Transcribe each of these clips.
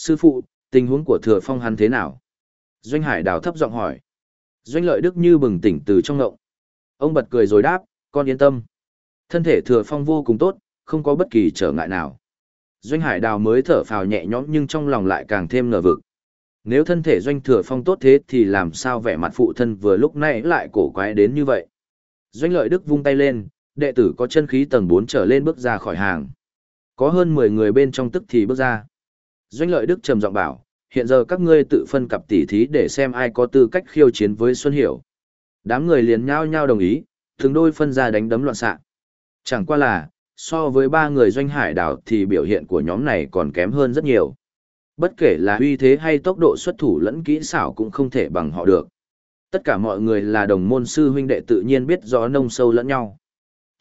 Sư phụ, tình huống của thừa phong hắn thế nào? Doanh hải đào thấp giọng hỏi. Doanh lợi đức như bừng tỉnh từ trong ngộng. Ông bật cười rồi đáp, con yên tâm. Thân thể thừa phong vô cùng tốt, không có bất kỳ trở ngại nào. Doanh hải đào mới thở phào nhẹ nhõm nhưng trong lòng lại càng thêm ngờ vực. Nếu thân thể doanh thừa phong tốt thế thì làm sao vẻ mặt phụ thân vừa lúc này lại cổ quái đến như vậy. Doanh lợi đức vung tay lên, đệ tử có chân khí tầng 4 trở lên bước ra khỏi hàng. Có hơn 10 người bên trong tức thì bước ra. Doanh lợi đức trầm giọng bảo, hiện giờ các ngươi tự phân cặp tỉ thí để xem ai có tư cách khiêu chiến với Xuân Hiểu. Đám người liền nhao nhao đồng ý, thường đôi phân ra đánh đấm loạn xạ. Chẳng qua là, so với ba người doanh hải đảo thì biểu hiện của nhóm này còn kém hơn rất nhiều. Bất kể là uy thế hay tốc độ xuất thủ lẫn kỹ xảo cũng không thể bằng họ được. Tất cả mọi người là đồng môn sư huynh đệ tự nhiên biết rõ nông sâu lẫn nhau.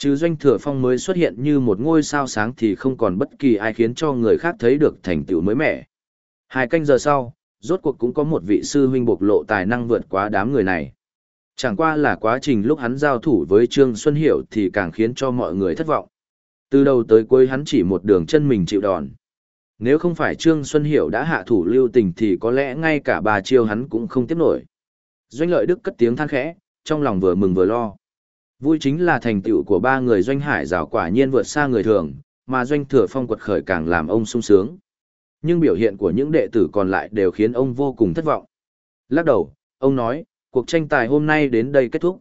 Chứ doanh thừa phong mới xuất hiện như một ngôi sao sáng thì không còn bất kỳ ai khiến cho người khác thấy được thành tựu mới mẻ. Hai canh giờ sau, rốt cuộc cũng có một vị sư huynh bộc lộ tài năng vượt quá đám người này. Chẳng qua là quá trình lúc hắn giao thủ với Trương Xuân Hiểu thì càng khiến cho mọi người thất vọng. Từ đầu tới cuối hắn chỉ một đường chân mình chịu đòn. Nếu không phải Trương Xuân Hiểu đã hạ thủ lưu tình thì có lẽ ngay cả bà chiêu hắn cũng không tiếp nổi. Doanh lợi đức cất tiếng than khẽ, trong lòng vừa mừng vừa lo. Vui chính là thành tựu của ba người doanh hải rào quả nhiên vượt xa người thường, mà doanh thừa phong quật khởi càng làm ông sung sướng. Nhưng biểu hiện của những đệ tử còn lại đều khiến ông vô cùng thất vọng. Lắc đầu, ông nói, cuộc tranh tài hôm nay đến đây kết thúc.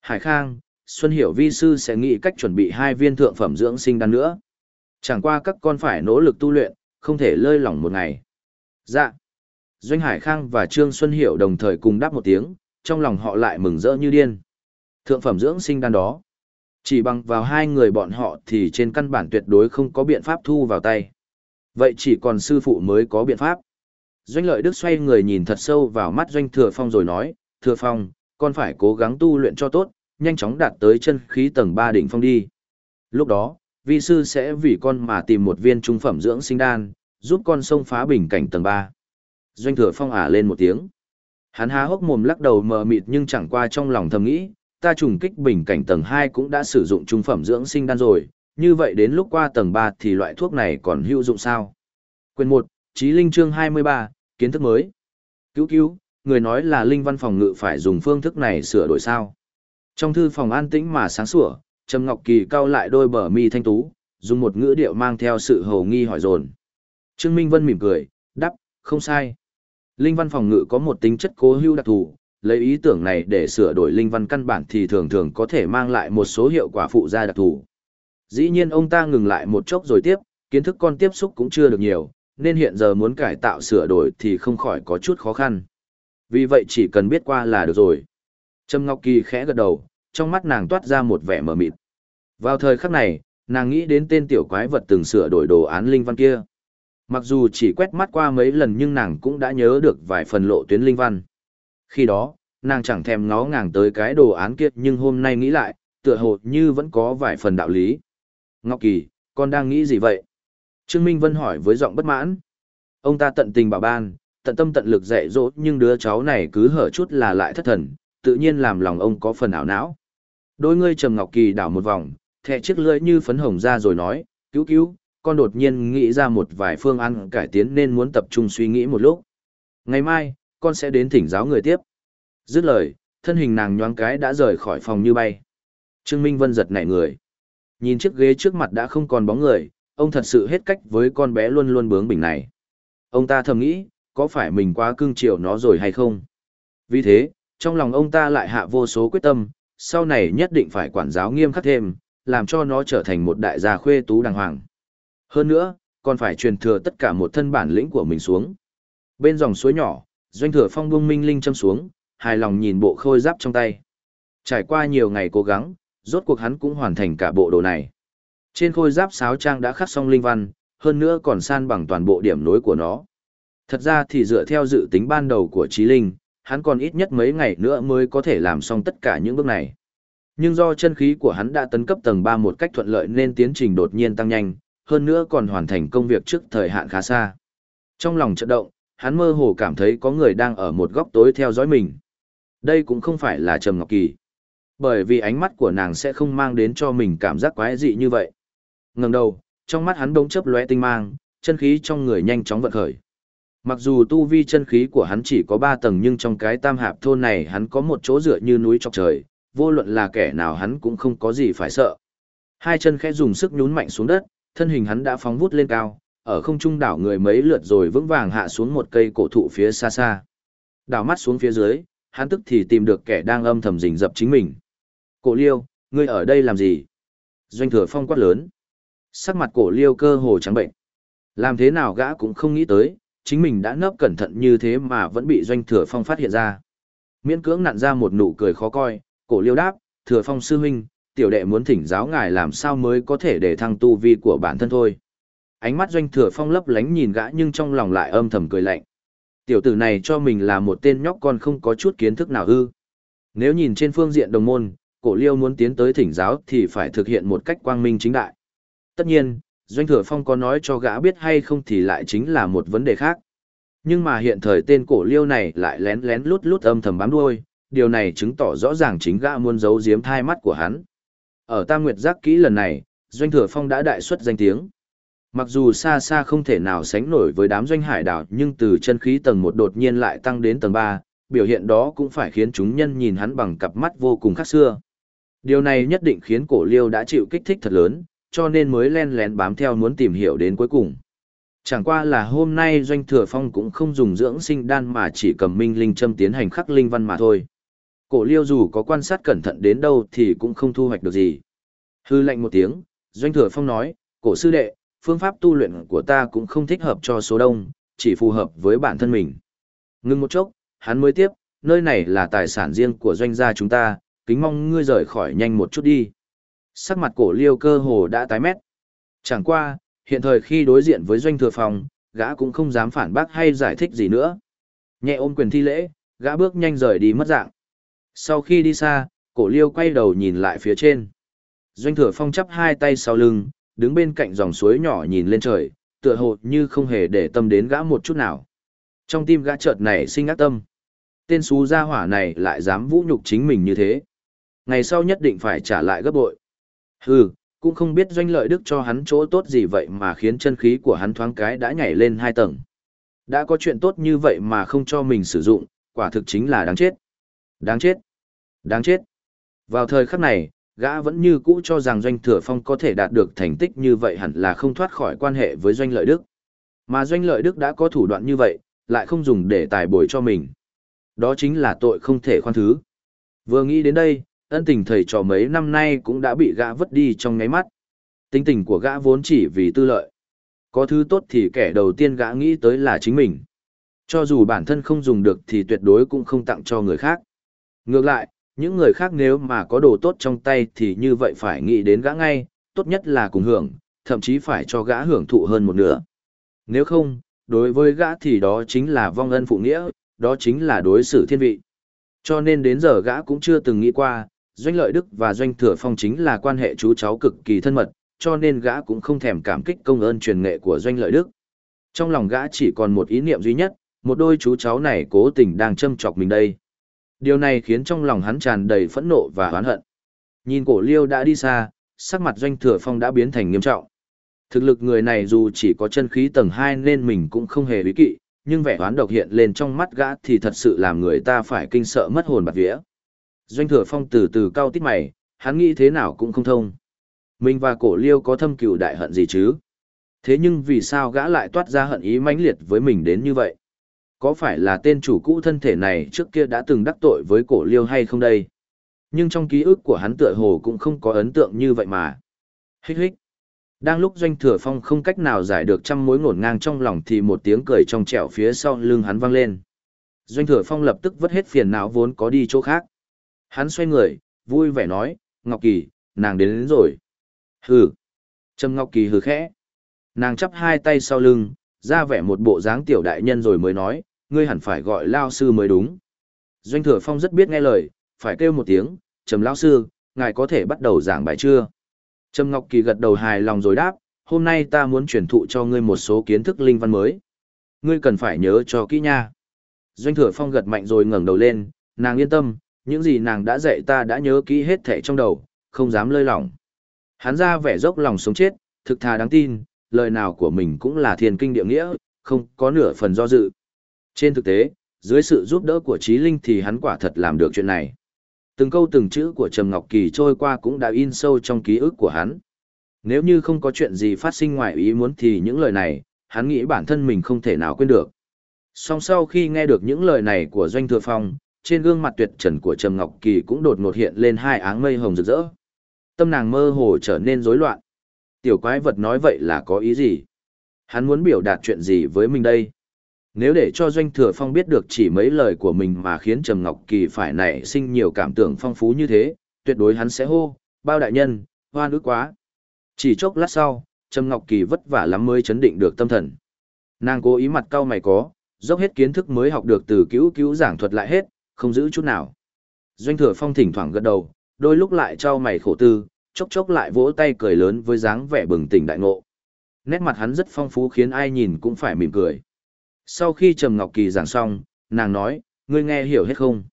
Hải Khang, Xuân Hiểu Vi Sư sẽ nghĩ cách chuẩn bị hai viên thượng phẩm dưỡng sinh đan nữa. Chẳng qua các con phải nỗ lực tu luyện, không thể lơi lỏng một ngày. Dạ. Doanh Hải Khang và Trương Xuân Hiểu đồng thời cùng đáp một tiếng, trong lòng họ lại mừng rỡ như điên. Thượng phẩm dưỡng sinh đan đó. Chỉ bằng vào hai người bọn họ thì trên căn bản tuyệt đối không có biện pháp thu vào tay. Vậy chỉ còn sư phụ mới có biện pháp. Doanh lợi đức xoay người nhìn thật sâu vào mắt doanh thừa phong rồi nói, thừa phong, con phải cố gắng tu luyện cho tốt, nhanh chóng đạt tới chân khí tầng 3 đỉnh phong đi. Lúc đó, vi sư sẽ vì con mà tìm một viên trung phẩm dưỡng sinh đan, giúp con xông phá bình cảnh tầng 3. Doanh thừa phong ả lên một tiếng. Hắn há hốc mồm lắc đầu mờ mịt nhưng chẳng qua trong lòng thầm nghĩ, ta trùng kích bình cảnh tầng 2 cũng đã sử dụng trung phẩm dưỡng sinh đan rồi, như vậy đến lúc qua tầng 3 thì loại thuốc này còn hữu dụng sao? Quyền 1, Chí Linh chương 23, kiến thức mới. Cứu cứu, người nói là Linh văn phòng ngự phải dùng phương thức này sửa đổi sao? Trong thư phòng an tĩnh mà sáng sủa, Trầm Ngọc Kỳ cau lại đôi bờ mi thanh tú, dùng một ngữ điệu mang theo sự hầu nghi hỏi dồn. Trương Minh Vân mỉm cười, đáp, không sai. Linh văn phòng ngự có một tính chất cố hữu đặc thù, lấy ý tưởng này để sửa đổi linh văn căn bản thì thường thường có thể mang lại một số hiệu quả phụ gia đặc thù. Dĩ nhiên ông ta ngừng lại một chốc rồi tiếp, kiến thức con tiếp xúc cũng chưa được nhiều, nên hiện giờ muốn cải tạo sửa đổi thì không khỏi có chút khó khăn. Vì vậy chỉ cần biết qua là được rồi. Trâm Ngọc Kỳ khẽ gật đầu, trong mắt nàng toát ra một vẻ mờ mịt. Vào thời khắc này, nàng nghĩ đến tên tiểu quái vật từng sửa đổi đồ án linh văn kia. Mặc dù chỉ quét mắt qua mấy lần nhưng nàng cũng đã nhớ được vài phần lộ tuyến linh văn. Khi đó, nàng chẳng thèm ngó ngàng tới cái đồ án kia nhưng hôm nay nghĩ lại, tựa hồ như vẫn có vài phần đạo lý. Ngọc Kỳ, con đang nghĩ gì vậy? Trương Minh Vân hỏi với giọng bất mãn. Ông ta tận tình bảo ban, tận tâm tận lực dạy dỗ nhưng đứa cháu này cứ hở chút là lại thất thần, tự nhiên làm lòng ông có phần ảo não. Đôi ngươi Trầm Ngọc Kỳ đảo một vòng, thẻ chiếc lưỡi như phấn hồng ra rồi nói, cứu cứu, con đột nhiên nghĩ ra một vài phương án cải tiến nên muốn tập trung suy nghĩ một lúc. Ngày mai, con sẽ đến thỉnh giáo người tiếp. Dứt lời, thân hình nàng nhoáng cái đã rời khỏi phòng như bay. Trương Minh Vân giật nảy người. Nhìn chiếc ghế trước mặt đã không còn bóng người, ông thật sự hết cách với con bé luôn luôn bướng bỉnh này. Ông ta thầm nghĩ, có phải mình quá cưng chiều nó rồi hay không? Vì thế, trong lòng ông ta lại hạ vô số quyết tâm, sau này nhất định phải quản giáo nghiêm khắc thêm, làm cho nó trở thành một đại gia khuê tú đàng hoàng. Hơn nữa, còn phải truyền thừa tất cả một thân bản lĩnh của mình xuống. Bên dòng suối nhỏ, doanh thừa phong buông minh linh châm xuống, hài lòng nhìn bộ khôi giáp trong tay. Trải qua nhiều ngày cố gắng, rốt cuộc hắn cũng hoàn thành cả bộ đồ này. Trên khôi giáp sáo trang đã khắc xong linh văn, hơn nữa còn san bằng toàn bộ điểm nối của nó. Thật ra thì dựa theo dự tính ban đầu của Trí Linh, hắn còn ít nhất mấy ngày nữa mới có thể làm xong tất cả những bước này. Nhưng do chân khí của hắn đã tấn cấp tầng 3 một cách thuận lợi nên tiến trình đột nhiên tăng nhanh, hơn nữa còn hoàn thành công việc trước thời hạn khá xa. Trong lòng chợt động, hắn mơ hồ cảm thấy có người đang ở một góc tối theo dõi mình. Đây cũng không phải là Trầm Ngọc Kỳ. Bởi vì ánh mắt của nàng sẽ không mang đến cho mình cảm giác quái dị như vậy. Ngẩng đầu, trong mắt hắn bỗng chớp lóe tinh mang, chân khí trong người nhanh chóng vận khởi. Mặc dù tu vi chân khí của hắn chỉ có 3 tầng nhưng trong cái tam hạp thôn này hắn có một chỗ dựa như núi trọc trời, vô luận là kẻ nào hắn cũng không có gì phải sợ. Hai chân khẽ dùng sức nhún mạnh xuống đất, thân hình hắn đã phóng vút lên cao, ở không trung đảo người mấy lượt rồi vững vàng hạ xuống một cây cổ thụ phía xa xa. Đảo mắt xuống phía dưới, hắn tức thì tìm được kẻ đang âm thầm rình rập chính mình. Cổ liêu, ngươi ở đây làm gì? Doanh thừa phong quát lớn. Sắc mặt cổ liêu cơ hồ trắng bệnh. Làm thế nào gã cũng không nghĩ tới, chính mình đã nấp cẩn thận như thế mà vẫn bị doanh thừa phong phát hiện ra. Miễn cưỡng nặn ra một nụ cười khó coi, cổ liêu đáp, thừa phong sư huynh, tiểu đệ muốn thỉnh giáo ngài làm sao mới có thể để thăng tu vi của bản thân thôi. Ánh mắt doanh thừa phong lấp lánh nhìn gã nhưng trong lòng lại âm thầm cười lạnh. Tiểu tử này cho mình là một tên nhóc con không có chút kiến thức nào ư. Nếu nhìn trên phương diện đồng môn, cổ liêu muốn tiến tới thỉnh giáo thì phải thực hiện một cách quang minh chính đại. Tất nhiên, Doanh Thừa Phong có nói cho gã biết hay không thì lại chính là một vấn đề khác. Nhưng mà hiện thời tên cổ liêu này lại lén lén lút lút âm thầm bám đuôi, điều này chứng tỏ rõ ràng chính gã muốn giấu giếm thai mắt của hắn. Ở Tam Nguyệt Giác kỹ lần này, Doanh Thừa Phong đã đại xuất danh tiếng. Mặc dù xa xa không thể nào sánh nổi với đám doanh hải đảo nhưng từ chân khí tầng 1 đột nhiên lại tăng đến tầng 3, biểu hiện đó cũng phải khiến chúng nhân nhìn hắn bằng cặp mắt vô cùng khác xưa. Điều này nhất định khiến cổ liêu đã chịu kích thích thật lớn, cho nên mới len lén bám theo muốn tìm hiểu đến cuối cùng. Chẳng qua là hôm nay doanh thừa phong cũng không dùng dưỡng sinh đan mà chỉ cầm minh linh châm tiến hành khắc linh văn mà thôi. Cổ liêu dù có quan sát cẩn thận đến đâu thì cũng không thu hoạch được gì. Hư lạnh một tiếng, doanh thừa phong nói, cổ sư đệ, phương pháp tu luyện của ta cũng không thích hợp cho số đông, chỉ phù hợp với bản thân mình. Ngưng một chốc, hắn mới tiếp, nơi này là tài sản riêng của doanh gia chúng ta, kính mong ngươi rời khỏi nhanh một chút đi. Sắc mặt cổ liêu cơ hồ đã tái mét. Chẳng qua, hiện thời khi đối diện với doanh thừa phòng, gã cũng không dám phản bác hay giải thích gì nữa. Nhẹ ôm quyền thi lễ, gã bước nhanh rời đi mất dạng. Sau khi đi xa, cổ liêu quay đầu nhìn lại phía trên. Doanh thừa phong chắp hai tay sau lưng, đứng bên cạnh dòng suối nhỏ nhìn lên trời, tựa hồ như không hề để tâm đến gã một chút nào. Trong tim gã chợt này sinh ác tâm. Tên xú gia hỏa này lại dám vũ nhục chính mình như thế. Ngày sau nhất định phải trả lại gấp bội. Hừ, cũng không biết doanh lợi đức cho hắn chỗ tốt gì vậy mà khiến chân khí của hắn thoáng cái đã nhảy lên hai tầng. Đã có chuyện tốt như vậy mà không cho mình sử dụng, quả thực chính là đáng chết. Đáng chết. Đáng chết. Vào thời khắc này, gã vẫn như cũ cho rằng doanh thừa phong có thể đạt được thành tích như vậy hẳn là không thoát khỏi quan hệ với doanh lợi đức. Mà doanh lợi đức đã có thủ đoạn như vậy, lại không dùng để tài bồi cho mình. Đó chính là tội không thể khoan thứ. Vừa nghĩ đến đây, ân tình thầy trò mấy năm nay cũng đã bị gã vứt đi trong ngáy mắt. Tính tình của gã vốn chỉ vì tư lợi. Có thứ tốt thì kẻ đầu tiên gã nghĩ tới là chính mình. Cho dù bản thân không dùng được thì tuyệt đối cũng không tặng cho người khác. Ngược lại, những người khác nếu mà có đồ tốt trong tay thì như vậy phải nghĩ đến gã ngay, tốt nhất là cùng hưởng, thậm chí phải cho gã hưởng thụ hơn một nửa. Nếu không, đối với gã thì đó chính là vong ân phụ nghĩa, đó chính là đối xử thiên vị. Cho nên đến giờ gã cũng chưa từng nghĩ qua, Doanh Lợi Đức và Doanh Thừa Phong chính là quan hệ chú cháu cực kỳ thân mật, cho nên gã cũng không thèm cảm kích công ơn truyền nghệ của Doanh Lợi Đức. Trong lòng gã chỉ còn một ý niệm duy nhất, một đôi chú cháu này cố tình đang châm chọc mình đây. Điều này khiến trong lòng hắn tràn đầy phẫn nộ và oán hận. Nhìn cổ liêu đã đi xa, sắc mặt Doanh Thừa Phong đã biến thành nghiêm trọng. Thực lực người này dù chỉ có chân khí tầng 2 nên mình cũng không hề bí kỵ, nhưng vẻ oán độc hiện lên trong mắt gã thì thật sự làm người ta phải kinh sợ mất hồn bạt vía. Doanh thừa phong từ từ cao tít mày, hắn nghĩ thế nào cũng không thông. Mình và cổ liêu có thâm cừu đại hận gì chứ? Thế nhưng vì sao gã lại toát ra hận ý mãnh liệt với mình đến như vậy? Có phải là tên chủ cũ thân thể này trước kia đã từng đắc tội với cổ liêu hay không đây? Nhưng trong ký ức của hắn tựa hồ cũng không có ấn tượng như vậy mà. Hích hích. Đang lúc doanh thừa phong không cách nào giải được trăm mối ngổn ngang trong lòng thì một tiếng cười trong trẻo phía sau lưng hắn vang lên. Doanh thừa phong lập tức vứt hết phiền não vốn có đi chỗ khác. Hắn xoay người, vui vẻ nói, Ngọc Kỳ, nàng đến, đến rồi. Hừ. Trầm Ngọc Kỳ hừ khẽ. Nàng chắp hai tay sau lưng, ra vẻ một bộ dáng tiểu đại nhân rồi mới nói, ngươi hẳn phải gọi lao sư mới đúng. Doanh thừa phong rất biết nghe lời, phải kêu một tiếng, trầm lao sư, ngài có thể bắt đầu giảng bài chưa? Trầm Ngọc Kỳ gật đầu hài lòng rồi đáp, hôm nay ta muốn truyền thụ cho ngươi một số kiến thức linh văn mới. Ngươi cần phải nhớ cho kỹ nha. Doanh thừa phong gật mạnh rồi ngẩng đầu lên, nàng yên tâm, những gì nàng đã dạy ta đã nhớ kỹ hết thẻ trong đầu, không dám lơi lỏng. Hắn ra vẻ dốc lòng sống chết, thực thà đáng tin, lời nào của mình cũng là thiên kinh địa nghĩa, không có nửa phần do dự. Trên thực tế, dưới sự giúp đỡ của Trí Linh thì hắn quả thật làm được chuyện này. Từng câu từng chữ của Trầm Ngọc Kỳ trôi qua cũng đã in sâu trong ký ức của hắn. Nếu như không có chuyện gì phát sinh ngoài ý muốn thì những lời này, hắn nghĩ bản thân mình không thể nào quên được. Song sau khi nghe được những lời này của Doanh Thừa Phong, trên gương mặt tuyệt trần của Trầm Ngọc Kỳ cũng đột ngột hiện lên hai áng mây hồng rực rỡ. Tâm nàng mơ hồ trở nên rối loạn. Tiểu quái vật nói vậy là có ý gì? Hắn muốn biểu đạt chuyện gì với mình đây? Nếu để cho Doanh Thừa Phong biết được chỉ mấy lời của mình mà khiến Trầm Ngọc Kỳ phải nảy sinh nhiều cảm tưởng phong phú như thế, tuyệt đối hắn sẽ hô, bao đại nhân, hoa nữ quá. Chỉ chốc lát sau, Trầm Ngọc Kỳ vất vả lắm mới chấn định được tâm thần. Nàng cố ý mặt cau mày có, dốc hết kiến thức mới học được từ cứu cứu giảng thuật lại hết, không giữ chút nào. Doanh Thừa Phong thỉnh thoảng gật đầu, đôi lúc lại trao mày khổ tư, chốc chốc lại vỗ tay cười lớn với dáng vẻ bừng tỉnh đại ngộ. Nét mặt hắn rất phong phú khiến ai nhìn cũng phải mỉm cười. Sau khi Trầm Ngọc Kỳ giảng xong, nàng nói, ngươi nghe hiểu hết không?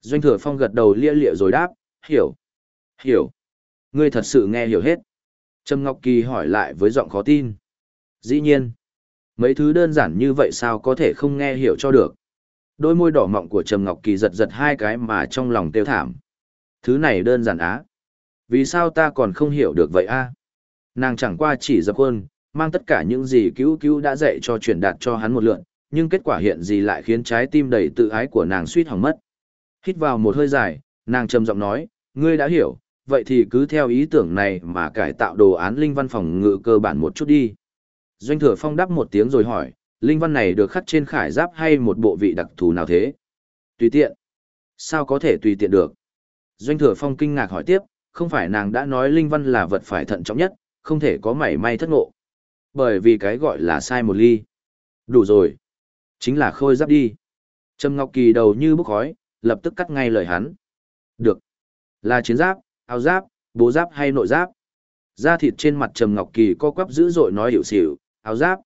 Doanh Thừa Phong gật đầu lia lịa rồi đáp, hiểu. Hiểu. Ngươi thật sự nghe hiểu hết. Trầm Ngọc Kỳ hỏi lại với giọng khó tin. Dĩ nhiên. Mấy thứ đơn giản như vậy sao có thể không nghe hiểu cho được. Đôi môi đỏ mọng của Trầm Ngọc Kỳ giật giật hai cái mà trong lòng tiêu thảm. Thứ này đơn giản á. Vì sao ta còn không hiểu được vậy a? Nàng chẳng qua chỉ dập khuôn, mang tất cả những gì cứu cứu đã dạy cho truyền đạt cho hắn một lượn, nhưng kết quả hiện gì lại khiến trái tim đầy tự ái của nàng suýt hỏng mất. Hít vào một hơi dài, nàng trầm giọng nói, ngươi đã hiểu, vậy thì cứ theo ý tưởng này mà cải tạo đồ án linh văn phòng ngự cơ bản một chút đi. Doanh thừa phong đáp một tiếng rồi hỏi, linh văn này được khắc trên khải giáp hay một bộ vị đặc thù nào thế? Tùy tiện. Sao có thể tùy tiện được? Doanh thừa phong kinh ngạc hỏi tiếp, không phải nàng đã nói linh văn là vật phải thận trọng nhất, không thể có mảy may thất ngộ. Bởi vì cái gọi là sai một ly. Đủ rồi. Chính là khôi giáp đi. Trầm Ngọc Kỳ đầu như bốc khói, lập tức cắt ngay lời hắn. Được. Là chiến giáp, áo giáp, bố giáp hay nội giáp. Da thịt trên mặt Trầm Ngọc Kỳ co quắp dữ dội nói hiểu xỉu, áo giáp.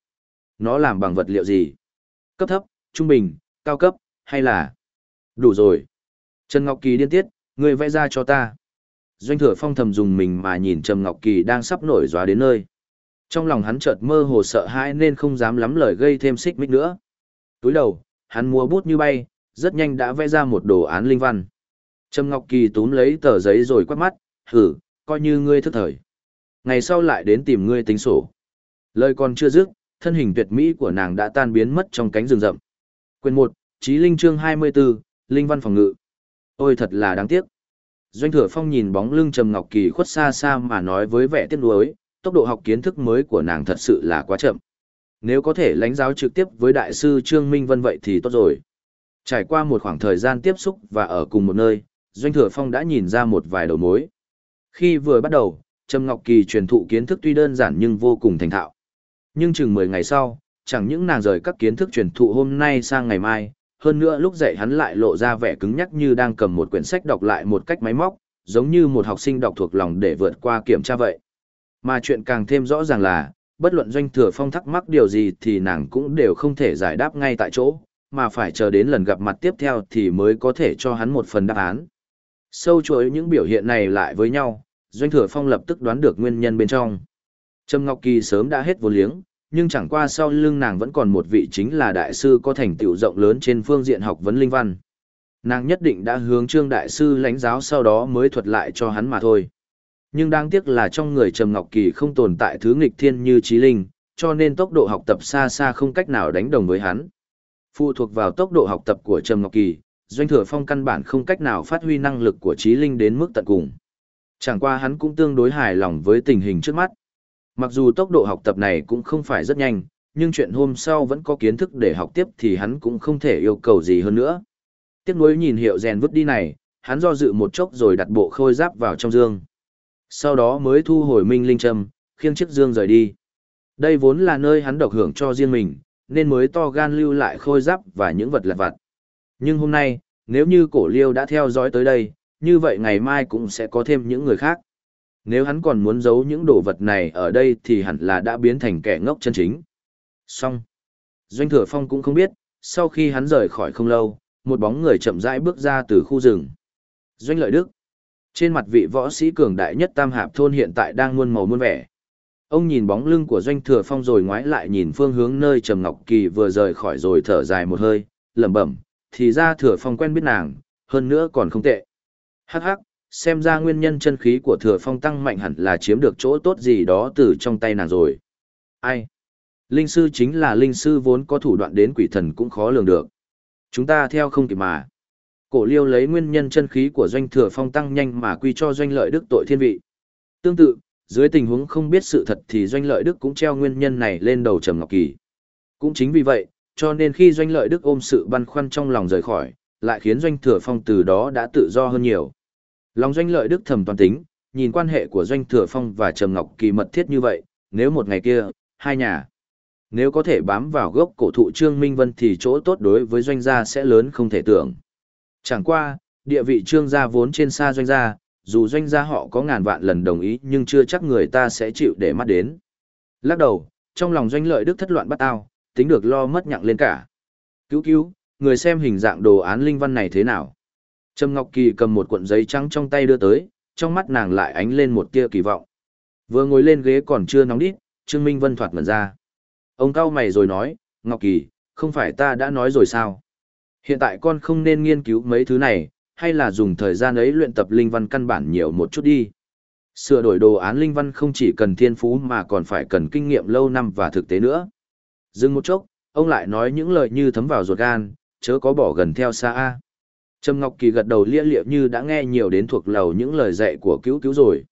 Nó làm bằng vật liệu gì? Cấp thấp, trung bình, cao cấp, hay là... Đủ rồi. Trần Ngọc Kỳ điên tiết, người vẽ ra cho ta. Doanh thừa phong thầm dùng mình mà nhìn Trầm Ngọc Kỳ đang sắp nổi gióa đến nơi. Trong lòng hắn chợt mơ hồ sợ hãi nên không dám lắm lời gây thêm xích mích nữa. Túi đầu, hắn mua bút như bay, rất nhanh đã vẽ ra một đồ án linh văn. Trầm Ngọc Kỳ túm lấy tờ giấy rồi quát mắt, hử, coi như ngươi thức thời. Ngày sau lại đến tìm ngươi tính sổ. Lời còn chưa dứt, thân hình tuyệt mỹ của nàng đã tan biến mất trong cánh rừng rậm. Quyền 1, Chí Linh chương 24, Linh văn phòng ngự. Ôi thật là đáng tiếc. Doanh Thừa Phong nhìn bóng lưng Trầm Ngọc Kỳ khuất xa xa mà nói với vẻ tiếc nuối, tốc độ học kiến thức mới của nàng thật sự là quá chậm. Nếu có thể lãnh giáo trực tiếp với đại sư Trương Minh Vân vậy thì tốt rồi. Trải qua một khoảng thời gian tiếp xúc và ở cùng một nơi, Doanh Thừa Phong đã nhìn ra một vài đầu mối. Khi vừa bắt đầu, Trầm Ngọc Kỳ truyền thụ kiến thức tuy đơn giản nhưng vô cùng thành thạo. Nhưng chừng 10 ngày sau, chẳng những nàng rời các kiến thức truyền thụ hôm nay sang ngày mai, hơn nữa lúc dạy hắn lại lộ ra vẻ cứng nhắc như đang cầm một quyển sách đọc lại một cách máy móc, giống như một học sinh đọc thuộc lòng để vượt qua kiểm tra vậy. Mà chuyện càng thêm rõ ràng là, bất luận doanh thừa phong thắc mắc điều gì thì nàng cũng đều không thể giải đáp ngay tại chỗ, mà phải chờ đến lần gặp mặt tiếp theo thì mới có thể cho hắn một phần đáp án. Sâu chuỗi những biểu hiện này lại với nhau, doanh thừa phong lập tức đoán được nguyên nhân bên trong. Trâm Ngọc Kỳ sớm đã hết vô liếng, nhưng chẳng qua sau lưng nàng vẫn còn một vị chính là đại sư có thành tựu rộng lớn trên phương diện học vấn linh văn. Nàng nhất định đã hướng trương đại sư lãnh giáo sau đó mới thuật lại cho hắn mà thôi. Nhưng đáng tiếc là trong người Trầm Ngọc Kỳ không tồn tại thứ nghịch thiên như trí linh, cho nên tốc độ học tập xa xa không cách nào đánh đồng với hắn. Phụ thuộc vào tốc độ học tập của Trầm Ngọc Kỳ, Doanh Thừa Phong căn bản không cách nào phát huy năng lực của trí linh đến mức tận cùng. Chẳng qua hắn cũng tương đối hài lòng với tình hình trước mắt. Mặc dù tốc độ học tập này cũng không phải rất nhanh, nhưng chuyện hôm sau vẫn có kiến thức để học tiếp thì hắn cũng không thể yêu cầu gì hơn nữa. Tiếc nuối nhìn hiệu rèn vứt đi này, hắn do dự một chốc rồi đặt bộ khôi giáp vào trong dương. Sau đó mới thu hồi minh linh trâm, khiêng chiếc dương rời đi. Đây vốn là nơi hắn độc hưởng cho riêng mình, nên mới to gan lưu lại khôi giáp và những vật lặt vặt. Nhưng hôm nay, nếu như cổ liêu đã theo dõi tới đây, như vậy ngày mai cũng sẽ có thêm những người khác. Nếu hắn còn muốn giấu những đồ vật này ở đây thì hẳn là đã biến thành kẻ ngốc chân chính. Xong. Doanh thừa phong cũng không biết, sau khi hắn rời khỏi không lâu, một bóng người chậm rãi bước ra từ khu rừng. Doanh lợi đức. Trên mặt vị võ sĩ cường đại nhất tam hạp thôn hiện tại đang muôn màu muôn vẻ. Ông nhìn bóng lưng của Doanh Thừa Phong rồi ngoái lại nhìn phương hướng nơi Trầm Ngọc Kỳ vừa rời khỏi rồi thở dài một hơi, lẩm bẩm, thì ra Thừa Phong quen biết nàng, hơn nữa còn không tệ. Hắc hắc, xem ra nguyên nhân chân khí của Thừa Phong tăng mạnh hẳn là chiếm được chỗ tốt gì đó từ trong tay nàng rồi. Ai? Linh sư chính là linh sư vốn có thủ đoạn đến quỷ thần cũng khó lường được. Chúng ta theo không kịp mà. Cổ liêu lấy nguyên nhân chân khí của doanh thừa phong tăng nhanh mà quy cho doanh lợi đức tội thiên vị. Tương tự, dưới tình huống không biết sự thật thì doanh lợi đức cũng treo nguyên nhân này lên đầu trầm ngọc kỳ. Cũng chính vì vậy, cho nên khi doanh lợi đức ôm sự băn khoăn trong lòng rời khỏi, lại khiến doanh thừa phong từ đó đã tự do hơn nhiều. Lòng doanh lợi đức thầm toàn tính, nhìn quan hệ của doanh thừa phong và trầm ngọc kỳ mật thiết như vậy, nếu một ngày kia, hai nhà nếu có thể bám vào gốc cổ thụ Trương Minh Vân thì chỗ tốt đối với doanh gia sẽ lớn không thể tưởng. Chẳng qua, địa vị Trương gia vốn trên xa doanh gia, dù doanh gia họ có ngàn vạn lần đồng ý nhưng chưa chắc người ta sẽ chịu để mắt đến. Lắc đầu, trong lòng doanh lợi đức thất loạn bắt ao, tính được lo mất nhặng lên cả. Cứu cứu, người xem hình dạng đồ án linh văn này thế nào. Trâm Ngọc Kỳ cầm một cuộn giấy trắng trong tay đưa tới, trong mắt nàng lại ánh lên một tia kỳ vọng. Vừa ngồi lên ghế còn chưa nóng đít, Trương Minh Vân thoạt mẩn ra. Ông cao mày rồi nói, Ngọc Kỳ, không phải ta đã nói rồi sao? Hiện tại con không nên nghiên cứu mấy thứ này, hay là dùng thời gian ấy luyện tập linh văn căn bản nhiều một chút đi. Sửa đổi đồ án linh văn không chỉ cần thiên phú mà còn phải cần kinh nghiệm lâu năm và thực tế nữa. Dừng một chốc, ông lại nói những lời như thấm vào ruột gan, chớ có bỏ gần theo xa a. Trầm Ngọc Kỳ gật đầu lia liệu như đã nghe nhiều đến thuộc lầu những lời dạy của cứu cứu rồi.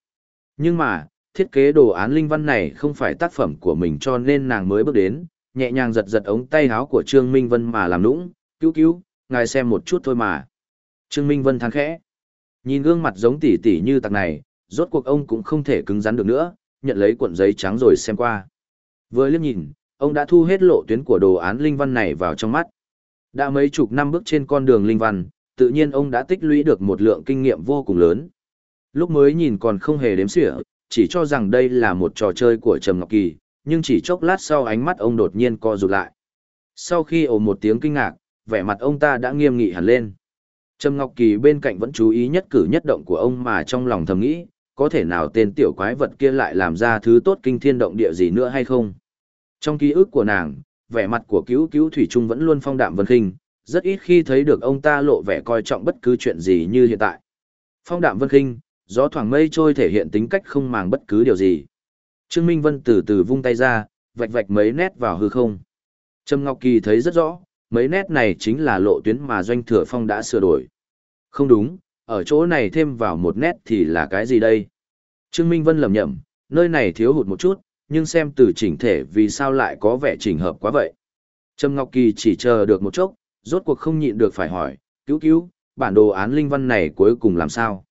Nhưng mà, thiết kế đồ án linh văn này không phải tác phẩm của mình cho nên nàng mới bước đến, nhẹ nhàng giật giật ống tay áo của Trương Minh Vân mà làm nũng, cứu cứu, ngài xem một chút thôi mà. Trương Minh Vân than khẽ. Nhìn gương mặt giống tỉ tỉ như tặc này, rốt cuộc ông cũng không thể cứng rắn được nữa, nhận lấy cuộn giấy trắng rồi xem qua. Vừa liếc nhìn, ông đã thu hết lộ tuyến của đồ án linh văn này vào trong mắt. Đã mấy chục năm bước trên con đường linh văn, tự nhiên ông đã tích lũy được một lượng kinh nghiệm vô cùng lớn. Lúc mới nhìn còn không hề đếm xỉa, chỉ cho rằng đây là một trò chơi của Trầm Ngọc Kỳ, nhưng chỉ chốc lát sau ánh mắt ông đột nhiên co rụt lại. Sau khi ồ một tiếng kinh ngạc, vẻ mặt ông ta đã nghiêm nghị hẳn lên. Trầm Ngọc Kỳ bên cạnh vẫn chú ý nhất cử nhất động của ông mà trong lòng thầm nghĩ, có thể nào tên tiểu quái vật kia lại làm ra thứ tốt kinh thiên động địa gì nữa hay không? Trong ký ức của nàng, vẻ mặt của cứu cứu Thủy Trung vẫn luôn phong đạm vân khinh, rất ít khi thấy được ông ta lộ vẻ coi trọng bất cứ chuyện gì như hiện tại. Phong đạm vân khinh, gió thoảng mây trôi thể hiện tính cách không màng bất cứ điều gì. Trương Minh Vân từ từ vung tay ra, vạch vạch mấy nét vào hư không. Trâm Ngọc Kỳ thấy rất rõ, mấy nét này chính là lộ tuyến mà Doanh Thừa Phong đã sửa đổi. Không đúng, ở chỗ này thêm vào một nét thì là cái gì đây? Trương Minh Vân lầm nhầm, nơi này thiếu hụt một chút, nhưng xem từ chỉnh thể vì sao lại có vẻ chỉnh hợp quá vậy. Trâm Ngọc Kỳ chỉ chờ được một chốc, rốt cuộc không nhịn được phải hỏi, cứu cứu, bản đồ án linh văn này cuối cùng làm sao?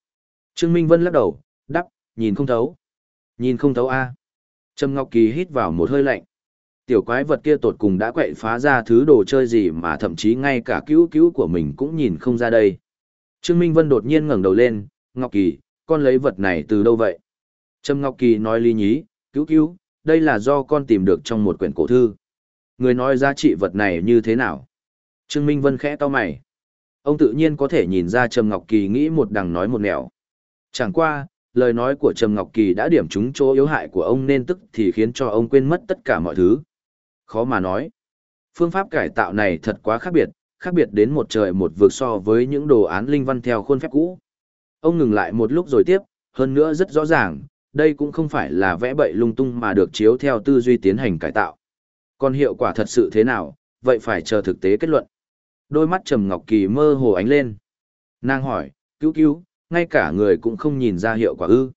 Trương Minh Vân lắc đầu, đắp, nhìn không thấu. Nhìn không thấu a. Trầm Ngọc Kỳ hít vào một hơi lạnh. Tiểu quái vật kia tột cùng đã quậy phá ra thứ đồ chơi gì mà thậm chí ngay cả cứu cứu của mình cũng nhìn không ra đây. Trương Minh Vân đột nhiên ngẩng đầu lên, Ngọc Kỳ, con lấy vật này từ đâu vậy? Trầm Ngọc Kỳ nói lý nhí, cứu cứu, đây là do con tìm được trong một quyển cổ thư. Người nói giá trị vật này như thế nào? Trương Minh Vân khẽ to mày. Ông tự nhiên có thể nhìn ra Trầm Ngọc Kỳ nghĩ một đằng nói một nẻo. Chẳng qua, lời nói của Trầm Ngọc Kỳ đã điểm trúng chỗ yếu hại của ông nên tức thì khiến cho ông quên mất tất cả mọi thứ. Khó mà nói. Phương pháp cải tạo này thật quá khác biệt, khác biệt đến một trời một vực so với những đồ án linh văn theo khuôn phép cũ. Ông ngừng lại một lúc rồi tiếp, hơn nữa rất rõ ràng, đây cũng không phải là vẽ bậy lung tung mà được chiếu theo tư duy tiến hành cải tạo. Còn hiệu quả thật sự thế nào, vậy phải chờ thực tế kết luận. Đôi mắt Trầm Ngọc Kỳ mơ hồ ánh lên. Nàng hỏi, cứu cứu, ngay cả người cũng không nhìn ra hiệu quả ư.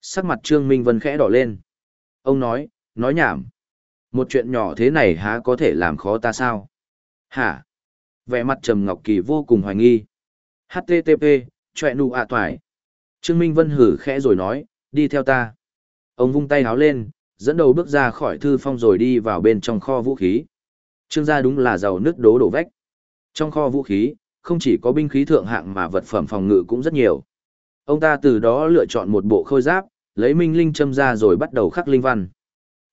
Sắc mặt Trương Minh Vân khẽ đỏ lên. Ông nói, nói nhảm. Một chuyện nhỏ thế này há có thể làm khó ta sao? Hả? Vẻ mặt Trầm Ngọc Kỳ vô cùng hoài nghi. HTTP, chọe nụ ạ toải Trương Minh Vân hử khẽ rồi nói, đi theo ta. Ông vung tay háo lên, dẫn đầu bước ra khỏi thư phong rồi đi vào bên trong kho vũ khí. Trương gia đúng là giàu nước đố đổ vách. Trong kho vũ khí, không chỉ có binh khí thượng hạng mà vật phẩm phòng ngự cũng rất nhiều. Ông ta từ đó lựa chọn một bộ khôi giáp, lấy minh linh châm ra rồi bắt đầu khắc linh văn.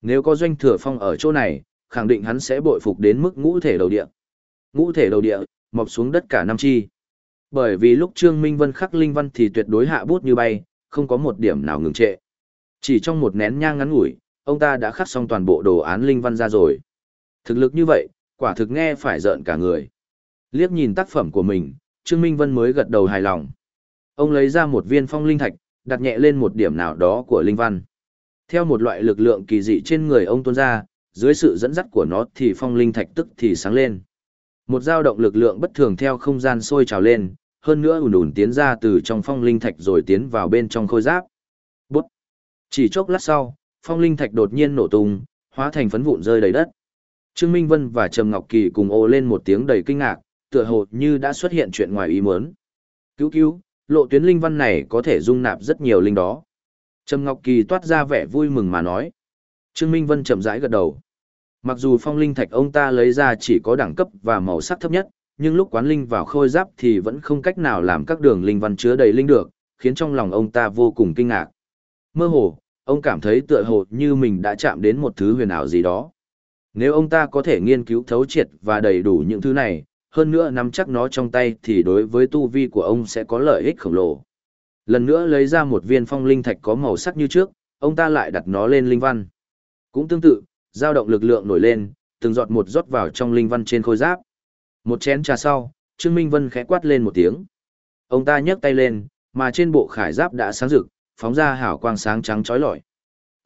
Nếu có doanh thừa phong ở chỗ này, khẳng định hắn sẽ bội phục đến mức ngũ thể đầu địa. Ngũ thể đầu địa, mọc xuống đất cả năm chi. Bởi vì lúc Trương Minh Vân khắc linh văn thì tuyệt đối hạ bút như bay, không có một điểm nào ngừng trệ. Chỉ trong một nén nhang ngắn ngủi, ông ta đã khắc xong toàn bộ đồ án linh văn ra rồi. Thực lực như vậy, quả thực nghe phải giận cả người. Liếc nhìn tác phẩm của mình, Trương Minh Vân mới gật đầu hài lòng. Ông lấy ra một viên phong linh thạch, đặt nhẹ lên một điểm nào đó của linh văn. Theo một loại lực lượng kỳ dị trên người ông tuôn ra, dưới sự dẫn dắt của nó thì phong linh thạch tức thì sáng lên. Một dao động lực lượng bất thường theo không gian sôi trào lên, hơn nữa ùn ùn tiến ra từ trong phong linh thạch rồi tiến vào bên trong khôi giáp. Bút! Chỉ chốc lát sau, phong linh thạch đột nhiên nổ tung, hóa thành phấn vụn rơi đầy đất. Trương Minh Vân và Trầm Ngọc Kỳ cùng ô lên một tiếng đầy kinh ngạc, tựa hồ như đã xuất hiện chuyện ngoài ý muốn. Cứu cứu, lộ tuyến linh văn này có thể dung nạp rất nhiều linh đó. Trầm Ngọc Kỳ toát ra vẻ vui mừng mà nói. Trương Minh Vân chậm rãi gật đầu. Mặc dù phong linh thạch ông ta lấy ra chỉ có đẳng cấp và màu sắc thấp nhất, nhưng lúc quán linh vào khôi giáp thì vẫn không cách nào làm các đường linh văn chứa đầy linh được, khiến trong lòng ông ta vô cùng kinh ngạc. Mơ hồ, ông cảm thấy tựa hồ như mình đã chạm đến một thứ huyền ảo gì đó. Nếu ông ta có thể nghiên cứu thấu triệt và đầy đủ những thứ này, hơn nữa nắm chắc nó trong tay thì đối với tu vi của ông sẽ có lợi ích khổng lồ. Lần nữa lấy ra một viên phong linh thạch có màu sắc như trước, ông ta lại đặt nó lên linh văn. Cũng tương tự, dao động lực lượng nổi lên, từng giọt một rót vào trong linh văn trên khôi giáp. Một chén trà sau, Trương Minh Vân khẽ quát lên một tiếng. Ông ta nhấc tay lên, mà trên bộ khải giáp đã sáng rực, phóng ra hào quang sáng trắng chói lọi.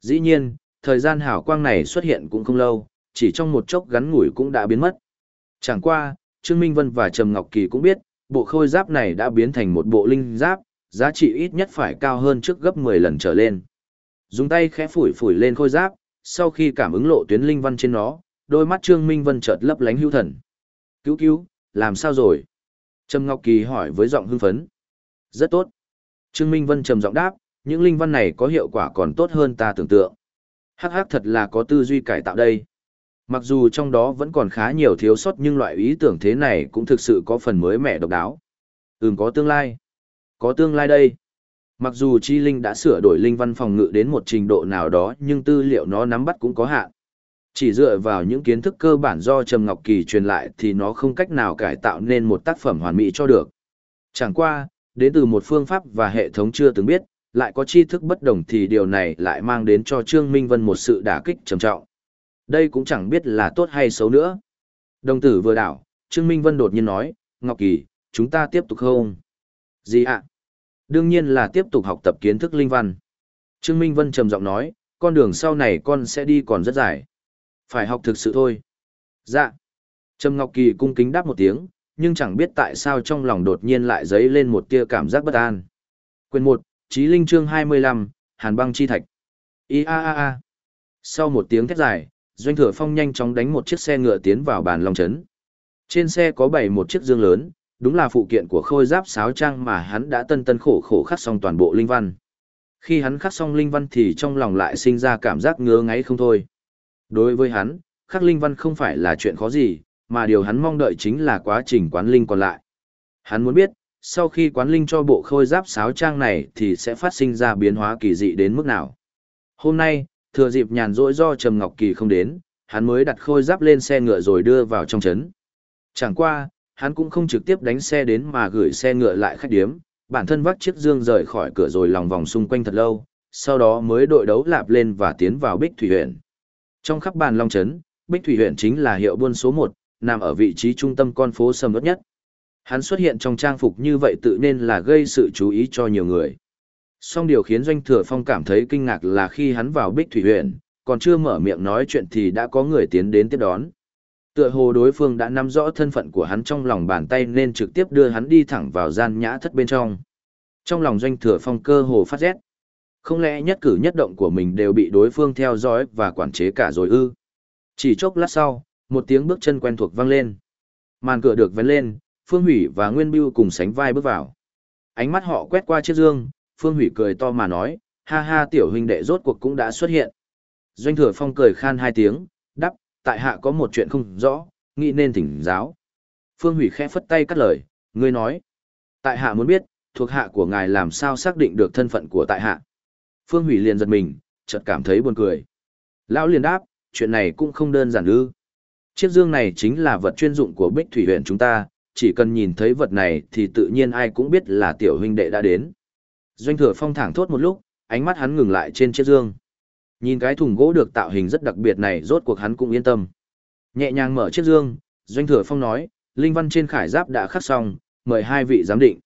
Dĩ nhiên, thời gian hào quang này xuất hiện cũng không lâu, chỉ trong một chốc gắn ngủi cũng đã biến mất. Chẳng qua, Trương Minh Vân và Trầm Ngọc Kỳ cũng biết, bộ khôi giáp này đã biến thành một bộ linh giáp, giá trị ít nhất phải cao hơn trước gấp 10 lần trở lên. Dùng tay khẽ phủi phủi lên khôi giáp, sau khi cảm ứng lộ tuyến linh văn trên nó, đôi mắt Trương Minh Vân chợt lấp lánh hưu thần. Cứu cứu, làm sao rồi? Trầm Ngọc Kỳ hỏi với giọng hưng phấn. Rất tốt. Trương Minh Vân trầm giọng đáp, những linh văn này có hiệu quả còn tốt hơn ta tưởng tượng. Hắc hắc thật là có tư duy cải tạo đây. Mặc dù trong đó vẫn còn khá nhiều thiếu sót nhưng loại ý tưởng thế này cũng thực sự có phần mới mẻ độc đáo. Ừm có tương lai. Có tương lai đây. Mặc dù Chi Linh đã sửa đổi linh văn phòng ngự đến một trình độ nào đó nhưng tư liệu nó nắm bắt cũng có hạn. Chỉ dựa vào những kiến thức cơ bản do Trầm Ngọc Kỳ truyền lại thì nó không cách nào cải tạo nên một tác phẩm hoàn mỹ cho được. Chẳng qua, đến từ một phương pháp và hệ thống chưa từng biết, lại có tri thức bất đồng thì điều này lại mang đến cho Trương Minh Vân một sự đả kích trầm trọng. Đây cũng chẳng biết là tốt hay xấu nữa. Đồng tử vừa đảo, Trương Minh Vân đột nhiên nói, Ngọc Kỳ, chúng ta tiếp tục không? Gì ạ? Đương nhiên là tiếp tục học tập kiến thức linh văn. Trương Minh Vân trầm giọng nói, con đường sau này con sẽ đi còn rất dài. Phải học thực sự thôi. Dạ. Trầm Ngọc Kỳ cung kính đáp một tiếng, nhưng chẳng biết tại sao trong lòng đột nhiên lại dấy lên một tia cảm giác bất an. Quyền 1, Chí Linh chương 25, Hàn băng chi thạch. I a a a. Sau một tiếng thét dài, Doanh Thừa Phong nhanh chóng đánh một chiếc xe ngựa tiến vào bàn long trấn. Trên xe có bảy một chiếc dương lớn, đúng là phụ kiện của khôi giáp sáo trang mà hắn đã tân tân khổ khổ khắc xong toàn bộ linh văn. Khi hắn khắc xong linh văn thì trong lòng lại sinh ra cảm giác ngứa ngáy không thôi. Đối với hắn, khắc linh văn không phải là chuyện khó gì, mà điều hắn mong đợi chính là quá trình quán linh còn lại. Hắn muốn biết, sau khi quán linh cho bộ khôi giáp sáo trang này thì sẽ phát sinh ra biến hóa kỳ dị đến mức nào. Hôm nay, thừa dịp nhàn rỗi do Trầm Ngọc Kỳ không đến, hắn mới đặt khôi giáp lên xe ngựa rồi đưa vào trong trấn. Chẳng qua, hắn cũng không trực tiếp đánh xe đến mà gửi xe ngựa lại khách điếm, bản thân vác chiếc dương rời khỏi cửa rồi lòng vòng xung quanh thật lâu, sau đó mới đội đấu lạp lên và tiến vào Bích Thủy huyện. Trong khắp bàn Long Trấn, Bích Thủy huyện chính là hiệu buôn số 1, nằm ở vị trí trung tâm con phố sầm ớt nhất. Hắn xuất hiện trong trang phục như vậy tự nên là gây sự chú ý cho nhiều người. Song điều khiến Doanh Thừa Phong cảm thấy kinh ngạc là khi hắn vào Bích Thủy huyện, còn chưa mở miệng nói chuyện thì đã có người tiến đến tiếp đón. Tựa hồ đối phương đã nắm rõ thân phận của hắn trong lòng bàn tay nên trực tiếp đưa hắn đi thẳng vào gian nhã thất bên trong. Trong lòng Doanh Thừa Phong cơ hồ phát rét. Không lẽ nhất cử nhất động của mình đều bị đối phương theo dõi và quản chế cả rồi ư? Chỉ chốc lát sau, một tiếng bước chân quen thuộc vang lên. Màn cửa được vén lên, Phương Hủy và Nguyên Bưu cùng sánh vai bước vào. Ánh mắt họ quét qua chiếc dương, Phương Hủy cười to mà nói, ha ha tiểu huynh đệ rốt cuộc cũng đã xuất hiện. Doanh thừa phong cười khan hai tiếng, tại hạ có một chuyện không rõ, nghĩ nên thỉnh giáo. Phương Hủy khẽ phất tay cắt lời, ngươi nói. Tại hạ muốn biết, thuộc hạ của ngài làm sao xác định được thân phận của tại hạ. Phương Hủy liền giật mình, chợt cảm thấy buồn cười. Lão liền đáp, chuyện này cũng không đơn giản ư. Chiếc dương này chính là vật chuyên dụng của Bích Thủy huyện chúng ta, chỉ cần nhìn thấy vật này thì tự nhiên ai cũng biết là tiểu huynh đệ đã đến. Doanh thừa phong thẳng thốt một lúc, ánh mắt hắn ngừng lại trên chiếc dương. Nhìn cái thùng gỗ được tạo hình rất đặc biệt này rốt cuộc hắn cũng yên tâm. Nhẹ nhàng mở chiếc dương, Doanh Thừa Phong nói, linh văn trên khải giáp đã khắc xong, mời hai vị giám định.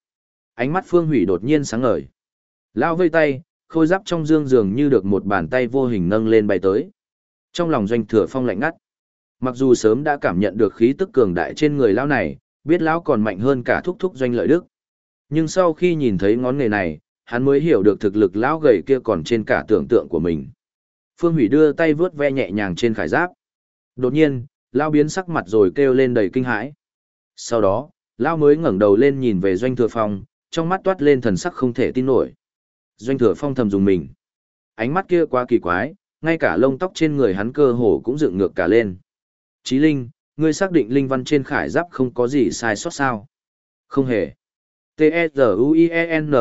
Ánh mắt Phương Hủy đột nhiên sáng ngời. Lao vây tay, khôi giáp trong dương dường như được một bàn tay vô hình nâng lên bay tới. Trong lòng Doanh Thừa Phong lạnh ngắt. Mặc dù sớm đã cảm nhận được khí tức cường đại trên người lão này, biết lão còn mạnh hơn cả thúc thúc Doanh Lợi Đức. Nhưng sau khi nhìn thấy ngón nghề này, hắn mới hiểu được thực lực lão gầy kia còn trên cả tưởng tượng của mình. Phương Hủy đưa tay vướt ve nhẹ nhàng trên khải giáp. Đột nhiên, lao biến sắc mặt rồi kêu lên đầy kinh hãi. Sau đó, lao mới ngẩng đầu lên nhìn về Doanh Thừa Phong, trong mắt toát lên thần sắc không thể tin nổi. Doanh Thừa Phong thầm dùng mình. Ánh mắt kia quá kỳ quái, ngay cả lông tóc trên người hắn cơ hồ cũng dựng ngược cả lên. Chí Linh, ngươi xác định linh văn trên khải giáp không có gì sai sót sao? Không hề. T-E-Z-U-I-E-N-N-E-T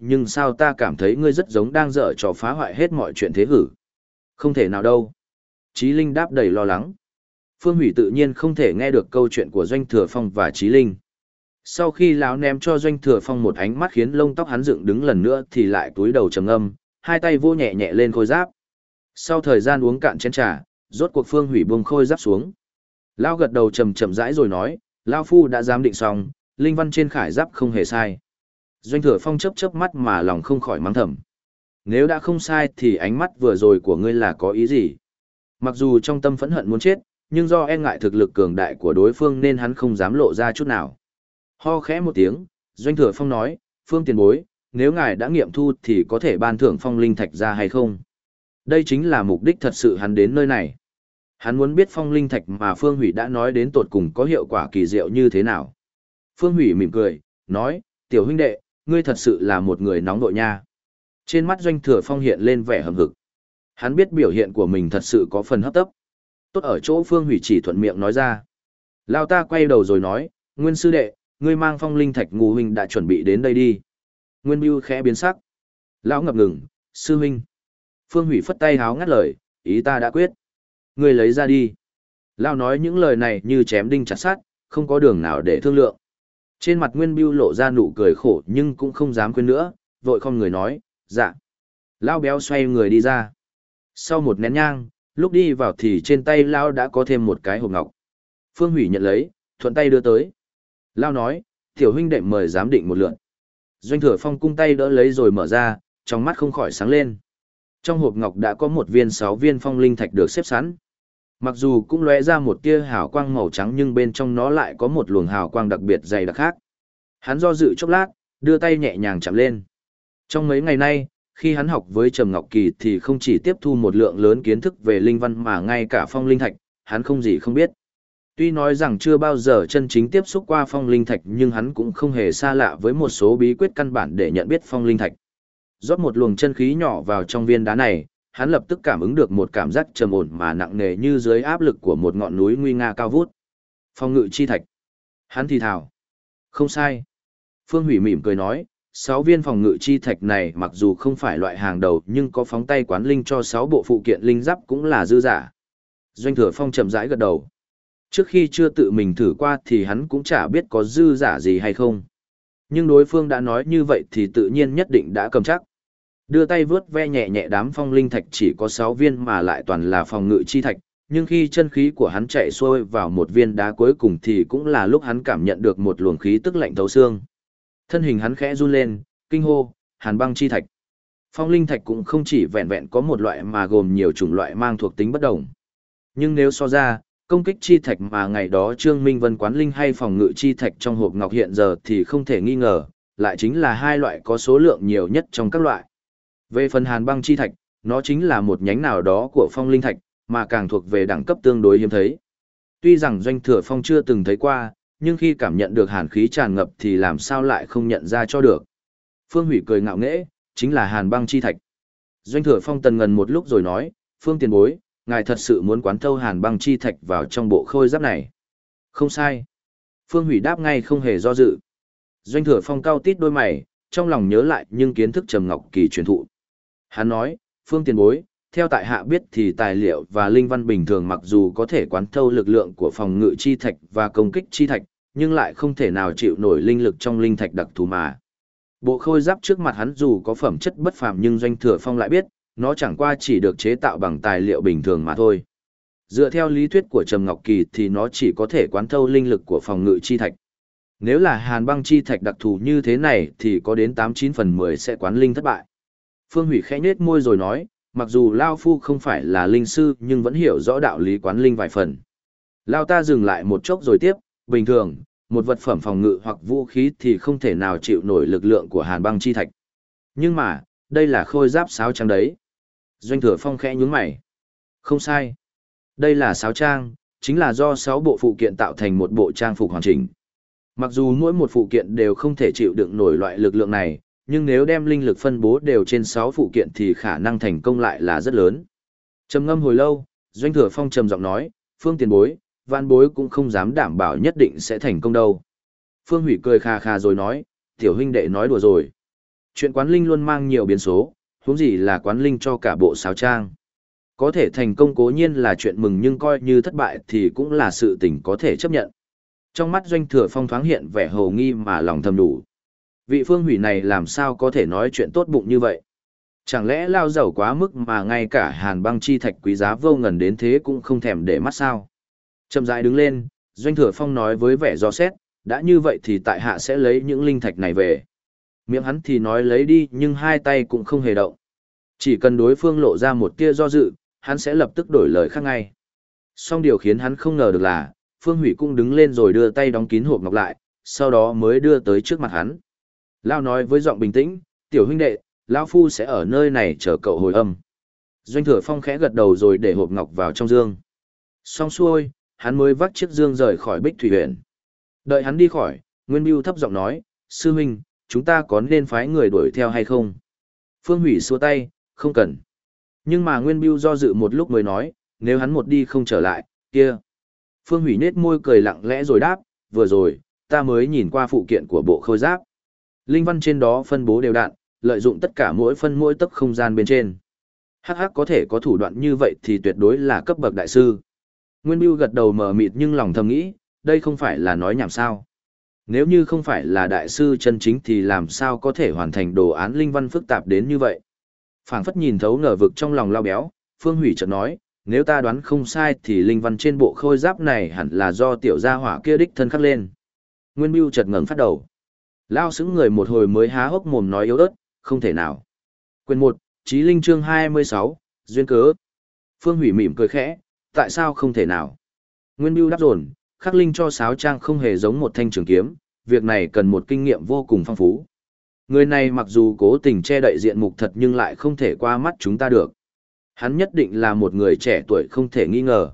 nhưng sao ta cảm thấy ngươi rất giống đang dở trò phá hoại hết mọi chuyện thế hử? Không thể nào đâu. Chí Linh đáp đầy lo lắng. Phương Hủy tự nhiên không thể nghe được câu chuyện của Doanh Thừa Phong và Chí Linh. Sau khi lão ném cho Doanh Thừa Phong một ánh mắt khiến lông tóc hắn dựng đứng lần nữa thì lại túi đầu trầm âm, hai tay vô nhẹ nhẹ lên khôi giáp. Sau thời gian uống cạn chén trà, rốt cuộc Phương Hủy buông khôi giáp xuống. Lão gật đầu trầm trầm rãi rồi nói, lão phu đã dám định xong, linh văn trên khải giáp không hề sai. Doanh Thừa Phong chớp chớp mắt mà lòng không khỏi mắng thầm. Nếu đã không sai thì ánh mắt vừa rồi của ngươi là có ý gì? Mặc dù trong tâm phẫn hận muốn chết, nhưng do e ngại thực lực cường đại của đối phương nên hắn không dám lộ ra chút nào. Ho khẽ một tiếng, Doanh Thừa Phong nói, Phương tiền bối, nếu ngài đã nghiệm thu thì có thể ban thưởng phong linh thạch ra hay không? Đây chính là mục đích thật sự hắn đến nơi này. Hắn muốn biết phong linh thạch mà Phương Hủy đã nói đến tột cùng có hiệu quả kỳ diệu như thế nào. Phương Hủy mỉm cười, nói, tiểu huynh đệ, ngươi thật sự là một người nóng nội nha. Trên mắt Doanh Thừa Phong hiện lên vẻ hầm hực. Hắn biết biểu hiện của mình thật sự có phần hấp tấp. Tốt ở chỗ Phương Hủy chỉ thuận miệng nói ra. Lao ta quay đầu rồi nói, Nguyên sư đệ, ngươi mang phong linh thạch ngũ huynh đã chuẩn bị đến đây đi. Nguyên Bưu khẽ biến sắc. Lão ngập ngừng, sư huynh. Phương Hủy phất tay háo ngắt lời, ý ta đã quyết. Ngươi lấy ra đi. Lão nói những lời này như chém đinh chặt sát, không có đường nào để thương lượng. Trên mặt Nguyên biêu lộ ra nụ cười khổ nhưng cũng không dám quên nữa, vội không người nói, dạ. Lão béo xoay người đi ra. Sau một nén nhang, lúc đi vào thì trên tay Lão đã có thêm một cái hộp ngọc. Phương Hủy nhận lấy, thuận tay đưa tới. Lao nói, tiểu huynh đệ mời giám định một lượn. Doanh thừa phong cung tay đỡ lấy rồi mở ra, trong mắt không khỏi sáng lên. Trong hộp ngọc đã có một viên sáu viên phong linh thạch được xếp sẵn. Mặc dù cũng lóe ra một tia hào quang màu trắng nhưng bên trong nó lại có một luồng hào quang đặc biệt dày đặc khác. Hắn do dự chốc lát, đưa tay nhẹ nhàng chạm lên. Trong mấy ngày nay, khi hắn học với Trầm Ngọc Kỳ thì không chỉ tiếp thu một lượng lớn kiến thức về linh văn mà ngay cả phong linh thạch, hắn không gì không biết. Tuy nói rằng chưa bao giờ chân chính tiếp xúc qua phong linh thạch nhưng hắn cũng không hề xa lạ với một số bí quyết căn bản để nhận biết phong linh thạch. Rót một luồng chân khí nhỏ vào trong viên đá này, hắn lập tức cảm ứng được một cảm giác trầm ổn mà nặng nề như dưới áp lực của một ngọn núi nguy nga cao vút. Phong ngự chi thạch. Hắn thì thào. Không sai. Phương Hủy mỉm cười nói, sáu viên phòng ngự chi thạch này mặc dù không phải loại hàng đầu nhưng có phóng tay quán linh cho sáu bộ phụ kiện linh giáp cũng là dư giả. Doanh thừa phong chậm rãi gật đầu trước khi chưa tự mình thử qua thì hắn cũng chả biết có dư giả gì hay không. Nhưng đối phương đã nói như vậy thì tự nhiên nhất định đã cầm chắc. Đưa tay vướt ve nhẹ nhẹ đám phong linh thạch chỉ có 6 viên mà lại toàn là phòng ngự chi thạch, nhưng khi chân khí của hắn chạy xuôi vào một viên đá cuối cùng thì cũng là lúc hắn cảm nhận được một luồng khí tức lạnh thấu xương. Thân hình hắn khẽ run lên, kinh hô, hàn băng chi thạch. Phong linh thạch cũng không chỉ vẹn vẹn có một loại mà gồm nhiều chủng loại mang thuộc tính bất đồng. Nhưng nếu so ra, công kích chi thạch mà ngày đó Trương Minh Vân quán linh hay phòng ngự chi thạch trong hộp ngọc hiện giờ thì không thể nghi ngờ, lại chính là hai loại có số lượng nhiều nhất trong các loại. Về phần hàn băng chi thạch, nó chính là một nhánh nào đó của phong linh thạch, mà càng thuộc về đẳng cấp tương đối hiếm thấy. Tuy rằng doanh thừa phong chưa từng thấy qua, nhưng khi cảm nhận được hàn khí tràn ngập thì làm sao lại không nhận ra cho được. Phương Hủy cười ngạo nghễ, chính là hàn băng chi thạch. Doanh thừa phong tần ngần một lúc rồi nói, Phương tiền bối, ngài thật sự muốn quán thâu hàn băng chi thạch vào trong bộ khôi giáp này. Không sai. Phương Hủy đáp ngay không hề do dự. Doanh thừa phong cao tít đôi mày, trong lòng nhớ lại nhưng kiến thức Trầm Ngọc Kỳ truyền thụ. Hắn nói, Phương tiền bối, theo tại hạ biết thì tài liệu và linh văn bình thường mặc dù có thể quán thâu lực lượng của phòng ngự chi thạch và công kích chi thạch, nhưng lại không thể nào chịu nổi linh lực trong linh thạch đặc thù mà. Bộ khôi giáp trước mặt hắn dù có phẩm chất bất phàm nhưng doanh thừa phong lại biết, nó chẳng qua chỉ được chế tạo bằng tài liệu bình thường mà thôi. Dựa theo lý thuyết của Trầm Ngọc Kỳ thì nó chỉ có thể quán thâu linh lực của phòng ngự chi thạch. Nếu là hàn băng chi thạch đặc thù như thế này thì có đến 89 phần 10 sẽ quán linh thất bại. Phương Hủy khẽ nhếch môi rồi nói, mặc dù Lao Phu không phải là linh sư nhưng vẫn hiểu rõ đạo lý quán linh vài phần. Lao ta dừng lại một chốc rồi tiếp, bình thường, một vật phẩm phòng ngự hoặc vũ khí thì không thể nào chịu nổi lực lượng của hàn băng chi thạch. Nhưng mà, đây là khôi giáp sáo trang đấy. Doanh thừa phong khẽ nhúng mày. Không sai. Đây là sáo trang, chính là do sáu bộ phụ kiện tạo thành một bộ trang phục hoàn chỉnh. Mặc dù mỗi một phụ kiện đều không thể chịu đựng nổi loại lực lượng này, nhưng nếu đem linh lực phân bố đều trên 6 phụ kiện thì khả năng thành công lại là rất lớn. Trầm ngâm hồi lâu, Doanh Thừa Phong trầm giọng nói, Phương tiền bối, Vạn bối cũng không dám đảm bảo nhất định sẽ thành công đâu. Phương Hủy cười kha kha rồi nói, tiểu huynh đệ nói đùa rồi. Chuyện quán linh luôn mang nhiều biến số, huống gì là quán linh cho cả bộ sáo trang. Có thể thành công cố nhiên là chuyện mừng nhưng coi như thất bại thì cũng là sự tình có thể chấp nhận. Trong mắt doanh thừa phong thoáng hiện vẻ hồ nghi mà lòng thầm đủ. Vị phương hủy này làm sao có thể nói chuyện tốt bụng như vậy? Chẳng lẽ lao giàu quá mức mà ngay cả hàn băng chi thạch quý giá vô ngần đến thế cũng không thèm để mắt sao? Chậm rãi đứng lên, doanh thừa phong nói với vẻ do xét, đã như vậy thì tại hạ sẽ lấy những linh thạch này về. Miệng hắn thì nói lấy đi nhưng hai tay cũng không hề động. Chỉ cần đối phương lộ ra một tia do dự, hắn sẽ lập tức đổi lời khác ngay. Song điều khiến hắn không ngờ được là, Phương Hủy cũng đứng lên rồi đưa tay đóng kín hộp ngọc lại, sau đó mới đưa tới trước mặt hắn. Lao nói với giọng bình tĩnh, tiểu huynh đệ, Lao Phu sẽ ở nơi này chờ cậu hồi âm. Doanh thừa phong khẽ gật đầu rồi để hộp ngọc vào trong dương. Xong xuôi, hắn mới vác chiếc dương rời khỏi bích thủy huyện. Đợi hắn đi khỏi, Nguyên Biêu thấp giọng nói, sư huynh, chúng ta có nên phái người đuổi theo hay không? Phương Hủy xua tay, không cần. Nhưng mà Nguyên Biêu do dự một lúc mới nói, nếu hắn một đi không trở lại, kia. Phương Hủy nết môi cười lặng lẽ rồi đáp, vừa rồi, ta mới nhìn qua phụ kiện của bộ khôi giáp. Linh văn trên đó phân bố đều đặn, lợi dụng tất cả mỗi phân mỗi tấc không gian bên trên. Hắc hắc có thể có thủ đoạn như vậy thì tuyệt đối là cấp bậc đại sư. Nguyên Biêu gật đầu mờ mịt nhưng lòng thầm nghĩ, đây không phải là nói nhảm sao. Nếu như không phải là đại sư chân chính thì làm sao có thể hoàn thành đồ án linh văn phức tạp đến như vậy. phảng phất nhìn thấu ngờ vực trong lòng lao béo, Phương Hủy chợt nói, nếu ta đoán không sai thì linh văn trên bộ khôi giáp này hẳn là do tiểu gia hỏa kia đích thân khắc lên. Nguyên Biêu chợt ngẩng phát đầu. Lao xứng người một hồi mới há hốc mồm nói yếu ớt, không thể nào. Quyền 1, Chí Linh chương 26, Duyên cớ. Phương Hủy mỉm cười khẽ, tại sao không thể nào? Nguyên Biêu đáp dồn, khắc linh cho sáo trang không hề giống một thanh trường kiếm, việc này cần một kinh nghiệm vô cùng phong phú. Người này mặc dù cố tình che đậy diện mục thật nhưng lại không thể qua mắt chúng ta được. Hắn nhất định là một người trẻ tuổi không thể nghi ngờ.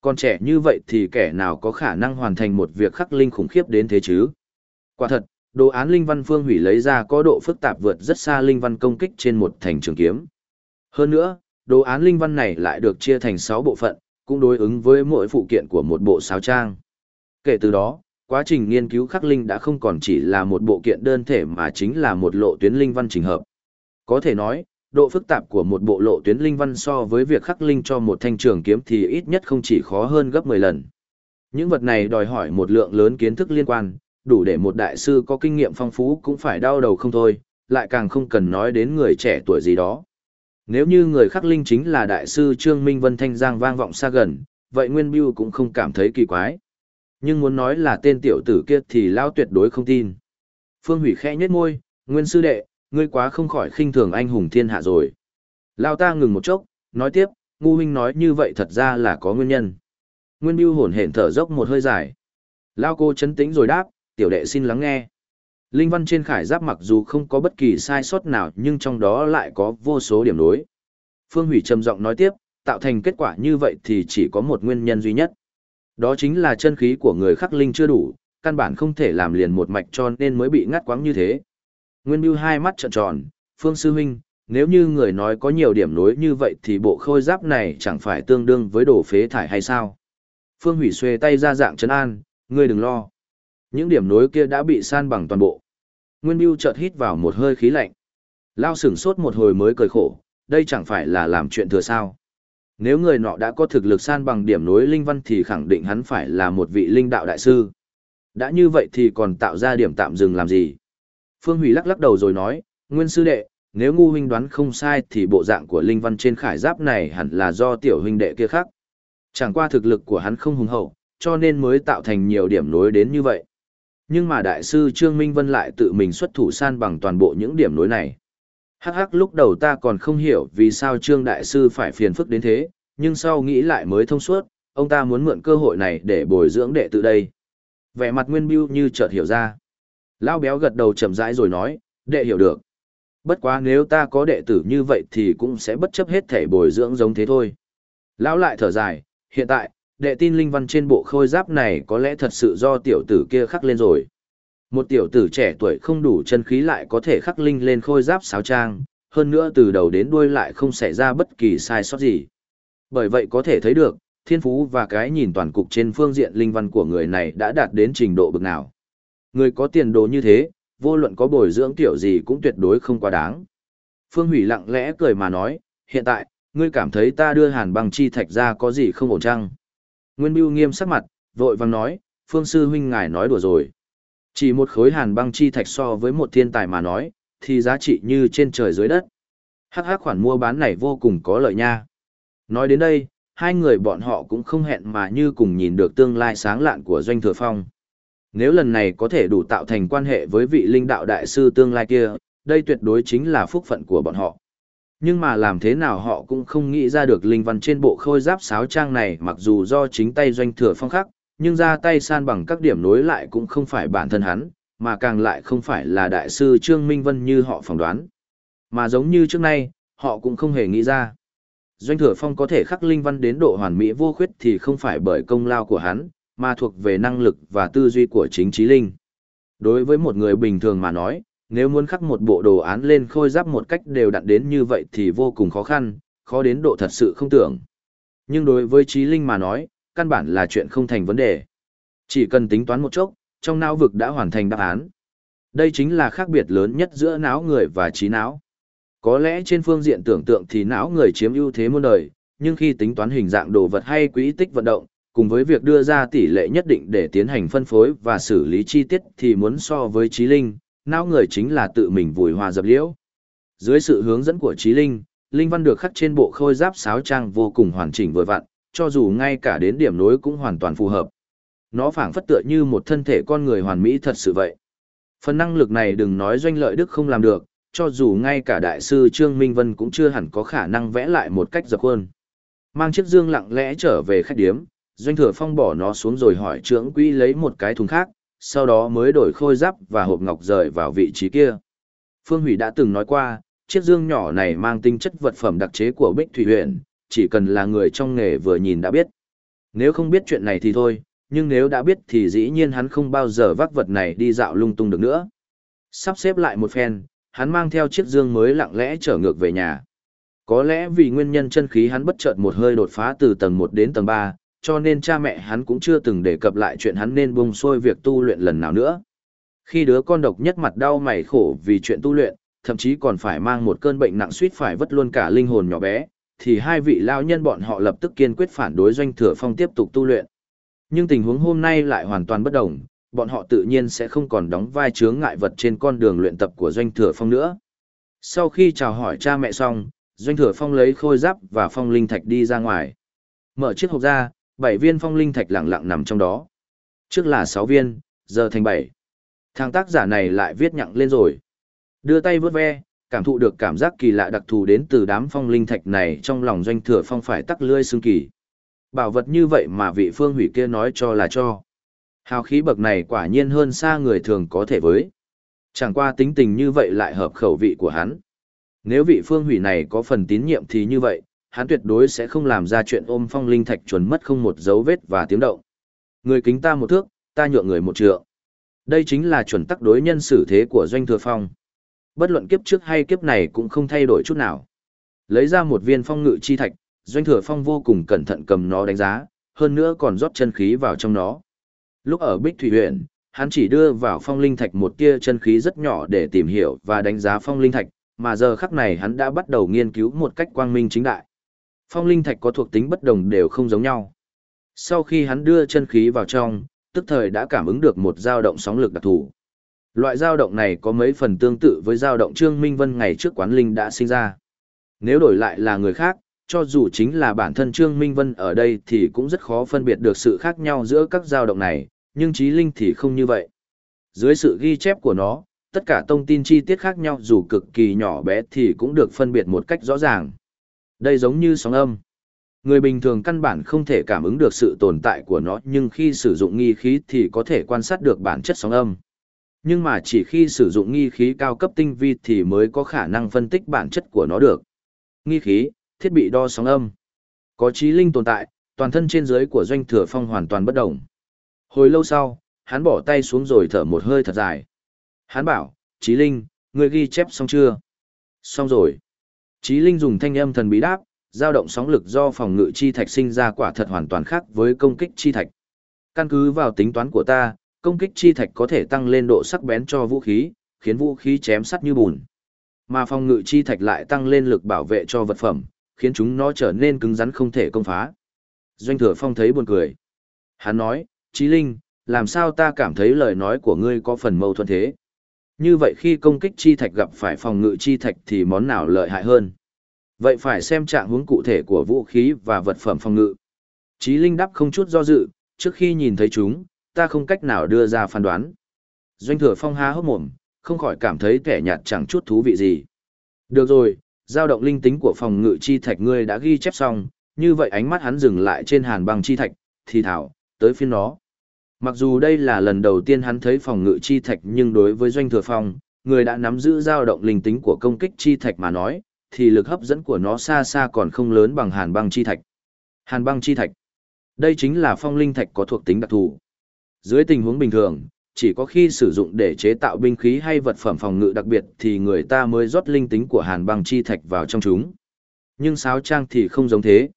Còn trẻ như vậy thì kẻ nào có khả năng hoàn thành một việc khắc linh khủng khiếp đến thế chứ? Quả thật, đồ án linh văn phương hủy lấy ra có độ phức tạp vượt rất xa linh văn công kích trên một thành trường kiếm. Hơn nữa, đồ án linh văn này lại được chia thành 6 bộ phận, cũng đối ứng với mỗi phụ kiện của một bộ sáo trang. Kể từ đó, quá trình nghiên cứu khắc linh đã không còn chỉ là một bộ kiện đơn thể mà chính là một lộ tuyến linh văn trình hợp. Có thể nói, độ phức tạp của một bộ lộ tuyến linh văn so với việc khắc linh cho một thanh trường kiếm thì ít nhất không chỉ khó hơn gấp 10 lần. Những vật này đòi hỏi một lượng lớn kiến thức liên quan, đủ để một đại sư có kinh nghiệm phong phú cũng phải đau đầu không thôi, lại càng không cần nói đến người trẻ tuổi gì đó. Nếu như người khắc linh chính là đại sư Trương Minh Vân Thanh Giang vang vọng xa gần, vậy Nguyên Biêu cũng không cảm thấy kỳ quái. Nhưng muốn nói là tên tiểu tử kia thì Lao tuyệt đối không tin. Phương Hủy khẽ nhếch môi, Nguyên sư đệ, ngươi quá không khỏi khinh thường anh hùng thiên hạ rồi. Lao ta ngừng một chốc, nói tiếp, ngu huynh nói như vậy thật ra là có nguyên nhân. Nguyên Biêu hổn hển thở dốc một hơi dài. Lao cô chấn tĩnh rồi đáp, tiểu đệ xin lắng nghe. Linh văn trên khải giáp mặc dù không có bất kỳ sai sót nào nhưng trong đó lại có vô số điểm đối. Phương Hủy trầm giọng nói tiếp, tạo thành kết quả như vậy thì chỉ có một nguyên nhân duy nhất. Đó chính là chân khí của người khắc linh chưa đủ, căn bản không thể làm liền một mạch cho nên mới bị ngắt quãng như thế. Nguyên Bưu hai mắt trợn tròn, Phương Sư Huynh, nếu như người nói có nhiều điểm nối như vậy thì bộ khôi giáp này chẳng phải tương đương với đồ phế thải hay sao? Phương Hủy xuê tay ra dạng trấn an, ngươi đừng lo. Những điểm nối kia đã bị san bằng toàn bộ. Nguyên Bưu chợt hít vào một hơi khí lạnh. Lao sửng sốt một hồi mới cười khổ, đây chẳng phải là làm chuyện thừa sao. Nếu người nọ đã có thực lực san bằng điểm nối linh văn thì khẳng định hắn phải là một vị linh đạo đại sư. Đã như vậy thì còn tạo ra điểm tạm dừng làm gì? Phương Hủy lắc lắc đầu rồi nói, Nguyên sư đệ, nếu ngu huynh đoán không sai thì bộ dạng của linh văn trên khải giáp này hẳn là do tiểu huynh đệ kia khác. Chẳng qua thực lực của hắn không hùng hậu, cho nên mới tạo thành nhiều điểm nối đến như vậy. Nhưng mà đại sư Trương Minh Vân lại tự mình xuất thủ san bằng toàn bộ những điểm nối này. Hắc hắc lúc đầu ta còn không hiểu vì sao Trương Đại Sư phải phiền phức đến thế, nhưng sau nghĩ lại mới thông suốt, ông ta muốn mượn cơ hội này để bồi dưỡng đệ tử đây. Vẻ mặt Nguyên Biêu như chợt hiểu ra. Lão béo gật đầu chậm rãi rồi nói, đệ hiểu được. Bất quá nếu ta có đệ tử như vậy thì cũng sẽ bất chấp hết thể bồi dưỡng giống thế thôi. Lão lại thở dài, hiện tại, đệ tin linh văn trên bộ khôi giáp này có lẽ thật sự do tiểu tử kia khắc lên rồi. Một tiểu tử trẻ tuổi không đủ chân khí lại có thể khắc linh lên khôi giáp sáo trang, hơn nữa từ đầu đến đuôi lại không xảy ra bất kỳ sai sót gì. Bởi vậy có thể thấy được, thiên phú và cái nhìn toàn cục trên phương diện linh văn của người này đã đạt đến trình độ bực nào. Người có tiền đồ như thế, vô luận có bồi dưỡng tiểu gì cũng tuyệt đối không quá đáng. Phương Hủy lặng lẽ cười mà nói, hiện tại, ngươi cảm thấy ta đưa hàn băng chi thạch ra có gì không ổn chăng? Nguyên Biêu nghiêm sắc mặt, vội vàng nói, Phương Sư Huynh ngài nói đùa rồi. Chỉ một khối hàn băng chi thạch so với một thiên tài mà nói, thì giá trị như trên trời dưới đất. Hắc hắc khoản mua bán này vô cùng có lợi nha. Nói đến đây, hai người bọn họ cũng không hẹn mà như cùng nhìn được tương lai sáng lạn của Doanh Thừa Phong. Nếu lần này có thể đủ tạo thành quan hệ với vị linh đạo đại sư tương lai kia, đây tuyệt đối chính là phúc phận của bọn họ. Nhưng mà làm thế nào họ cũng không nghĩ ra được linh văn trên bộ khôi giáp sáo trang này mặc dù do chính tay Doanh Thừa Phong khắc, nhưng ra tay san bằng các điểm nối lại cũng không phải bản thân hắn, mà càng lại không phải là đại sư Trương Minh Vân như họ phỏng đoán. Mà giống như trước nay, họ cũng không hề nghĩ ra. Doanh Thừa Phong có thể khắc linh văn đến độ hoàn mỹ vô khuyết thì không phải bởi công lao của hắn, mà thuộc về năng lực và tư duy của chính trí linh. Đối với một người bình thường mà nói, nếu muốn khắc một bộ đồ án lên khôi giáp một cách đều đặn đến như vậy thì vô cùng khó khăn, khó đến độ thật sự không tưởng. Nhưng đối với trí linh mà nói, căn bản là chuyện không thành vấn đề. Chỉ cần tính toán một chốc, trong não vực đã hoàn thành đáp án. Đây chính là khác biệt lớn nhất giữa não người và trí não. Có lẽ trên phương diện tưởng tượng thì não người chiếm ưu thế muôn đời, nhưng khi tính toán hình dạng đồ vật hay quỹ tích vận động, cùng với việc đưa ra tỷ lệ nhất định để tiến hành phân phối và xử lý chi tiết thì muốn so với trí linh, não người chính là tự mình vùi hòa dập liễu. Dưới sự hướng dẫn của trí linh, linh văn được khắc trên bộ khôi giáp sáo trang vô cùng hoàn chỉnh vừa vặn, cho dù ngay cả đến điểm nối cũng hoàn toàn phù hợp. Nó phảng phất tựa như một thân thể con người hoàn mỹ thật sự vậy. Phần năng lực này đừng nói doanh lợi đức không làm được, cho dù ngay cả đại sư Trương Minh Vân cũng chưa hẳn có khả năng vẽ lại một cách dập khuôn. Mang chiếc dương lặng lẽ trở về khách điếm, doanh thừa phong bỏ nó xuống rồi hỏi trưởng quỹ lấy một cái thùng khác, sau đó mới đổi khôi giáp và hộp ngọc rời vào vị trí kia. Phương Hủy đã từng nói qua, chiếc dương nhỏ này mang tinh chất vật phẩm đặc chế của Bích Thủy huyện, chỉ cần là người trong nghề vừa nhìn đã biết. Nếu không biết chuyện này thì thôi, nhưng nếu đã biết thì dĩ nhiên hắn không bao giờ vác vật này đi dạo lung tung được nữa. Sắp xếp lại một phen, hắn mang theo chiếc dương mới lặng lẽ trở ngược về nhà. Có lẽ vì nguyên nhân chân khí hắn bất chợt một hơi đột phá từ tầng 1 đến tầng 3, cho nên cha mẹ hắn cũng chưa từng đề cập lại chuyện hắn nên bung xôi việc tu luyện lần nào nữa. Khi đứa con độc nhất mặt đau mày khổ vì chuyện tu luyện, thậm chí còn phải mang một cơn bệnh nặng suýt phải vứt luôn cả linh hồn nhỏ bé, thì hai vị lao nhân bọn họ lập tức kiên quyết phản đối doanh thừa phong tiếp tục tu luyện. Nhưng tình huống hôm nay lại hoàn toàn bất đồng, bọn họ tự nhiên sẽ không còn đóng vai chướng ngại vật trên con đường luyện tập của doanh thừa phong nữa. Sau khi chào hỏi cha mẹ xong, doanh thừa phong lấy khôi giáp và phong linh thạch đi ra ngoài. Mở chiếc hộp ra, bảy viên phong linh thạch lặng lặng nằm trong đó. Trước là sáu viên, giờ thành bảy. Thằng tác giả này lại viết nhặng lên rồi. Đưa tay vớt ve, cảm thụ được cảm giác kỳ lạ đặc thù đến từ đám phong linh thạch này trong lòng doanh thừa phong phải tắc lươi xương kỳ. Bảo vật như vậy mà vị phương hủy kia nói cho là cho. Hào khí bậc này quả nhiên hơn xa người thường có thể với. Chẳng qua tính tình như vậy lại hợp khẩu vị của hắn. Nếu vị phương hủy này có phần tín nhiệm thì như vậy, hắn tuyệt đối sẽ không làm ra chuyện ôm phong linh thạch chuẩn mất không một dấu vết và tiếng động. Người kính ta một thước, ta nhượng người một trượng. Đây chính là chuẩn tắc đối nhân xử thế của doanh thừa phong. Bất luận kiếp trước hay kiếp này cũng không thay đổi chút nào. Lấy ra một viên phong ngự chi thạch, doanh thừa phong vô cùng cẩn thận cầm nó đánh giá, hơn nữa còn rót chân khí vào trong nó. Lúc ở Bích Thủy huyện, hắn chỉ đưa vào phong linh thạch một tia chân khí rất nhỏ để tìm hiểu và đánh giá phong linh thạch, mà giờ khắc này hắn đã bắt đầu nghiên cứu một cách quang minh chính đại. Phong linh thạch có thuộc tính bất đồng đều không giống nhau. Sau khi hắn đưa chân khí vào trong, tức thời đã cảm ứng được một dao động sóng lực đặc thù. Loại dao động này có mấy phần tương tự với dao động Trương Minh Vân ngày trước quán linh đã sinh ra. Nếu đổi lại là người khác, cho dù chính là bản thân Trương Minh Vân ở đây thì cũng rất khó phân biệt được sự khác nhau giữa các dao động này, nhưng trí linh thì không như vậy. Dưới sự ghi chép của nó, tất cả thông tin chi tiết khác nhau dù cực kỳ nhỏ bé thì cũng được phân biệt một cách rõ ràng. Đây giống như sóng âm. Người bình thường căn bản không thể cảm ứng được sự tồn tại của nó nhưng khi sử dụng nghi khí thì có thể quan sát được bản chất sóng âm. Nhưng mà chỉ khi sử dụng nghi khí cao cấp tinh vi thì mới có khả năng phân tích bản chất của nó được. Nghi khí, thiết bị đo sóng âm. Có trí linh tồn tại, toàn thân trên dưới của doanh thừa phong hoàn toàn bất động. Hồi lâu sau, hắn bỏ tay xuống rồi thở một hơi thật dài. Hắn bảo, trí linh, ngươi ghi chép xong chưa? Xong rồi. Chí linh dùng thanh âm thần bí đáp, dao động sóng lực do phòng ngự chi thạch sinh ra quả thật hoàn toàn khác với công kích chi thạch. Căn cứ vào tính toán của ta, công kích chi thạch có thể tăng lên độ sắc bén cho vũ khí, khiến vũ khí chém sắt như bùn. Mà phòng ngự chi thạch lại tăng lên lực bảo vệ cho vật phẩm, khiến chúng nó trở nên cứng rắn không thể công phá. Doanh thừa phong thấy buồn cười. Hắn nói, Chí Linh, làm sao ta cảm thấy lời nói của ngươi có phần mâu thuẫn thế? Như vậy khi công kích chi thạch gặp phải phòng ngự chi thạch thì món nào lợi hại hơn? Vậy phải xem trạng hướng cụ thể của vũ khí và vật phẩm phòng ngự. Chí Linh đáp không chút do dự, trước khi nhìn thấy chúng, ta không cách nào đưa ra phán đoán. Doanh thừa phong há hốc mồm, không khỏi cảm thấy kẻ nhạt chẳng chút thú vị gì. Được rồi, dao động linh tính của phòng ngự chi thạch ngươi đã ghi chép xong, như vậy ánh mắt hắn dừng lại trên hàn băng chi thạch, thì thảo, tới phiên nó. Mặc dù đây là lần đầu tiên hắn thấy phòng ngự chi thạch nhưng đối với doanh thừa phong, người đã nắm giữ dao động linh tính của công kích chi thạch mà nói, thì lực hấp dẫn của nó xa xa còn không lớn bằng hàn băng chi thạch. Hàn băng chi thạch. Đây chính là phong linh thạch có thuộc tính đặc thù. Dưới tình huống bình thường, chỉ có khi sử dụng để chế tạo binh khí hay vật phẩm phòng ngự đặc biệt thì người ta mới rót linh tính của hàn băng chi thạch vào trong chúng. Nhưng sáo trang thì không giống thế.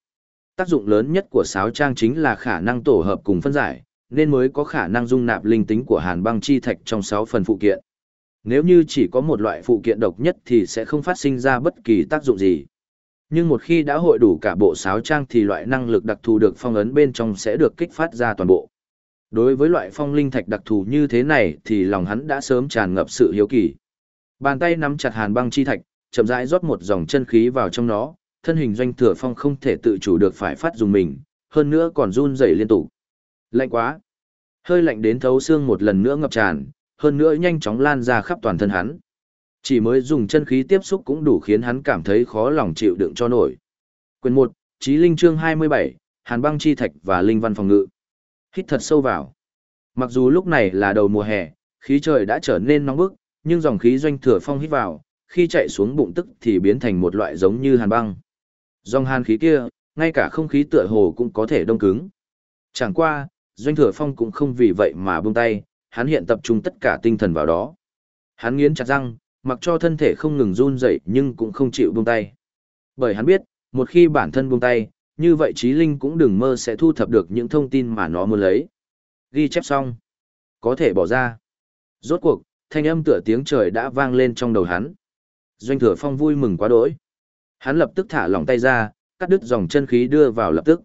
Tác dụng lớn nhất của sáo trang chính là khả năng tổ hợp cùng phân giải, nên mới có khả năng dung nạp linh tính của hàn băng chi thạch trong 6 phần phụ kiện. Nếu như chỉ có một loại phụ kiện độc nhất thì sẽ không phát sinh ra bất kỳ tác dụng gì. Nhưng một khi đã hội đủ cả bộ sáo trang thì loại năng lực đặc thù được phong ấn bên trong sẽ được kích phát ra toàn bộ. Đối với loại phong linh thạch đặc thù như thế này thì lòng hắn đã sớm tràn ngập sự hiếu kỳ. Bàn tay nắm chặt hàn băng chi thạch, chậm rãi rót một dòng chân khí vào trong nó, thân hình doanh thừa phong không thể tự chủ được phải phát dùng mình, hơn nữa còn run rẩy liên tục. Lạnh quá. Hơi lạnh đến thấu xương một lần nữa ngập tràn, hơn nữa nhanh chóng lan ra khắp toàn thân hắn. Chỉ mới dùng chân khí tiếp xúc cũng đủ khiến hắn cảm thấy khó lòng chịu đựng cho nổi. Quyền 1, Chí Linh chương 27, Hàn băng chi thạch và linh văn phòng ngự. Hít thật sâu vào. Mặc dù lúc này là đầu mùa hè, khí trời đã trở nên nóng bức, nhưng dòng khí doanh thừa phong hít vào, khi chạy xuống bụng tức thì biến thành một loại giống như hàn băng. Dòng hàn khí kia, ngay cả không khí tựa hồ cũng có thể đông cứng. Chẳng qua, doanh thừa phong cũng không vì vậy mà buông tay, hắn hiện tập trung tất cả tinh thần vào đó. Hắn nghiến chặt răng, mặc cho thân thể không ngừng run rẩy nhưng cũng không chịu buông tay. Bởi hắn biết, một khi bản thân buông tay, như vậy trí linh cũng đừng mơ sẽ thu thập được những thông tin mà nó muốn lấy. Ghi chép xong. Có thể bỏ ra. Rốt cuộc, thanh âm tựa tiếng trời đã vang lên trong đầu hắn. Doanh thừa phong vui mừng quá đỗi. Hắn lập tức thả lỏng tay ra, cắt đứt dòng chân khí đưa vào lập tức.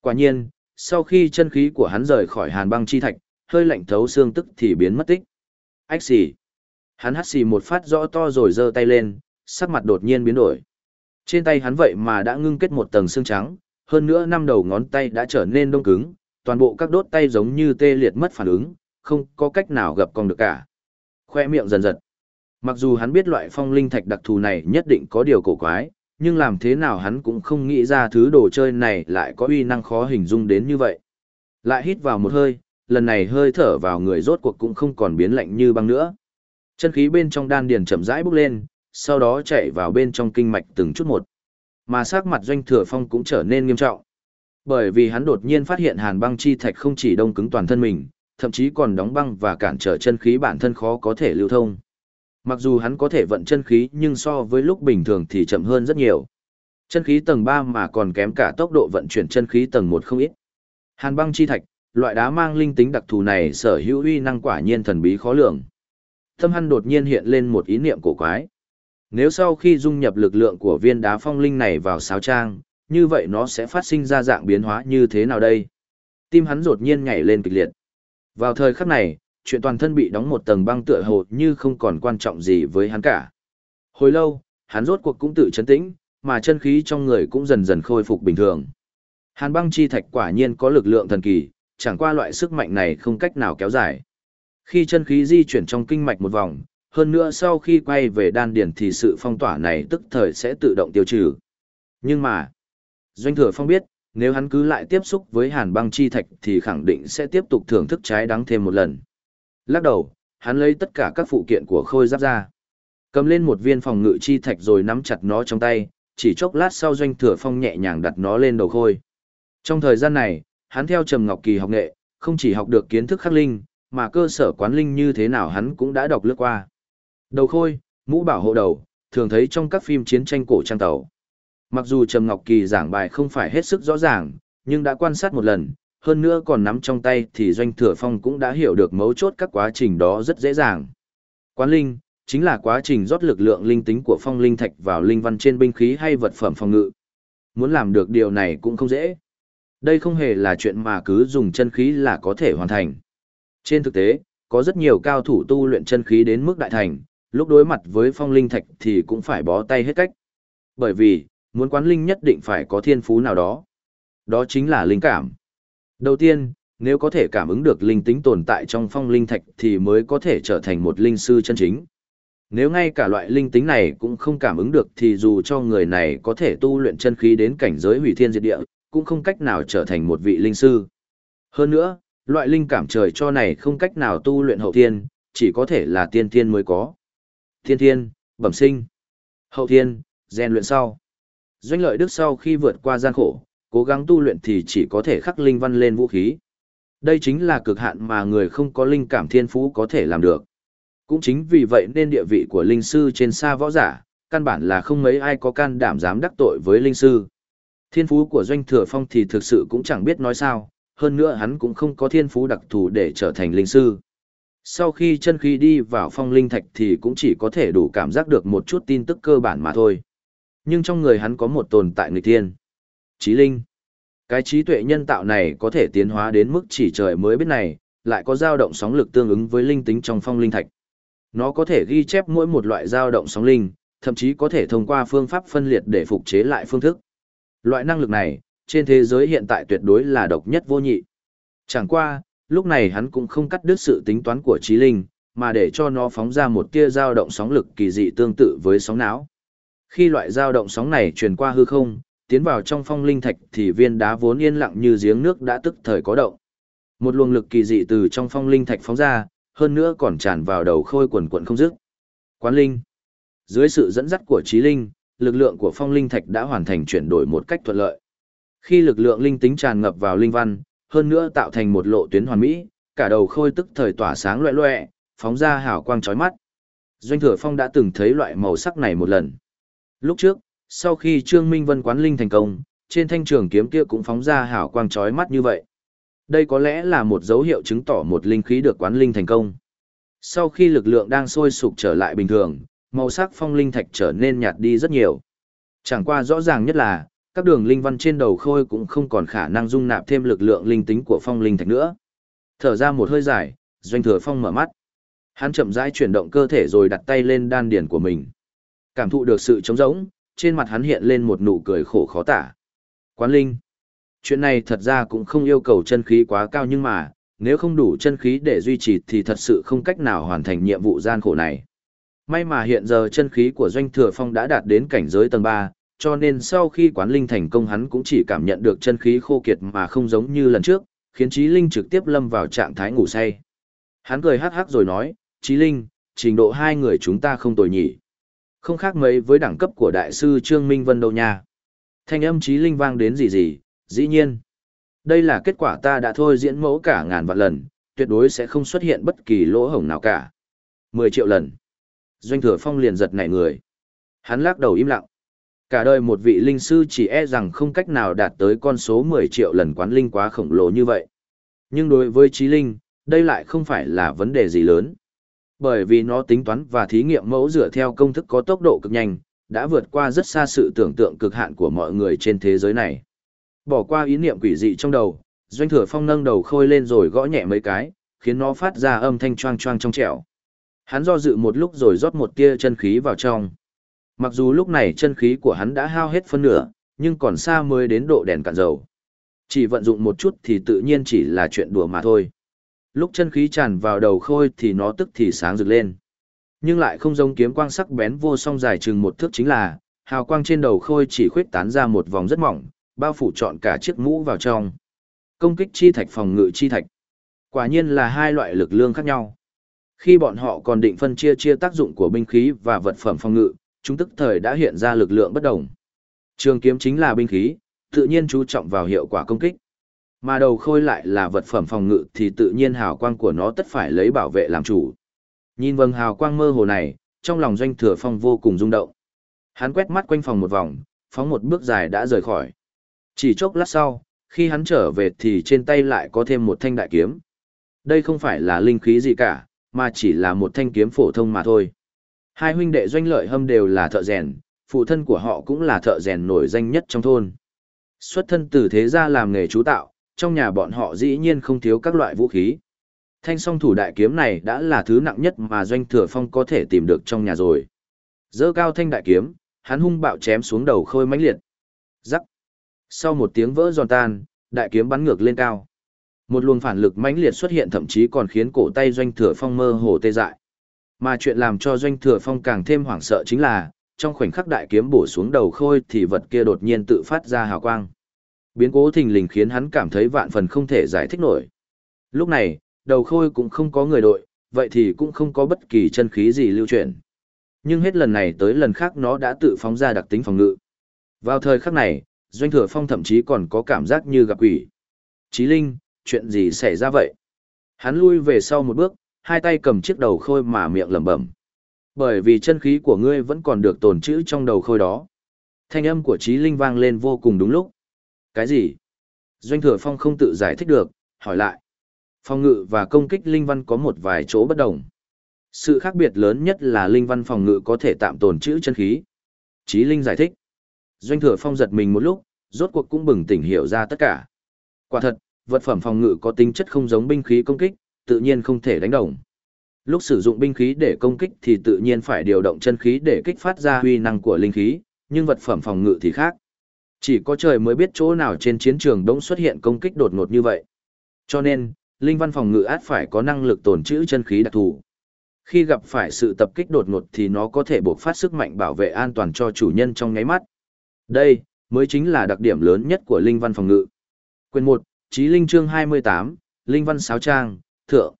Quả nhiên, sau khi chân khí của hắn rời khỏi hàn băng chi thạch, hơi lạnh thấu xương tức thì biến mất tích. Ách xì. Hắn hắt xì một phát rõ to rồi giơ tay lên, sắc mặt đột nhiên biến đổi. Trên tay hắn vậy mà đã ngưng kết một tầng xương trắng, hơn nữa năm đầu ngón tay đã trở nên đông cứng, toàn bộ các đốt tay giống như tê liệt mất phản ứng, không có cách nào gập cong được cả. Khoe miệng dần dần. Mặc dù hắn biết loại phong linh thạch đặc thù này nhất định có điều cổ quái, nhưng làm thế nào hắn cũng không nghĩ ra thứ đồ chơi này lại có uy năng khó hình dung đến như vậy. Lại hít vào một hơi, lần này hơi thở vào người rốt cuộc cũng không còn biến lạnh như băng nữa. Chân khí bên trong đan điền chậm rãi bốc lên, sau đó chạy vào bên trong kinh mạch từng chút một. Mà sắc mặt doanh thừa phong cũng trở nên nghiêm trọng. Bởi vì hắn đột nhiên phát hiện hàn băng chi thạch không chỉ đông cứng toàn thân mình, thậm chí còn đóng băng và cản trở chân khí bản thân khó có thể lưu thông. Mặc dù hắn có thể vận chân khí nhưng so với lúc bình thường thì chậm hơn rất nhiều. Chân khí tầng 3 mà còn kém cả tốc độ vận chuyển chân khí tầng 1 không ít. Hàn băng chi thạch, loại đá mang linh tính đặc thù này sở hữu uy năng quả nhiên thần bí khó lường. Thâm Hân đột nhiên hiện lên một ý niệm cổ quái. Nếu sau khi dung nhập lực lượng của viên đá phong linh này vào sáo trang, như vậy nó sẽ phát sinh ra dạng biến hóa như thế nào đây? Tim hắn đột nhiên nhảy lên kịch liệt. Vào thời khắc này, chuyện toàn thân bị đóng một tầng băng tựa hồ như không còn quan trọng gì với hắn cả. Hồi lâu, hắn rốt cuộc cũng tự chấn tĩnh, mà chân khí trong người cũng dần dần khôi phục bình thường. Hàn băng chi thạch quả nhiên có lực lượng thần kỳ, chẳng qua loại sức mạnh này không cách nào kéo dài. Khi chân khí di chuyển trong kinh mạch một vòng, hơn nữa sau khi quay về đan điển thì sự phong tỏa này tức thời sẽ tự động tiêu trừ. Nhưng mà, Doanh Thừa Phong biết, nếu hắn cứ lại tiếp xúc với hàn băng chi thạch thì khẳng định sẽ tiếp tục thưởng thức trái đắng thêm một lần. Lắc đầu, hắn lấy tất cả các phụ kiện của khôi giáp ra. Cầm lên một viên phòng ngự chi thạch rồi nắm chặt nó trong tay, chỉ chốc lát sau Doanh Thừa Phong nhẹ nhàng đặt nó lên đầu khôi. Trong thời gian này, hắn theo Trầm Ngọc Kỳ học nghệ, không chỉ học được kiến thức khắc linh, mà cơ sở quán linh như thế nào hắn cũng đã đọc lướt qua. Đầu khôi, mũ bảo hộ đầu, thường thấy trong các phim chiến tranh cổ trang tàu. Mặc dù Trầm Ngọc Kỳ giảng bài không phải hết sức rõ ràng, nhưng đã quan sát một lần, hơn nữa còn nắm trong tay thì Doanh Thừa Phong cũng đã hiểu được mấu chốt các quá trình đó rất dễ dàng. Quán linh, chính là quá trình rót lực lượng linh tính của phong linh thạch vào linh văn trên binh khí hay vật phẩm phòng ngự. Muốn làm được điều này cũng không dễ. Đây không hề là chuyện mà cứ dùng chân khí là có thể hoàn thành. Trên thực tế, có rất nhiều cao thủ tu luyện chân khí đến mức đại thành, lúc đối mặt với phong linh thạch thì cũng phải bó tay hết cách. Bởi vì, muốn quán linh nhất định phải có thiên phú nào đó. Đó chính là linh cảm. Đầu tiên, nếu có thể cảm ứng được linh tính tồn tại trong phong linh thạch thì mới có thể trở thành một linh sư chân chính. Nếu ngay cả loại linh tính này cũng không cảm ứng được thì dù cho người này có thể tu luyện chân khí đến cảnh giới hủy thiên diệt địa, cũng không cách nào trở thành một vị linh sư. Hơn nữa, loại linh cảm trời cho này không cách nào tu luyện hậu thiên, chỉ có thể là tiên thiên mới có. Tiên thiên, bẩm sinh. Hậu thiên, rèn luyện sau. Doanh lợi đức sau khi vượt qua gian khổ, cố gắng tu luyện thì chỉ có thể khắc linh văn lên vũ khí. Đây chính là cực hạn mà người không có linh cảm thiên phú có thể làm được. Cũng chính vì vậy nên địa vị của linh sư trên xa võ giả, căn bản là không mấy ai có can đảm dám đắc tội với linh sư. Thiên phú của Doanh Thừa Phong thì thực sự cũng chẳng biết nói sao, hơn nữa hắn cũng không có thiên phú đặc thù để trở thành linh sư. Sau khi chân khí đi vào phong linh thạch thì cũng chỉ có thể đủ cảm giác được một chút tin tức cơ bản mà thôi. Nhưng trong người hắn có một tồn tại nghịch thiên. Trí linh. Cái trí tuệ nhân tạo này có thể tiến hóa đến mức chỉ trời mới biết này, lại có dao động sóng lực tương ứng với linh tính trong phong linh thạch. Nó có thể ghi chép mỗi một loại dao động sóng linh, thậm chí có thể thông qua phương pháp phân liệt để phục chế lại phương thức. Loại năng lực này, trên thế giới hiện tại tuyệt đối là độc nhất vô nhị. Chẳng qua, lúc này hắn cũng không cắt đứt sự tính toán của trí linh, mà để cho nó phóng ra một tia dao động sóng lực kỳ dị tương tự với sóng não. Khi loại dao động sóng này truyền qua hư không, tiến vào trong phong linh thạch thì viên đá vốn yên lặng như giếng nước đã tức thời có động. Một luồng lực kỳ dị từ trong phong linh thạch phóng ra, hơn nữa còn tràn vào đầu khôi quần quần không dứt. Quán linh. Dưới sự dẫn dắt của trí linh, lực lượng của phong linh thạch đã hoàn thành chuyển đổi một cách thuận lợi. Khi lực lượng linh tính tràn ngập vào linh văn, hơn nữa tạo thành một lộ tuyến hoàn mỹ, cả đầu khôi tức thời tỏa sáng loẹ loẹ, phóng ra hào quang chói mắt. Doanh Thừa Phong đã từng thấy loại màu sắc này một lần. Lúc trước, sau khi Trương Minh Vân quán linh thành công, trên thanh trường kiếm kia cũng phóng ra hào quang chói mắt như vậy. Đây có lẽ là một dấu hiệu chứng tỏ một linh khí được quán linh thành công. Sau khi lực lượng đang sôi sục trở lại bình thường, màu sắc phong linh thạch trở nên nhạt đi rất nhiều. Chẳng qua rõ ràng nhất là, các đường linh văn trên đầu khôi cũng không còn khả năng dung nạp thêm lực lượng linh tính của phong linh thạch nữa. Thở ra một hơi dài, doanh thừa phong mở mắt. Hắn chậm rãi chuyển động cơ thể rồi đặt tay lên đan điển của mình. Cảm thụ được sự trống rỗng, trên mặt hắn hiện lên một nụ cười khổ khó tả. Quán linh. Chuyện này thật ra cũng không yêu cầu chân khí quá cao nhưng mà, nếu không đủ chân khí để duy trì thì thật sự không cách nào hoàn thành nhiệm vụ gian khổ này. May mà hiện giờ chân khí của Doanh Thừa Phong đã đạt đến cảnh giới tầng 3, cho nên sau khi quán linh thành công hắn cũng chỉ cảm nhận được chân khí khô kiệt mà không giống như lần trước, khiến Chí Linh trực tiếp lâm vào trạng thái ngủ say. Hắn cười hắc hắc rồi nói, Chí Linh, trình độ hai người chúng ta không tồi nhỉ. Không khác mấy với đẳng cấp của đại sư Trương Minh Vân đâu nha. Thanh âm trí Linh vang đến gì gì, dĩ nhiên. Đây là kết quả ta đã thôi diễn mẫu cả ngàn vạn lần, tuyệt đối sẽ không xuất hiện bất kỳ lỗ hổng nào cả. 10 triệu lần. Doanh thừa phong liền giật nảy người. Hắn lắc đầu im lặng. Cả đời một vị linh sư chỉ e rằng không cách nào đạt tới con số 10 triệu lần quán linh quá khổng lồ như vậy. Nhưng đối với trí linh, đây lại không phải là vấn đề gì lớn. Bởi vì nó tính toán và thí nghiệm mẫu dựa theo công thức có tốc độ cực nhanh, đã vượt qua rất xa sự tưởng tượng cực hạn của mọi người trên thế giới này. Bỏ qua ý niệm quỷ dị trong đầu, Doanh Thừa Phong nâng đầu khôi lên rồi gõ nhẹ mấy cái, khiến nó phát ra âm thanh choang choang trong trẻo. Hắn do dự một lúc rồi rót một tia chân khí vào trong. Mặc dù lúc này chân khí của hắn đã hao hết phân nửa, nhưng còn xa mới đến độ đèn cạn dầu. Chỉ vận dụng một chút thì tự nhiên chỉ là chuyện đùa mà thôi. Lúc chân khí tràn vào đầu khôi thì nó tức thì sáng rực lên. Nhưng lại không giống kiếm quang sắc bén vô song dài chừng một thước chính là, hào quang trên đầu khôi chỉ khuyết tán ra một vòng rất mỏng, bao phủ trọn cả chiếc mũ vào trong. Công kích chi thạch phòng ngự chi thạch. Quả nhiên là hai loại lực lượng khác nhau. Khi bọn họ còn định phân chia chia tác dụng của binh khí và vật phẩm phòng ngự, chúng tức thời đã hiện ra lực lượng bất đồng. Trường kiếm chính là binh khí, tự nhiên chú trọng vào hiệu quả công kích. Mà đầu khôi lại là vật phẩm phòng ngự thì tự nhiên hào quang của nó tất phải lấy bảo vệ làm chủ. Nhìn vầng hào quang mơ hồ này, trong lòng doanh thừa phong vô cùng rung động. Hắn quét mắt quanh phòng một vòng, phóng một bước dài đã rời khỏi. Chỉ chốc lát sau, khi hắn trở về thì trên tay lại có thêm một thanh đại kiếm. Đây không phải là linh khí gì cả, mà chỉ là một thanh kiếm phổ thông mà thôi. Hai huynh đệ doanh lợi hâm đều là thợ rèn, phụ thân của họ cũng là thợ rèn nổi danh nhất trong thôn. Xuất thân từ thế gia làm nghề chú tạo, trong nhà bọn họ dĩ nhiên không thiếu các loại vũ khí. Thanh song thủ đại kiếm này đã là thứ nặng nhất mà doanh thừa phong có thể tìm được trong nhà rồi. Dơ cao thanh đại kiếm, hắn hung bạo chém xuống đầu khôi mãnh liệt. Rắc. Sau một tiếng vỡ giòn tan, đại kiếm bắn ngược lên cao. Một luồng phản lực mãnh liệt xuất hiện thậm chí còn khiến cổ tay doanh thừa phong mơ hồ tê dại. Mà chuyện làm cho doanh thừa phong càng thêm hoảng sợ chính là, trong khoảnh khắc đại kiếm bổ xuống đầu khôi thì vật kia đột nhiên tự phát ra hào quang. Biến cố thình lình khiến hắn cảm thấy vạn phần không thể giải thích nổi. Lúc này, đầu khôi cũng không có người đội, vậy thì cũng không có bất kỳ chân khí gì lưu chuyển. Nhưng hết lần này tới lần khác nó đã tự phóng ra đặc tính phòng ngự. Vào thời khắc này, Doanh Thừa Phong thậm chí còn có cảm giác như gặp quỷ. Chí Linh, chuyện gì xảy ra vậy? Hắn lui về sau một bước, hai tay cầm chiếc đầu khôi mà miệng lẩm bẩm. Bởi vì chân khí của ngươi vẫn còn được tồn trữ trong đầu khôi đó. Thanh âm của Chí Linh vang lên vô cùng đúng lúc. Cái gì? Doanh Thừa Phong không tự giải thích được, hỏi lại. Phòng ngự và công kích linh văn có một vài chỗ bất đồng. Sự khác biệt lớn nhất là linh văn phòng ngự có thể tạm tồn trữ chân khí. Chí Linh giải thích. Doanh Thừa Phong giật mình một lúc, rốt cuộc cũng bừng tỉnh hiểu ra tất cả. Quả thật, vật phẩm phòng ngự có tính chất không giống binh khí công kích, tự nhiên không thể đánh đồng. Lúc sử dụng binh khí để công kích thì tự nhiên phải điều động chân khí để kích phát ra huy năng của linh khí, nhưng vật phẩm phòng ngự thì khác. Chỉ có trời mới biết chỗ nào trên chiến trường đống xuất hiện công kích đột ngột như vậy. Cho nên, linh văn phòng ngự át phải có năng lực tồn trữ chân khí đặc thù. Khi gặp phải sự tập kích đột ngột thì nó có thể bộc phát sức mạnh bảo vệ an toàn cho chủ nhân trong nháy mắt. Đây, mới chính là đặc điểm lớn nhất của linh văn phòng ngự. Quyền 1, Chí Linh chương 28, Linh văn sáo trang, thượng.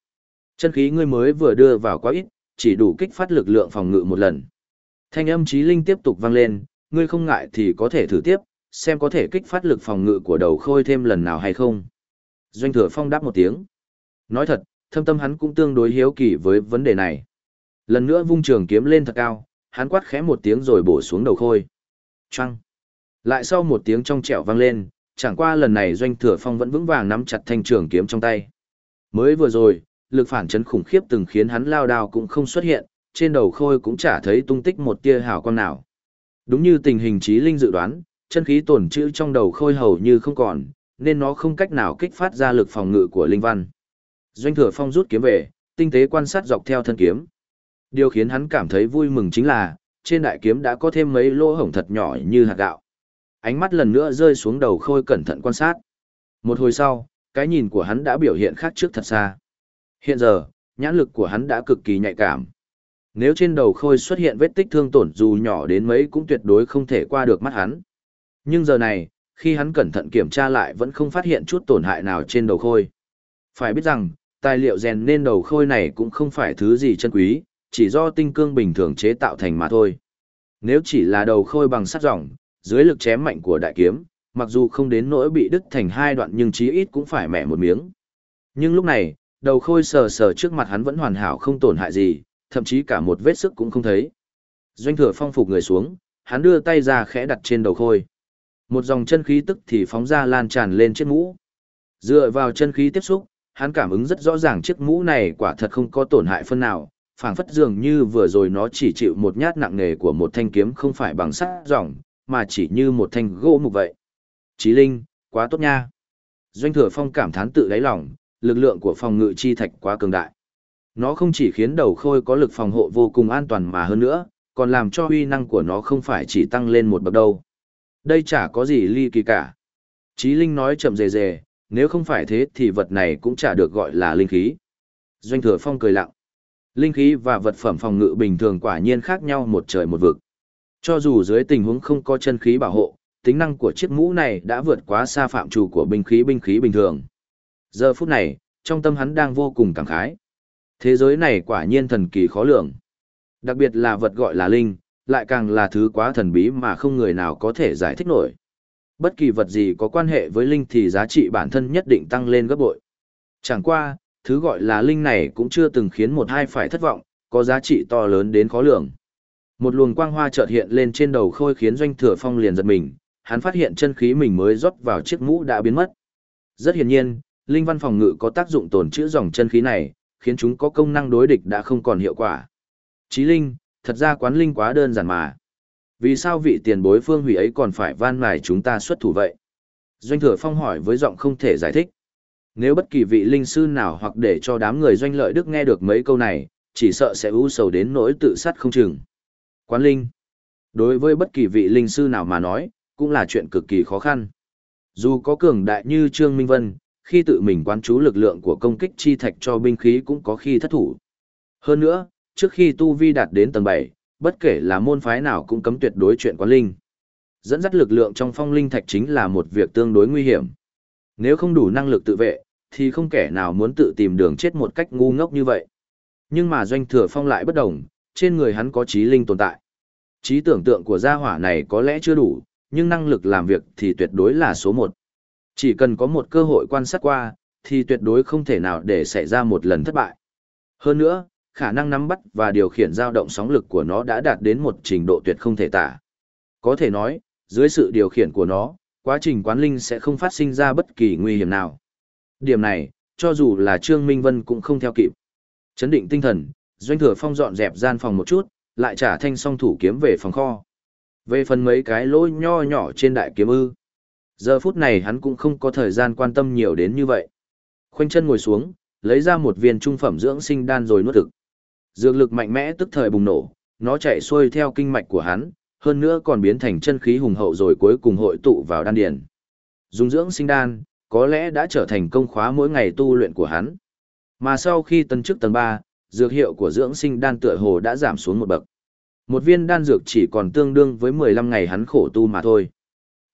Chân khí ngươi mới vừa đưa vào quá ít, chỉ đủ kích phát lực lượng phòng ngự một lần. Thanh âm Chí Linh tiếp tục vang lên, ngươi không ngại thì có thể thử tiếp, xem có thể kích phát lực phòng ngự của đầu khôi thêm lần nào hay không. Doanh thừa phong đáp một tiếng. Nói thật, thâm tâm hắn cũng tương đối hiếu kỳ với vấn đề này. Lần nữa vung trường kiếm lên thật cao, hắn quát khẽ một tiếng rồi bổ xuống đầu khôi. Choang. Lại sau một tiếng trong trẻo vang lên, chẳng qua lần này doanh thừa phong vẫn vững vàng nắm chặt thanh trường kiếm trong tay. Mới vừa rồi, lực phản chấn khủng khiếp từng khiến hắn lao đao cũng không xuất hiện, trên đầu khôi cũng chả thấy tung tích một tia hào quang nào. Đúng như tình hình trí linh dự đoán, chân khí tổn trữ trong đầu khôi hầu như không còn, nên nó không cách nào kích phát ra lực phòng ngự của linh văn. Doanh thừa phong rút kiếm về, tinh tế quan sát dọc theo thân kiếm. Điều khiến hắn cảm thấy vui mừng chính là, trên đại kiếm đã có thêm mấy lỗ hổng thật nhỏ như hạt gạo. Ánh mắt lần nữa rơi xuống đầu khôi cẩn thận quan sát. Một hồi sau, cái nhìn của hắn đã biểu hiện khác trước thật xa. Hiện giờ, nhãn lực của hắn đã cực kỳ nhạy cảm. Nếu trên đầu khôi xuất hiện vết tích thương tổn dù nhỏ đến mấy cũng tuyệt đối không thể qua được mắt hắn. Nhưng giờ này, khi hắn cẩn thận kiểm tra lại vẫn không phát hiện chút tổn hại nào trên đầu khôi. Phải biết rằng, tài liệu rèn nên đầu khôi này cũng không phải thứ gì chân quý, chỉ do tinh cương bình thường chế tạo thành mà thôi. Nếu chỉ là đầu khôi bằng sắt ròng, dưới lực chém mạnh của đại kiếm, mặc dù không đến nỗi bị đứt thành hai đoạn nhưng chí ít cũng phải mẻ một miếng. Nhưng lúc này, đầu khôi sờ sờ trước mặt hắn vẫn hoàn hảo không tổn hại gì, thậm chí cả một vết sức cũng không thấy. Doanh thừa phong phục người xuống, hắn đưa tay ra khẽ đặt trên đầu khôi. Một dòng chân khí tức thì phóng ra lan tràn lên chiếc mũ. Dựa vào chân khí tiếp xúc, hắn cảm ứng rất rõ ràng chiếc mũ này quả thật không có tổn hại phân nào, phảng phất dường như vừa rồi nó chỉ chịu một nhát nặng nề của một thanh kiếm không phải bằng sắt ròng, mà chỉ như một thanh gỗ mục vậy. Chí Linh, quá tốt nha. Doanh Thừa Phong cảm thán tự đáy lòng, lực lượng của phòng ngự chi thạch quá cường đại. Nó không chỉ khiến đầu khôi có lực phòng hộ vô cùng an toàn mà hơn nữa, còn làm cho uy năng của nó không phải chỉ tăng lên một bậc đâu. Đây chả có gì ly kỳ cả. Chí Linh nói chậm rề rề, nếu không phải thế thì vật này cũng chả được gọi là linh khí. Doanh thừa phong cười lặng. Linh khí và vật phẩm phòng ngự bình thường quả nhiên khác nhau một trời một vực. Cho dù dưới tình huống không có chân khí bảo hộ, tính năng của chiếc mũ này đã vượt quá xa phạm trù của binh khí binh khí bình thường. Giờ phút này, trong tâm hắn đang vô cùng cảm khái. Thế giới này quả nhiên thần kỳ khó lường. Đặc biệt là vật gọi là linh, lại càng là thứ quá thần bí mà không người nào có thể giải thích nổi. Bất kỳ vật gì có quan hệ với linh thì giá trị bản thân nhất định tăng lên gấp bội. Chẳng qua, thứ gọi là linh này cũng chưa từng khiến một hai phải thất vọng, có giá trị to lớn đến khó lường. Một luồng quang hoa chợt hiện lên trên đầu khôi khiến doanh thừa phong liền giật mình, hắn phát hiện chân khí mình mới rót vào chiếc mũ đã biến mất. Rất hiển nhiên, linh văn phòng ngự có tác dụng tồn trữ dòng chân khí này, khiến chúng có công năng đối địch đã không còn hiệu quả. Chí linh, thật ra quán linh quá đơn giản mà. Vì sao vị tiền bối phương hủy ấy còn phải van mài chúng ta xuất thủ vậy? Doanh thừa phong hỏi với giọng không thể giải thích. Nếu bất kỳ vị linh sư nào hoặc để cho đám người doanh lợi đức nghe được mấy câu này, chỉ sợ sẽ u sầu đến nỗi tự sát không chừng. Quán linh. Đối với bất kỳ vị linh sư nào mà nói, cũng là chuyện cực kỳ khó khăn. Dù có cường đại như Trương Minh Vân, khi tự mình quán chú lực lượng của công kích chi thạch cho binh khí cũng có khi thất thủ. Hơn nữa, trước khi tu vi đạt đến tầng 7, bất kể là môn phái nào cũng cấm tuyệt đối chuyện quán linh. Dẫn dắt lực lượng trong phong linh thạch chính là một việc tương đối nguy hiểm. Nếu không đủ năng lực tự vệ, thì không kẻ nào muốn tự tìm đường chết một cách ngu ngốc như vậy. Nhưng mà doanh thừa phong lại bất đồng, trên người hắn có trí linh tồn tại. Trí tưởng tượng của gia hỏa này có lẽ chưa đủ, nhưng năng lực làm việc thì tuyệt đối là số một. Chỉ cần có một cơ hội quan sát qua, thì tuyệt đối không thể nào để xảy ra một lần thất bại. Hơn nữa, khả năng nắm bắt và điều khiển dao động sóng lực của nó đã đạt đến một trình độ tuyệt không thể tả. Có thể nói, dưới sự điều khiển của nó, quá trình quán linh sẽ không phát sinh ra bất kỳ nguy hiểm nào. Điểm này, cho dù là Trương Minh Vân cũng không theo kịp. Chấn định tinh thần, Doanh Thừa Phong dọn dẹp gian phòng một chút, lại trả thanh song thủ kiếm về phòng kho. Về phần mấy cái lỗ nho nhỏ trên đại kiếm ư. Giờ phút này hắn cũng không có thời gian quan tâm nhiều đến như vậy. Khoanh chân ngồi xuống, lấy ra một viên trung phẩm dưỡng sinh đan rồi nuốt thực. Dược lực mạnh mẽ tức thời bùng nổ, nó chạy xuôi theo kinh mạch của hắn, hơn nữa còn biến thành chân khí hùng hậu rồi cuối cùng hội tụ vào đan điền. Dung dưỡng sinh đan, có lẽ đã trở thành công khóa mỗi ngày tu luyện của hắn. Mà sau khi tân chức tầng 3, dược hiệu của dưỡng sinh đan tựa hồ đã giảm xuống một bậc. Một viên đan dược chỉ còn tương đương với 15 ngày hắn khổ tu mà thôi.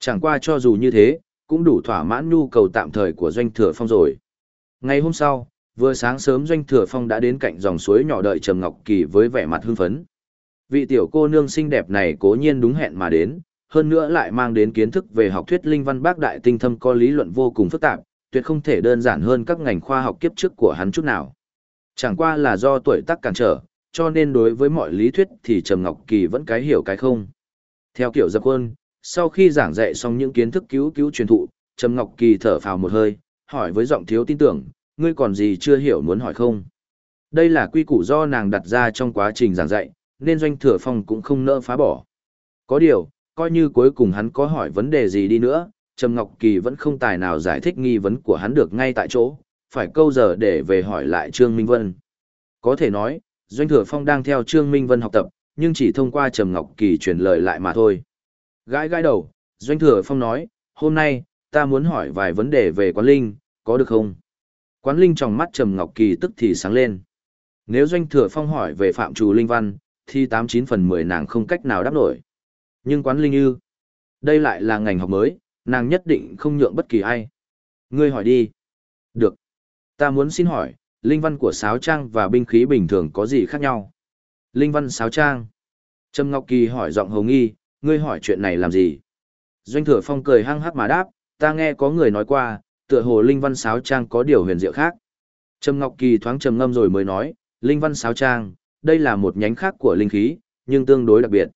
Chẳng qua cho dù như thế, cũng đủ thỏa mãn nhu cầu tạm thời của doanh thừa phong rồi. Ngày hôm sau, vừa sáng sớm doanh thừa phong đã đến cạnh dòng suối nhỏ đợi Trầm Ngọc Kỳ với vẻ mặt hưng phấn. Vị tiểu cô nương xinh đẹp này cố nhiên đúng hẹn mà đến, hơn nữa lại mang đến kiến thức về học thuyết linh văn bác đại tinh thâm có lý luận vô cùng phức tạp, tuyệt không thể đơn giản hơn các ngành khoa học kiếp trước của hắn chút nào. Chẳng qua là do tuổi tác cản trở, cho nên đối với mọi lý thuyết thì Trầm Ngọc Kỳ vẫn cái hiểu cái không. Theo kiểu dập quân, sau khi giảng dạy xong những kiến thức cứu cứu truyền thụ, Trầm Ngọc Kỳ thở phào một hơi, hỏi với giọng thiếu tin tưởng, ngươi còn gì chưa hiểu muốn hỏi không? Đây là quy củ do nàng đặt ra trong quá trình giảng dạy, nên doanh thừa phong cũng không nỡ phá bỏ. Có điều, coi như cuối cùng hắn có hỏi vấn đề gì đi nữa, Trầm Ngọc Kỳ vẫn không tài nào giải thích nghi vấn của hắn được ngay tại chỗ, phải câu giờ để về hỏi lại Trương Minh Vân. Có thể nói, Doanh Thừa Phong đang theo Trương Minh Vân học tập, nhưng chỉ thông qua Trầm Ngọc Kỳ truyền lời lại mà thôi. Gãi gãi đầu, Doanh Thừa Phong nói, hôm nay, ta muốn hỏi vài vấn đề về quán linh, có được không? Quán linh trong mắt Trầm Ngọc Kỳ tức thì sáng lên. Nếu Doanh Thừa Phong hỏi về phạm trù linh văn, thì tám chín phần mười nàng không cách nào đáp nổi. Nhưng quán linh ư, đây lại là ngành học mới, nàng nhất định không nhượng bất kỳ ai. Ngươi hỏi đi. Được. Ta muốn xin hỏi, linh văn của sáo trang và binh khí bình thường có gì khác nhau? Linh văn sáo trang. Trâm Ngọc Kỳ hỏi giọng hồng nghi, ngươi hỏi chuyện này làm gì? Doanh thừa phong cười hăng hắc mà đáp, ta nghe có người nói qua, tựa hồ linh văn sáo trang có điều huyền diệu khác. Trâm Ngọc Kỳ thoáng trầm ngâm rồi mới nói, linh văn sáo trang, đây là một nhánh khác của linh khí, nhưng tương đối đặc biệt.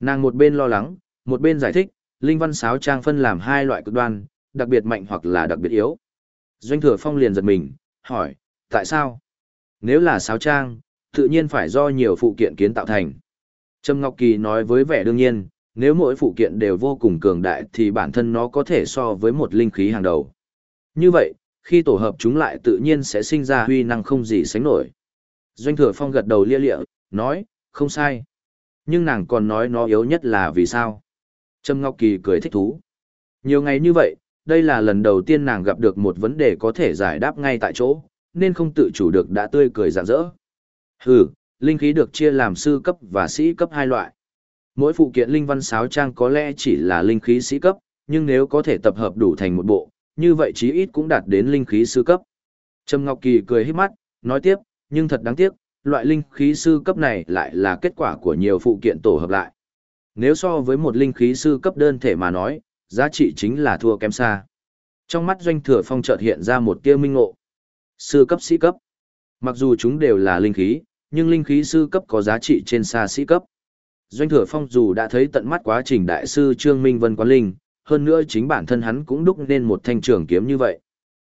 Nàng một bên lo lắng, một bên giải thích, linh văn sáo trang phân làm hai loại cực đoan, đặc biệt mạnh hoặc là đặc biệt yếu. Doanh thừa phong liền giật mình, hỏi, tại sao? Nếu là sáo trang, tự nhiên phải do nhiều phụ kiện kiến tạo thành. Trâm Ngọc Kỳ nói với vẻ đương nhiên, nếu mỗi phụ kiện đều vô cùng cường đại thì bản thân nó có thể so với một linh khí hàng đầu. Như vậy, Khi tổ hợp chúng lại tự nhiên sẽ sinh ra huy năng không gì sánh nổi. Doanh thừa phong gật đầu lia lịa, nói, không sai. Nhưng nàng còn nói nó yếu nhất là vì sao? Trâm Ngọc Kỳ cười thích thú. Nhiều ngày như vậy, đây là lần đầu tiên nàng gặp được một vấn đề có thể giải đáp ngay tại chỗ, nên không tự chủ được đã tươi cười rạng rỡ. Hừ, linh khí được chia làm sư cấp và sĩ cấp hai loại. Mỗi phụ kiện linh văn sáo trang có lẽ chỉ là linh khí sĩ cấp, nhưng nếu có thể tập hợp đủ thành một bộ, như vậy chí ít cũng đạt đến linh khí sư cấp. Trầm Ngọc Kỳ cười hết mắt, nói tiếp, nhưng thật đáng tiếc, loại linh khí sư cấp này lại là kết quả của nhiều phụ kiện tổ hợp lại. Nếu so với một linh khí sư cấp đơn thể mà nói, giá trị chính là thua kém xa. Trong mắt doanh thừa phong chợt hiện ra một tia minh ngộ. Sư cấp sĩ cấp. Mặc dù chúng đều là linh khí, nhưng linh khí sư cấp có giá trị trên xa sĩ cấp. Doanh thừa phong dù đã thấy tận mắt quá trình đại sư Trương Minh Vân quán linh, hơn nữa chính bản thân hắn cũng đúc nên một thanh trường kiếm như vậy.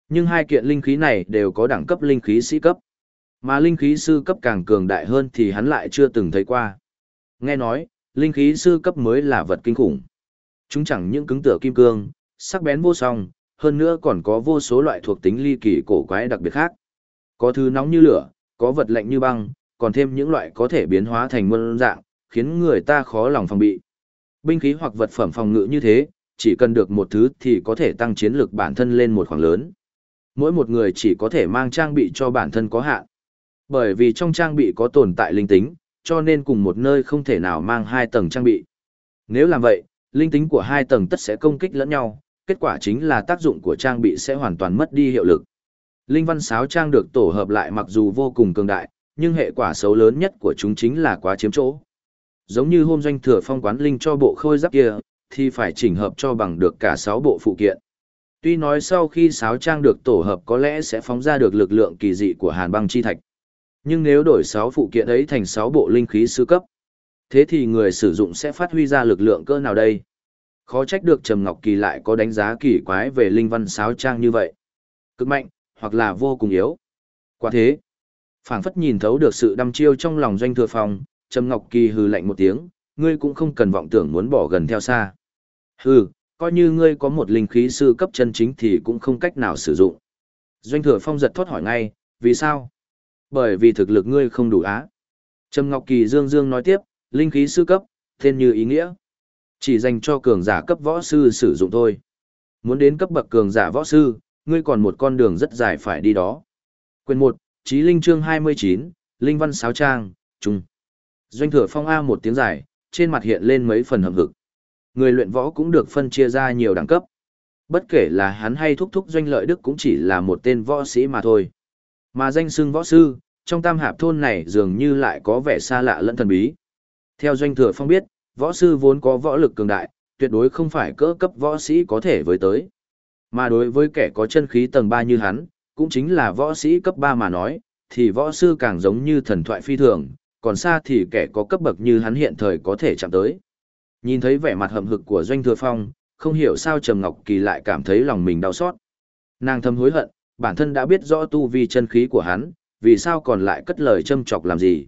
Nhưng hai kiện linh khí này đều có đẳng cấp linh khí sĩ cấp. Mà linh khí sư cấp càng cường đại hơn thì hắn lại chưa từng thấy qua. Nghe nói, linh khí sư cấp mới là vật kinh khủng. Chúng chẳng những cứng tựa kim cương, sắc bén vô song, hơn nữa còn có vô số loại thuộc tính ly kỳ cổ quái đặc biệt khác. Có thứ nóng như lửa, có vật lạnh như băng, còn thêm những loại có thể biến hóa thành muôn dạng, khiến người ta khó lòng phòng bị. Binh khí hoặc vật phẩm phòng ngự như thế, chỉ cần được một thứ thì có thể tăng chiến lược bản thân lên một khoảng lớn. Mỗi một người chỉ có thể mang trang bị cho bản thân có hạn. Bởi vì trong trang bị có tồn tại linh tính, cho nên cùng một nơi không thể nào mang hai tầng trang bị. Nếu làm vậy, linh tính của hai tầng tất sẽ công kích lẫn nhau, kết quả chính là tác dụng của trang bị sẽ hoàn toàn mất đi hiệu lực. Linh văn sáo trang được tổ hợp lại mặc dù vô cùng cường đại, nhưng hệ quả xấu lớn nhất của chúng chính là quá chiếm chỗ. Giống như hôm doanh thừa phong quán linh cho bộ khôi giáp kia, thì phải chỉnh hợp cho bằng được cả 6 bộ phụ kiện. Tuy nói sau khi sáo trang được tổ hợp có lẽ sẽ phóng ra được lực lượng kỳ dị của hàn băng chi thạch. Nhưng nếu đổi 6 phụ kiện ấy thành 6 bộ linh khí sư cấp, thế thì người sử dụng sẽ phát huy ra lực lượng cỡ nào đây? Khó trách được Trầm Ngọc Kỳ lại có đánh giá kỳ quái về linh văn sáo trang như vậy. Cực mạnh, hoặc là vô cùng yếu. Quả thế, phảng phất nhìn thấu được sự đăm chiêu trong lòng doanh thừa phòng, Trầm Ngọc Kỳ hừ lạnh một tiếng, ngươi cũng không cần vọng tưởng muốn bỏ gần theo xa. Hừ, coi như ngươi có một linh khí sư cấp chân chính thì cũng không cách nào sử dụng. Doanh thừa phong giật thoát hỏi ngay, vì sao? Bởi vì thực lực ngươi không đủ á. Trầm Ngọc Kỳ dương dương nói tiếp, linh khí sư cấp, tên như ý nghĩa. Chỉ dành cho cường giả cấp võ sư sử dụng thôi. Muốn đến cấp bậc cường giả võ sư, ngươi còn một con đường rất dài phải đi đó. Quyền 1, Chí Linh chương 29, Linh Văn Sáo Trang, Trung. Doanh thừa phong A một tiếng dài, trên mặt hiện lên mấy phần hầm hực. Người luyện võ cũng được phân chia ra nhiều đẳng cấp. Bất kể là hắn hay thúc thúc doanh lợi đức cũng chỉ là một tên võ sĩ mà thôi. Mà danh xưng võ sư, trong tam hạp thôn này dường như lại có vẻ xa lạ lẫn thần bí. Theo doanh thừa phong biết, võ sư vốn có võ lực cường đại, tuyệt đối không phải cỡ cấp võ sĩ có thể với tới. Mà đối với kẻ có chân khí tầng 3 như hắn, cũng chính là võ sĩ cấp 3 mà nói, thì võ sư càng giống như thần thoại phi thường, còn xa thì kẻ có cấp bậc như hắn hiện thời có thể chạm tới. Nhìn thấy vẻ mặt hậm hực của Doanh Thừa Phong, không hiểu sao Trầm Ngọc Kỳ lại cảm thấy lòng mình đau xót. Nàng thầm hối hận, bản thân đã biết rõ tu vi chân khí của hắn, vì sao còn lại cất lời châm chọc làm gì.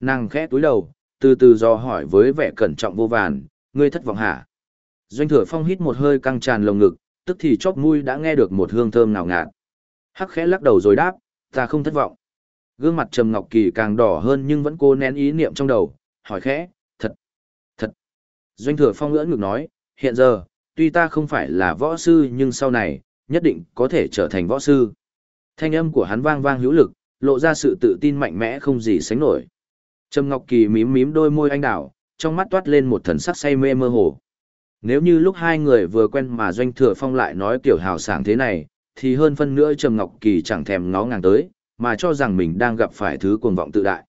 Nàng khẽ túi đầu, từ từ do hỏi với vẻ cẩn trọng vô vàn, ngươi thất vọng hả? Doanh Thừa Phong hít một hơi căng tràn lồng ngực, tức thì chóp mũi đã nghe được một hương thơm nào ngạt. Hắc khẽ lắc đầu rồi đáp, ta không thất vọng. Gương mặt Trầm Ngọc Kỳ càng đỏ hơn nhưng vẫn cố nén ý niệm trong đầu, hỏi khẽ. Doanh thừa phong ngưỡng ngược nói, hiện giờ, tuy ta không phải là võ sư nhưng sau này, nhất định có thể trở thành võ sư. Thanh âm của hắn vang vang hữu lực, lộ ra sự tự tin mạnh mẽ không gì sánh nổi. Trầm Ngọc Kỳ mím mím đôi môi anh đảo, trong mắt toát lên một thần sắc say mê mơ hồ. Nếu như lúc hai người vừa quen mà Doanh Thừa Phong lại nói kiểu hào sảng thế này, thì hơn phân nữa Trầm Ngọc Kỳ chẳng thèm ngó ngàng tới, mà cho rằng mình đang gặp phải thứ cuồng vọng tự đại.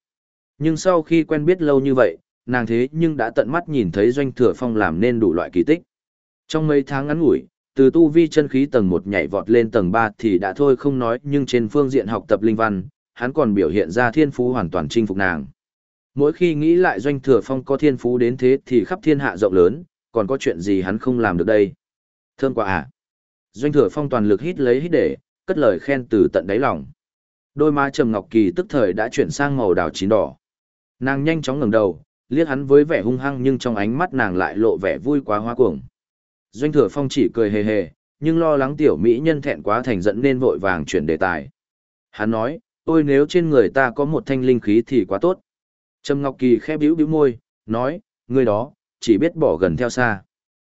Nhưng sau khi quen biết lâu như vậy, nàng thế nhưng đã tận mắt nhìn thấy doanh thừa phong làm nên đủ loại kỳ tích. Trong mấy tháng ngắn ngủi, từ tu vi chân khí tầng 1 nhảy vọt lên tầng 3 thì đã thôi không nói nhưng trên phương diện học tập linh văn, hắn còn biểu hiện ra thiên phú hoàn toàn chinh phục nàng. Mỗi khi nghĩ lại doanh thừa phong có thiên phú đến thế thì khắp thiên hạ rộng lớn, còn có chuyện gì hắn không làm được đây. Thơm quá à. Doanh thừa phong toàn lực hít lấy hít để, cất lời khen từ tận đáy lòng. Đôi má Trầm Ngọc Kỳ tức thời đã chuyển sang màu đào chín đỏ. Nàng nhanh chóng ngẩng đầu, liếc hắn với vẻ hung hăng nhưng trong ánh mắt nàng lại lộ vẻ vui quá hoa cuồng. Doanh Thừa Phong chỉ cười hề hề, nhưng lo lắng tiểu mỹ nhân thẹn quá thành giận nên vội vàng chuyển đề tài. Hắn nói, ôi nếu trên người ta có một thanh linh khí thì quá tốt. Trầm Ngọc Kỳ khẽ bĩu bĩu môi, nói, ngươi đó, chỉ biết bỏ gần theo xa.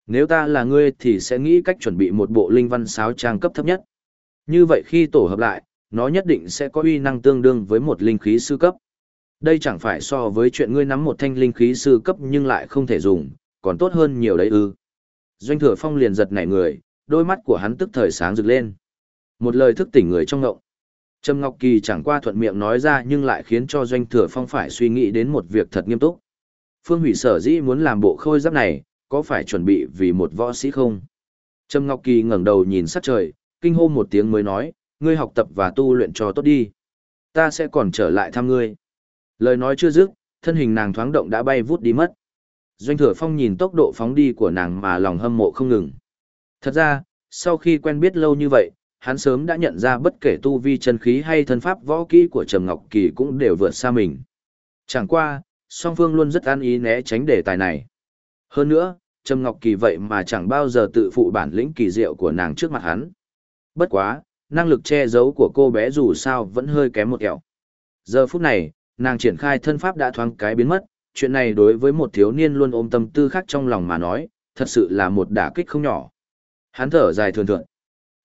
Nếu ta là ngươi thì sẽ nghĩ cách chuẩn bị một bộ linh văn sáo trang cấp thấp nhất. Như vậy khi tổ hợp lại, nó nhất định sẽ có uy năng tương đương với một linh khí sư cấp. Đây chẳng phải so với chuyện ngươi nắm một thanh linh khí sư cấp nhưng lại không thể dùng, còn tốt hơn nhiều đấy ư. Doanh thừa phong liền giật nảy người, đôi mắt của hắn tức thời sáng rực lên. Một lời thức tỉnh người trong ngộng. Trâm Ngọc Kỳ chẳng qua thuận miệng nói ra nhưng lại khiến cho Doanh Thừa Phong phải suy nghĩ đến một việc thật nghiêm túc. Phương Hủy sở dĩ muốn làm bộ khôi giáp này, có phải chuẩn bị vì một võ sĩ không? Trâm Ngọc Kỳ ngẩng đầu nhìn sát trời, kinh hô một tiếng mới nói, ngươi học tập và tu luyện cho tốt đi. Ta sẽ còn trở lại thăm ngươi. Lời nói chưa dứt, thân hình nàng thoáng động đã bay vút đi mất. Doanh Thừa Phong nhìn tốc độ phóng đi của nàng mà lòng hâm mộ không ngừng. Thật ra, sau khi quen biết lâu như vậy, hắn sớm đã nhận ra bất kể tu vi chân khí hay thân pháp võ kỹ của Trầm Ngọc Kỳ cũng đều vượt xa mình. Chẳng qua, song phương luôn rất an ý né tránh đề tài này. Hơn nữa, Trầm Ngọc Kỳ vậy mà chẳng bao giờ tự phụ bản lĩnh kỳ diệu của nàng trước mặt hắn. Bất quá, năng lực che giấu của cô bé dù sao vẫn hơi kém một kẹo. Giờ phút này, nàng triển khai thân pháp đã thoáng cái biến mất, chuyện này đối với một thiếu niên luôn ôm tâm tư khác trong lòng mà nói, thật sự là một đả kích không nhỏ. Hắn thở dài thường thượng.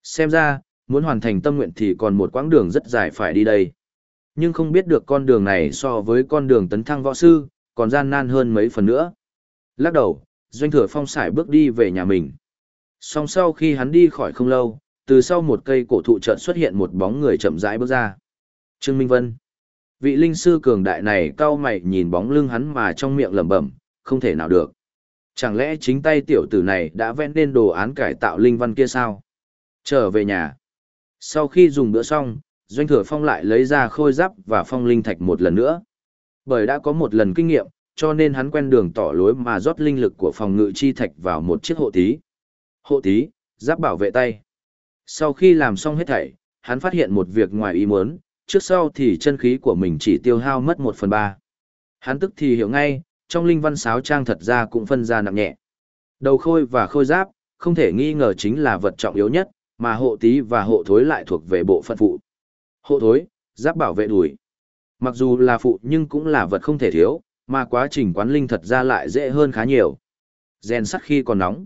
Xem ra, muốn hoàn thành tâm nguyện thì còn một quãng đường rất dài phải đi đây. Nhưng không biết được con đường này so với con đường tấn thăng võ sư, còn gian nan hơn mấy phần nữa. Lắc đầu, doanh thừa phong sải bước đi về nhà mình. Song sau khi hắn đi khỏi không lâu, từ sau một cây cổ thụ chợt xuất hiện một bóng người chậm rãi bước ra. Trương Minh Vân. Vị linh sư cường đại này cau mày nhìn bóng lưng hắn mà trong miệng lẩm bẩm, không thể nào được. Chẳng lẽ chính tay tiểu tử này đã vẽ nên đồ án cải tạo linh văn kia sao? Trở về nhà. Sau khi dùng bữa xong, Doanh Thừa Phong lại lấy ra khôi giáp và phong linh thạch một lần nữa. Bởi đã có một lần kinh nghiệm, cho nên hắn quen đường tỏ lối mà rót linh lực của phòng ngự chi thạch vào một chiếc hộ tí. Hộ tí, giáp bảo vệ tay. Sau khi làm xong hết thảy, hắn phát hiện một việc ngoài ý muốn, trước sau thì chân khí của mình chỉ tiêu hao mất một phần ba. Hắn tức thì hiểu ngay, trong linh văn sáo trang thật ra cũng phân ra nặng nhẹ. Đầu khôi và khôi giáp, không thể nghi ngờ chính là vật trọng yếu nhất, mà hộ tí và hộ thối lại thuộc về bộ phận phụ. Hộ thối, giáp bảo vệ đùi. Mặc dù là phụ nhưng cũng là vật không thể thiếu, mà quá trình quán linh thật ra lại dễ hơn khá nhiều. Rèn sắt khi còn nóng.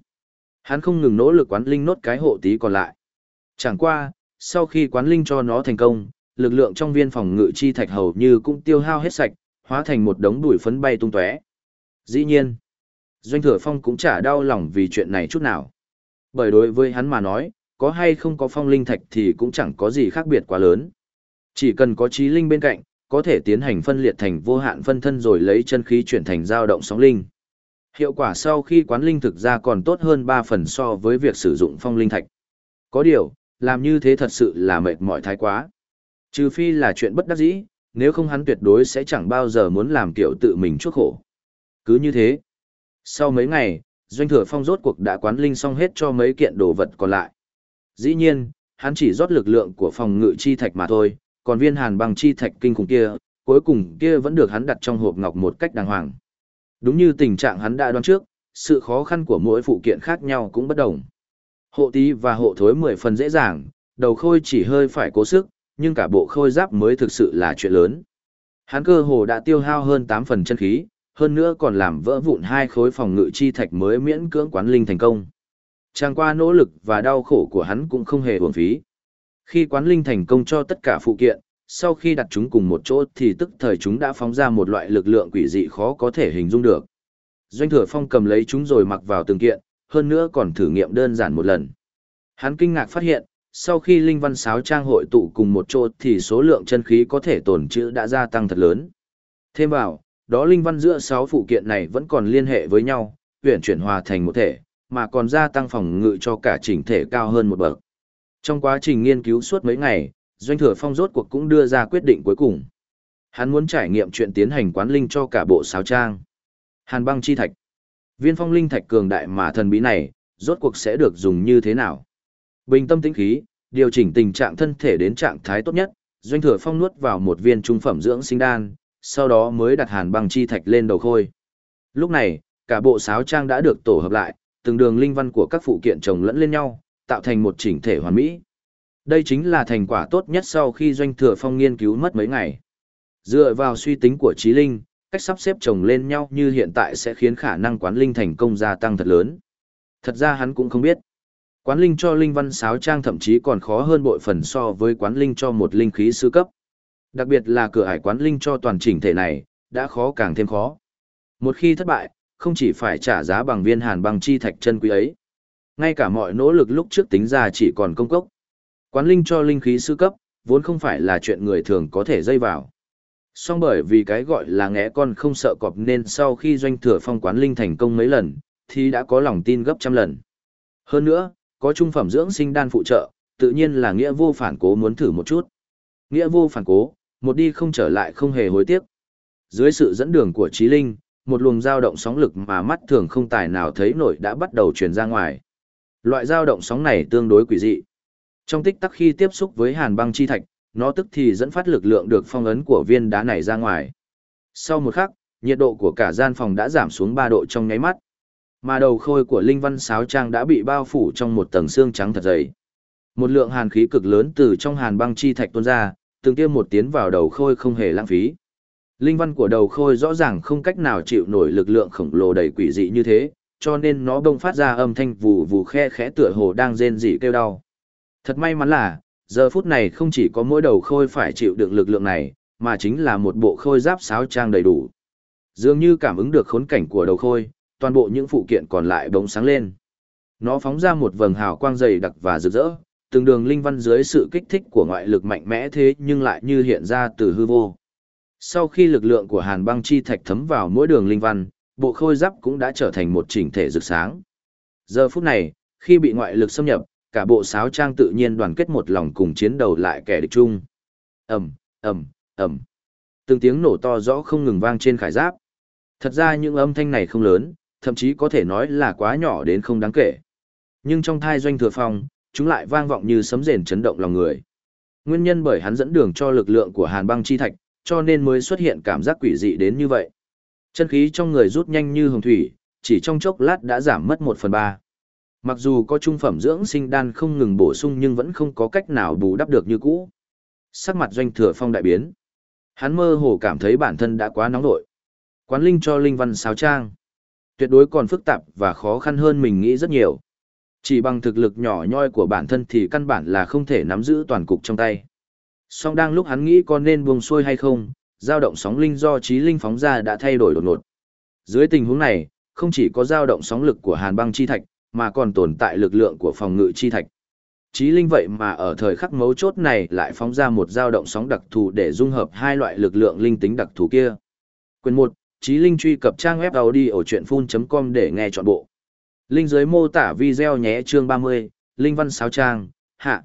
Hắn không ngừng nỗ lực quán linh nốt cái hộ tí còn lại. Chẳng qua, sau khi quán linh cho nó thành công, lực lượng trong viên phòng ngự chi thạch hầu như cũng tiêu hao hết sạch, hóa thành một đống bụi phấn bay tung tóe. Dĩ nhiên, Doanh Thừa Phong cũng chả đau lòng vì chuyện này chút nào. Bởi đối với hắn mà nói, có hay không có phong linh thạch thì cũng chẳng có gì khác biệt quá lớn. Chỉ cần có trí linh bên cạnh, có thể tiến hành phân liệt thành vô hạn phân thân rồi lấy chân khí chuyển thành dao động sóng linh. Hiệu quả sau khi quán linh thực ra còn tốt hơn 3 phần so với việc sử dụng phong linh thạch. Có điều, làm như thế thật sự là mệt mỏi thái quá. Trừ phi là chuyện bất đắc dĩ, nếu không hắn tuyệt đối sẽ chẳng bao giờ muốn làm kiểu tự mình chuốc khổ. Cứ như thế. Sau mấy ngày, Doanh Thừa Phong rốt cuộc đã quán linh xong hết cho mấy kiện đồ vật còn lại. Dĩ nhiên, hắn chỉ rót lực lượng của phòng ngự chi thạch mà thôi, còn viên hàn băng chi thạch kinh khủng kia, cuối cùng kia vẫn được hắn đặt trong hộp ngọc một cách đàng hoàng. Đúng như tình trạng hắn đã đoán trước, sự khó khăn của mỗi phụ kiện khác nhau cũng bất đồng. Hộ tí và hộ thối mười phần dễ dàng, đầu khôi chỉ hơi phải cố sức, nhưng cả bộ khôi giáp mới thực sự là chuyện lớn. Hắn cơ hồ đã tiêu hao hơn 8 phần chân khí, hơn nữa còn làm vỡ vụn hai khối phòng ngự chi thạch mới miễn cưỡng quán linh thành công. Trang qua nỗ lực và đau khổ của hắn cũng không hề uổng phí. Khi quán linh thành công cho tất cả phụ kiện, sau khi đặt chúng cùng một chỗ thì tức thời chúng đã phóng ra một loại lực lượng quỷ dị khó có thể hình dung được. Doanh thừa phong cầm lấy chúng rồi mặc vào từng kiện, hơn nữa còn thử nghiệm đơn giản một lần. Hắn kinh ngạc phát hiện, sau khi linh văn sáo trang hội tụ cùng một chỗ thì số lượng chân khí có thể tồn trữ đã gia tăng thật lớn. Thêm vào, đó linh văn giữa sáu phụ kiện này vẫn còn liên hệ với nhau, huyền chuyển hòa thành một thể, mà còn gia tăng phòng ngự cho cả chỉnh thể cao hơn một bậc. Trong quá trình nghiên cứu suốt mấy ngày, Doanh Thừa Phong rốt cuộc cũng đưa ra quyết định cuối cùng. Hắn muốn trải nghiệm chuyện tiến hành quán linh cho cả bộ sáo trang. Hàn băng chi thạch. Viên phong linh thạch cường đại mà thần bí này, rốt cuộc sẽ được dùng như thế nào? Bình tâm tĩnh khí, điều chỉnh tình trạng thân thể đến trạng thái tốt nhất, Doanh Thừa Phong nuốt vào một viên trung phẩm dưỡng sinh đan, sau đó mới đặt hàn băng chi thạch lên đầu khôi. Lúc này, cả bộ sáo trang đã được tổ hợp lại, từng đường linh văn của các phụ kiện chồng lẫn lên nhau, tạo thành một chỉnh thể hoàn mỹ. Đây chính là thành quả tốt nhất sau khi doanh thừa phong nghiên cứu mất mấy ngày. Dựa vào suy tính của trí linh, cách sắp xếp chồng lên nhau như hiện tại sẽ khiến khả năng quán linh thành công gia tăng thật lớn. Thật ra hắn cũng không biết. Quán linh cho linh văn sáo trang thậm chí còn khó hơn bội phần so với quán linh cho một linh khí sư cấp. Đặc biệt là cửa ải quán linh cho toàn chỉnh thể này, đã khó càng thêm khó. Một khi thất bại, không chỉ phải trả giá bằng viên hàn băng chi thạch chân quý ấy. Ngay cả mọi nỗ lực lúc trước tính ra chỉ còn công cốc. Quán linh cho linh khí sư cấp, vốn không phải là chuyện người thường có thể dây vào. Song bởi vì cái gọi là ngẽ con không sợ cọp nên sau khi doanh thừa phong quán linh thành công mấy lần, thì đã có lòng tin gấp trăm lần. Hơn nữa, có trung phẩm dưỡng sinh đan phụ trợ, tự nhiên là nghĩa vô phản cố muốn thử một chút. Nghĩa vô phản cố, một đi không trở lại không hề hối tiếc. Dưới sự dẫn đường của Trí Linh, một luồng dao động sóng lực mà mắt thường không tài nào thấy nổi đã bắt đầu truyền ra ngoài. Loại dao động sóng này tương đối quỷ dị. Trong tích tắc khi tiếp xúc với hàn băng chi thạch, nó tức thì dẫn phát lực lượng được phong ấn của viên đá này ra ngoài. Sau một khắc, nhiệt độ của cả gian phòng đã giảm xuống 3 độ trong nháy mắt. Mà đầu khôi của Linh Văn Sáo Trang đã bị bao phủ trong một tầng xương trắng thật dày. Một lượng hàn khí cực lớn từ trong hàn băng chi thạch tuôn ra, từng tiêm một tiến vào đầu khôi không hề lãng phí. Linh văn của đầu khôi rõ ràng không cách nào chịu nổi lực lượng khổng lồ đầy quỷ dị như thế, cho nên nó bông phát ra âm thanh vù vù khe khẽ tựa hồ đang rên rỉ kêu đau. Thật may mắn là, giờ phút này không chỉ có mỗi đầu khôi phải chịu đựng lực lượng này, mà chính là một bộ khôi giáp sáo trang đầy đủ. Dường như cảm ứng được khốn cảnh của đầu khôi, toàn bộ những phụ kiện còn lại bỗng sáng lên. Nó phóng ra một vầng hào quang dày đặc và rực rỡ, từng đường linh văn dưới sự kích thích của ngoại lực mạnh mẽ thế nhưng lại như hiện ra từ hư vô. Sau khi lực lượng của hàn băng chi thạch thấm vào mỗi đường linh văn, bộ khôi giáp cũng đã trở thành một chỉnh thể rực sáng. Giờ phút này, khi bị ngoại lực xâm nhập, cả bộ sáo trang tự nhiên đoàn kết một lòng cùng chiến đầu lại kẻ địch chung. Ầm, ầm, ầm. Từng tiếng nổ to rõ không ngừng vang trên khải giáp. Thật ra những âm thanh này không lớn, thậm chí có thể nói là quá nhỏ đến không đáng kể. Nhưng trong thai doanh thừa phong, chúng lại vang vọng như sấm rền chấn động lòng người. Nguyên nhân bởi hắn dẫn đường cho lực lượng của hàn băng chi thạch, cho nên mới xuất hiện cảm giác quỷ dị đến như vậy. Chân khí trong người rút nhanh như hồng thủy, chỉ trong chốc lát đã giảm mất một phần ba. Mặc dù có trung phẩm dưỡng sinh đan không ngừng bổ sung nhưng vẫn không có cách nào bù đắp được như cũ. Sắc mặt doanh thừa phong đại biến. Hắn mơ hồ cảm thấy bản thân đã quá nóng nội. Quán linh cho linh văn sáo trang. Tuyệt đối còn phức tạp và khó khăn hơn mình nghĩ rất nhiều. Chỉ bằng thực lực nhỏ nhoi của bản thân thì căn bản là không thể nắm giữ toàn cục trong tay. Song đang lúc hắn nghĩ có nên buông xuôi hay không, dao động sóng linh do trí linh phóng ra đã thay đổi đột ngột. Dưới tình huống này, không chỉ có dao động sóng lực của hàn băng chi thạch, mà còn tồn tại lực lượng của phòng ngự chi thạch. Trí linh vậy mà ở thời khắc mấu chốt này lại phóng ra một dao động sóng đặc thù để dung hợp hai loại lực lượng linh tính đặc thù kia. Quyền 1, Trí linh truy cập trang web audiochuyenphun.com để nghe trọn bộ. Linh dưới mô tả video nhé chương 30, Linh văn sáo trang, hạ.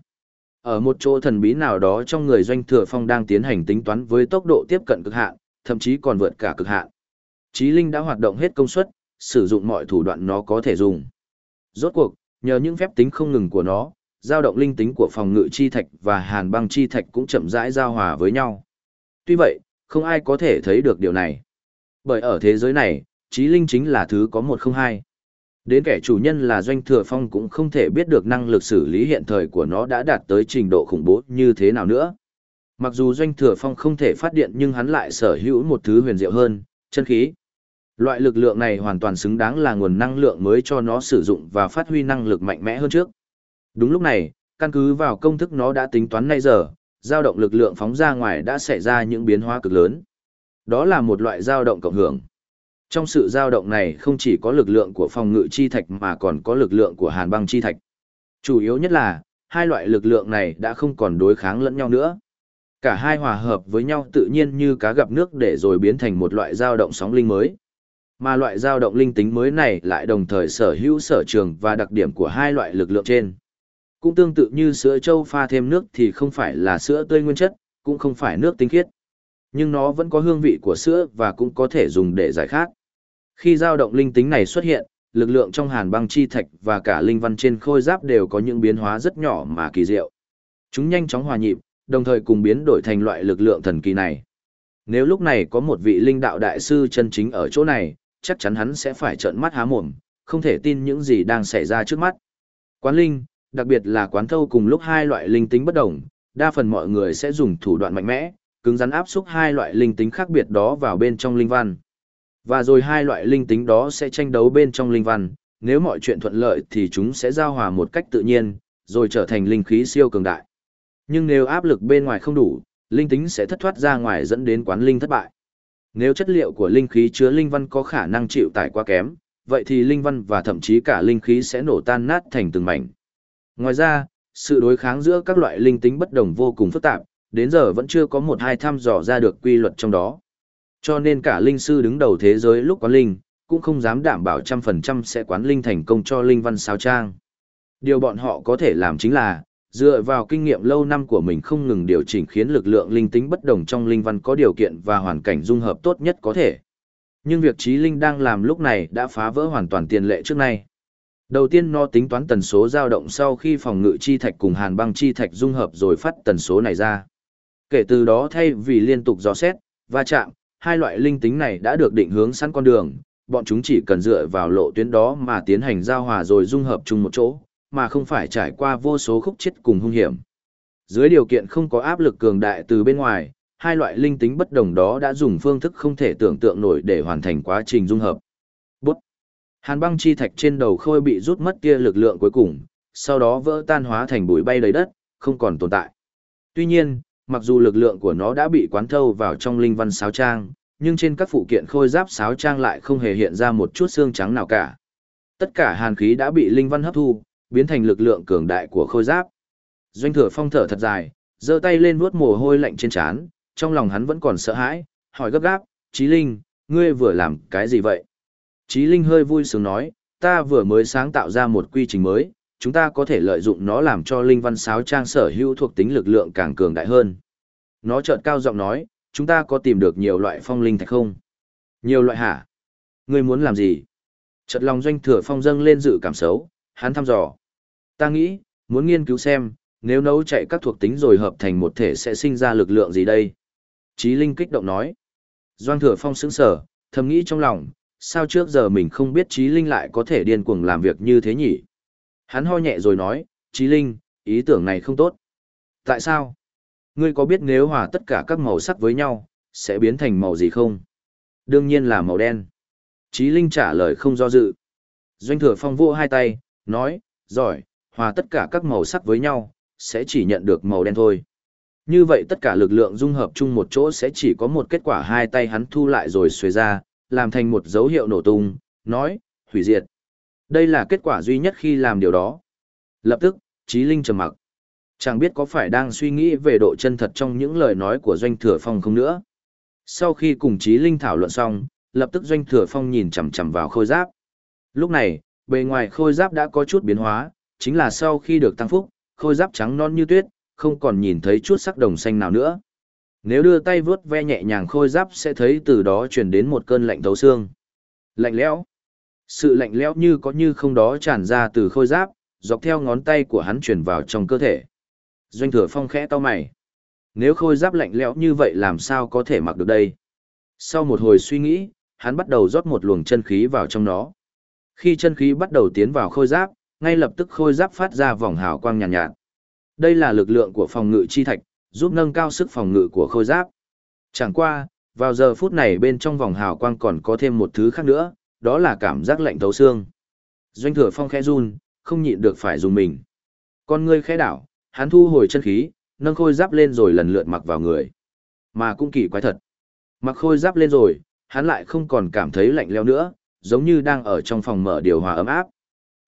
Ở một chỗ thần bí nào đó trong người doanh thừa phong đang tiến hành tính toán với tốc độ tiếp cận cực hạn, thậm chí còn vượt cả cực hạn. Chí Linh đã hoạt động hết công suất, sử dụng mọi thủ đoạn nó có thể dùng. Rốt cuộc, nhờ những phép tính không ngừng của nó, dao động linh tính của phòng ngự chi thạch và hàn băng chi thạch cũng chậm rãi giao hòa với nhau. Tuy vậy, không ai có thể thấy được điều này. Bởi ở thế giới này, trí linh chính là thứ có một không hai. Đến kẻ chủ nhân là Doanh Thừa Phong cũng không thể biết được năng lực xử lý hiện thời của nó đã đạt tới trình độ khủng bố như thế nào nữa. Mặc dù Doanh Thừa Phong không thể phát điện nhưng hắn lại sở hữu một thứ huyền diệu hơn, chân khí. Loại lực lượng này hoàn toàn xứng đáng là nguồn năng lượng mới cho nó sử dụng và phát huy năng lực mạnh mẽ hơn trước. Đúng lúc này, căn cứ vào công thức nó đã tính toán nay giờ, dao động lực lượng phóng ra ngoài đã xảy ra những biến hóa cực lớn. Đó là một loại dao động cộng hưởng. Trong sự dao động này không chỉ có lực lượng của phòng ngự chi thạch mà còn có lực lượng của hàn băng chi thạch. Chủ yếu nhất là, hai loại lực lượng này đã không còn đối kháng lẫn nhau nữa. Cả hai hòa hợp với nhau tự nhiên như cá gặp nước để rồi biến thành một loại dao động sóng linh mới. Mà loại dao động linh tính mới này lại đồng thời sở hữu sở trường và đặc điểm của hai loại lực lượng trên. Cũng tương tự như sữa trâu pha thêm nước thì không phải là sữa tươi nguyên chất, cũng không phải nước tinh khiết. Nhưng nó vẫn có hương vị của sữa và cũng có thể dùng để giải khát. Khi dao động linh tính này xuất hiện, lực lượng trong hàn băng chi thạch và cả linh văn trên khôi giáp đều có những biến hóa rất nhỏ mà kỳ diệu. Chúng nhanh chóng hòa nhịp, đồng thời cùng biến đổi thành loại lực lượng thần kỳ này. Nếu lúc này có một vị linh đạo đại sư chân chính ở chỗ này, chắc chắn hắn sẽ phải trợn mắt há mồm, không thể tin những gì đang xảy ra trước mắt. Quán linh, đặc biệt là quán thâu cùng lúc hai loại linh tính bất đồng, đa phần mọi người sẽ dùng thủ đoạn mạnh mẽ, cứng rắn áp xúc hai loại linh tính khác biệt đó vào bên trong linh văn. Và rồi hai loại linh tính đó sẽ tranh đấu bên trong linh văn, nếu mọi chuyện thuận lợi thì chúng sẽ giao hòa một cách tự nhiên, rồi trở thành linh khí siêu cường đại. Nhưng nếu áp lực bên ngoài không đủ, linh tính sẽ thất thoát ra ngoài dẫn đến quán linh thất bại. Nếu chất liệu của linh khí chứa linh văn có khả năng chịu tải quá kém, vậy thì linh văn và thậm chí cả linh khí sẽ nổ tan nát thành từng mảnh. Ngoài ra, sự đối kháng giữa các loại linh tính bất đồng vô cùng phức tạp, đến giờ vẫn chưa có một hai thăm dò ra được quy luật trong đó. Cho nên cả linh sư đứng đầu thế giới lúc quán linh, cũng không dám đảm bảo trăm phần trăm sẽ quán linh thành công cho linh văn sao trang. Điều bọn họ có thể làm chính là, dựa vào kinh nghiệm lâu năm của mình không ngừng điều chỉnh khiến lực lượng linh tính bất đồng trong linh văn có điều kiện và hoàn cảnh dung hợp tốt nhất có thể. Nhưng việc trí linh đang làm lúc này đã phá vỡ hoàn toàn tiền lệ trước nay. Đầu tiên nó tính toán tần số dao động sau khi phòng ngự chi thạch cùng hàn băng chi thạch dung hợp rồi phát tần số này ra. Kể từ đó thay vì liên tục dò xét, va chạm, hai loại linh tính này đã được định hướng sẵn con đường, bọn chúng chỉ cần dựa vào lộ tuyến đó mà tiến hành giao hòa rồi dung hợp chung một chỗ, mà không phải trải qua vô số khúc chết cùng hung hiểm. Dưới điều kiện không có áp lực cường đại từ bên ngoài, hai loại linh tính bất đồng đó đã dùng phương thức không thể tưởng tượng nổi để hoàn thành quá trình dung hợp. Bút. Hàn băng chi thạch trên đầu khôi bị rút mất kia lực lượng cuối cùng, sau đó vỡ tan hóa thành bụi bay đầy đất, không còn tồn tại. Tuy nhiên, mặc dù lực lượng của nó đã bị quán thâu vào trong linh văn sáo trang, nhưng trên các phụ kiện khôi giáp sáo trang lại không hề hiện ra một chút xương trắng nào cả. Tất cả hàn khí đã bị linh văn hấp thu, biến thành lực lượng cường đại của khôi giáp. Doanh thừa phong thở thật dài, giơ tay lên vuốt mồ hôi lạnh trên trán, trong lòng hắn vẫn còn sợ hãi, hỏi gấp gáp, Chí Linh, ngươi vừa làm cái gì vậy? Chí Linh hơi vui sướng nói, ta vừa mới sáng tạo ra một quy trình mới, chúng ta có thể lợi dụng nó làm cho linh văn sáo trang sở hữu thuộc tính lực lượng càng cường đại hơn. Nó chợt cao giọng nói, chúng ta có tìm được nhiều loại phong linh thạch không? Nhiều loại hả? Ngươi muốn làm gì? Chợt lòng doanh thừa phong dâng lên dự cảm xấu, hắn thăm dò. Ta nghĩ, muốn nghiên cứu xem, nếu nấu chạy các thuộc tính rồi hợp thành một thể sẽ sinh ra lực lượng gì đây? Chí Linh kích động nói. Doang Thừa Phong sững sờ, thầm nghĩ trong lòng, sao trước giờ mình không biết Chí Linh lại có thể điên cuồng làm việc như thế nhỉ? Hắn ho nhẹ rồi nói, Chí Linh, ý tưởng này không tốt. Tại sao? Ngươi có biết nếu hòa tất cả các màu sắc với nhau, sẽ biến thành màu gì không? Đương nhiên là màu đen. Chí Linh trả lời không do dự. Doanh Thừa Phong vô hai tay, nói, giỏi, hòa tất cả các màu sắc với nhau, sẽ chỉ nhận được màu đen thôi. Như vậy tất cả lực lượng dung hợp chung một chỗ sẽ chỉ có một kết quả hai tay hắn thu lại rồi xuề ra, làm thành một dấu hiệu nổ tung, nói, hủy diệt. Đây là kết quả duy nhất khi làm điều đó. Lập tức, Trí Linh trầm mặc. Chẳng biết có phải đang suy nghĩ về độ chân thật trong những lời nói của Doanh Thừa Phong không nữa. Sau khi cùng Trí Linh thảo luận xong, lập tức Doanh Thừa Phong nhìn chằm chằm vào khôi giáp. Lúc này, bề ngoài khôi giáp đã có chút biến hóa, chính là sau khi được tăng phúc, khôi giáp trắng non như tuyết, không còn nhìn thấy chút sắc đồng xanh nào nữa. Nếu đưa tay vuốt ve nhẹ nhàng khôi giáp sẽ thấy từ đó truyền đến một cơn lạnh thấu xương. Lạnh lẽo. Sự lạnh lẽo như có như không đó tràn ra từ khôi giáp, dọc theo ngón tay của hắn truyền vào trong cơ thể. Doanh thừa phong khẽ to mày. Nếu khôi giáp lạnh lẽo như vậy làm sao có thể mặc được đây? Sau một hồi suy nghĩ, hắn bắt đầu rót một luồng chân khí vào trong nó. Khi chân khí bắt đầu tiến vào khôi giáp, ngay lập tức khôi giáp phát ra vòng hào quang nhàn nhạt, nhạt. Đây là lực lượng của phòng ngự chi thạch, giúp nâng cao sức phòng ngự của khôi giáp. Chẳng qua, vào giờ phút này bên trong vòng hào quang còn có thêm một thứ khác nữa, đó là cảm giác lạnh thấu xương. Doanh thừa phong khẽ run, không nhịn được phải dùng mình. Con ngươi khẽ đảo, hắn thu hồi chân khí, nâng khôi giáp lên rồi lần lượt mặc vào người. Mà cũng kỳ quái thật. Mặc khôi giáp lên rồi, hắn lại không còn cảm thấy lạnh leo nữa, giống như đang ở trong phòng mở điều hòa ấm áp.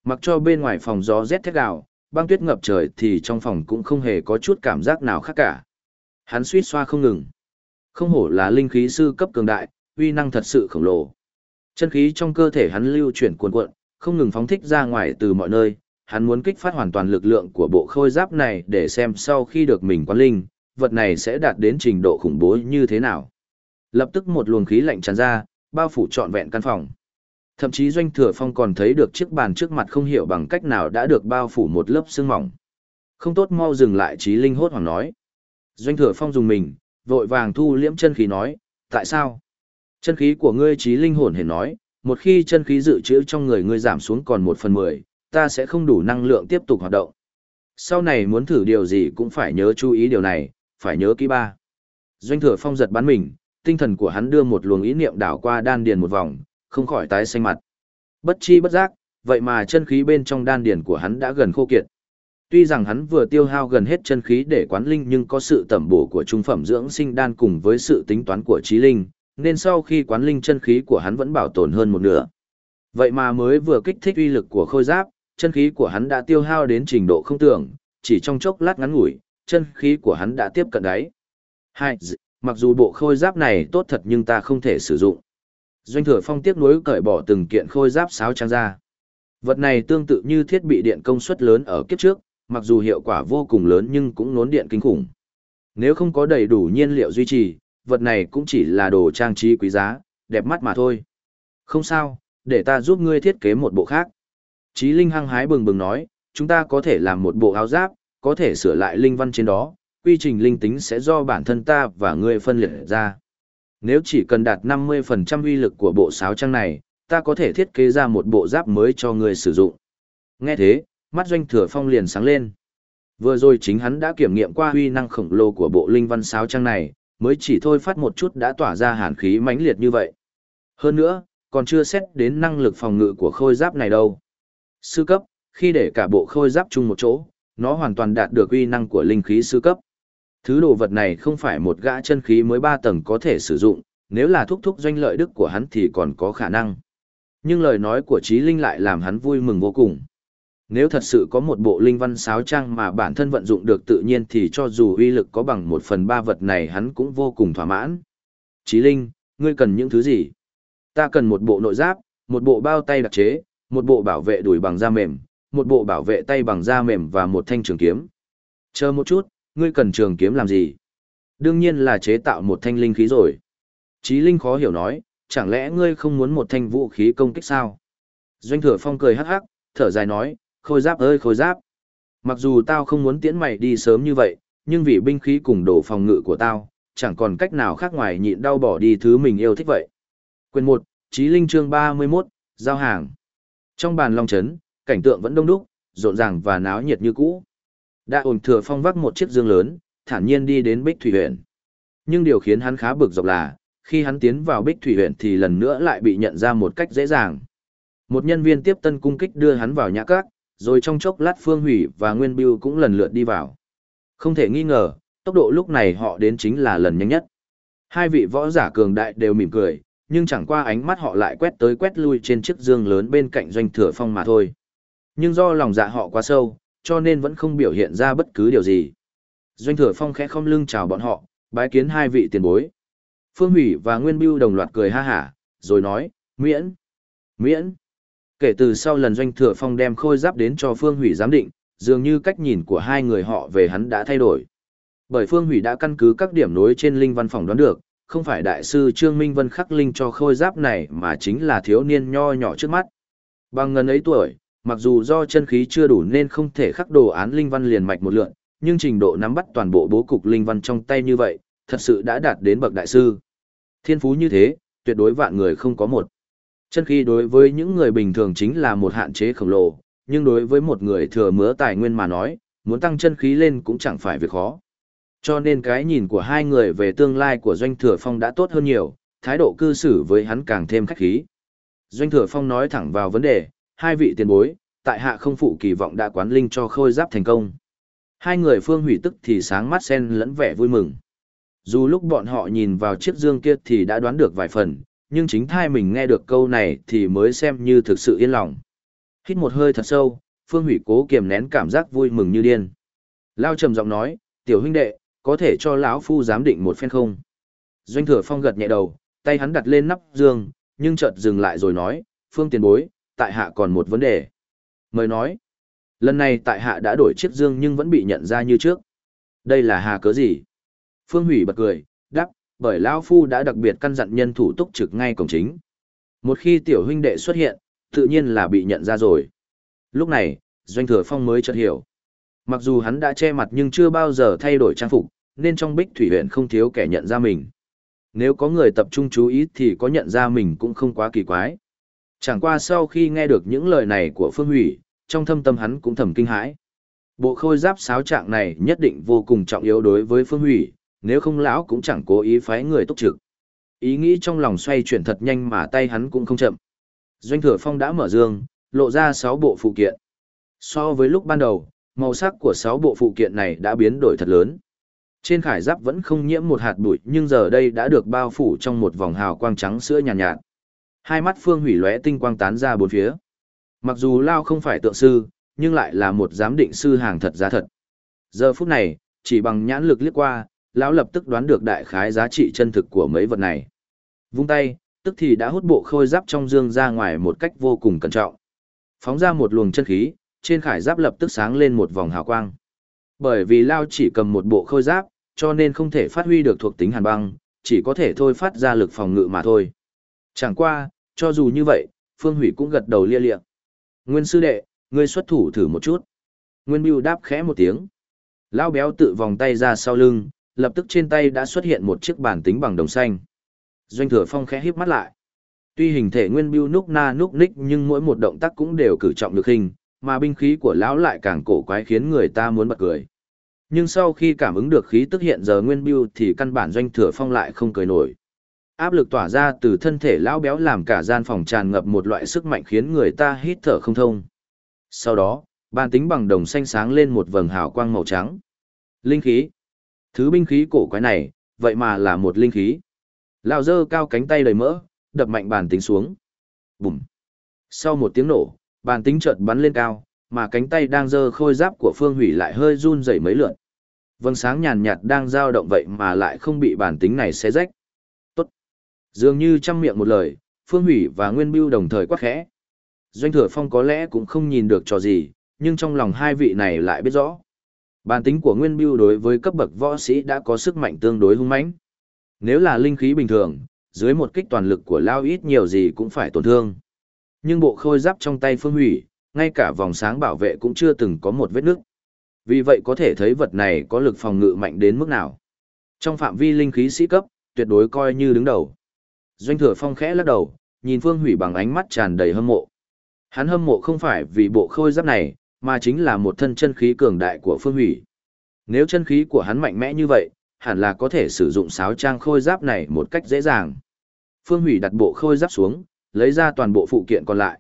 Mặc cho bên ngoài phòng gió rét thét gào, băng tuyết ngập trời thì trong phòng cũng không hề có chút cảm giác nào khác cả. Hắn suýt xoa không ngừng. Không hổ là linh khí sư cấp cường đại, uy năng thật sự khổng lồ. Chân khí trong cơ thể hắn lưu chuyển cuồn cuộn, không ngừng phóng thích ra ngoài từ mọi nơi, hắn muốn kích phát hoàn toàn lực lượng của bộ khôi giáp này để xem sau khi được mình quán linh, vật này sẽ đạt đến trình độ khủng bố như thế nào. Lập tức một luồng khí lạnh tràn ra, bao phủ trọn vẹn căn phòng. Thậm chí Doanh Thừa Phong còn thấy được chiếc bàn trước mặt không hiểu bằng cách nào đã được bao phủ một lớp sương mỏng. Không tốt mau dừng lại trí linh hốt hoảng nói. Doanh Thừa Phong dùng mình, vội vàng thu liễm chân khí nói, tại sao? Chân khí của ngươi trí linh hồn hề nói, một khi chân khí dự trữ trong người ngươi giảm xuống còn một phần mười, ta sẽ không đủ năng lượng tiếp tục hoạt động. Sau này muốn thử điều gì cũng phải nhớ chú ý điều này, phải nhớ kỹ ba. Doanh thừa phong giật bắn mình, tinh thần của hắn đưa một luồng ý niệm đảo qua đan điền một vòng, không khỏi tái xanh mặt. Bất chi bất giác, vậy mà chân khí bên trong đan điền của hắn đã gần khô kiệt. Tuy rằng hắn vừa tiêu hao gần hết chân khí để quán linh nhưng có sự tẩm bổ của trung phẩm dưỡng sinh đan cùng với sự tính toán của trí linh, nên sau khi quán linh chân khí của hắn vẫn bảo tồn hơn một nửa. Vậy mà mới vừa kích thích uy lực của khôi giáp, chân khí của hắn đã tiêu hao đến trình độ không tưởng, chỉ trong chốc lát ngắn ngủi, chân khí của hắn đã tiếp cận đáy. Hai, mặc dù bộ khôi giáp này tốt thật nhưng ta không thể sử dụng. Doanh thừa phong tiếc nuối cởi bỏ từng kiện khôi giáp sáo trang ra. Vật này tương tự như thiết bị điện công suất lớn ở kiếp trước, mặc dù hiệu quả vô cùng lớn nhưng cũng nốn điện kinh khủng. Nếu không có đầy đủ nhiên liệu duy trì, vật này cũng chỉ là đồ trang trí quý giá, đẹp mắt mà thôi. Không sao, để ta giúp ngươi thiết kế một bộ khác. Chí Linh hăng hái bừng bừng nói, chúng ta có thể làm một bộ áo giáp, có thể sửa lại linh văn trên đó, quy trình linh tính sẽ do bản thân ta và ngươi phân liệt ra. Nếu chỉ cần đạt 50% uy lực của bộ sáo trang này, ta có thể thiết kế ra một bộ giáp mới cho ngươi sử dụng. Nghe thế, mắt doanh thừa phong liền sáng lên. Vừa rồi chính hắn đã kiểm nghiệm qua huy năng khổng lồ của bộ linh văn sáo trang này, mới chỉ thôi phát một chút đã tỏa ra hàn khí mãnh liệt như vậy. Hơn nữa, còn chưa xét đến năng lực phòng ngự của khôi giáp này đâu. Sư cấp, khi để cả bộ khôi giáp chung một chỗ, nó hoàn toàn đạt được uy năng của linh khí sư cấp. Thứ đồ vật này không phải một gã chân khí mới ba tầng có thể sử dụng, nếu là thúc thúc doanh lợi đức của hắn thì còn có khả năng. Nhưng lời nói của Trí Linh lại làm hắn vui mừng vô cùng. Nếu thật sự có một bộ linh văn sáo trang mà bản thân vận dụng được tự nhiên thì cho dù uy lực có bằng một phần ba vật này hắn cũng vô cùng thỏa mãn. Trí Linh, ngươi cần những thứ gì? Ta cần một bộ nội giáp, một bộ bao tay đặc chế, một bộ bảo vệ đùi bằng da mềm, một bộ bảo vệ tay bằng da mềm và một thanh trường kiếm. Chờ một chút, ngươi cần trường kiếm làm gì? Đương nhiên là chế tạo một thanh linh khí rồi. Chí Linh khó hiểu nói, chẳng lẽ ngươi không muốn một thanh vũ khí công kích sao? Doanh thừa phong cười hắc hắc, thở dài nói, khôi giáp ơi khôi giáp. Mặc dù tao không muốn tiễn mày đi sớm như vậy, nhưng vì binh khí cùng đồ phòng ngự của tao, chẳng còn cách nào khác ngoài nhịn đau bỏ đi thứ mình yêu thích vậy. Quyền 1, Chí Linh chương 31, Giao hàng. Trong bàn long chấn, cảnh tượng vẫn đông đúc, rộn ràng và náo nhiệt như cũ. Đã ổn thừa phong vác một chiếc dương lớn, thản nhiên đi đến Bích Thủy huyện. Nhưng điều khiến hắn khá bực dọc là, khi hắn tiến vào Bích Thủy huyện thì lần nữa lại bị nhận ra một cách dễ dàng. Một nhân viên tiếp tân cung kích đưa hắn vào nhã các, rồi trong chốc lát Phương Hủy và Nguyên Biêu cũng lần lượt đi vào. Không thể nghi ngờ, tốc độ lúc này họ đến chính là lần nhanh nhất. Hai vị võ giả cường đại đều mỉm cười, nhưng chẳng qua ánh mắt họ lại quét tới quét lui trên chiếc dương lớn bên cạnh doanh thừa phong mà thôi. Nhưng do lòng dạ họ quá sâu, cho nên vẫn không biểu hiện ra bất cứ điều gì. Doanh thừa phong khẽ không lưng chào bọn họ, bái kiến hai vị tiền bối. Phương Hủy và Nguyên Biêu đồng loạt cười ha hả, rồi nói, miễn, miễn. Kể từ sau lần doanh thừa phong đem khôi giáp đến cho Phương Hủy giám định, dường như cách nhìn của hai người họ về hắn đã thay đổi. Bởi Phương Hủy đã căn cứ các điểm nối trên linh văn phòng đoán được, không phải đại sư Trương Minh Vân khắc linh cho khôi giáp này mà chính là thiếu niên nho nhỏ trước mắt. Bằng ngần ấy tuổi, mặc dù do chân khí chưa đủ nên không thể khắc đồ án linh văn liền mạch một lượn, nhưng trình độ nắm bắt toàn bộ bố cục linh văn trong tay như vậy, thật sự đã đạt đến bậc đại sư. Thiên phú như thế, tuyệt đối vạn người không có một. Chân khí đối với những người bình thường chính là một hạn chế khổng lồ, nhưng đối với một người thừa mứa tài nguyên mà nói, muốn tăng chân khí lên cũng chẳng phải việc khó. Cho nên cái nhìn của hai người về tương lai của Doanh Thừa Phong đã tốt hơn nhiều, thái độ cư xử với hắn càng thêm khách khí. Doanh Thừa Phong nói thẳng vào vấn đề, hai vị tiền bối, tại hạ không phụ kỳ vọng đã quán linh cho khôi giáp thành công. Hai người phương hủy tức thì sáng mắt sen lẫn vẻ vui mừng. Dù lúc bọn họ nhìn vào chiếc dương kia thì đã đoán được vài phần, nhưng chính thai mình nghe được câu này thì mới xem như thực sự yên lòng. Hít một hơi thật sâu, phương hủy cố kiềm nén cảm giác vui mừng như điên. Lao trầm giọng nói, tiểu huynh đệ, có thể cho lão phu giám định một phen không? Doanh thừa phong gật nhẹ đầu, tay hắn đặt lên nắp giường nhưng chợt dừng lại rồi nói, phương tiền bối, tại hạ còn một vấn đề. Mời nói, lần này tại hạ đã đổi chiếc dương nhưng vẫn bị nhận ra như trước. Đây là hà cớ gì? Phương hủy bật cười, đáp, bởi lão phu đã đặc biệt căn dặn nhân thủ túc trực ngay cổng chính. Một khi tiểu huynh đệ xuất hiện, tự nhiên là bị nhận ra rồi. Lúc này, Doanh Thừa Phong mới chợt hiểu. Mặc dù hắn đã che mặt nhưng chưa bao giờ thay đổi trang phục, nên trong bích thủy huyện không thiếu kẻ nhận ra mình. Nếu có người tập trung chú ý thì có nhận ra mình cũng không quá kỳ quái. Chẳng qua sau khi nghe được những lời này của Phương Hủy, trong thâm tâm hắn cũng thầm kinh hãi. Bộ khôi giáp sáo trạng này nhất định vô cùng trọng yếu đối với Phương Hủy, nếu không lão cũng chẳng cố ý phái người túc trực. Ý nghĩ trong lòng xoay chuyển thật nhanh mà tay hắn cũng không chậm. Doanh Thừa Phong đã mở dương, lộ ra 6 bộ phụ kiện. So với lúc ban đầu, màu sắc của 6 bộ phụ kiện này đã biến đổi thật lớn. Trên khải giáp vẫn không nhiễm một hạt bụi nhưng giờ đây đã được bao phủ trong một vòng hào quang trắng sữa nhàn nhạt, nhạt. Hai mắt Phương Hủy lóe tinh quang tán ra bốn phía. Mặc dù Lao không phải tượng sư, nhưng lại là một giám định sư hàng thật giá thật. Giờ phút này, chỉ bằng nhãn lực liếc qua, lão lập tức đoán được đại khái giá trị chân thực của mấy vật này. Vung tay, tức thì đã hút bộ khôi giáp trong dương ra ngoài một cách vô cùng cẩn trọng. Phóng ra một luồng chân khí, trên khải giáp lập tức sáng lên một vòng hào quang. Bởi vì Lao chỉ cầm một bộ khôi giáp, cho nên không thể phát huy được thuộc tính hàn băng, chỉ có thể thôi phát ra lực phòng ngự mà thôi. Chẳng qua, cho dù như vậy, Phương Hủy cũng gật đầu lia lịa. Nguyên sư đệ, ngươi xuất thủ thử một chút. Nguyên Biêu đáp khẽ một tiếng. Lao béo tự vòng tay ra sau lưng, lập tức trên tay đã xuất hiện một chiếc bàn tính bằng đồng xanh. Doanh thừa phong khẽ híp mắt lại. Tuy hình thể Nguyên bưu núc na núc ních nhưng mỗi một động tác cũng đều cử trọng lực hình, mà binh khí của lão lại càng cổ quái khiến người ta muốn bật cười. Nhưng sau khi cảm ứng được khí tức hiện giờ Nguyên bưu thì căn bản Doanh thừa phong lại không cười nổi. Áp lực tỏa ra từ thân thể lão béo làm cả gian phòng tràn ngập một loại sức mạnh khiến người ta hít thở không thông. Sau đó, bàn tính bằng đồng xanh sáng lên một vầng hào quang màu trắng. Linh khí. Thứ binh khí cổ quái này, vậy mà là một linh khí. Lao dơ cao cánh tay đầy mỡ, đập mạnh bàn tính xuống. Bùm. Sau một tiếng nổ, bàn tính chợt bắn lên cao, mà cánh tay đang dơ khôi giáp của Phương Hủy lại hơi run rẩy mấy lượt. Vầng sáng nhàn nhạt đang dao động vậy mà lại không bị bản tính này xé rách. Tốt. Dường như trăm miệng một lời, Phương Hủy và Nguyên Biêu đồng thời quát khẽ. Doanh Thừa Phong có lẽ cũng không nhìn được trò gì, nhưng trong lòng hai vị này lại biết rõ. Bản tính của Nguyên Biêu đối với cấp bậc võ sĩ đã có sức mạnh tương đối hung mãnh. Nếu là linh khí bình thường, dưới một kích toàn lực của Lao ít nhiều gì cũng phải tổn thương. Nhưng bộ khôi giáp trong tay Phương Hủy, ngay cả vòng sáng bảo vệ cũng chưa từng có một vết nước. Vì vậy có thể thấy vật này có lực phòng ngự mạnh đến mức nào. Trong phạm vi linh khí sĩ cấp, tuyệt đối coi như đứng đầu. Doanh thừa phong khẽ lắc đầu, nhìn Phương Hủy bằng ánh mắt tràn đầy hâm mộ. Hắn hâm mộ không phải vì bộ khôi giáp này, mà chính là một thân chân khí cường đại của Phương Hủy. Nếu chân khí của hắn mạnh mẽ như vậy, hẳn là có thể sử dụng sáo trang khôi giáp này một cách dễ dàng. Phương Hủy đặt bộ khôi giáp xuống, lấy ra toàn bộ phụ kiện còn lại.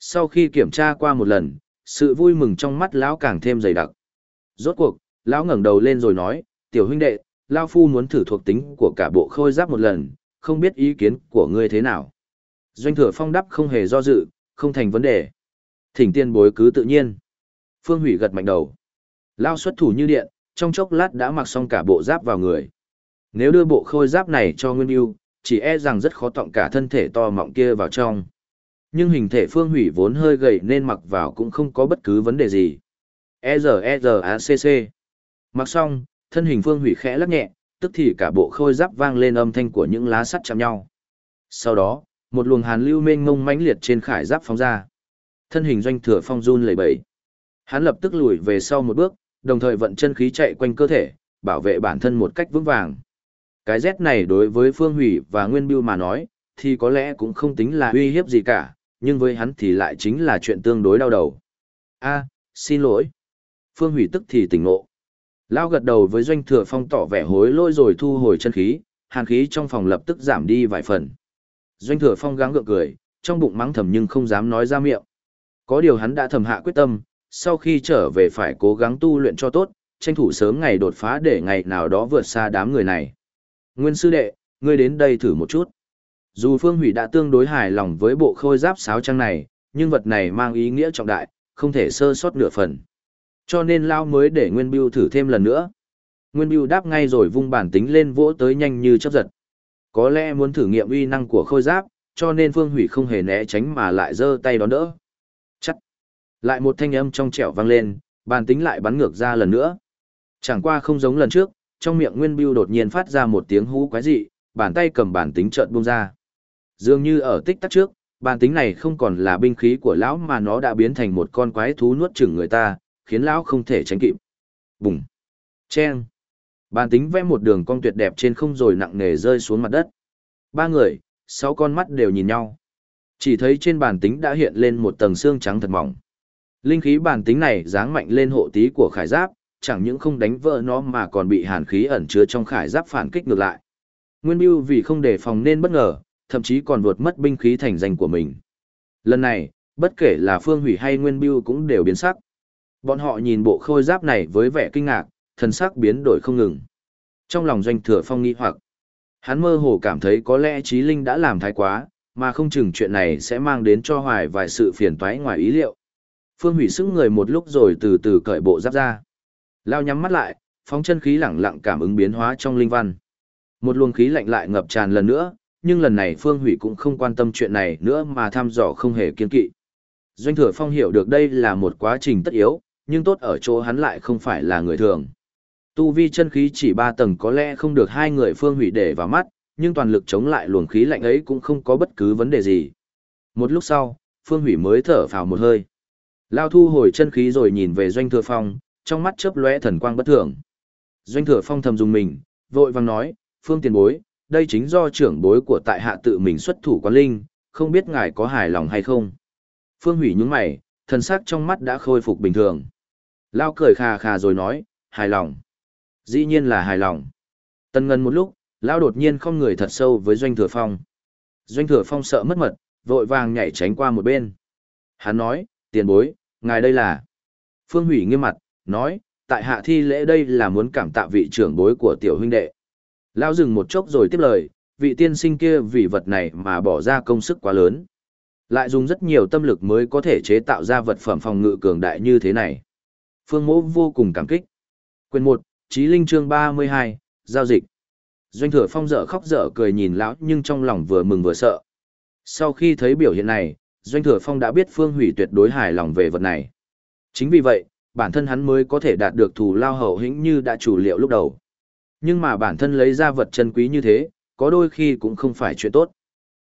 Sau khi kiểm tra qua một lần, sự vui mừng trong mắt lão càng thêm dày đặc. Rốt cuộc, lão ngẩng đầu lên rồi nói, tiểu huynh đệ, lão phu muốn thử thuộc tính của cả bộ khôi giáp một lần, không biết ý kiến của ngươi thế nào. Doanh thừa phong đắp không hề do dự, không thành vấn đề. Thỉnh tiên bối cứ tự nhiên. Phương hủy gật mạnh đầu. Lao xuất thủ như điện, trong chốc lát đã mặc xong cả bộ giáp vào người. Nếu đưa bộ khôi giáp này cho Nguyên Yêu, chỉ e rằng rất khó tọng cả thân thể to mọng kia vào trong. Nhưng hình thể phương hủy vốn hơi gầy nên mặc vào cũng không có bất cứ vấn đề gì. E giờ E giờ A C C. Mặc xong, thân hình phương hủy khẽ lắc nhẹ, tức thì cả bộ khôi giáp vang lên âm thanh của những lá sắt chạm nhau. Sau đó, một luồng hàn lưu mênh mông mãnh liệt trên khải giáp phóng ra. Thân hình doanh thừa phong run lẩy bẩy. Hắn lập tức lùi về sau một bước, đồng thời vận chân khí chạy quanh cơ thể, bảo vệ bản thân một cách vững vàng. Cái rét này đối với Phương Hủy và Nguyên Biêu mà nói, thì có lẽ cũng không tính là uy hiếp gì cả, nhưng với hắn thì lại chính là chuyện tương đối đau đầu. A, xin lỗi. Phương Hủy tức thì tỉnh ngộ. Lao gật đầu với doanh thừa phong tỏ vẻ hối lỗi rồi thu hồi chân khí, hàn khí trong phòng lập tức giảm đi vài phần. Doanh thừa phong gắng gượng cười, trong bụng mắng thầm nhưng không dám nói ra miệng. Có điều hắn đã thầm hạ quyết tâm, sau khi trở về phải cố gắng tu luyện cho tốt, tranh thủ sớm ngày đột phá để ngày nào đó vượt xa đám người này. Nguyên sư đệ, ngươi đến đây thử một chút. Dù Phương Hủy đã tương đối hài lòng với bộ khôi giáp sáo trang này, nhưng vật này mang ý nghĩa trọng đại, không thể sơ sót nửa phần. Cho nên Lao mới để Nguyên Biêu thử thêm lần nữa. Nguyên Biêu đáp ngay rồi vung bản tính lên vỗ tới nhanh như chấp giật. Có lẽ muốn thử nghiệm uy năng của khôi giáp, cho nên Phương Hủy không hề né tránh mà lại giơ tay đón đỡ. Lại một thanh âm trong trẻo vang lên, bản tính lại bắn ngược ra lần nữa. Chẳng qua không giống lần trước, trong miệng Nguyên Biêu đột nhiên phát ra một tiếng hú quái dị, bàn tay cầm bản tính chợt buông ra. Dường như ở tích tắc trước, bản tính này không còn là binh khí của lão mà nó đã biến thành một con quái thú nuốt chửng người ta, khiến lão không thể tránh kịp. Bùng! Chen! Bàn tính vẽ một đường cong tuyệt đẹp trên không rồi nặng nề rơi xuống mặt đất. Ba người, sáu con mắt đều nhìn nhau. Chỉ thấy trên bàn tính đã hiện lên một tầng xương trắng thật mỏng. Linh khí bản tính này dáng mạnh lên hộ tí của khải giáp, chẳng những không đánh vỡ nó mà còn bị hàn khí ẩn chứa trong khải giáp phản kích ngược lại. Nguyên Biêu vì không đề phòng nên bất ngờ, thậm chí còn vượt mất binh khí thành danh của mình. Lần này, bất kể là Phương Hủy hay Nguyên Biêu cũng đều biến sắc. Bọn họ nhìn bộ khôi giáp này với vẻ kinh ngạc, thần sắc biến đổi không ngừng. Trong lòng doanh thừa phong nghi hoặc, hắn mơ hồ cảm thấy có lẽ trí linh đã làm thái quá, mà không chừng chuyện này sẽ mang đến cho hoài vài sự phiền toái ngoài ý liệu. Phương hủy sức người một lúc rồi từ từ cởi bộ giáp ra. Lao nhắm mắt lại, phóng chân khí lẳng lặng cảm ứng biến hóa trong linh văn. Một luồng khí lạnh lại ngập tràn lần nữa, nhưng lần này Phương Hủy cũng không quan tâm chuyện này nữa mà thăm dò không hề kiên kỵ. Doanh Thừa Phong hiểu được đây là một quá trình tất yếu, nhưng tốt ở chỗ hắn lại không phải là người thường. Tu vi chân khí chỉ ba tầng có lẽ không được hai người Phương Hủy để vào mắt, nhưng toàn lực chống lại luồng khí lạnh ấy cũng không có bất cứ vấn đề gì. Một lúc sau, Phương Hủy mới thở phào một hơi. Lao thu hồi chân khí rồi nhìn về Doanh Thừa Phong, trong mắt chớp lóe thần quang bất thường. Doanh Thừa Phong thầm dùng mình, vội vàng nói, Phương tiền bối, đây chính do trưởng bối của tại hạ tự mình xuất thủ quán linh, không biết ngài có hài lòng hay không. Phương Hủy những mày, thần sắc trong mắt đã khôi phục bình thường. Lao cười khà khà rồi nói, hài lòng. Dĩ nhiên là hài lòng. Tân ngân một lúc, Lao đột nhiên không người thật sâu với Doanh Thừa Phong. Doanh Thừa Phong sợ mất mật, vội vàng nhảy tránh qua một bên. Hắn nói, tiền bối, ngài đây là. Phương Hủy nghiêm mặt, nói, tại hạ thi lễ đây là muốn cảm tạ vị trưởng bối của tiểu huynh đệ. Lao dừng một chốc rồi tiếp lời, vị tiên sinh kia vì vật này mà bỏ ra công sức quá lớn. Lại dùng rất nhiều tâm lực mới có thể chế tạo ra vật phẩm phòng ngự cường đại như thế này. Phương mỗ vô cùng cảm kích. Quyền 1, Chí Linh chương 32, Giao dịch. Doanh thừa phong dở khóc dở cười nhìn lão nhưng trong lòng vừa mừng vừa sợ. Sau khi thấy biểu hiện này, Doanh thừa phong đã biết Phương Hủy tuyệt đối hài lòng về vật này. Chính vì vậy, bản thân hắn mới có thể đạt được thù lao hậu hĩnh như đã chủ liệu lúc đầu. Nhưng mà bản thân lấy ra vật chân quý như thế, có đôi khi cũng không phải chuyện tốt.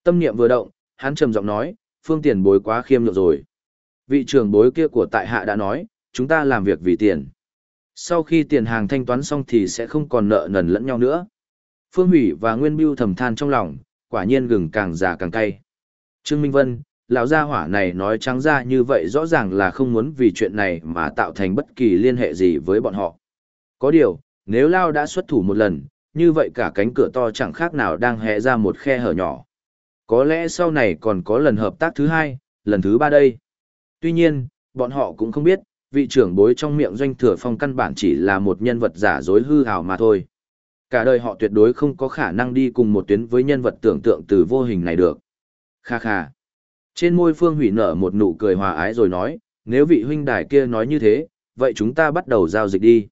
Tâm niệm vừa động, hắn trầm giọng nói, phương tiền bối quá khiêm nhượng rồi. Vị trưởng bối kia của tại hạ đã nói, chúng ta làm việc vì tiền. Sau khi tiền hàng thanh toán xong thì sẽ không còn nợ nần lẫn nhau nữa. Phương Hủy và Nguyên Biêu thầm than trong lòng, quả nhiên gừng càng già càng cay. Trương Minh Vân, lão gia hỏa này nói trắng ra như vậy rõ ràng là không muốn vì chuyện này mà tạo thành bất kỳ liên hệ gì với bọn họ. Có điều, nếu Lao đã xuất thủ một lần, như vậy cả cánh cửa to chẳng khác nào đang hé ra một khe hở nhỏ. Có lẽ sau này còn có lần hợp tác thứ hai, lần thứ ba đây. Tuy nhiên, bọn họ cũng không biết, vị trưởng bối trong miệng doanh thừa phong căn bản chỉ là một nhân vật giả dối hư hào mà thôi. Cả đời họ tuyệt đối không có khả năng đi cùng một tuyến với nhân vật tưởng tượng từ vô hình này được. Kha kha. Trên môi phương hủy nở một nụ cười hòa ái rồi nói, nếu vị huynh đài kia nói như thế, vậy chúng ta bắt đầu giao dịch đi.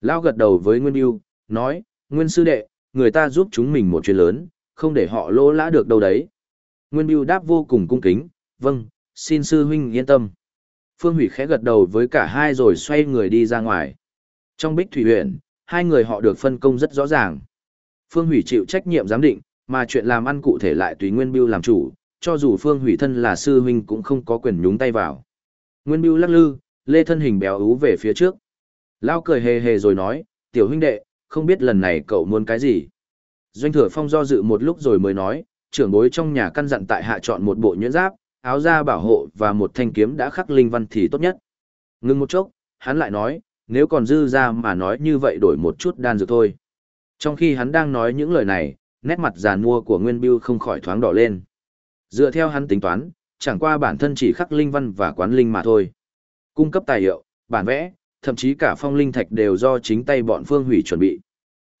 Lao gật đầu với Nguyên Yêu, nói, Nguyên sư đệ, người ta giúp chúng mình một chuyện lớn, không để họ lỗ lã được đâu đấy. Nguyên Yêu đáp vô cùng cung kính, vâng, xin sư huynh yên tâm. Phương Hủy khẽ gật đầu với cả hai rồi xoay người đi ra ngoài. Trong bích thủy huyện, hai người họ được phân công rất rõ ràng. Phương Hủy chịu trách nhiệm giám định, mà chuyện làm ăn cụ thể lại tùy Nguyên Biêu làm chủ, cho dù Phương Hủy thân là sư huynh cũng không có quyền nhúng tay vào. Nguyên Biêu lắc lư, lê thân hình béo ú về phía trước. Lao cười hề hề rồi nói, tiểu huynh đệ, không biết lần này cậu muốn cái gì. Doanh thừa phong do dự một lúc rồi mới nói, trưởng bối trong nhà căn dặn tại hạ chọn một bộ nhuyễn giáp, áo da bảo hộ và một thanh kiếm đã khắc linh văn thì tốt nhất. Ngưng một chốc, hắn lại nói, nếu còn dư ra mà nói như vậy đổi một chút đan dược thôi. Trong khi hắn đang nói những lời này, nét mặt giàn mua của Nguyên Biêu không khỏi thoáng đỏ lên. Dựa theo hắn tính toán, chẳng qua bản thân chỉ khắc linh văn và quán linh mà thôi. Cung cấp tài liệu, bản vẽ, thậm chí cả phong linh thạch đều do chính tay bọn Phương Hủy chuẩn bị.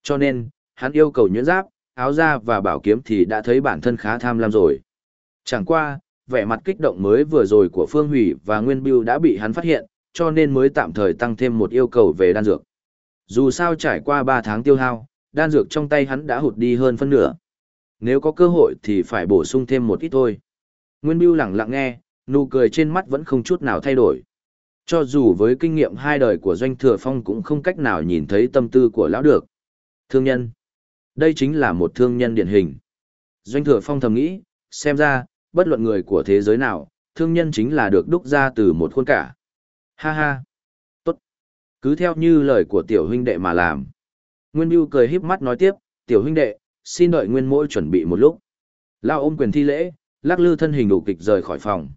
Cho nên, hắn yêu cầu nhuyễn giáp, áo da và bảo kiếm thì đã thấy bản thân khá tham lam rồi. Chẳng qua, vẻ mặt kích động mới vừa rồi của Phương Hủy và Nguyên Biêu đã bị hắn phát hiện, cho nên mới tạm thời tăng thêm một yêu cầu về đan dược. Dù sao trải qua 3 tháng tiêu hao, đan dược trong tay hắn đã hụt đi hơn phân nửa. Nếu có cơ hội thì phải bổ sung thêm một ít thôi. Nguyên Biêu lặng lặng nghe, nụ cười trên mắt vẫn không chút nào thay đổi. Cho dù với kinh nghiệm hai đời của Doanh Thừa Phong cũng không cách nào nhìn thấy tâm tư của lão được. Thương nhân. Đây chính là một thương nhân điển hình. Doanh Thừa Phong thầm nghĩ, xem ra, bất luận người của thế giới nào, thương nhân chính là được đúc ra từ một khuôn cả. Ha ha. Tốt. Cứ theo như lời của tiểu huynh đệ mà làm. Nguyên Biêu cười híp mắt nói tiếp, tiểu huynh đệ, xin đợi Nguyên mỗi chuẩn bị một lúc. Lao ôm quyền thi lễ, lắc lư thân hình đủ kịch rời khỏi phòng.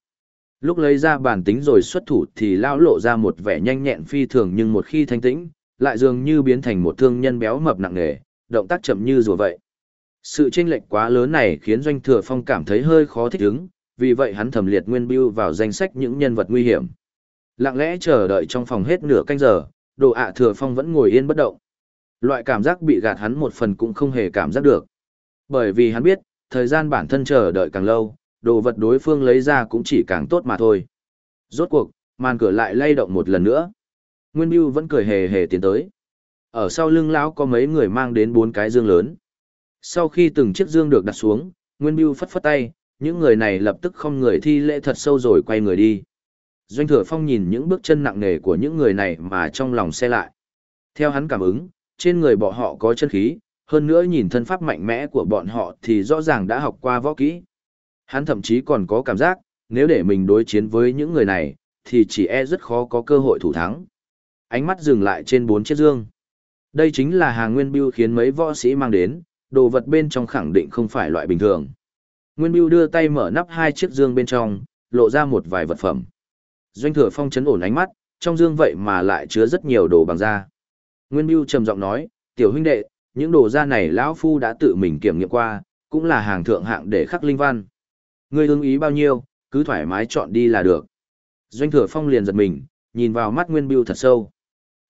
Lúc lấy ra bản tính rồi xuất thủ thì lão lộ ra một vẻ nhanh nhẹn phi thường nhưng một khi thanh tĩnh, lại dường như biến thành một thương nhân béo mập nặng nề, động tác chậm như rùa vậy. Sự chênh lệch quá lớn này khiến Doanh Thừa Phong cảm thấy hơi khó thích ứng, vì vậy hắn thẩm liệt Nguyên Bưu vào danh sách những nhân vật nguy hiểm. Lặng lẽ chờ đợi trong phòng hết nửa canh giờ, Đồ ạ Thừa Phong vẫn ngồi yên bất động. Loại cảm giác bị gạt hắn một phần cũng không hề cảm giác được. Bởi vì hắn biết, thời gian bản thân chờ đợi càng lâu, đồ vật đối phương lấy ra cũng chỉ càng tốt mà thôi. Rốt cuộc, màn cửa lại lay động một lần nữa. Nguyên Bưu vẫn cười hề hề tiến tới. Ở sau lưng lão có mấy người mang đến bốn cái dương lớn. Sau khi từng chiếc dương được đặt xuống, Nguyên Bưu phất phất tay, những người này lập tức không người thi lễ thật sâu rồi quay người đi. Doanh Thừa Phong nhìn những bước chân nặng nề của những người này mà trong lòng xe lại. Theo hắn cảm ứng, trên người bọn họ có chân khí, hơn nữa nhìn thân pháp mạnh mẽ của bọn họ thì rõ ràng đã học qua võ kỹ. Hắn thậm chí còn có cảm giác, nếu để mình đối chiến với những người này, thì chỉ e rất khó có cơ hội thủ thắng. Ánh mắt dừng lại trên bốn chiếc dương. Đây chính là hàng nguyên biêu khiến mấy võ sĩ mang đến, đồ vật bên trong khẳng định không phải loại bình thường. Nguyên biêu đưa tay mở nắp hai chiếc dương bên trong, lộ ra một vài vật phẩm. Doanh thừa phong chấn ổn ánh mắt, trong dương vậy mà lại chứa rất nhiều đồ bằng da. Nguyên biêu trầm giọng nói, tiểu huynh đệ, những đồ da này lão phu đã tự mình kiểm nghiệm qua, cũng là hàng thượng hạng để khắc linh văn. Ngươi ưng ý bao nhiêu, cứ thoải mái chọn đi là được. Doanh thừa phong liền giật mình, nhìn vào mắt Nguyên Biêu thật sâu.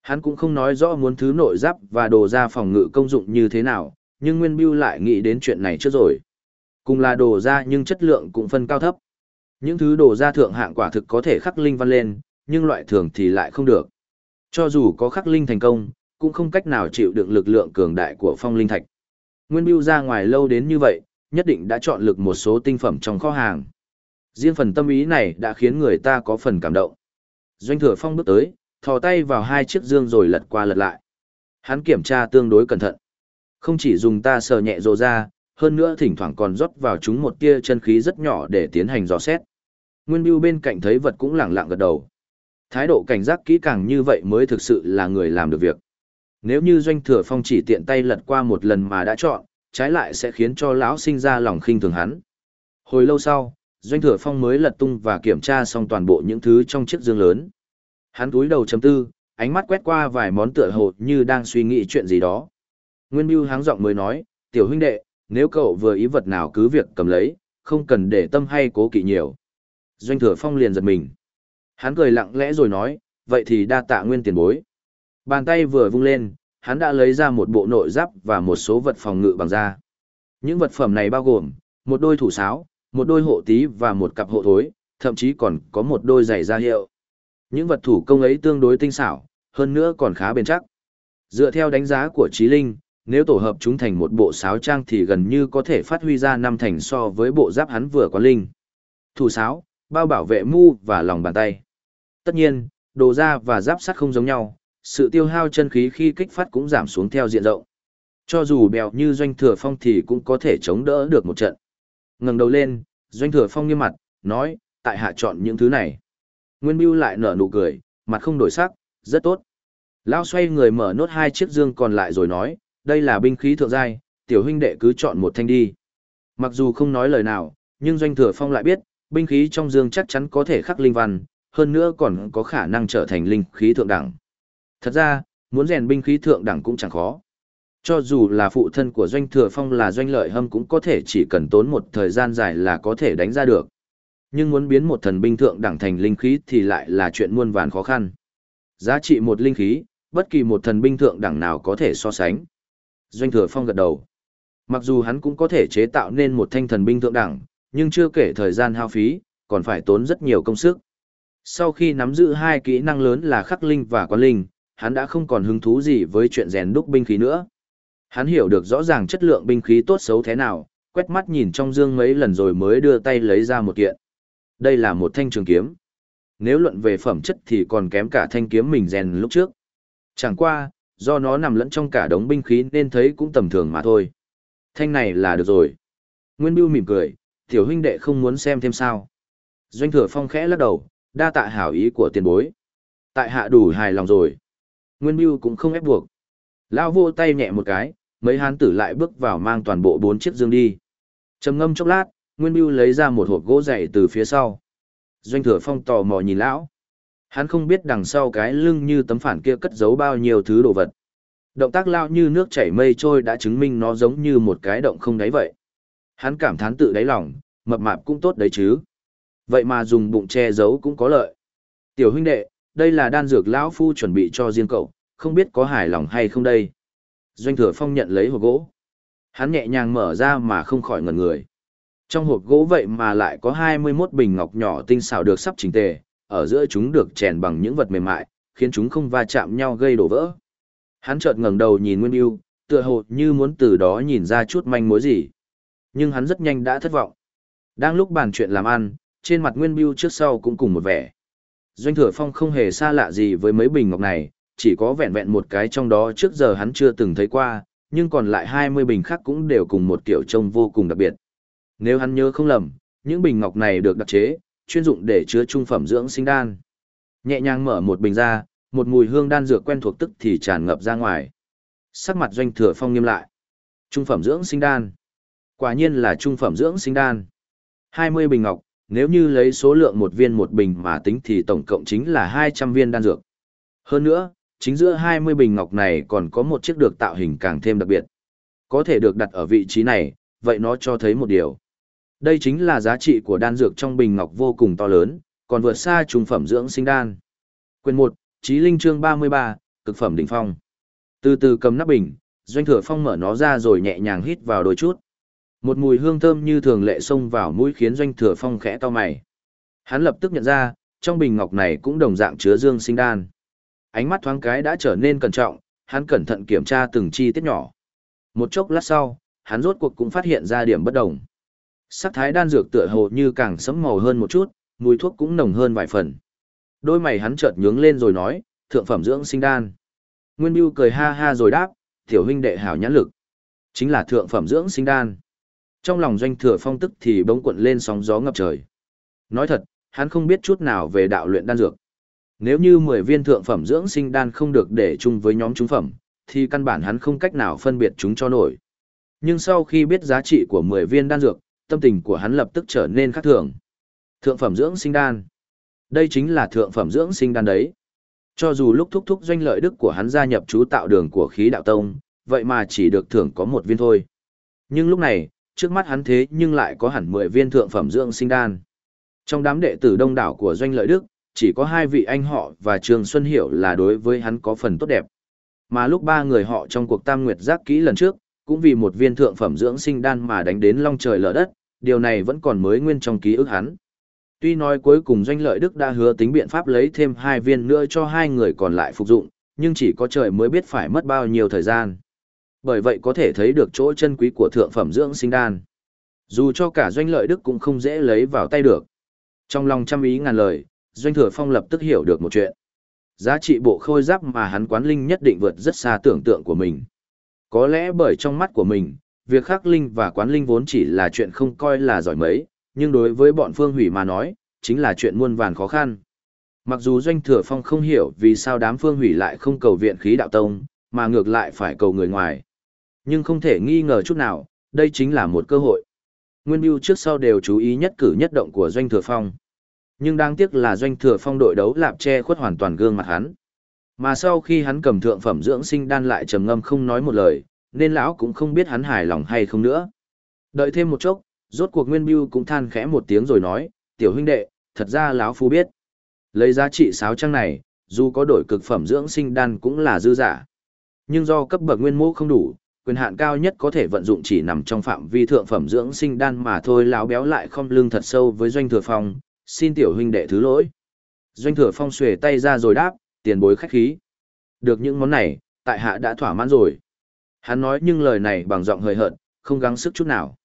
Hắn cũng không nói rõ muốn thứ nội giáp và đồ gia phòng ngự công dụng như thế nào, nhưng Nguyên Biêu lại nghĩ đến chuyện này trước rồi. Cùng là đồ gia nhưng chất lượng cũng phân cao thấp. Những thứ đồ gia thượng hạng quả thực có thể khắc linh văn lên, nhưng loại thường thì lại không được. Cho dù có khắc linh thành công, cũng không cách nào chịu đựng lực lượng cường đại của phong linh thạch. Nguyên Biêu ra ngoài lâu đến như vậy, nhất định đã chọn lực một số tinh phẩm trong kho hàng. Riêng phần tâm ý này đã khiến người ta có phần cảm động. Doanh thừa phong bước tới, thò tay vào hai chiếc dương rồi lật qua lật lại. Hắn kiểm tra tương đối cẩn thận. Không chỉ dùng ta sờ nhẹ rồ ra, hơn nữa thỉnh thoảng còn rót vào chúng một tia chân khí rất nhỏ để tiến hành dò xét. Nguyên Biêu bên cạnh thấy vật cũng lẳng lặng gật đầu. Thái độ cảnh giác kỹ càng như vậy mới thực sự là người làm được việc. Nếu như doanh thừa phong chỉ tiện tay lật qua một lần mà đã chọn, trái lại sẽ khiến cho lão sinh ra lòng khinh thường hắn. Hồi lâu sau, doanh thừa phong mới lật tung và kiểm tra xong toàn bộ những thứ trong chiếc dương lớn. Hắn cúi đầu chấm tư, ánh mắt quét qua vài món tựa hồ như đang suy nghĩ chuyện gì đó. Nguyên Bưu háng giọng mới nói, tiểu huynh đệ, nếu cậu vừa ý vật nào cứ việc cầm lấy, không cần để tâm hay cố kỵ nhiều. Doanh thừa phong liền giật mình. Hắn cười lặng lẽ rồi nói, vậy thì đa tạ nguyên tiền bối. Bàn tay vừa vung lên, hắn đã lấy ra một bộ nội giáp và một số vật phòng ngự bằng da. Những vật phẩm này bao gồm, một đôi thủ sáo, một đôi hộ tí và một cặp hộ thối, thậm chí còn có một đôi giày da hiệu. Những vật thủ công ấy tương đối tinh xảo, hơn nữa còn khá bền chắc. Dựa theo đánh giá của Trí Linh, nếu tổ hợp chúng thành một bộ sáo trang thì gần như có thể phát huy ra năm thành so với bộ giáp hắn vừa có linh. Thủ sáo, bao bảo vệ mu và lòng bàn tay. Tất nhiên, đồ da và giáp sắt không giống nhau, sự tiêu hao chân khí khi kích phát cũng giảm xuống theo diện rộng. Cho dù bèo như doanh thừa phong thì cũng có thể chống đỡ được một trận. ngẩng đầu lên, doanh thừa phong nghiêm mặt, nói, tại hạ chọn những thứ này. Nguyên Biêu lại nở nụ cười, mặt không đổi sắc, rất tốt. Lao xoay người mở nốt hai chiếc dương còn lại rồi nói, đây là binh khí thượng giai, tiểu huynh đệ cứ chọn một thanh đi. Mặc dù không nói lời nào, nhưng doanh thừa phong lại biết, binh khí trong dương chắc chắn có thể khắc linh văn, hơn nữa còn có khả năng trở thành linh khí thượng đẳng. Thật ra, muốn rèn binh khí thượng đẳng cũng chẳng khó. Cho dù là phụ thân của doanh thừa phong là doanh lợi hâm cũng có thể chỉ cần tốn một thời gian dài là có thể đánh ra được. Nhưng muốn biến một thần binh thượng đẳng thành linh khí thì lại là chuyện muôn vàn khó khăn. Giá trị một linh khí, bất kỳ một thần binh thượng đẳng nào có thể so sánh. Doanh thừa phong gật đầu. Mặc dù hắn cũng có thể chế tạo nên một thanh thần binh thượng đẳng, nhưng chưa kể thời gian hao phí, còn phải tốn rất nhiều công sức. Sau khi nắm giữ hai kỹ năng lớn là khắc linh và quán linh, hắn đã không còn hứng thú gì với chuyện rèn đúc binh khí nữa. Hắn hiểu được rõ ràng chất lượng binh khí tốt xấu thế nào, quét mắt nhìn trong dương mấy lần rồi mới đưa tay lấy ra một kiện. Đây là một thanh trường kiếm. Nếu luận về phẩm chất thì còn kém cả thanh kiếm mình rèn lúc trước. Chẳng qua, do nó nằm lẫn trong cả đống binh khí nên thấy cũng tầm thường mà thôi. Thanh này là được rồi. Nguyên Bưu mỉm cười, tiểu huynh đệ không muốn xem thêm sao. Doanh thừa phong khẽ lắc đầu, đa tạ hảo ý của tiền bối. Tại hạ đủ hài lòng rồi. Nguyên Biêu cũng không ép buộc. Lao vô tay nhẹ một cái, mấy hán tử lại bước vào mang toàn bộ bốn chiếc dương đi. Trầm ngâm chốc lát, Nguyên Biêu lấy ra một hộp gỗ dày từ phía sau. Doanh thừa phong tò mò nhìn lão. Hắn không biết đằng sau cái lưng như tấm phản kia cất giấu bao nhiêu thứ đồ vật. Động tác lao như nước chảy mây trôi đã chứng minh nó giống như một cái động không đáy vậy. Hắn cảm thán tự đáy lòng, mập mạp cũng tốt đấy chứ. Vậy mà dùng bụng che giấu cũng có lợi. Tiểu huynh đệ, đây là đan dược lão phu chuẩn bị cho riêng cậu, không biết có hài lòng hay không đây. Doanh thừa phong nhận lấy hộp gỗ. Hắn nhẹ nhàng mở ra mà không khỏi ngẩn người. Trong hộp gỗ vậy mà lại có 21 bình ngọc nhỏ tinh xảo được sắp chỉnh tề, ở giữa chúng được chèn bằng những vật mềm mại, khiến chúng không va chạm nhau gây đổ vỡ. Hắn chợt ngẩng đầu nhìn Nguyên Biêu, tựa hồ như muốn từ đó nhìn ra chút manh mối gì. Nhưng hắn rất nhanh đã thất vọng. Đang lúc bàn chuyện làm ăn, trên mặt Nguyên Biêu trước sau cũng cùng một vẻ. Doanh Thừa Phong không hề xa lạ gì với mấy bình ngọc này, chỉ có vẹn vẹn một cái trong đó trước giờ hắn chưa từng thấy qua, nhưng còn lại 20 bình khác cũng đều cùng một kiểu trông vô cùng đặc biệt. Nếu hắn nhớ không lầm, những bình ngọc này được đặc chế, chuyên dụng để chứa trung phẩm dưỡng sinh đan. Nhẹ nhàng mở một bình ra, một mùi hương đan dược quen thuộc tức thì tràn ngập ra ngoài. Sắc mặt doanh thừa phong nghiêm lại. Trung phẩm dưỡng sinh đan. Quả nhiên là trung phẩm dưỡng sinh đan. 20 bình ngọc, nếu như lấy số lượng một viên một bình mà tính thì tổng cộng chính là 200 viên đan dược. Hơn nữa, chính giữa 20 bình ngọc này còn có một chiếc được tạo hình càng thêm đặc biệt. Có thể được đặt ở vị trí này, vậy nó cho thấy một điều. Đây chính là giá trị của đan dược trong bình ngọc vô cùng to lớn, còn vượt xa trung phẩm dưỡng sinh đan. Quyền 1, Chí Linh chương 33, cực phẩm đỉnh phong. Từ từ cầm nắp bình, Doanh Thừa Phong mở nó ra rồi nhẹ nhàng hít vào đôi chút. Một mùi hương thơm như thường lệ xông vào mũi khiến Doanh Thừa Phong khẽ to mày. Hắn lập tức nhận ra, trong bình ngọc này cũng đồng dạng chứa dương sinh đan. Ánh mắt thoáng cái đã trở nên cẩn trọng, hắn cẩn thận kiểm tra từng chi tiết nhỏ. Một chốc lát sau, hắn rốt cuộc cũng phát hiện ra điểm bất đồng. Sắc thái đan dược tựa hồ như càng sẫm màu hơn một chút, mùi thuốc cũng nồng hơn vài phần. Đôi mày hắn chợt nhướng lên rồi nói, thượng phẩm dưỡng sinh đan. Nguyên Bưu cười ha ha rồi đáp, tiểu huynh đệ hảo nhãn lực. Chính là thượng phẩm dưỡng sinh đan. Trong lòng doanh thừa phong tức thì bỗng cuộn lên sóng gió ngập trời. Nói thật, hắn không biết chút nào về đạo luyện đan dược. Nếu như 10 viên thượng phẩm dưỡng sinh đan không được để chung với nhóm chúng phẩm, thì căn bản hắn không cách nào phân biệt chúng cho nổi. Nhưng sau khi biết giá trị của 10 viên đan dược, tâm tình của hắn lập tức trở nên khác thường. Thượng phẩm dưỡng sinh đan. Đây chính là thượng phẩm dưỡng sinh đan đấy. Cho dù lúc thúc thúc doanh lợi đức của hắn gia nhập chú tạo đường của khí đạo tông, vậy mà chỉ được thưởng có một viên thôi. Nhưng lúc này, trước mắt hắn thế nhưng lại có hẳn 10 viên thượng phẩm dưỡng sinh đan. Trong đám đệ tử đông đảo của doanh lợi đức, chỉ có hai vị anh họ và Trường Xuân Hiểu là đối với hắn có phần tốt đẹp. Mà lúc ba người họ trong cuộc tam nguyệt giác kỹ lần trước, cũng vì một viên thượng phẩm dưỡng sinh đan mà đánh đến long trời lở đất, điều này vẫn còn mới nguyên trong ký ức hắn. Tuy nói cuối cùng doanh lợi Đức đã hứa tính biện pháp lấy thêm hai viên nữa cho hai người còn lại phục dụng, nhưng chỉ có trời mới biết phải mất bao nhiêu thời gian. Bởi vậy có thể thấy được chỗ chân quý của thượng phẩm dưỡng sinh đan. Dù cho cả doanh lợi Đức cũng không dễ lấy vào tay được. Trong lòng trăm ý ngàn lời, doanh thừa phong lập tức hiểu được một chuyện. Giá trị bộ khôi giáp mà hắn quán linh nhất định vượt rất xa tưởng tượng của mình. Có lẽ bởi trong mắt của mình, việc khắc linh và quán linh vốn chỉ là chuyện không coi là giỏi mấy, nhưng đối với bọn phương hủy mà nói, chính là chuyện muôn vàn khó khăn. Mặc dù doanh thừa phong không hiểu vì sao đám phương hủy lại không cầu viện khí đạo tông, mà ngược lại phải cầu người ngoài. Nhưng không thể nghi ngờ chút nào, đây chính là một cơ hội. Nguyên Biêu trước sau đều chú ý nhất cử nhất động của doanh thừa phong. Nhưng đáng tiếc là doanh thừa phong đội đấu lạp che khuất hoàn toàn gương mặt hắn. Mà sau khi hắn cầm thượng phẩm dưỡng sinh đan lại trầm ngâm không nói một lời, nên lão cũng không biết hắn hài lòng hay không nữa. Đợi thêm một chốc, rốt cuộc Nguyên Biêu cũng than khẽ một tiếng rồi nói, tiểu huynh đệ, thật ra lão phu biết. Lấy giá trị sáo trang này, dù có đổi cực phẩm dưỡng sinh đan cũng là dư giả. Nhưng do cấp bậc nguyên mô không đủ, quyền hạn cao nhất có thể vận dụng chỉ nằm trong phạm vi thượng phẩm dưỡng sinh đan mà thôi láo béo lại không lưng thật sâu với doanh thừa phong, xin tiểu huynh đệ thứ lỗi. Doanh thừa phong xuề tay ra rồi đáp, tiền bối khách khí. Được những món này, tại hạ đã thỏa mãn rồi. Hắn nói nhưng lời này bằng giọng hời hợt, không gắng sức chút nào.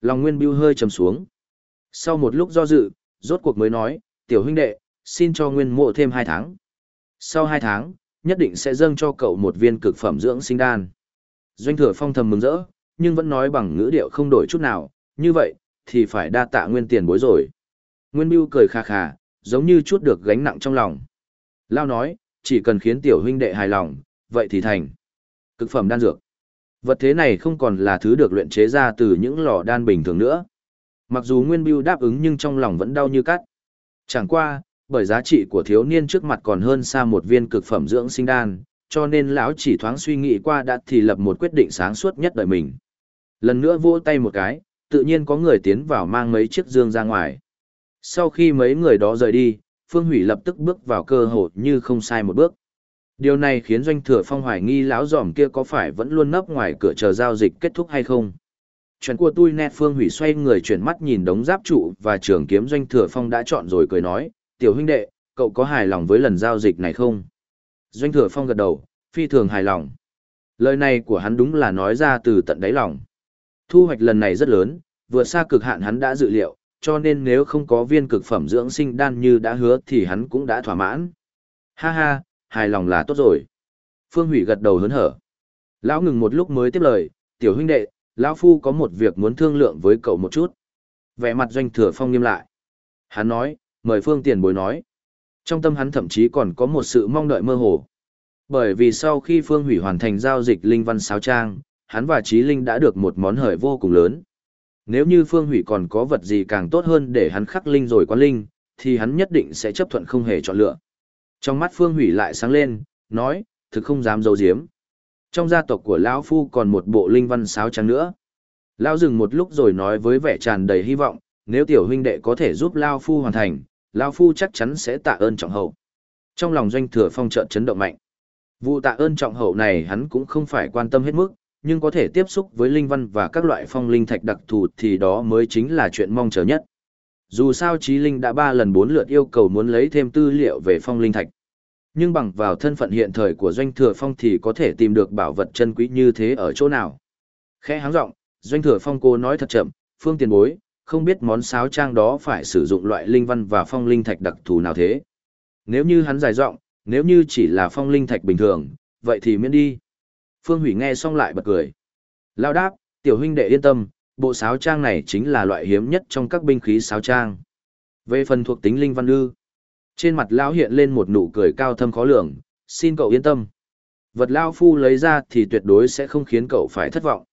Lòng Nguyên Bưu hơi trầm xuống. Sau một lúc do dự, rốt cuộc mới nói, tiểu huynh đệ, xin cho Nguyên mộ thêm hai tháng. Sau hai tháng, nhất định sẽ dâng cho cậu một viên cực phẩm dưỡng sinh đan. Doanh thừa phong thầm mừng rỡ, nhưng vẫn nói bằng ngữ điệu không đổi chút nào, như vậy, thì phải đa tạ nguyên tiền bối rồi. Nguyên Bưu cười khà khà, giống như chút được gánh nặng trong lòng. Lao nói, chỉ cần khiến tiểu huynh đệ hài lòng, vậy thì thành. Cực phẩm đan dược. Vật thế này không còn là thứ được luyện chế ra từ những lò đan bình thường nữa. Mặc dù Nguyên Biêu đáp ứng nhưng trong lòng vẫn đau như cắt. Chẳng qua, bởi giá trị của thiếu niên trước mặt còn hơn xa một viên cực phẩm dưỡng sinh đan, cho nên lão chỉ thoáng suy nghĩ qua đã thì lập một quyết định sáng suốt nhất đời mình. Lần nữa vỗ tay một cái, tự nhiên có người tiến vào mang mấy chiếc dương ra ngoài. Sau khi mấy người đó rời đi, Phương Hủy lập tức bước vào cơ hội như không sai một bước. Điều này khiến doanh thừa phong hoài nghi lão giòm kia có phải vẫn luôn nấp ngoài cửa chờ giao dịch kết thúc hay không. Chuyện của tôi nét Phương Hủy xoay người chuyển mắt nhìn đống giáp trụ và trường kiếm doanh thừa phong đã chọn rồi cười nói, tiểu huynh đệ, cậu có hài lòng với lần giao dịch này không? Doanh thừa phong gật đầu, phi thường hài lòng. Lời này của hắn đúng là nói ra từ tận đáy lòng. Thu hoạch lần này rất lớn, vượt xa cực hạn hắn đã dự liệu, cho nên nếu không có viên cực phẩm dưỡng sinh đan như đã hứa thì hắn cũng đã thỏa mãn. Ha ha, hài lòng là tốt rồi. Phương Hủy gật đầu hớn hở. Lão ngừng một lúc mới tiếp lời, tiểu huynh đệ, Lão Phu có một việc muốn thương lượng với cậu một chút. Vẻ mặt doanh thừa phong nghiêm lại. Hắn nói, mời Phương tiền bối nói. Trong tâm hắn thậm chí còn có một sự mong đợi mơ hồ. Bởi vì sau khi Phương Hủy hoàn thành giao dịch Linh Văn Sáo Trang, hắn và Trí Linh đã được một món hời vô cùng lớn. Nếu như Phương Hủy còn có vật gì càng tốt hơn để hắn khắc Linh rồi quán Linh, thì hắn nhất định sẽ chấp thuận không hề chọn lựa. Trong mắt Phương Hủy lại sáng lên, nói, thực không dám giấu giếm. Trong gia tộc của Lão Phu còn một bộ Linh Văn Sáo Trang nữa. Lão dừng một lúc rồi nói với vẻ tràn đầy hy vọng, nếu tiểu huynh đệ có thể giúp Lão Phu hoàn thành, Lão Phu chắc chắn sẽ tạ ơn trọng hậu. Trong lòng doanh thừa phong trợn chấn động mạnh. Vụ tạ ơn trọng hậu này hắn cũng không phải quan tâm hết mức, nhưng có thể tiếp xúc với linh văn và các loại phong linh thạch đặc thù thì đó mới chính là chuyện mong chờ nhất. Dù sao Trí Linh đã ba lần bốn lượt yêu cầu muốn lấy thêm tư liệu về phong linh thạch. Nhưng bằng vào thân phận hiện thời của Doanh Thừa Phong thì có thể tìm được bảo vật chân quý như thế ở chỗ nào. Khẽ háng rộng, Doanh Thừa Phong cô nói thật chậm, phương tiền bối, không biết món sáo trang đó phải sử dụng loại linh văn và phong linh thạch đặc thù nào thế. Nếu như hắn dài giọng, nếu như chỉ là phong linh thạch bình thường, vậy thì miễn đi. Phương Hủy nghe xong lại bật cười. Lao đáp, tiểu huynh đệ yên tâm, bộ sáo trang này chính là loại hiếm nhất trong các binh khí sáo trang. Về phần thuộc tính linh văn ư, trên mặt lão hiện lên một nụ cười cao thâm khó lường, xin cậu yên tâm. Vật lão phu lấy ra thì tuyệt đối sẽ không khiến cậu phải thất vọng.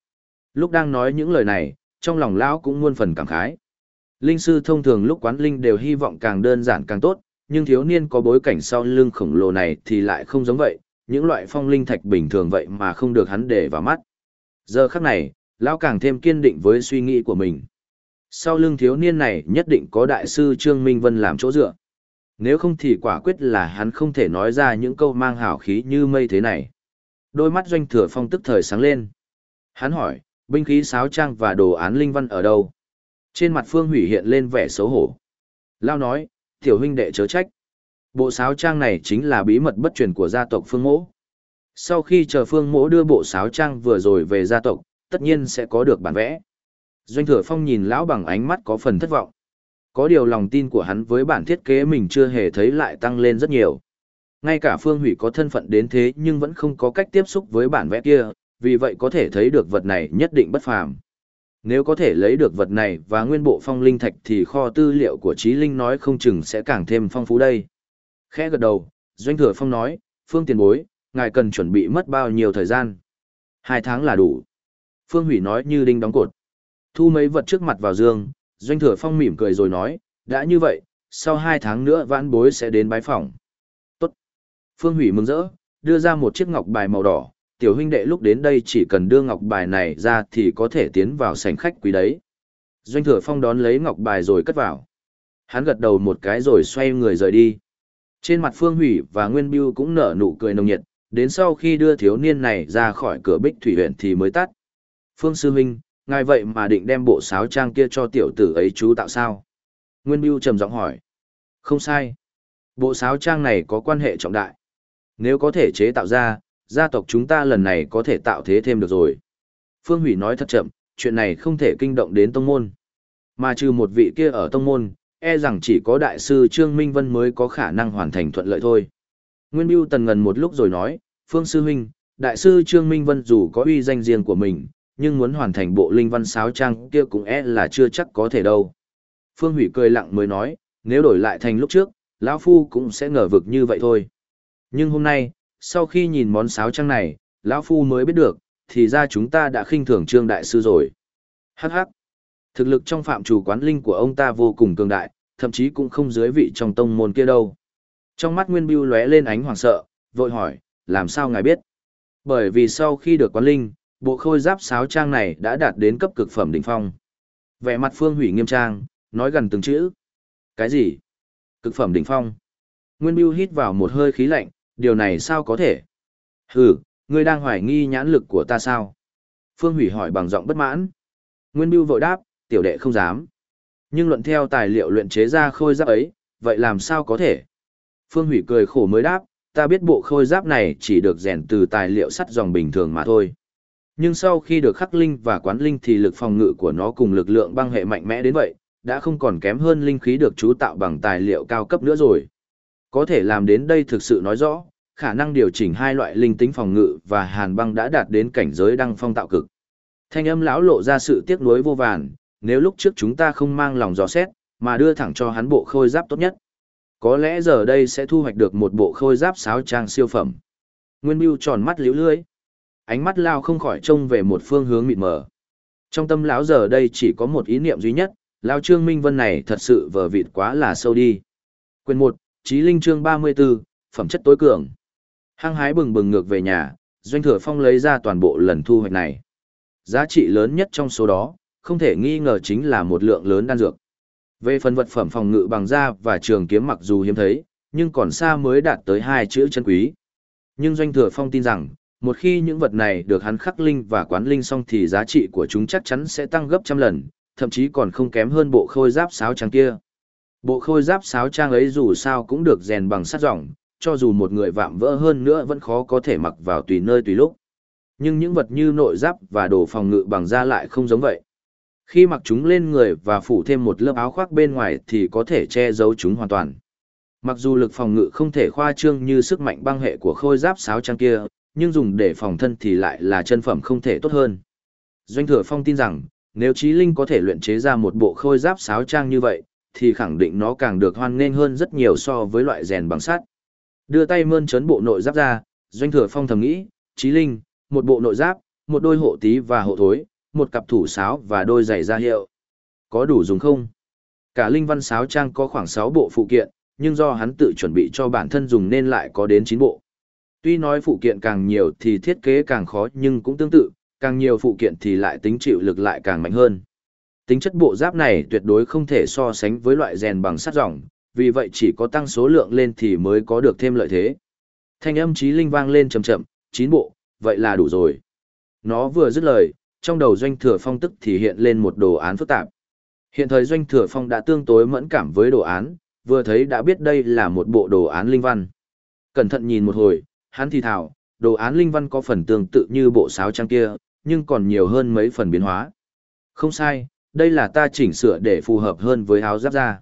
Lúc đang nói những lời này, trong lòng lão cũng muôn phần cảm khái. Linh sư thông thường lúc quán linh đều hy vọng càng đơn giản càng tốt, nhưng thiếu niên có bối cảnh sau lưng khổng lồ này thì lại không giống vậy, những loại phong linh thạch bình thường vậy mà không được hắn để vào mắt. Giờ khắc này, lão càng thêm kiên định với suy nghĩ của mình. Sau lưng thiếu niên này nhất định có đại sư Trương Minh Vân làm chỗ dựa. Nếu không thì quả quyết là hắn không thể nói ra những câu mang hào khí như mây thế này. Đôi mắt doanh thừa phong tức thời sáng lên. Hắn hỏi, binh khí sáo trang và đồ án linh văn ở đâu? Trên mặt Phương Hủy hiện lên vẻ xấu hổ. Lao nói, tiểu huynh đệ chớ trách. Bộ sáo trang này chính là bí mật bất truyền của gia tộc Phương Mỗ. Sau khi chờ Phương Mỗ đưa bộ sáo trang vừa rồi về gia tộc, tất nhiên sẽ có được bản vẽ. Doanh Thừa Phong nhìn lão bằng ánh mắt có phần thất vọng. Có điều lòng tin của hắn với bản thiết kế mình chưa hề thấy lại tăng lên rất nhiều. Ngay cả Phương Hủy có thân phận đến thế nhưng vẫn không có cách tiếp xúc với bản vẽ kia, vì vậy có thể thấy được vật này nhất định bất phàm. Nếu có thể lấy được vật này và nguyên bộ phong linh thạch thì kho tư liệu của Trí Linh nói không chừng sẽ càng thêm phong phú đây. Khẽ gật đầu, Doanh Thừa Phong nói, Phương tiền bối, ngài cần chuẩn bị mất bao nhiêu thời gian? Hai tháng là đủ. Phương Hủy nói như đinh đóng cột. Thu mấy vật trước mặt vào dương, Doanh Thừa Phong mỉm cười rồi nói, đã như vậy, sau hai tháng nữa vãn bối sẽ đến bái phòng. Tốt. Phương Hủy mừng rỡ, đưa ra một chiếc ngọc bài màu đỏ, tiểu huynh đệ lúc đến đây chỉ cần đưa ngọc bài này ra thì có thể tiến vào sảnh khách quý đấy. Doanh Thừa Phong đón lấy ngọc bài rồi cất vào. Hắn gật đầu một cái rồi xoay người rời đi. Trên mặt Phương Hủy và Nguyên Biêu cũng nở nụ cười nồng nhiệt, đến sau khi đưa thiếu niên này ra khỏi cửa bích thủy huyện thì mới tắt. Phương Sư Minh, ngài vậy mà định đem bộ sáo trang kia cho tiểu tử ấy chú tạo sao? Nguyên Biêu trầm giọng hỏi. Không sai. Bộ sáo trang này có quan hệ trọng đại. Nếu có thể chế tạo ra, gia tộc chúng ta lần này có thể tạo thế thêm được rồi. Phương Hủy nói thật chậm, chuyện này không thể kinh động đến tông môn. Mà trừ một vị kia ở tông môn, e rằng chỉ có đại sư Trương Minh Vân mới có khả năng hoàn thành thuận lợi thôi. Nguyên Biêu tần ngần một lúc rồi nói, Phương Sư Huynh, đại sư Trương Minh Vân dù có uy danh riêng của mình, nhưng muốn hoàn thành bộ linh văn sáo trang kia cũng e là chưa chắc có thể đâu. Phương Hủy cười lặng mới nói, nếu đổi lại thành lúc trước, lão Phu cũng sẽ ngờ vực như vậy thôi. Nhưng hôm nay, sau khi nhìn món sáo trang này, lão Phu mới biết được, thì ra chúng ta đã khinh thường Trương Đại Sư rồi. Hắc hắc. Thực lực trong phạm chủ quán linh của ông ta vô cùng cường đại, thậm chí cũng không dưới vị trong tông môn kia đâu. Trong mắt Nguyên Bưu lóe lên ánh hoảng sợ, vội hỏi, làm sao ngài biết? Bởi vì sau khi được quán linh, bộ khôi giáp sáo trang này đã đạt đến cấp cực phẩm đỉnh phong. Vẻ mặt Phương Hủy nghiêm trang, nói gần từng chữ. Cái gì? Cực phẩm đỉnh phong. Nguyên Bưu hít vào một hơi khí lạnh, điều này sao có thể? Hừ, ngươi đang hoài nghi nhãn lực của ta sao? Phương Hủy hỏi bằng giọng bất mãn. Nguyên Bưu vội đáp, tiểu đệ không dám. Nhưng luận theo tài liệu luyện chế ra khôi giáp ấy, vậy làm sao có thể? Phương Hủy cười khổ mới đáp, ta biết bộ khôi giáp này chỉ được rèn từ tài liệu sắt dòng bình thường mà thôi. Nhưng sau khi được khắc linh và quán linh thì lực phòng ngự của nó cùng lực lượng băng hệ mạnh mẽ đến vậy, đã không còn kém hơn linh khí được chú tạo bằng tài liệu cao cấp nữa rồi. Có thể làm đến đây thực sự nói rõ, khả năng điều chỉnh hai loại linh tính phòng ngự và hàn băng đã đạt đến cảnh giới đăng phong tạo cực. Thanh âm lão lộ ra sự tiếc nuối vô vàn, nếu lúc trước chúng ta không mang lòng dò xét, mà đưa thẳng cho hắn bộ khôi giáp tốt nhất. Có lẽ giờ đây sẽ thu hoạch được một bộ khôi giáp sáo trang siêu phẩm. Nguyên Bưu tròn mắt liễu lưới. Ánh mắt lao không khỏi trông về một phương hướng mịt mờ. Trong tâm lão giờ đây chỉ có một ý niệm duy nhất, Lão Trương Minh Vân này thật sự vờ vịt quá là sâu đi. Quyền 1, Chí Linh chương 34, phẩm chất tối cường. Hăng hái bừng bừng ngược về nhà, Doanh Thừa Phong lấy ra toàn bộ lần thu hoạch này. Giá trị lớn nhất trong số đó, không thể nghi ngờ chính là một lượng lớn đan dược. Về phần vật phẩm phòng ngự bằng da và trường kiếm mặc dù hiếm thấy, nhưng còn xa mới đạt tới hai chữ chân quý. Nhưng Doanh Thừa Phong tin rằng, một khi những vật này được hắn khắc linh và quán linh xong thì giá trị của chúng chắc chắn sẽ tăng gấp trăm lần, thậm chí còn không kém hơn bộ khôi giáp sáo trang kia. Bộ khôi giáp sáo trang ấy dù sao cũng được rèn bằng sắt ròng, cho dù một người vạm vỡ hơn nữa vẫn khó có thể mặc vào tùy nơi tùy lúc. Nhưng những vật như nội giáp và đồ phòng ngự bằng da lại không giống vậy. Khi mặc chúng lên người và phủ thêm một lớp áo khoác bên ngoài thì có thể che giấu chúng hoàn toàn. Mặc dù lực phòng ngự không thể khoa trương như sức mạnh băng hệ của khôi giáp sáo trang kia, nhưng dùng để phòng thân thì lại là chân phẩm không thể tốt hơn. Doanh Thừa Phong tin rằng, nếu Chí Linh có thể luyện chế ra một bộ khôi giáp sáo trang như vậy, thì khẳng định nó càng được hoan nghênh hơn rất nhiều so với loại rèn bằng sắt. Đưa tay mơn trớn bộ nội giáp ra, Doanh Thừa Phong thầm nghĩ, Chí Linh, một bộ nội giáp, một đôi hộ tí và hộ thối, một cặp thủ sáo và đôi giày da hiệu. Có đủ dùng không? Cả linh văn sáo trang có khoảng 6 bộ phụ kiện, nhưng do hắn tự chuẩn bị cho bản thân dùng nên lại có đến 9 bộ. Tuy nói phụ kiện càng nhiều thì thiết kế càng khó nhưng cũng tương tự, càng nhiều phụ kiện thì lại tính chịu lực lại càng mạnh hơn. Tính chất bộ giáp này tuyệt đối không thể so sánh với loại rèn bằng sắt ròng, vì vậy chỉ có tăng số lượng lên thì mới có được thêm lợi thế. Thanh âm trí linh vang lên chậm chậm, 9 bộ, vậy là đủ rồi. Nó vừa dứt lời, trong đầu doanh thừa phong tức thì hiện lên một đồ án phức tạp. Hiện thời doanh thừa phong đã tương tối mẫn cảm với đồ án, vừa thấy đã biết đây là một bộ đồ án linh văn. Cẩn thận nhìn một hồi, hắn thì thảo, đồ án linh văn có phần tương tự như bộ sáo trang kia, nhưng còn nhiều hơn mấy phần biến hóa. Không sai, đây là ta chỉnh sửa để phù hợp hơn với áo giáp da.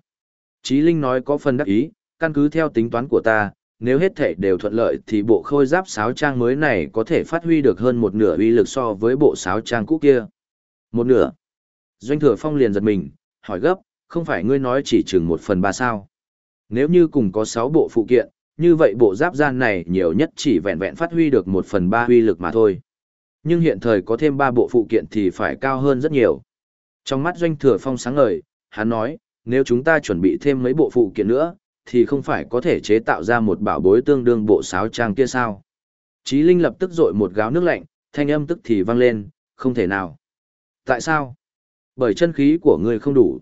Chí Linh nói có phần đắc ý, căn cứ theo tính toán của ta, nếu hết thể đều thuận lợi thì bộ khôi giáp sáo trang mới này có thể phát huy được hơn một nửa uy lực so với bộ sáo trang cũ kia. Một nửa. Doanh thừa phong liền giật mình, hỏi gấp, không phải ngươi nói chỉ chừng một phần ba sao. Nếu như cùng có sáu bộ phụ kiện, như vậy bộ giáp gian này nhiều nhất chỉ vẹn vẹn phát huy được một phần ba uy lực mà thôi. Nhưng hiện thời có thêm ba bộ phụ kiện thì phải cao hơn rất nhiều. Trong mắt doanh thừa phong sáng ngời, hắn nói, nếu chúng ta chuẩn bị thêm mấy bộ phụ kiện nữa, thì không phải có thể chế tạo ra một bảo bối tương đương bộ sáo trang kia sao. Chí Linh lập tức rội một gáo nước lạnh, thanh âm tức thì vang lên, không thể nào. Tại sao? Bởi chân khí của ngươi không đủ.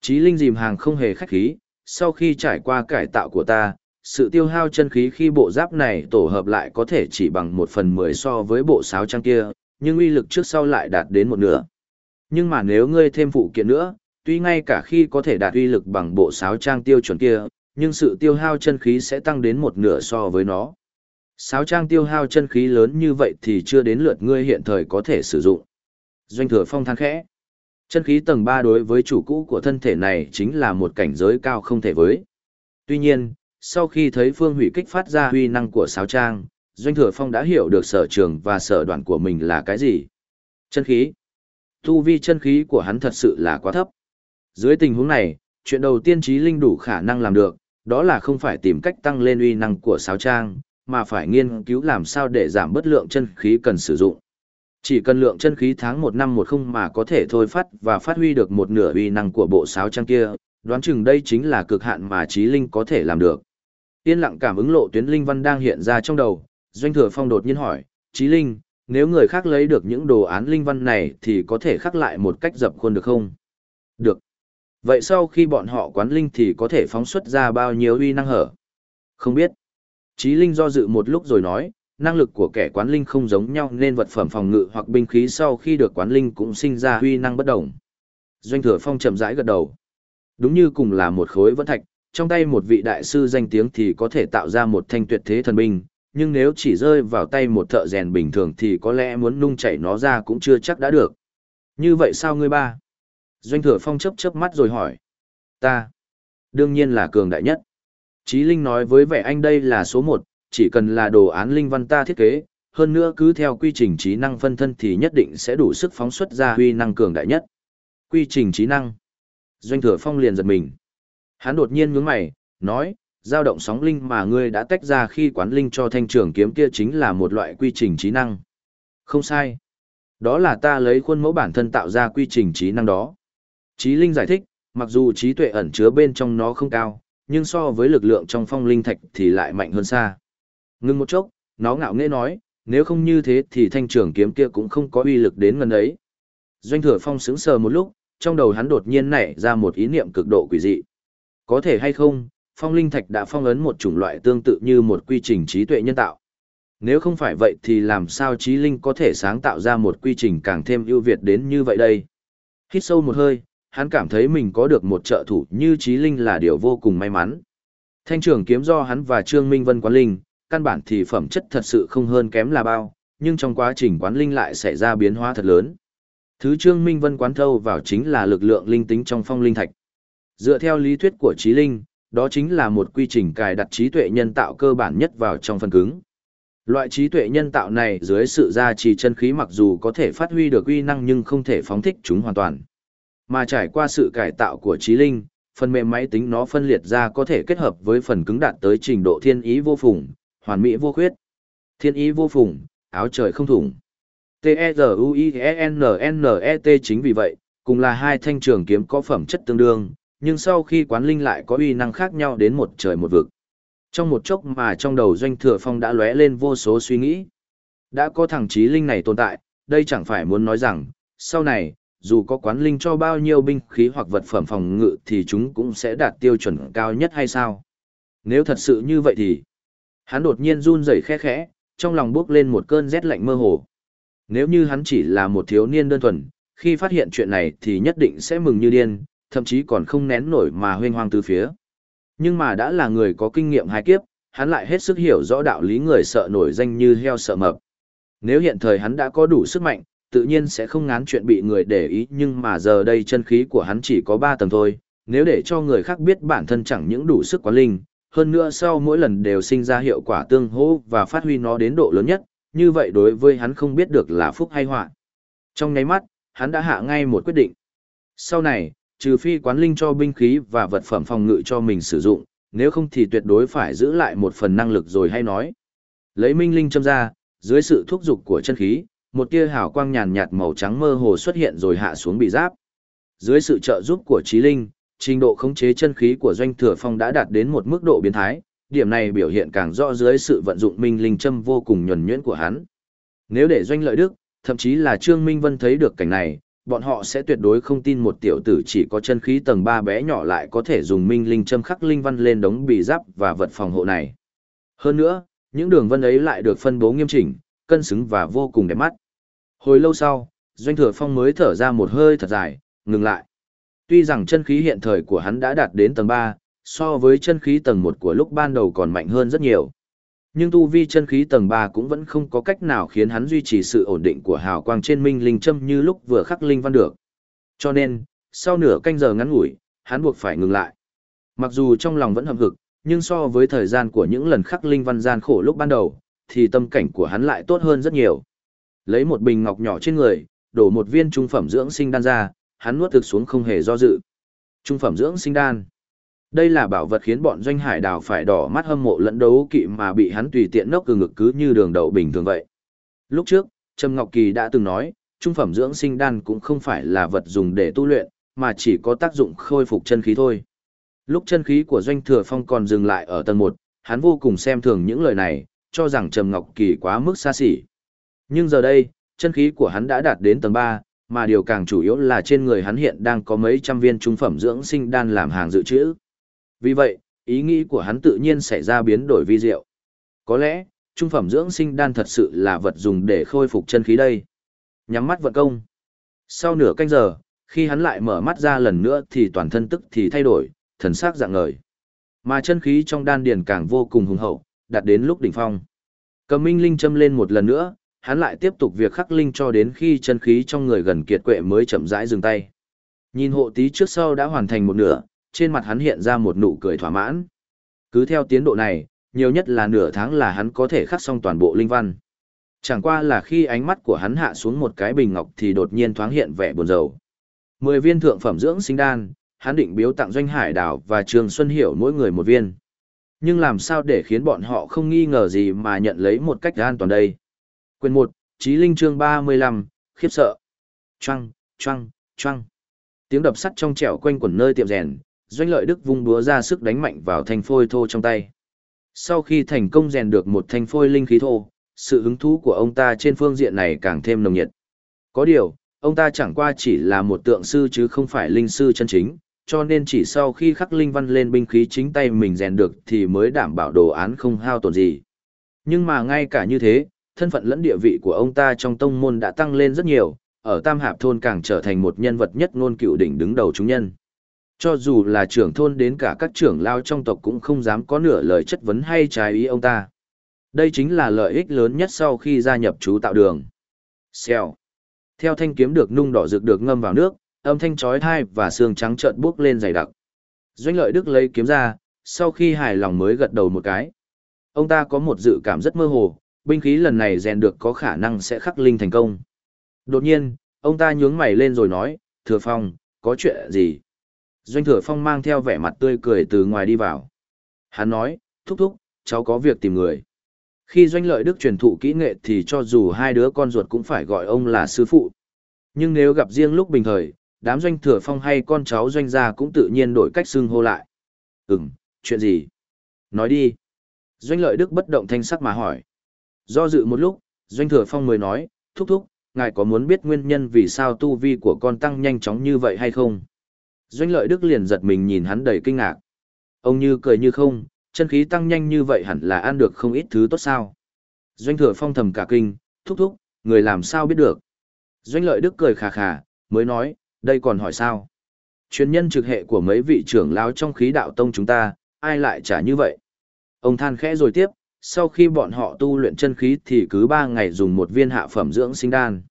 Chí Linh dìm hàng không hề khách khí, sau khi trải qua cải tạo của ta, sự tiêu hao chân khí khi bộ giáp này tổ hợp lại có thể chỉ bằng một phần mười so với bộ sáo trang kia, nhưng uy lực trước sau lại đạt đến một nửa. Nhưng mà nếu ngươi thêm phụ kiện nữa, tuy ngay cả khi có thể đạt uy lực bằng bộ sáo trang tiêu chuẩn kia, nhưng sự tiêu hao chân khí sẽ tăng đến một nửa so với nó. Sáo trang tiêu hao chân khí lớn như vậy thì chưa đến lượt ngươi hiện thời có thể sử dụng. Doanh thừa phong than khẽ. Chân khí tầng 3 đối với chủ cũ của thân thể này chính là một cảnh giới cao không thể với. Tuy nhiên, sau khi thấy phương hủy kích phát ra huy năng của sáo trang, Doanh thừa phong đã hiểu được sở trường và sở đoạn của mình là cái gì. Chân khí. Tu vi chân khí của hắn thật sự là quá thấp. Dưới tình huống này, chuyện đầu tiên trí linh đủ khả năng làm được, đó là không phải tìm cách tăng lên uy năng của sáo trang, mà phải nghiên cứu làm sao để giảm bớt lượng chân khí cần sử dụng. Chỉ cần lượng chân khí tháng một năm một không mà có thể thôi phát và phát huy được một nửa uy năng của bộ sáo trang kia, Đoán chừng đây chính là cực hạn mà trí linh có thể làm được. Yên lặng cảm ứng lộ tuyến linh văn đang hiện ra trong đầu, Doanh Thừa Phong đột nhiên hỏi, trí linh, nếu người khác lấy được những đồ án linh văn này thì có thể khắc lại một cách dập khuôn được không? Được. Vậy sau khi bọn họ quán linh thì có thể phóng xuất ra bao nhiêu uy năng hở? Không biết. Chí linh do dự một lúc rồi nói, năng lực của kẻ quán linh không giống nhau nên vật phẩm phòng ngự hoặc binh khí sau khi được quán linh cũng sinh ra uy năng bất đồng. Doanh thừa phong chậm rãi gật đầu. Đúng như cùng là một khối vỡ thạch, trong tay một vị đại sư danh tiếng thì có thể tạo ra một thanh tuyệt thế thần binh, nhưng nếu chỉ rơi vào tay một thợ rèn bình thường thì có lẽ muốn nung chảy nó ra cũng chưa chắc đã được. Như vậy sao ngươi ba? Doanh thừa phong chấp chớp mắt rồi hỏi. Ta. Đương nhiên là cường đại nhất. Chí Linh nói với vẻ anh đây là số một, chỉ cần là đồ án linh văn ta thiết kế, hơn nữa cứ theo quy trình trí năng phân thân thì nhất định sẽ đủ sức phóng xuất ra huy năng cường đại nhất. Quy trình trí năng. Doanh thừa phong liền giật mình. Hắn đột nhiên nhướng mày, nói, dao động sóng linh mà ngươi đã tách ra khi quán linh cho thanh trưởng kiếm kia chính là một loại quy trình trí năng. Không sai. Đó là ta lấy khuôn mẫu bản thân tạo ra quy trình trí năng đó. Trí linh giải thích, mặc dù trí tuệ ẩn chứa bên trong nó không cao, nhưng so với lực lượng trong phong linh thạch thì lại mạnh hơn xa. Ngưng một chốc, nó ngạo nghễ nói, nếu không như thế thì thanh trưởng kiếm kia cũng không có uy lực đến ngần ấy. Doanh thừa phong sững sờ một lúc, trong đầu hắn đột nhiên nảy ra một ý niệm cực độ quỷ dị. Có thể hay không, phong linh thạch đã phong ấn một chủng loại tương tự như một quy trình trí tuệ nhân tạo. Nếu không phải vậy thì làm sao trí linh có thể sáng tạo ra một quy trình càng thêm ưu việt đến như vậy đây? Hít sâu một hơi, hắn cảm thấy mình có được một trợ thủ như trí linh là điều vô cùng may mắn. Thanh trưởng kiếm do hắn và Trương Minh Vân quán linh, căn bản thì phẩm chất thật sự không hơn kém là bao, nhưng trong quá trình quán linh lại xảy ra biến hóa thật lớn. Thứ Trương Minh Vân quán thâu vào chính là lực lượng linh tính trong phong linh thạch. Dựa theo lý thuyết của trí linh, đó chính là một quy trình cài đặt trí tuệ nhân tạo cơ bản nhất vào trong phần cứng. Loại trí tuệ nhân tạo này dưới sự gia trì chân khí mặc dù có thể phát huy được uy năng nhưng không thể phóng thích chúng hoàn toàn. Mà trải qua sự cải tạo của trí linh, phần mềm máy tính nó phân liệt ra có thể kết hợp với phần cứng đạt tới trình độ thiên ý vô phùng, hoàn mỹ vô khuyết. Thiên ý vô phùng, áo trời không thủng. T-E-Z-U-I-E-N-N-E-T chính vì vậy, cùng là hai thanh trường kiếm có phẩm chất tương đương, nhưng sau khi quán linh lại có uy năng khác nhau đến một trời một vực. Trong một chốc mà trong đầu doanh thừa phong đã lóe lên vô số suy nghĩ. Đã có thằng trí linh này tồn tại, đây chẳng phải muốn nói rằng, sau này, dù có quán linh cho bao nhiêu binh khí hoặc vật phẩm phòng ngự thì chúng cũng sẽ đạt tiêu chuẩn cao nhất hay sao? Nếu thật sự như vậy thì... Hắn đột nhiên run rẩy khẽ khẽ, trong lòng bước lên một cơn rét lạnh mơ hồ. Nếu như hắn chỉ là một thiếu niên đơn thuần, khi phát hiện chuyện này thì nhất định sẽ mừng như điên, thậm chí còn không nén nổi mà huyên hoang từ phía. Nhưng mà đã là người có kinh nghiệm hai kiếp, hắn lại hết sức hiểu rõ đạo lý người sợ nổi danh như heo sợ mập. Nếu hiện thời hắn đã có đủ sức mạnh, tự nhiên sẽ không ngán chuyện bị người để ý nhưng mà giờ đây chân khí của hắn chỉ có 3 tầng thôi, nếu để cho người khác biết bản thân chẳng những đủ sức quán linh, hơn nữa sau mỗi lần đều sinh ra hiệu quả tương hỗ và phát huy nó đến độ lớn nhất, như vậy đối với hắn không biết được là phúc hay họa. Trong nháy mắt, hắn đã hạ ngay một quyết định. Sau này, trừ phi quán linh cho binh khí và vật phẩm phòng ngự cho mình sử dụng, nếu không thì tuyệt đối phải giữ lại một phần năng lực rồi hay nói. Lấy minh linh châm ra, dưới sự thúc giục của chân khí, một tia hào quang nhàn nhạt màu trắng mơ hồ xuất hiện rồi hạ xuống bị giáp. Dưới sự trợ giúp của trí linh, trình độ khống chế chân khí của doanh thừa phong đã đạt đến một mức độ biến thái, điểm này biểu hiện càng rõ dưới sự vận dụng minh linh châm vô cùng nhuần nhuyễn của hắn. Nếu để doanh lợi đức, thậm chí là Trương Minh Vân thấy được cảnh này, bọn họ sẽ tuyệt đối không tin một tiểu tử chỉ có chân khí tầng 3 bé nhỏ lại có thể dùng minh linh châm khắc linh văn lên đống bì giáp và vật phòng hộ này. Hơn nữa, những đường vân ấy lại được phân bố nghiêm chỉnh, cân xứng và vô cùng đẹp mắt. Hồi lâu sau, Doanh Thừa Phong mới thở ra một hơi thật dài, ngừng lại. Tuy rằng chân khí hiện thời của hắn đã đạt đến tầng 3, so với chân khí tầng 1 của lúc ban đầu còn mạnh hơn rất nhiều. Nhưng tu vi chân khí tầng 3 cũng vẫn không có cách nào khiến hắn duy trì sự ổn định của hào quang trên minh linh châm như lúc vừa khắc linh văn được. Cho nên, sau nửa canh giờ ngắn ngủi, hắn buộc phải ngừng lại. Mặc dù trong lòng vẫn hậm hực, nhưng so với thời gian của những lần khắc linh văn gian khổ lúc ban đầu, thì tâm cảnh của hắn lại tốt hơn rất nhiều. Lấy một bình ngọc nhỏ trên người, đổ một viên trung phẩm dưỡng sinh đan ra, hắn nuốt thực xuống không hề do dự. Trung phẩm dưỡng sinh đan. Đây là bảo vật khiến bọn doanh hải đào phải đỏ mắt hâm mộ lẫn đấu kỵ mà bị hắn tùy tiện nốc từ ngực cứ như đường đậu bình thường vậy. Lúc trước, Trầm Ngọc Kỳ đã từng nói, trung phẩm dưỡng sinh đan cũng không phải là vật dùng để tu luyện, mà chỉ có tác dụng khôi phục chân khí thôi. Lúc chân khí của Doanh Thừa Phong còn dừng lại ở tầng 1, hắn vô cùng xem thường những lời này, cho rằng Trầm Ngọc Kỳ quá mức xa xỉ. Nhưng giờ đây, chân khí của hắn đã đạt đến tầng 3, mà điều càng chủ yếu là trên người hắn hiện đang có mấy trăm viên trung phẩm dưỡng sinh đan làm hàng dự trữ. Vì vậy, ý nghĩ của hắn tự nhiên xảy ra biến đổi vi diệu. Có lẽ, trung phẩm dưỡng sinh đan thật sự là vật dùng để khôi phục chân khí đây. Nhắm mắt vận công. Sau nửa canh giờ, khi hắn lại mở mắt ra lần nữa thì toàn thân tức thì thay đổi, thần sắc dạng ngời. Mà chân khí trong đan điền càng vô cùng hùng hậu, đạt đến lúc đỉnh phong. Cầm minh linh châm lên một lần nữa, hắn lại tiếp tục việc khắc linh cho đến khi chân khí trong người gần kiệt quệ mới chậm rãi dừng tay. Nhìn hộ tí trước sau đã hoàn thành một nửa, trên mặt hắn hiện ra một nụ cười thỏa mãn. Cứ theo tiến độ này, nhiều nhất là nửa tháng là hắn có thể khắc xong toàn bộ linh văn. Chẳng qua là khi ánh mắt của hắn hạ xuống một cái bình ngọc thì đột nhiên thoáng hiện vẻ buồn rầu. Mười viên thượng phẩm dưỡng sinh đan, hắn định biếu tặng Doanh Hải Đào và Trường Xuân Hiểu mỗi người một viên. Nhưng làm sao để khiến bọn họ không nghi ngờ gì mà nhận lấy một cách an toàn đây? Quyền 1, Chí Linh chương 35, khiếp sợ. Choang, choang, choang. Tiếng đập sắt trong trẻo quanh quẩn nơi tiệm rèn, Doanh Lợi Đức vung búa ra sức đánh mạnh vào thanh phôi thô trong tay. Sau khi thành công rèn được một thanh phôi linh khí thô, sự hứng thú của ông ta trên phương diện này càng thêm nồng nhiệt. Có điều, ông ta chẳng qua chỉ là một tượng sư chứ không phải linh sư chân chính, cho nên chỉ sau khi khắc linh văn lên binh khí chính tay mình rèn được thì mới đảm bảo đồ án không hao tổn gì. Nhưng mà ngay cả như thế, thân phận lẫn địa vị của ông ta trong tông môn đã tăng lên rất nhiều, ở Tam Hạp thôn càng trở thành một nhân vật nhất ngôn cựu đỉnh đứng đầu chúng nhân. Cho dù là trưởng thôn đến cả các trưởng lao trong tộc cũng không dám có nửa lời chất vấn hay trái ý ông ta. Đây chính là lợi ích lớn nhất sau khi gia nhập chú tạo đường. Xèo. Theo thanh kiếm được nung đỏ rực được ngâm vào nước, âm thanh chói tai và xương trắng trợn buốc lên dày đặc. Doanh lợi đức lấy kiếm ra, sau khi hài lòng mới gật đầu một cái. Ông ta có một dự cảm rất mơ hồ, binh khí lần này rèn được có khả năng sẽ khắc linh thành công. Đột nhiên, ông ta nhướng mày lên rồi nói, Thừa Phong, có chuyện gì? Doanh Thừa Phong mang theo vẻ mặt tươi cười từ ngoài đi vào. Hắn nói, thúc thúc, cháu có việc tìm người. Khi Doanh Lợi Đức truyền thụ kỹ nghệ thì cho dù hai đứa con ruột cũng phải gọi ông là sư phụ. Nhưng nếu gặp riêng lúc bình thời, đám Doanh Thừa Phong hay con cháu Doanh gia cũng tự nhiên đổi cách xưng hô lại. Ừm, chuyện gì? Nói đi. Doanh Lợi Đức bất động thanh sắc mà hỏi. Do dự một lúc, Doanh Thừa Phong mới nói, thúc thúc, ngài có muốn biết nguyên nhân vì sao tu vi của con tăng nhanh chóng như vậy hay không? Doanh Lợi Đức liền giật mình nhìn hắn đầy kinh ngạc. Ông như cười như không, chân khí tăng nhanh như vậy hẳn là ăn được không ít thứ tốt sao. Doanh Thừa Phong thầm cả kinh, thúc thúc, người làm sao biết được? Doanh Lợi Đức cười khà khà, mới nói, đây còn hỏi sao? Chuyên nhân trực hệ của mấy vị trưởng lão trong khí đạo tông chúng ta, ai lại trả như vậy? Ông than khẽ rồi tiếp, sau khi bọn họ tu luyện chân khí thì cứ 3 ngày dùng một viên hạ phẩm dưỡng sinh đan.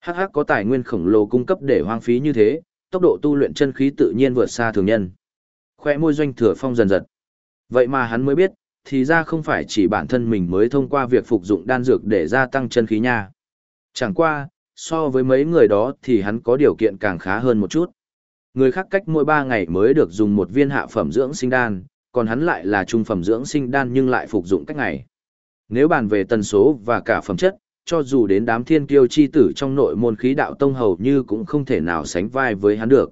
Hắc hắc có tài nguyên khổng lồ cung cấp để hoang phí như thế, tốc độ tu luyện chân khí tự nhiên vượt xa thường nhân. Khoe môi doanh thừa phong dần dần. Vậy mà hắn mới biết, thì ra không phải chỉ bản thân mình mới thông qua việc phục dụng đan dược để gia tăng chân khí nha. Chẳng qua, so với mấy người đó thì hắn có điều kiện càng khá hơn một chút. Người khác cách mỗi 3 ngày mới được dùng một viên hạ phẩm dưỡng sinh đan, còn hắn lại là trung phẩm dưỡng sinh đan nhưng lại phục dụng cách ngày. Nếu bàn về tần số và cả phẩm chất, cho dù đến đám thiên kiêu chi tử trong nội môn khí đạo tông hầu như cũng không thể nào sánh vai với hắn được.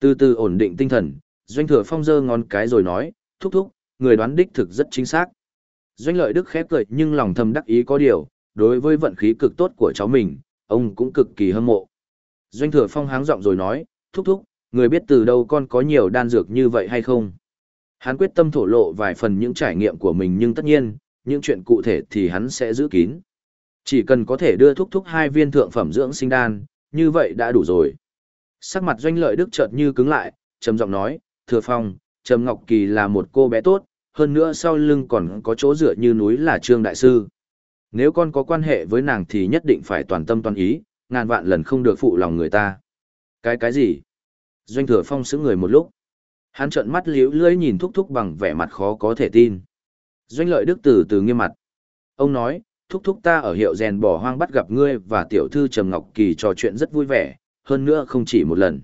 Từ từ ổn định tinh thần, Doanh Thừa Phong giơ ngón cái rồi nói, thúc thúc, người đoán đích thực rất chính xác. Doanh Lợi Đức khép cười nhưng lòng thầm đắc ý có điều, đối với vận khí cực tốt của cháu mình, ông cũng cực kỳ hâm mộ. Doanh Thừa Phong háng giọng rồi nói, thúc thúc, người biết từ đâu con có nhiều đan dược như vậy hay không? Hắn quyết tâm thổ lộ vài phần những trải nghiệm của mình nhưng tất nhiên, những chuyện cụ thể thì hắn sẽ giữ kín. Chỉ cần có thể đưa thúc thúc hai viên thượng phẩm dưỡng sinh đan, như vậy đã đủ rồi. Sắc mặt doanh lợi đức chợt như cứng lại, trầm giọng nói, thừa phong, Trầm Ngọc Kỳ là một cô bé tốt, hơn nữa sau lưng còn có chỗ dựa như núi là Trương Đại Sư. Nếu con có quan hệ với nàng thì nhất định phải toàn tâm toàn ý, ngàn vạn lần không được phụ lòng người ta. Cái cái gì? Doanh thừa phong xứng người một lúc. Hắn trợn mắt liễu lưỡi nhìn thúc thúc bằng vẻ mặt khó có thể tin. Doanh lợi đức từ từ nghiêm mặt. Ông nói, thúc thúc ta ở hiệu rèn bỏ hoang bắt gặp ngươi và tiểu thư Trầm Ngọc Kỳ trò chuyện rất vui vẻ, hơn nữa không chỉ một lần.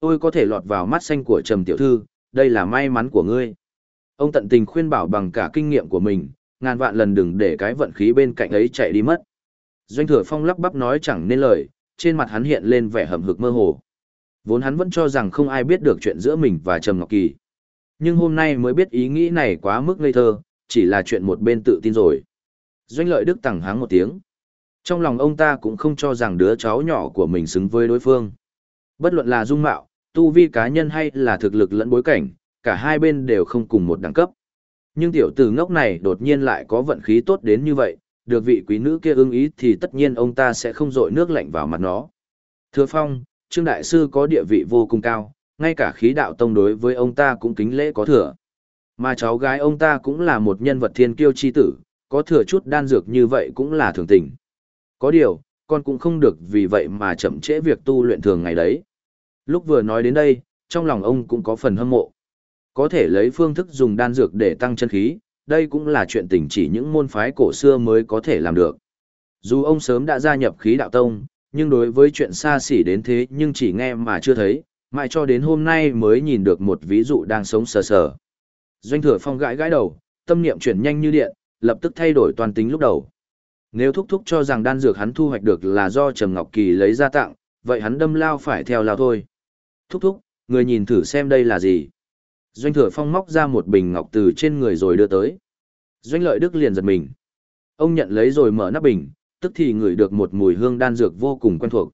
Tôi có thể lọt vào mắt xanh của Trầm tiểu thư, đây là may mắn của ngươi. Ông tận tình khuyên bảo bằng cả kinh nghiệm của mình, ngàn vạn lần đừng để cái vận khí bên cạnh ấy chạy đi mất. Doanh thừa phong lắp bắp nói chẳng nên lời, trên mặt hắn hiện lên vẻ hầm hực mơ hồ. Vốn hắn vẫn cho rằng không ai biết được chuyện giữa mình và Trầm Ngọc Kỳ. Nhưng hôm nay mới biết ý nghĩ này quá mức ngây thơ, chỉ là chuyện một bên tự tin rồi. Doanh lợi đức tẳng háng một tiếng. Trong lòng ông ta cũng không cho rằng đứa cháu nhỏ của mình xứng với đối phương. Bất luận là dung mạo, tu vi cá nhân hay là thực lực lẫn bối cảnh, cả hai bên đều không cùng một đẳng cấp. Nhưng tiểu tử ngốc này đột nhiên lại có vận khí tốt đến như vậy, được vị quý nữ kia ưng ý thì tất nhiên ông ta sẽ không dội nước lạnh vào mặt nó. Thưa Phong, Trương Đại Sư có địa vị vô cùng cao, ngay cả khí đạo tông đối với ông ta cũng kính lễ có thừa. Mà cháu gái ông ta cũng là một nhân vật thiên kiêu chi tử, có thừa chút đan dược như vậy cũng là thường tình. Có điều, con cũng không được vì vậy mà chậm trễ việc tu luyện thường ngày đấy. Lúc vừa nói đến đây, trong lòng ông cũng có phần hâm mộ. Có thể lấy phương thức dùng đan dược để tăng chân khí, đây cũng là chuyện tình chỉ những môn phái cổ xưa mới có thể làm được. Dù ông sớm đã gia nhập khí đạo tông, nhưng đối với chuyện xa xỉ đến thế nhưng chỉ nghe mà chưa thấy, mãi cho đến hôm nay mới nhìn được một ví dụ đang sống sờ sờ. Doanh thừa phong gãi gãi đầu, tâm niệm chuyển nhanh như điện, lập tức thay đổi toàn tính lúc đầu. Nếu thúc thúc cho rằng đan dược hắn thu hoạch được là do Trầm Ngọc Kỳ lấy ra tặng, vậy hắn đâm lao phải theo lao thôi. Thúc thúc, người nhìn thử xem đây là gì. Doanh thừa phong móc ra một bình ngọc từ trên người rồi đưa tới. Doanh lợi đức liền giật mình. Ông nhận lấy rồi mở nắp bình, tức thì ngửi được một mùi hương đan dược vô cùng quen thuộc.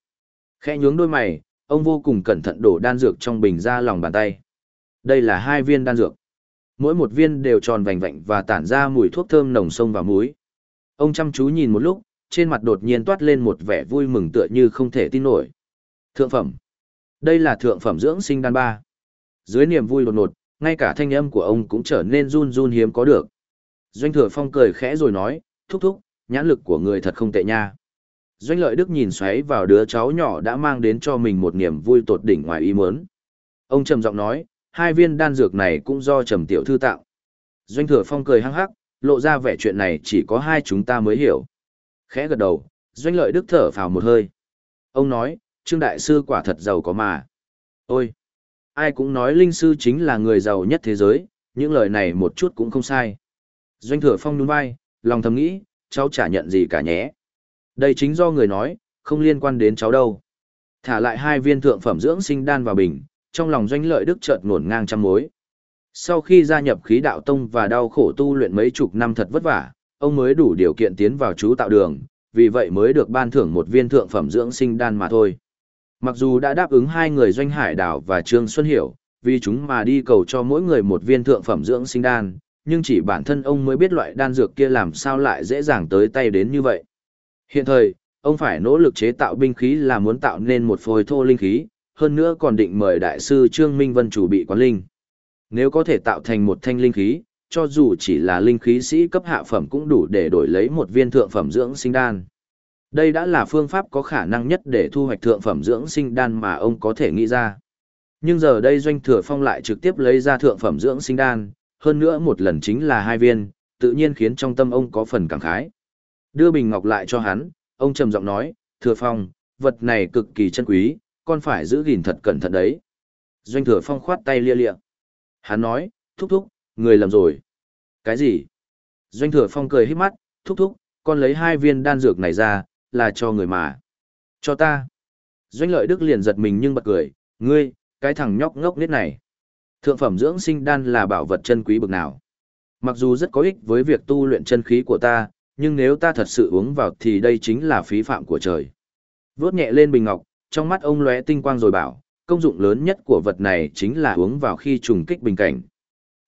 Khẽ nhướng đôi mày, ông vô cùng cẩn thận đổ đan dược trong bình ra lòng bàn tay. Đây là hai viên đan dược. Mỗi một viên đều tròn vành vạnh và tản ra mùi thuốc thơm nồng sông và muối. Ông chăm chú nhìn một lúc, trên mặt đột nhiên toát lên một vẻ vui mừng tựa như không thể tin nổi. Thượng phẩm. Đây là thượng phẩm dưỡng sinh đan ba. Dưới niềm vui đột ngột, ngay cả thanh âm của ông cũng trở nên run run hiếm có được. Doanh thừa phong cười khẽ rồi nói, thúc thúc, nhãn lực của người thật không tệ nha. Doanh lợi đức nhìn xoáy vào đứa cháu nhỏ đã mang đến cho mình một niềm vui tột đỉnh ngoài ý muốn. Ông trầm giọng nói, hai viên đan dược này cũng do trầm tiểu thư tạo. Doanh thừa phong cười hăng hắc, lộ ra vẻ chuyện này chỉ có hai chúng ta mới hiểu. Khẽ gật đầu, doanh lợi đức thở phào một hơi. Ông nói, Trương Đại Sư quả thật giàu có mà. Ôi! Ai cũng nói Linh Sư chính là người giàu nhất thế giới, những lời này một chút cũng không sai. Doanh thừa phong nhún vai, lòng thầm nghĩ, cháu chả nhận gì cả nhé. Đây chính do người nói, không liên quan đến cháu đâu. Thả lại hai viên thượng phẩm dưỡng sinh đan vào bình, trong lòng doanh lợi đức chợt nổn ngang trăm mối. Sau khi gia nhập khí đạo tông và đau khổ tu luyện mấy chục năm thật vất vả, ông mới đủ điều kiện tiến vào chú tạo đường, vì vậy mới được ban thưởng một viên thượng phẩm dưỡng sinh đan mà thôi. Mặc dù đã đáp ứng hai người doanh hải đảo và Trương Xuân Hiểu, vì chúng mà đi cầu cho mỗi người một viên thượng phẩm dưỡng sinh đan, nhưng chỉ bản thân ông mới biết loại đan dược kia làm sao lại dễ dàng tới tay đến như vậy. Hiện thời, ông phải nỗ lực chế tạo binh khí là muốn tạo nên một phôi thô linh khí, hơn nữa còn định mời đại sư Trương Minh Vân chủ bị quán linh. Nếu có thể tạo thành một thanh linh khí, cho dù chỉ là linh khí sĩ cấp hạ phẩm cũng đủ để đổi lấy một viên thượng phẩm dưỡng sinh đan. Đây đã là phương pháp có khả năng nhất để thu hoạch thượng phẩm dưỡng sinh đan mà ông có thể nghĩ ra. Nhưng giờ đây doanh thừa phong lại trực tiếp lấy ra thượng phẩm dưỡng sinh đan, hơn nữa một lần chính là hai viên, tự nhiên khiến trong tâm ông có phần cảm khái. Đưa bình ngọc lại cho hắn, ông trầm giọng nói, thừa phong, vật này cực kỳ chân quý, con phải giữ gìn thật cẩn thận đấy. Doanh thừa phong khoát tay lia lịa. Hắn nói, thúc thúc, người lầm rồi. Cái gì? Doanh thừa phong cười híp mắt, thúc thúc, con lấy hai viên đan dược này ra, là cho người mà. Cho ta. Doanh lợi đức liền giật mình nhưng bật cười, ngươi, cái thằng nhóc ngốc nết này. Thượng phẩm dưỡng sinh đan là bảo vật chân quý bực nào. Mặc dù rất có ích với việc tu luyện chân khí của ta, nhưng nếu ta thật sự uống vào thì đây chính là phí phạm của trời. Vốt nhẹ lên bình ngọc, trong mắt ông lóe tinh quang rồi bảo, công dụng lớn nhất của vật này chính là uống vào khi trùng kích bình cảnh.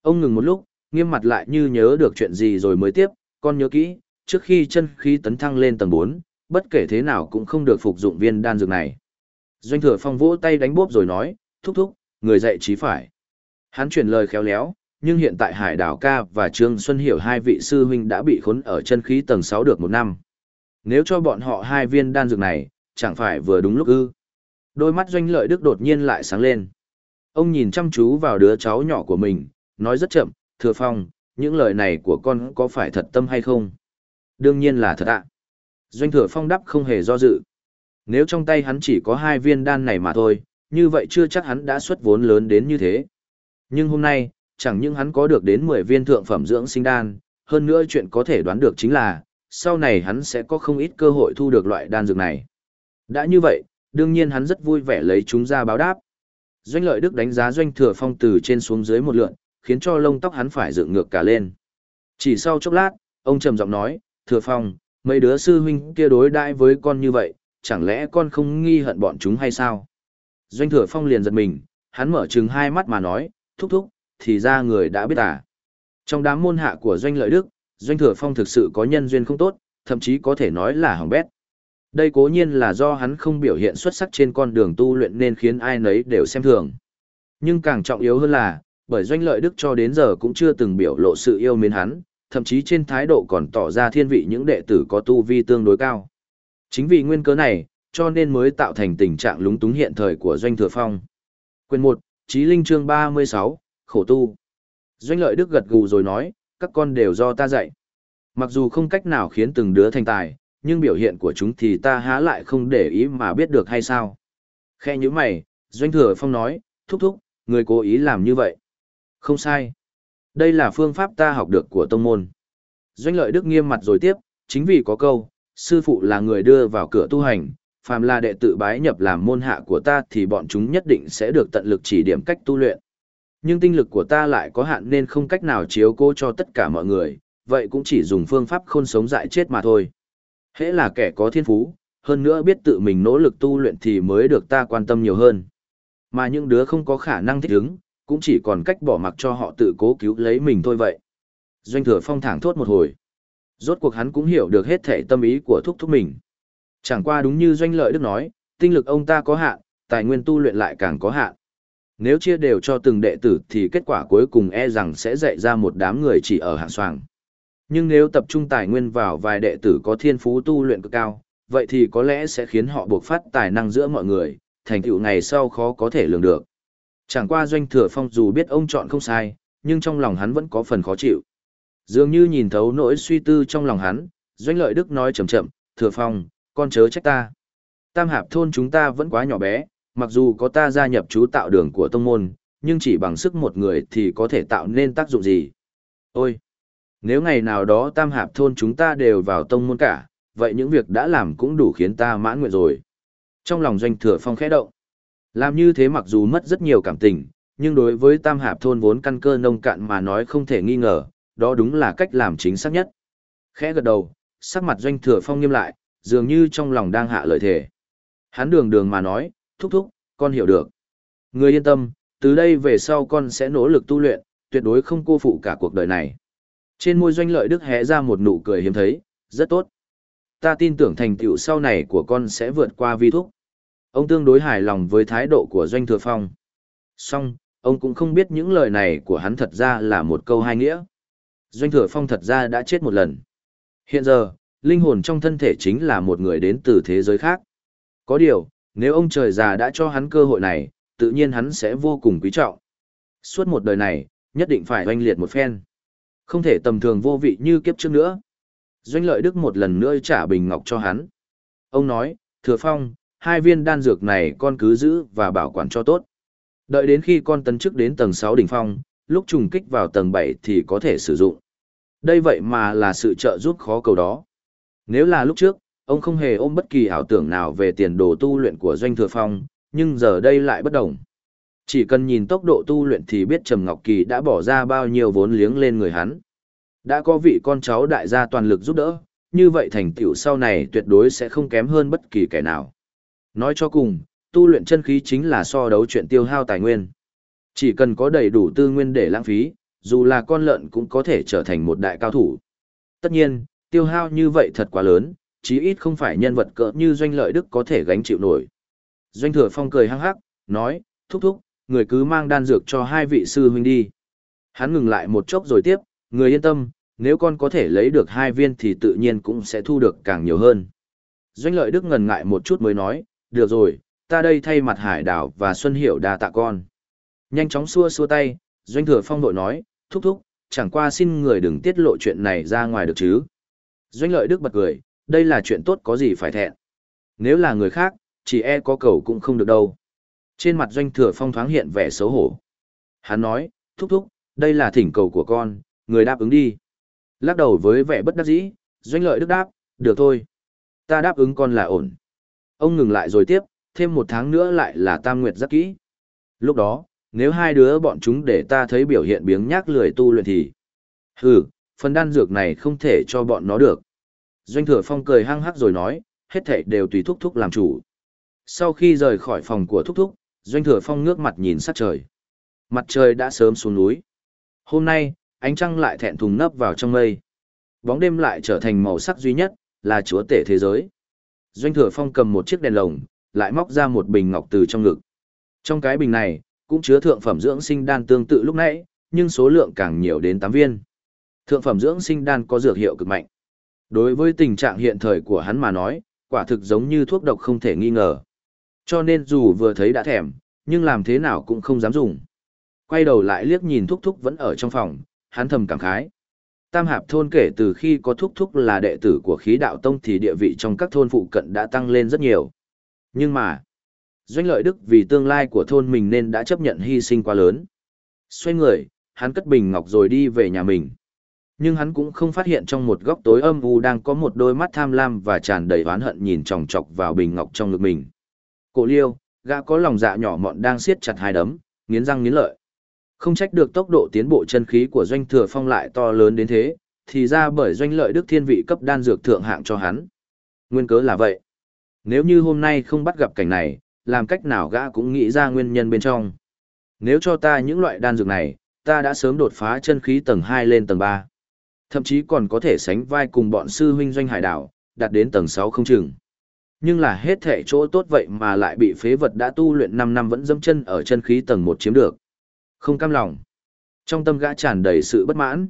Ông ngừng một lúc, nghiêm mặt lại như nhớ được chuyện gì rồi mới tiếp, con nhớ kỹ, trước khi chân khí tấn thăng lên tầng 4, bất kể thế nào cũng không được phục dụng viên đan dược này. Doanh thừa phong vỗ tay đánh bốp rồi nói, thúc thúc, người dạy trí phải. Hắn chuyển lời khéo léo, nhưng hiện tại Hải Đảo Ca và Trương Xuân Hiểu hai vị sư huynh đã bị khốn ở chân khí tầng 6 được một năm. Nếu cho bọn họ hai viên đan dược này, chẳng phải vừa đúng lúc ư. Đôi mắt doanh lợi đức đột nhiên lại sáng lên. Ông nhìn chăm chú vào đứa cháu nhỏ của mình, nói rất chậm, thừa phong, những lời này của con có phải thật tâm hay không? Đương nhiên là thật ạ. Doanh thừa phong đắp không hề do dự. Nếu trong tay hắn chỉ có hai viên đan này mà thôi, như vậy chưa chắc hắn đã xuất vốn lớn đến như thế. Nhưng hôm nay, chẳng những hắn có được đến 10 viên thượng phẩm dưỡng sinh đan, hơn nữa chuyện có thể đoán được chính là, sau này hắn sẽ có không ít cơ hội thu được loại đan dược này. Đã như vậy, đương nhiên hắn rất vui vẻ lấy chúng ra báo đáp. Doanh lợi đức đánh giá doanh thừa phong từ trên xuống dưới một lượn, khiến cho lông tóc hắn phải dựng ngược cả lên. Chỉ sau chốc lát, ông trầm giọng nói, thừa phong, mấy đứa sư huynh kia đối đãi với con như vậy, chẳng lẽ con không nghi hận bọn chúng hay sao? Doanh thừa phong liền giật mình, hắn mở trừng hai mắt mà nói, thúc thúc, thì ra người đã biết à. Trong đám môn hạ của doanh lợi đức, doanh thừa phong thực sự có nhân duyên không tốt, thậm chí có thể nói là hỏng bét. Đây cố nhiên là do hắn không biểu hiện xuất sắc trên con đường tu luyện nên khiến ai nấy đều xem thường. Nhưng càng trọng yếu hơn là, bởi doanh lợi đức cho đến giờ cũng chưa từng biểu lộ sự yêu mến hắn, thậm chí trên thái độ còn tỏ ra thiên vị những đệ tử có tu vi tương đối cao. Chính vì nguyên cớ này, cho nên mới tạo thành tình trạng lúng túng hiện thời của doanh thừa phong. Quyền 1, Chí Linh chương 36, khổ tu. Doanh lợi đức gật gù rồi nói, các con đều do ta dạy. Mặc dù không cách nào khiến từng đứa thành tài, nhưng biểu hiện của chúng thì ta há lại không để ý mà biết được hay sao. Khe như mày, Doanh Thừa Phong nói, thúc thúc, người cố ý làm như vậy. Không sai. Đây là phương pháp ta học được của tông môn. Doanh lợi đức nghiêm mặt rồi tiếp, chính vì có câu, sư phụ là người đưa vào cửa tu hành, phàm là đệ tử bái nhập làm môn hạ của ta thì bọn chúng nhất định sẽ được tận lực chỉ điểm cách tu luyện. Nhưng tinh lực của ta lại có hạn nên không cách nào chiếu cố cho tất cả mọi người, vậy cũng chỉ dùng phương pháp khôn sống dại chết mà thôi. Hễ là kẻ có thiên phú, hơn nữa biết tự mình nỗ lực tu luyện thì mới được ta quan tâm nhiều hơn. Mà những đứa không có khả năng thích ứng, cũng chỉ còn cách bỏ mặc cho họ tự cố cứu lấy mình thôi vậy. Doanh thừa phong thẳng thốt một hồi. Rốt cuộc hắn cũng hiểu được hết thể tâm ý của thúc thúc mình. Chẳng qua đúng như doanh lợi đức nói, tinh lực ông ta có hạn, tài nguyên tu luyện lại càng có hạn. Nếu chia đều cho từng đệ tử thì kết quả cuối cùng e rằng sẽ dạy ra một đám người chỉ ở hạng soàng. Nhưng nếu tập trung tài nguyên vào vài đệ tử có thiên phú tu luyện cực cao, vậy thì có lẽ sẽ khiến họ buộc phát tài năng giữa mọi người, thành tựu ngày sau khó có thể lường được. Chẳng qua doanh thừa phong dù biết ông chọn không sai, nhưng trong lòng hắn vẫn có phần khó chịu. Dường như nhìn thấu nỗi suy tư trong lòng hắn, doanh lợi đức nói chậm chậm, thừa phong, con chớ trách ta. Tam hạp thôn chúng ta vẫn quá nhỏ bé, mặc dù có ta gia nhập chú tạo đường của tông môn, nhưng chỉ bằng sức một người thì có thể tạo nên tác dụng gì. Ôi! Nếu ngày nào đó tam hạp thôn chúng ta đều vào tông môn cả, vậy những việc đã làm cũng đủ khiến ta mãn nguyện rồi. Trong lòng doanh thừa phong khẽ động. Làm như thế mặc dù mất rất nhiều cảm tình, nhưng đối với tam hạp thôn vốn căn cơ nông cạn mà nói không thể nghi ngờ, đó đúng là cách làm chính xác nhất. Khẽ gật đầu, sắc mặt doanh thừa phong nghiêm lại, dường như trong lòng đang hạ lời thề. Hắn đường đường mà nói, thúc thúc, con hiểu được. Người yên tâm, từ đây về sau con sẽ nỗ lực tu luyện, tuyệt đối không cô phụ cả cuộc đời này. Trên môi doanh lợi đức hé ra một nụ cười hiếm thấy, rất tốt. Ta tin tưởng thành tựu sau này của con sẽ vượt qua vi thúc. Ông tương đối hài lòng với thái độ của doanh thừa phong. Song, ông cũng không biết những lời này của hắn thật ra là một câu hai nghĩa. Doanh thừa phong thật ra đã chết một lần. Hiện giờ, linh hồn trong thân thể chính là một người đến từ thế giới khác. Có điều, nếu ông trời già đã cho hắn cơ hội này, tự nhiên hắn sẽ vô cùng quý trọng. Suốt một đời này, nhất định phải oanh liệt một phen. Không thể tầm thường vô vị như kiếp trước nữa. Doanh lợi đức một lần nữa trả bình ngọc cho hắn. Ông nói, thừa phong, hai viên đan dược này con cứ giữ và bảo quản cho tốt. Đợi đến khi con tấn chức đến tầng 6 đỉnh phong, lúc trùng kích vào tầng 7 thì có thể sử dụng. Đây vậy mà là sự trợ giúp khó cầu đó. Nếu là lúc trước, ông không hề ôm bất kỳ ảo tưởng nào về tiền đồ tu luyện của Doanh Thừa Phong, nhưng giờ đây lại bất đồng. Chỉ cần nhìn tốc độ tu luyện thì biết Trầm Ngọc Kỳ đã bỏ ra bao nhiêu vốn liếng lên người hắn. Đã có vị con cháu đại gia toàn lực giúp đỡ, như vậy thành tựu sau này tuyệt đối sẽ không kém hơn bất kỳ kẻ nào. Nói cho cùng, tu luyện chân khí chính là so đấu chuyện tiêu hao tài nguyên. Chỉ cần có đầy đủ tư nguyên để lãng phí, dù là con lợn cũng có thể trở thành một đại cao thủ. Tất nhiên, tiêu hao như vậy thật quá lớn, chí ít không phải nhân vật cỡ như doanh lợi đức có thể gánh chịu nổi. Doanh thừa phong cười hăng hắc, nói, thúc thúc, người cứ mang đan dược cho hai vị sư huynh đi. Hắn ngừng lại một chốc rồi tiếp, người yên tâm, nếu con có thể lấy được hai viên thì tự nhiên cũng sẽ thu được càng nhiều hơn. Doanh lợi đức ngần ngại một chút mới nói, được rồi, ta đây thay mặt hải đảo và Xuân Hiểu đa tạ con. Nhanh chóng xua xua tay, Doanh thừa phong đội nói, thúc thúc, chẳng qua xin người đừng tiết lộ chuyện này ra ngoài được chứ. Doanh lợi đức bật cười, đây là chuyện tốt có gì phải thẹn. Nếu là người khác, chỉ e có cầu cũng không được đâu. Trên mặt doanh thừa phong thoáng hiện vẻ xấu hổ. Hắn nói, thúc thúc, đây là thỉnh cầu của con, người đáp ứng đi. Lắc đầu với vẻ bất đắc dĩ, doanh lợi đức đáp, được thôi. Ta đáp ứng con là ổn. Ông ngừng lại rồi tiếp, thêm một tháng nữa lại là tam nguyệt rất kỹ. Lúc đó, Nếu hai đứa bọn chúng để ta thấy biểu hiện biếng nhác lười tu luyện thì... Hừ, phần đan dược này không thể cho bọn nó được. Doanh thừa phong cười hăng hắc rồi nói, hết thảy đều tùy thúc thúc làm chủ. Sau khi rời khỏi phòng của thúc thúc, Doanh thừa phong ngước mặt nhìn sát trời. Mặt trời đã sớm xuống núi. Hôm nay, ánh trăng lại thẹn thùng nấp vào trong mây. Bóng đêm lại trở thành màu sắc duy nhất, là chúa tể thế giới. Doanh thừa phong cầm một chiếc đèn lồng, lại móc ra một bình ngọc từ trong ngực. Trong cái bình này, cũng chứa thượng phẩm dưỡng sinh đan tương tự lúc nãy, nhưng số lượng càng nhiều đến 8 viên. Thượng phẩm dưỡng sinh đan có dược hiệu cực mạnh. Đối với tình trạng hiện thời của hắn mà nói, quả thực giống như thuốc độc không thể nghi ngờ. Cho nên dù vừa thấy đã thèm, nhưng làm thế nào cũng không dám dùng. Quay đầu lại liếc nhìn Thúc Thúc vẫn ở trong phòng, hắn thầm cảm khái. Tam Hạp thôn kể từ khi có Thúc Thúc là đệ tử của khí đạo tông thì địa vị trong các thôn phụ cận đã tăng lên rất nhiều. Nhưng mà, doanh lợi đức vì tương lai của thôn mình nên đã chấp nhận hy sinh quá lớn. Xoay người, hắn cất bình ngọc rồi đi về nhà mình. Nhưng hắn cũng không phát hiện trong một góc tối âm u đang có một đôi mắt tham lam và tràn đầy oán hận nhìn chòng chọc vào bình ngọc trong ngực mình. Cổ liêu, gã có lòng dạ nhỏ mọn đang siết chặt hai đấm, nghiến răng nghiến lợi. Không trách được tốc độ tiến bộ chân khí của doanh thừa phong lại to lớn đến thế, thì ra bởi doanh lợi đức thiên vị cấp đan dược thượng hạng cho hắn. Nguyên cớ là vậy. Nếu như hôm nay không bắt gặp cảnh này, làm cách nào gã cũng nghĩ ra nguyên nhân bên trong. Nếu cho ta những loại đan dược này, ta đã sớm đột phá chân khí tầng 2 lên tầng 3. Thậm chí còn có thể sánh vai cùng bọn sư huynh doanh hải đảo, đạt đến tầng 6 không chừng. Nhưng là hết thể chỗ tốt vậy mà lại bị phế vật đã tu luyện 5 năm vẫn dâm chân ở chân khí tầng 1 chiếm được. Không cam lòng. Trong tâm gã tràn đầy sự bất mãn.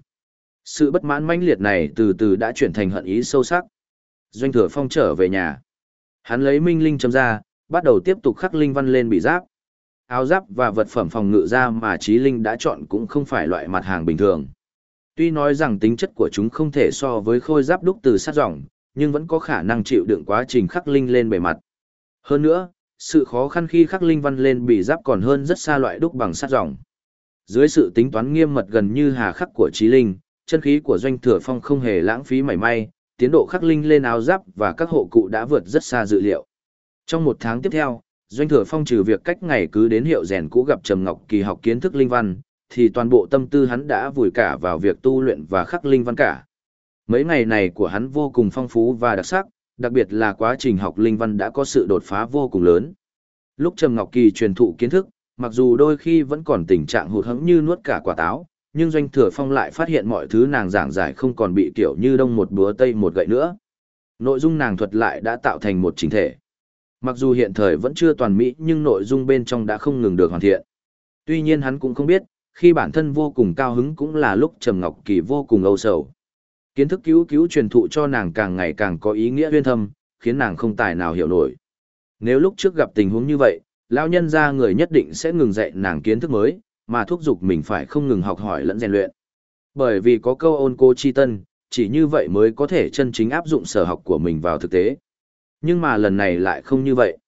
Sự bất mãn mãnh liệt này từ từ đã chuyển thành hận ý sâu sắc. Doanh thừa phong trở về nhà. Hắn lấy minh linh châm ra, bắt đầu tiếp tục khắc linh văn lên bị giáp. Áo giáp và vật phẩm phòng ngự ra mà trí linh đã chọn cũng không phải loại mặt hàng bình thường. Tuy nói rằng tính chất của chúng không thể so với khôi giáp đúc từ sát dòng, nhưng vẫn có khả năng chịu đựng quá trình khắc linh lên bề mặt. Hơn nữa, sự khó khăn khi khắc linh văn lên bị giáp còn hơn rất xa loại đúc bằng sát dòng. Dưới sự tính toán nghiêm mật gần như hà khắc của trí linh, chân khí của doanh thừa phong không hề lãng phí mảy may, tiến độ khắc linh lên áo giáp và các hộ cụ đã vượt rất xa dự liệu. Trong một tháng tiếp theo, doanh thừa phong trừ việc cách ngày cứ đến hiệu rèn cũ gặp Trầm Ngọc Kỳ học kiến thức linh văn, thì toàn bộ tâm tư hắn đã vùi cả vào việc tu luyện và khắc linh văn cả. Mấy ngày này của hắn vô cùng phong phú và đặc sắc, đặc biệt là quá trình học linh văn đã có sự đột phá vô cùng lớn. Lúc Trầm Ngọc Kỳ truyền thụ kiến thức, mặc dù đôi khi vẫn còn tình trạng hụt hẫng như nuốt cả quả táo, nhưng Doanh Thừa Phong lại phát hiện mọi thứ nàng giảng giải không còn bị kiểu như đông một búa tây một gậy nữa. Nội dung nàng thuật lại đã tạo thành một chính thể. Mặc dù hiện thời vẫn chưa toàn mỹ nhưng nội dung bên trong đã không ngừng được hoàn thiện. Tuy nhiên hắn cũng không biết, khi bản thân vô cùng cao hứng cũng là lúc Trầm Ngọc Kỳ vô cùng âu sầu. Kiến thức cứu cứu truyền thụ cho nàng càng ngày càng có ý nghĩa uyên thâm, khiến nàng không tài nào hiểu nổi. Nếu lúc trước gặp tình huống như vậy, lão nhân gia người nhất định sẽ ngừng dạy nàng kiến thức mới, mà thúc giục mình phải không ngừng học hỏi lẫn rèn luyện. Bởi vì có câu ôn cô chi tân, chỉ như vậy mới có thể chân chính áp dụng sở học của mình vào thực tế. Nhưng mà lần này lại không như vậy.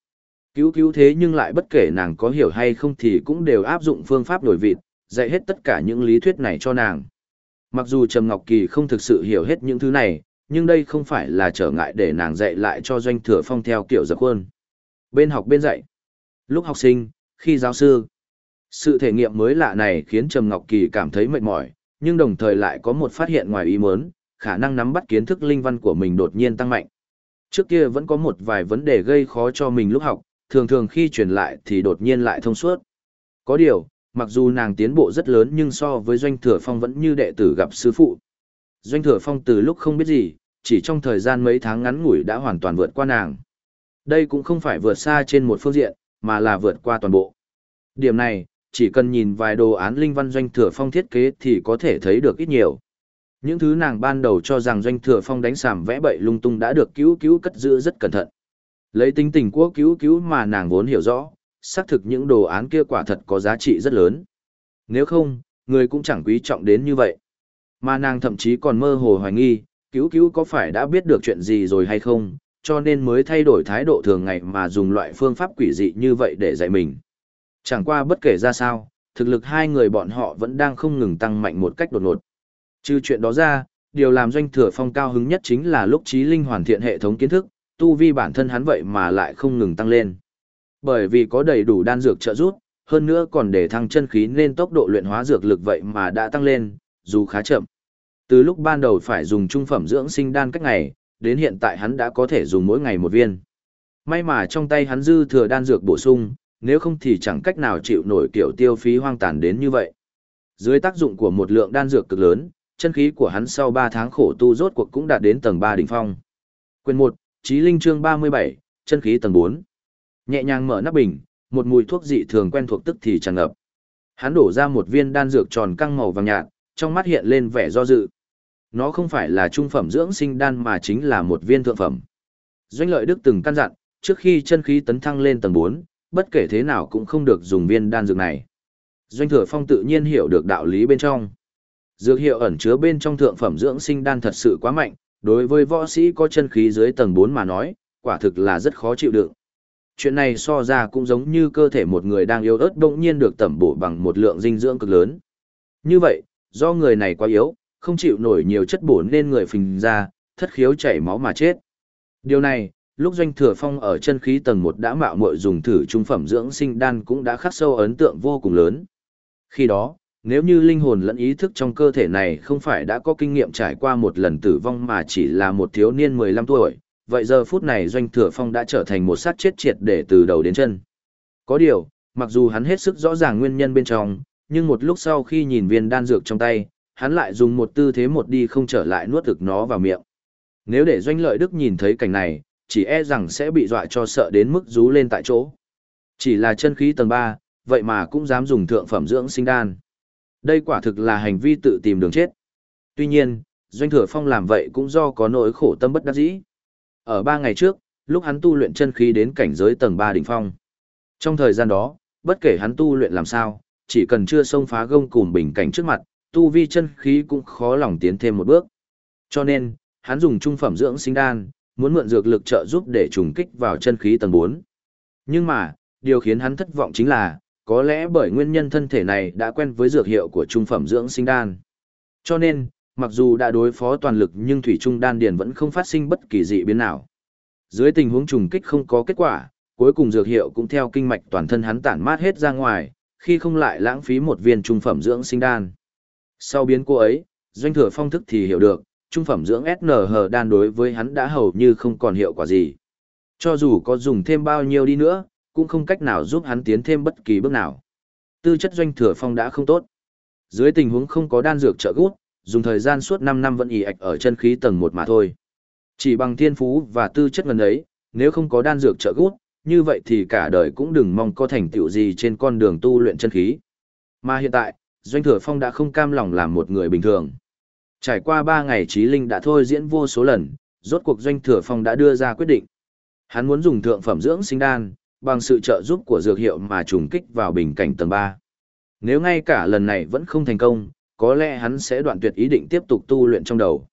Cứu cứu thế nhưng lại bất kể nàng có hiểu hay không thì cũng đều áp dụng phương pháp đổi vịt, dạy hết tất cả những lý thuyết này cho nàng. Mặc dù Trầm Ngọc Kỳ không thực sự hiểu hết những thứ này, nhưng đây không phải là trở ngại để nàng dạy lại cho doanh thừa phong theo kiểu dập khuôn. Bên học bên dạy. Lúc học sinh, khi giáo sư. Sự thể nghiệm mới lạ này khiến Trầm Ngọc Kỳ cảm thấy mệt mỏi, nhưng đồng thời lại có một phát hiện ngoài ý muốn, khả năng nắm bắt kiến thức linh văn của mình đột nhiên tăng mạnh. Trước kia vẫn có một vài vấn đề gây khó cho mình lúc học, thường thường khi truyền lại thì đột nhiên lại thông suốt. Có điều, mặc dù nàng tiến bộ rất lớn nhưng so với Doanh Thừa Phong vẫn như đệ tử gặp sư phụ. Doanh Thừa Phong từ lúc không biết gì, chỉ trong thời gian mấy tháng ngắn ngủi đã hoàn toàn vượt qua nàng. Đây cũng không phải vượt xa trên một phương diện, mà là vượt qua toàn bộ. Điểm này, chỉ cần nhìn vài đồ án linh văn Doanh Thừa Phong thiết kế thì có thể thấy được ít nhiều. Những thứ nàng ban đầu cho rằng Doanh Thừa Phong đánh sàm vẽ bậy lung tung đã được cứu cứu cất giữ rất cẩn thận. Lấy tính tình của cứu cứu mà nàng vốn hiểu rõ, xác thực những đồ án kia quả thật có giá trị rất lớn. Nếu không, người cũng chẳng quý trọng đến như vậy. Mà nàng thậm chí còn mơ hồ hoài nghi, cứu cứu có phải đã biết được chuyện gì rồi hay không, cho nên mới thay đổi thái độ thường ngày mà dùng loại phương pháp quỷ dị như vậy để dạy mình. Chẳng qua bất kể ra sao, thực lực hai người bọn họ vẫn đang không ngừng tăng mạnh một cách đột ngột. Trừ chuyện đó ra, điều làm doanh thừa phong cao hứng nhất chính là lúc trí linh hoàn thiện hệ thống kiến thức, tu vi bản thân hắn vậy mà lại không ngừng tăng lên. Bởi vì có đầy đủ đan dược trợ giúp, hơn nữa còn để thăng chân khí nên tốc độ luyện hóa dược lực vậy mà đã tăng lên, dù khá chậm. Từ lúc ban đầu phải dùng trung phẩm dưỡng sinh đan cách ngày, đến hiện tại hắn đã có thể dùng mỗi ngày một viên. May mà trong tay hắn dư thừa đan dược bổ sung, nếu không thì chẳng cách nào chịu nổi kiểu tiêu phí hoang tàn đến như vậy. Dưới tác dụng của một lượng đan dược cực lớn, chân khí của hắn sau 3 tháng khổ tu rốt cuộc cũng đạt đến tầng 3 đỉnh phong. Quyền 1, Chí Linh chương 37, chân khí tầng 4. Nhẹ nhàng mở nắp bình, một mùi thuốc dị thường quen thuộc tức thì tràn ngập. Hắn đổ ra một viên đan dược tròn căng màu vàng nhạt, trong mắt hiện lên vẻ do dự. Nó không phải là trung phẩm dưỡng sinh đan mà chính là một viên thượng phẩm. Doanh lợi đức từng căn dặn, trước khi chân khí tấn thăng lên tầng 4, bất kể thế nào cũng không được dùng viên đan dược này. Doanh thừa phong tự nhiên hiểu được đạo lý bên trong. Dược hiệu ẩn chứa bên trong thượng phẩm dưỡng sinh đan thật sự quá mạnh, đối với võ sĩ có chân khí dưới tầng 4 mà nói, quả thực là rất khó chịu đựng. Chuyện này so ra cũng giống như cơ thể một người đang yếu ớt bỗng nhiên được tẩm bổ bằng một lượng dinh dưỡng cực lớn. Như vậy, do người này quá yếu, không chịu nổi nhiều chất bổ nên người phình ra, thất khiếu chảy máu mà chết. Điều này, lúc doanh thừa phong ở chân khí tầng 1 đã mạo muội dùng thử trung phẩm dưỡng sinh đan cũng đã khắc sâu ấn tượng vô cùng lớn. Khi đó, nếu như linh hồn lẫn ý thức trong cơ thể này không phải đã có kinh nghiệm trải qua một lần tử vong mà chỉ là một thiếu niên 15 tuổi, vậy giờ phút này doanh thừa phong đã trở thành một sát chết triệt để từ đầu đến chân. Có điều, mặc dù hắn hết sức rõ ràng nguyên nhân bên trong, nhưng một lúc sau khi nhìn viên đan dược trong tay, hắn lại dùng một tư thế một đi không trở lại nuốt thực nó vào miệng. Nếu để doanh lợi đức nhìn thấy cảnh này, chỉ e rằng sẽ bị dọa cho sợ đến mức rú lên tại chỗ. Chỉ là chân khí tầng 3, vậy mà cũng dám dùng thượng phẩm dưỡng sinh đan. Đây quả thực là hành vi tự tìm đường chết. Tuy nhiên, Doanh Thừa Phong làm vậy cũng do có nỗi khổ tâm bất đắc dĩ. Ở ba ngày trước, lúc hắn tu luyện chân khí đến cảnh giới tầng 3 đỉnh phong. Trong thời gian đó, bất kể hắn tu luyện làm sao, chỉ cần chưa xông phá gông cùng bình cảnh trước mặt, tu vi chân khí cũng khó lòng tiến thêm một bước. Cho nên, hắn dùng trung phẩm dưỡng sinh đan, muốn mượn dược lực trợ giúp để trùng kích vào chân khí tầng 4. Nhưng mà, điều khiến hắn thất vọng chính là, có lẽ bởi nguyên nhân thân thể này đã quen với dược hiệu của trung phẩm dưỡng sinh đan. Cho nên, mặc dù đã đối phó toàn lực nhưng thủy trung đan điền vẫn không phát sinh bất kỳ dị biến nào. Dưới tình huống trùng kích không có kết quả, cuối cùng dược hiệu cũng theo kinh mạch toàn thân hắn tản mát hết ra ngoài, khi không lại lãng phí một viên trung phẩm dưỡng sinh đan. Sau biến cô ấy, doanh thừa phong thức thì hiểu được, trung phẩm dưỡng SNH đan đối với hắn đã hầu như không còn hiệu quả gì. Cho dù có dùng thêm bao nhiêu đi nữa, cũng không cách nào giúp hắn tiến thêm bất kỳ bước nào. Tư chất doanh thừa phong đã không tốt. Dưới tình huống không có đan dược trợ gút, dùng thời gian suốt 5 năm vẫn ỉ ạch ở chân khí tầng 1 mà thôi. Chỉ bằng thiên phú và tư chất ngần ấy, nếu không có đan dược trợ gút, như vậy thì cả đời cũng đừng mong có thành tựu gì trên con đường tu luyện chân khí. Mà hiện tại, Doanh Thừa Phong đã không cam lòng làm một người bình thường. Trải qua 3 ngày trí linh đã thôi diễn vô số lần, rốt cuộc Doanh Thừa Phong đã đưa ra quyết định. Hắn muốn dùng thượng phẩm dưỡng sinh đan, bằng sự trợ giúp của dược hiệu mà trùng kích vào bình cảnh tầng 3. Nếu ngay cả lần này vẫn không thành công, có lẽ hắn sẽ đoạn tuyệt ý định tiếp tục tu luyện trong đầu.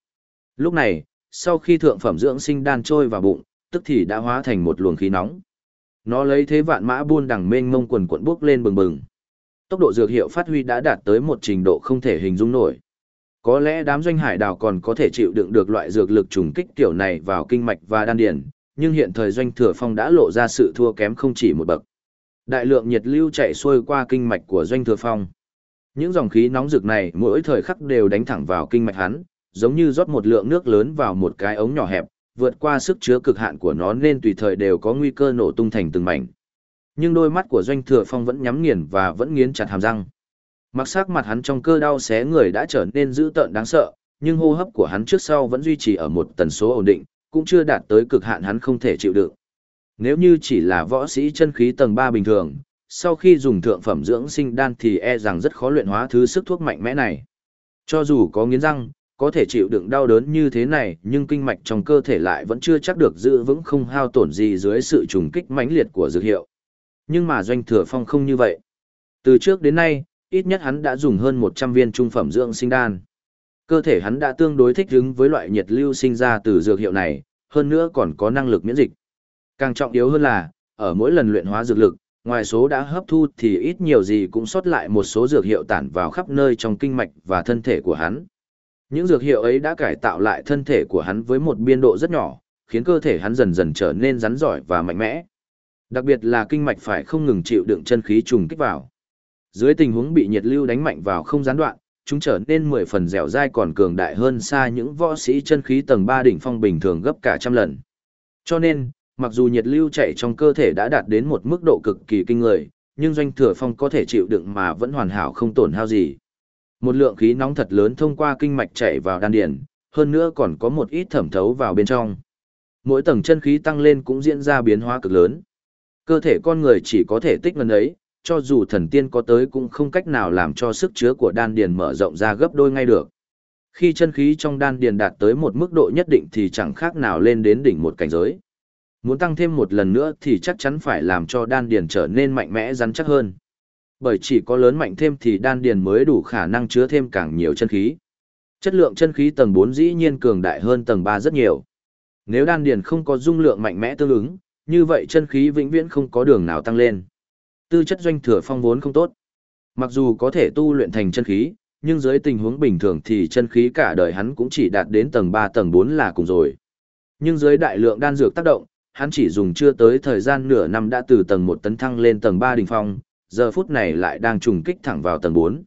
Lúc này, sau khi thượng phẩm dưỡng sinh đan trôi vào bụng, tức thì đã hóa thành một luồng khí nóng. Nó lấy thế vạn mã buôn đằng mênh mông quần cuộn bước lên bừng bừng. Tốc độ dược hiệu phát huy đã đạt tới một trình độ không thể hình dung nổi. Có lẽ đám doanh hải đào còn có thể chịu đựng được loại dược lực trùng kích tiểu này vào kinh mạch và đan điền, nhưng hiện thời doanh thừa phong đã lộ ra sự thua kém không chỉ một bậc. Đại lượng nhiệt lưu chạy xuôi qua kinh mạch của doanh thừa phong. Những dòng khí nóng rực này mỗi thời khắc đều đánh thẳng vào kinh mạch hắn, giống như rót một lượng nước lớn vào một cái ống nhỏ hẹp, vượt qua sức chứa cực hạn của nó nên tùy thời đều có nguy cơ nổ tung thành từng mảnh. Nhưng đôi mắt của doanh thừa phong vẫn nhắm nghiền và vẫn nghiến chặt hàm răng. Mặc sắc mặt hắn trong cơ đau xé người đã trở nên dữ tợn đáng sợ, nhưng hô hấp của hắn trước sau vẫn duy trì ở một tần số ổn định, cũng chưa đạt tới cực hạn hắn không thể chịu đựng. Nếu như chỉ là võ sĩ chân khí tầng 3 bình thường, sau khi dùng thượng phẩm dưỡng sinh đan thì e rằng rất khó luyện hóa thứ sức thuốc mạnh mẽ này. Cho dù có nghiến răng, có thể chịu đựng đau đớn như thế này, nhưng kinh mạch trong cơ thể lại vẫn chưa chắc được giữ vững không hao tổn gì dưới sự trùng kích mãnh liệt của dược hiệu. Nhưng mà doanh thừa phong không như vậy. Từ trước đến nay, ít nhất hắn đã dùng hơn 100 viên trung phẩm dưỡng sinh đan. Cơ thể hắn đã tương đối thích ứng với loại nhiệt lưu sinh ra từ dược hiệu này, hơn nữa còn có năng lực miễn dịch. Càng trọng yếu hơn là, ở mỗi lần luyện hóa dược lực, ngoài số đã hấp thu thì ít nhiều gì cũng sót lại một số dược hiệu tản vào khắp nơi trong kinh mạch và thân thể của hắn. Những dược hiệu ấy đã cải tạo lại thân thể của hắn với một biên độ rất nhỏ, khiến cơ thể hắn dần dần trở nên rắn giỏi và mạnh mẽ. Đặc biệt là kinh mạch phải không ngừng chịu đựng chân khí trùng kích vào. Dưới tình huống bị nhiệt lưu đánh mạnh vào không gián đoạn, chúng trở nên mười phần dẻo dai còn cường đại hơn xa những võ sĩ chân khí tầng 3 đỉnh phong bình thường gấp cả trăm lần. Cho nên, mặc dù nhiệt lưu chạy trong cơ thể đã đạt đến một mức độ cực kỳ kinh người, nhưng doanh thừa phong có thể chịu đựng mà vẫn hoàn hảo không tổn hao gì. Một lượng khí nóng thật lớn thông qua kinh mạch chạy vào đan điền, hơn nữa còn có một ít thẩm thấu vào bên trong. Mỗi tầng chân khí tăng lên cũng diễn ra biến hóa cực lớn. Cơ thể con người chỉ có thể tích ngân ấy, cho dù thần tiên có tới cũng không cách nào làm cho sức chứa của đan điền mở rộng ra gấp đôi ngay được. Khi chân khí trong đan điền đạt tới một mức độ nhất định thì chẳng khác nào lên đến đỉnh một cảnh giới. Muốn tăng thêm một lần nữa thì chắc chắn phải làm cho đan điền trở nên mạnh mẽ rắn chắc hơn. Bởi chỉ có lớn mạnh thêm thì đan điền mới đủ khả năng chứa thêm càng nhiều chân khí. Chất lượng chân khí tầng 4 dĩ nhiên cường đại hơn tầng 3 rất nhiều. Nếu đan điền không có dung lượng mạnh mẽ tương ứng, như vậy chân khí vĩnh viễn không có đường nào tăng lên. Tư chất doanh thừa phong vốn không tốt. Mặc dù có thể tu luyện thành chân khí, nhưng dưới tình huống bình thường thì chân khí cả đời hắn cũng chỉ đạt đến tầng 3 tầng 4 là cùng rồi. Nhưng dưới đại lượng đan dược tác động, hắn chỉ dùng chưa tới thời gian nửa năm đã từ tầng 1 tấn thăng lên tầng 3 đỉnh phong, giờ phút này lại đang trùng kích thẳng vào tầng 4.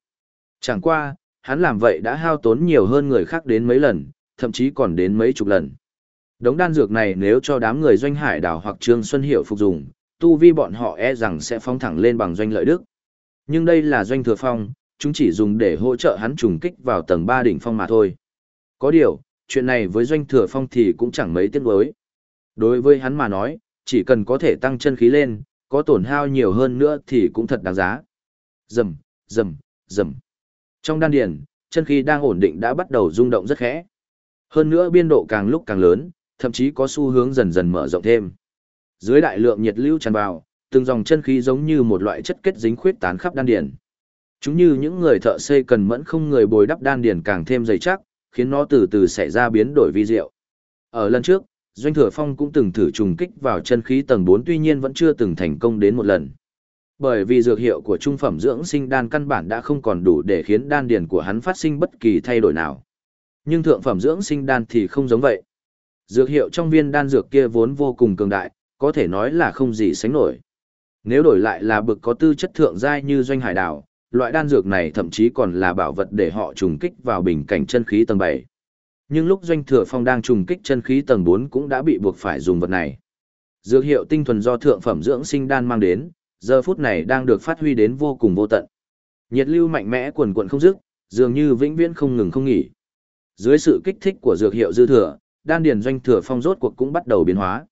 Chẳng qua, hắn làm vậy đã hao tốn nhiều hơn người khác đến mấy lần, thậm chí còn đến mấy chục lần. Đống đan dược này nếu cho đám người doanh hải đảo hoặc Trương Xuân Hiệu phục dùng, tu vi bọn họ e rằng sẽ phóng thẳng lên bằng doanh lợi đức. Nhưng đây là doanh thừa phong, chúng chỉ dùng để hỗ trợ hắn trùng kích vào tầng 3 đỉnh phong mà thôi. Có điều, chuyện này với doanh thừa phong thì cũng chẳng mấy tiếc đối. Đối với hắn mà nói, chỉ cần có thể tăng chân khí lên, có tổn hao nhiều hơn nữa thì cũng thật đáng giá. Rầm, rầm, rầm. Trong đan điền, chân khí đang ổn định đã bắt đầu rung động rất khẽ. Hơn nữa biên độ càng lúc càng lớn, thậm chí có xu hướng dần dần mở rộng thêm. Dưới đại lượng nhiệt lưu tràn vào, từng dòng chân khí giống như một loại chất kết dính khuyết tán khắp đan điền. Chúng như những người thợ xây cần mẫn không người bồi đắp đan điền càng thêm dày chắc, khiến nó từ từ xảy ra biến đổi vi diệu. Ở lần trước, Doanh Thừa Phong cũng từng thử trùng kích vào chân khí tầng 4 tuy nhiên vẫn chưa từng thành công đến một lần. Bởi vì dược hiệu của trung phẩm dưỡng sinh đan căn bản đã không còn đủ để khiến đan điền của hắn phát sinh bất kỳ thay đổi nào. Nhưng thượng phẩm dưỡng sinh đan thì không giống vậy. Dược hiệu trong viên đan dược kia vốn vô cùng cường đại, có thể nói là không gì sánh nổi. Nếu đổi lại là bực có tư chất thượng giai như doanh hải đảo, loại đan dược này thậm chí còn là bảo vật để họ trùng kích vào bình cảnh chân khí tầng 7. Nhưng lúc doanh thừa phong đang trùng kích chân khí tầng 4 cũng đã bị buộc phải dùng vật này. Dược hiệu tinh thuần do thượng phẩm dưỡng sinh đan mang đến, giờ phút này đang được phát huy đến vô cùng vô tận. Nhiệt lưu mạnh mẽ quần quần không dứt, dường như vĩnh viễn không ngừng không nghỉ. Dưới sự kích thích của dược hiệu dư thừa, đan điền doanh thừa phong rốt cuộc cũng bắt đầu biến hóa.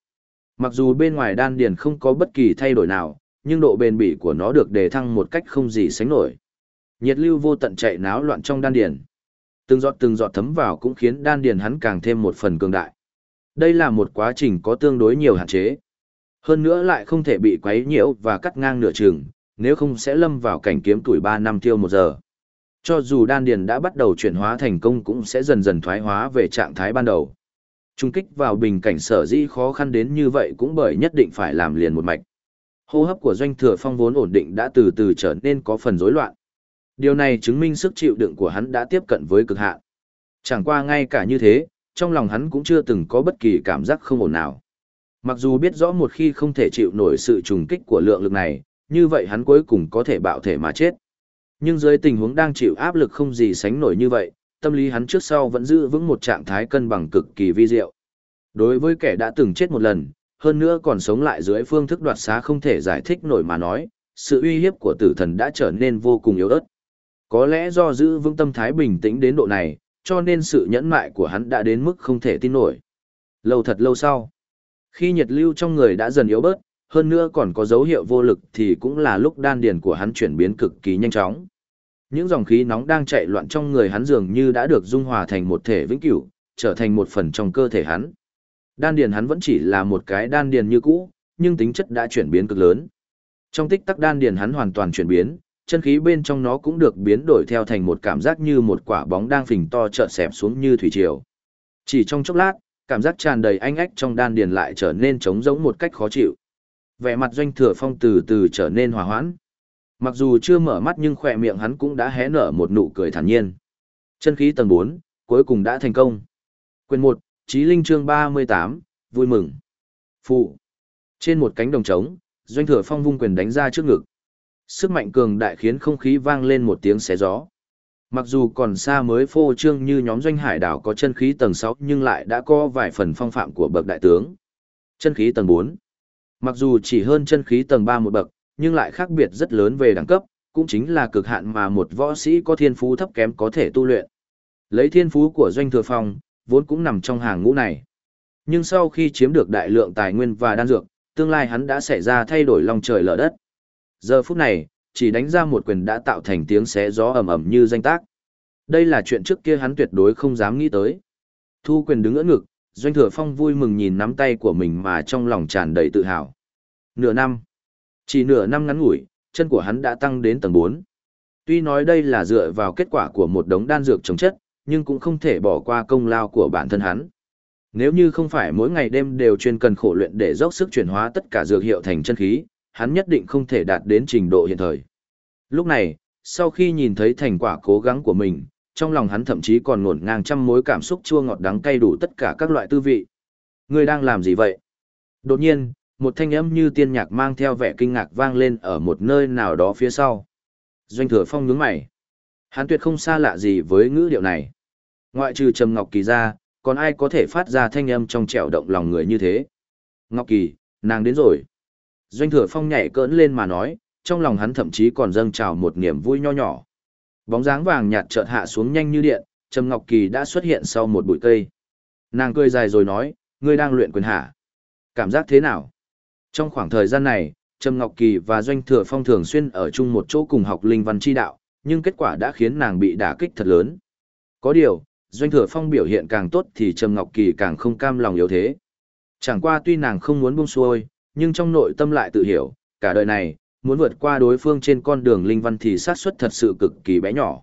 Mặc dù bên ngoài đan điền không có bất kỳ thay đổi nào, nhưng độ bền bỉ của nó được đề thăng một cách không gì sánh nổi. Nhiệt lưu vô tận chạy náo loạn trong đan điền. Từng giọt từng giọt thấm vào cũng khiến đan điền hắn càng thêm một phần cường đại. Đây là một quá trình có tương đối nhiều hạn chế. Hơn nữa lại không thể bị quấy nhiễu và cắt ngang nửa chừng, nếu không sẽ lâm vào cảnh kiếm tuổi 3 năm tiêu một giờ. Cho dù đan điền đã bắt đầu chuyển hóa thành công cũng sẽ dần dần thoái hóa về trạng thái ban đầu. Trung kích vào bình cảnh sở dĩ khó khăn đến như vậy cũng bởi nhất định phải làm liền một mạch. Hô hấp của doanh thừa phong vốn ổn định đã từ từ trở nên có phần rối loạn. Điều này chứng minh sức chịu đựng của hắn đã tiếp cận với cực hạn. Chẳng qua ngay cả như thế, trong lòng hắn cũng chưa từng có bất kỳ cảm giác không ổn nào. Mặc dù biết rõ một khi không thể chịu nổi sự trùng kích của lượng lực này, như vậy hắn cuối cùng có thể bạo thể mà chết. Nhưng dưới tình huống đang chịu áp lực không gì sánh nổi như vậy, tâm lý hắn trước sau vẫn giữ vững một trạng thái cân bằng cực kỳ vi diệu. Đối với kẻ đã từng chết một lần, hơn nữa còn sống lại dưới phương thức đoạt xá không thể giải thích nổi mà nói, sự uy hiếp của tử thần đã trở nên vô cùng yếu ớt. Có lẽ do giữ vững tâm thái bình tĩnh đến độ này, cho nên sự nhẫn mại của hắn đã đến mức không thể tin nổi. Lâu thật lâu sau, khi nhiệt lưu trong người đã dần yếu bớt, hơn nữa còn có dấu hiệu vô lực thì cũng là lúc đan điền của hắn chuyển biến cực kỳ nhanh chóng. Những dòng khí nóng đang chạy loạn trong người hắn dường như đã được dung hòa thành một thể vĩnh cửu, trở thành một phần trong cơ thể hắn. Đan điền hắn vẫn chỉ là một cái đan điền như cũ, nhưng tính chất đã chuyển biến cực lớn. Trong tích tắc đan điền hắn hoàn toàn chuyển biến, chân khí bên trong nó cũng được biến đổi theo thành một cảm giác như một quả bóng đang phình to trợn xẹp xuống như thủy triều. Chỉ trong chốc lát, cảm giác tràn đầy anh ách trong đan điền lại trở nên trống rỗng một cách khó chịu. Vẻ mặt doanh thừa phong từ từ trở nên hòa hoãn. Mặc dù chưa mở mắt nhưng khỏe miệng hắn cũng đã hé nở một nụ cười thản nhiên. Chân khí tầng 4, cuối cùng đã thành công. Quyền 1, Chí Linh chương 38, vui mừng. Phụ. Trên một cánh đồng trống, Doanh Thừa Phong vung quyền đánh ra trước ngực. Sức mạnh cường đại khiến không khí vang lên một tiếng xé gió. Mặc dù còn xa mới phô trương như nhóm doanh hải đảo có chân khí tầng 6 nhưng lại đã có vài phần phong phạm của bậc đại tướng. Chân khí tầng 4. Mặc dù chỉ hơn chân khí tầng 3 một bậc, nhưng lại khác biệt rất lớn về đẳng cấp, cũng chính là cực hạn mà một võ sĩ có thiên phú thấp kém có thể tu luyện. Lấy thiên phú của doanh thừa phong, vốn cũng nằm trong hàng ngũ này. Nhưng sau khi chiếm được đại lượng tài nguyên và đan dược, tương lai hắn đã xảy ra thay đổi lòng trời lở đất. Giờ phút này, chỉ đánh ra một quyền đã tạo thành tiếng xé gió ầm ầm như danh tác. Đây là chuyện trước kia hắn tuyệt đối không dám nghĩ tới. Thu quyền đứng ngỡ ngực, Doanh Thừa Phong vui mừng nhìn nắm tay của mình mà trong lòng tràn đầy tự hào. Nửa năm. Chỉ nửa năm ngắn ngủi, chân của hắn đã tăng đến tầng 4. Tuy nói đây là dựa vào kết quả của một đống đan dược trồng chất, nhưng cũng không thể bỏ qua công lao của bản thân hắn. Nếu như không phải mỗi ngày đêm đều chuyên cần khổ luyện để dốc sức chuyển hóa tất cả dược hiệu thành chân khí, hắn nhất định không thể đạt đến trình độ hiện thời. Lúc này, sau khi nhìn thấy thành quả cố gắng của mình, trong lòng hắn thậm chí còn ngổn ngang trăm mối cảm xúc chua ngọt đắng cay đủ tất cả các loại tư vị. Ngươi đang làm gì vậy? Đột nhiên, một thanh âm như tiên nhạc mang theo vẻ kinh ngạc vang lên ở một nơi nào đó phía sau. Doanh thừa phong nhướng mày. Hắn tuyệt không xa lạ gì với ngữ điệu này. Ngoại trừ Trầm Ngọc Kỳ ra, còn ai có thể phát ra thanh âm trong trẻo động lòng người như thế? Ngọc Kỳ, nàng đến rồi. Doanh thừa phong nhảy cỡn lên mà nói, trong lòng hắn thậm chí còn dâng trào một niềm vui nho nhỏ. Bóng dáng vàng nhạt chợt hạ xuống nhanh như điện, Trầm Ngọc Kỳ đã xuất hiện sau một bụi cây. Nàng cười dài rồi nói, ngươi đang luyện quyền hạ. Cảm giác thế nào? Trong khoảng thời gian này, Trầm Ngọc Kỳ và Doanh Thừa Phong thường xuyên ở chung một chỗ cùng học linh văn chi đạo, nhưng kết quả đã khiến nàng bị đả kích thật lớn. Có điều, Doanh Thừa Phong biểu hiện càng tốt thì Trầm Ngọc Kỳ càng không cam lòng yếu thế. Chẳng qua tuy nàng không muốn buông xuôi, nhưng trong nội tâm lại tự hiểu, cả đời này, muốn vượt qua đối phương trên con đường linh văn thì xác suất thật sự cực kỳ bé nhỏ.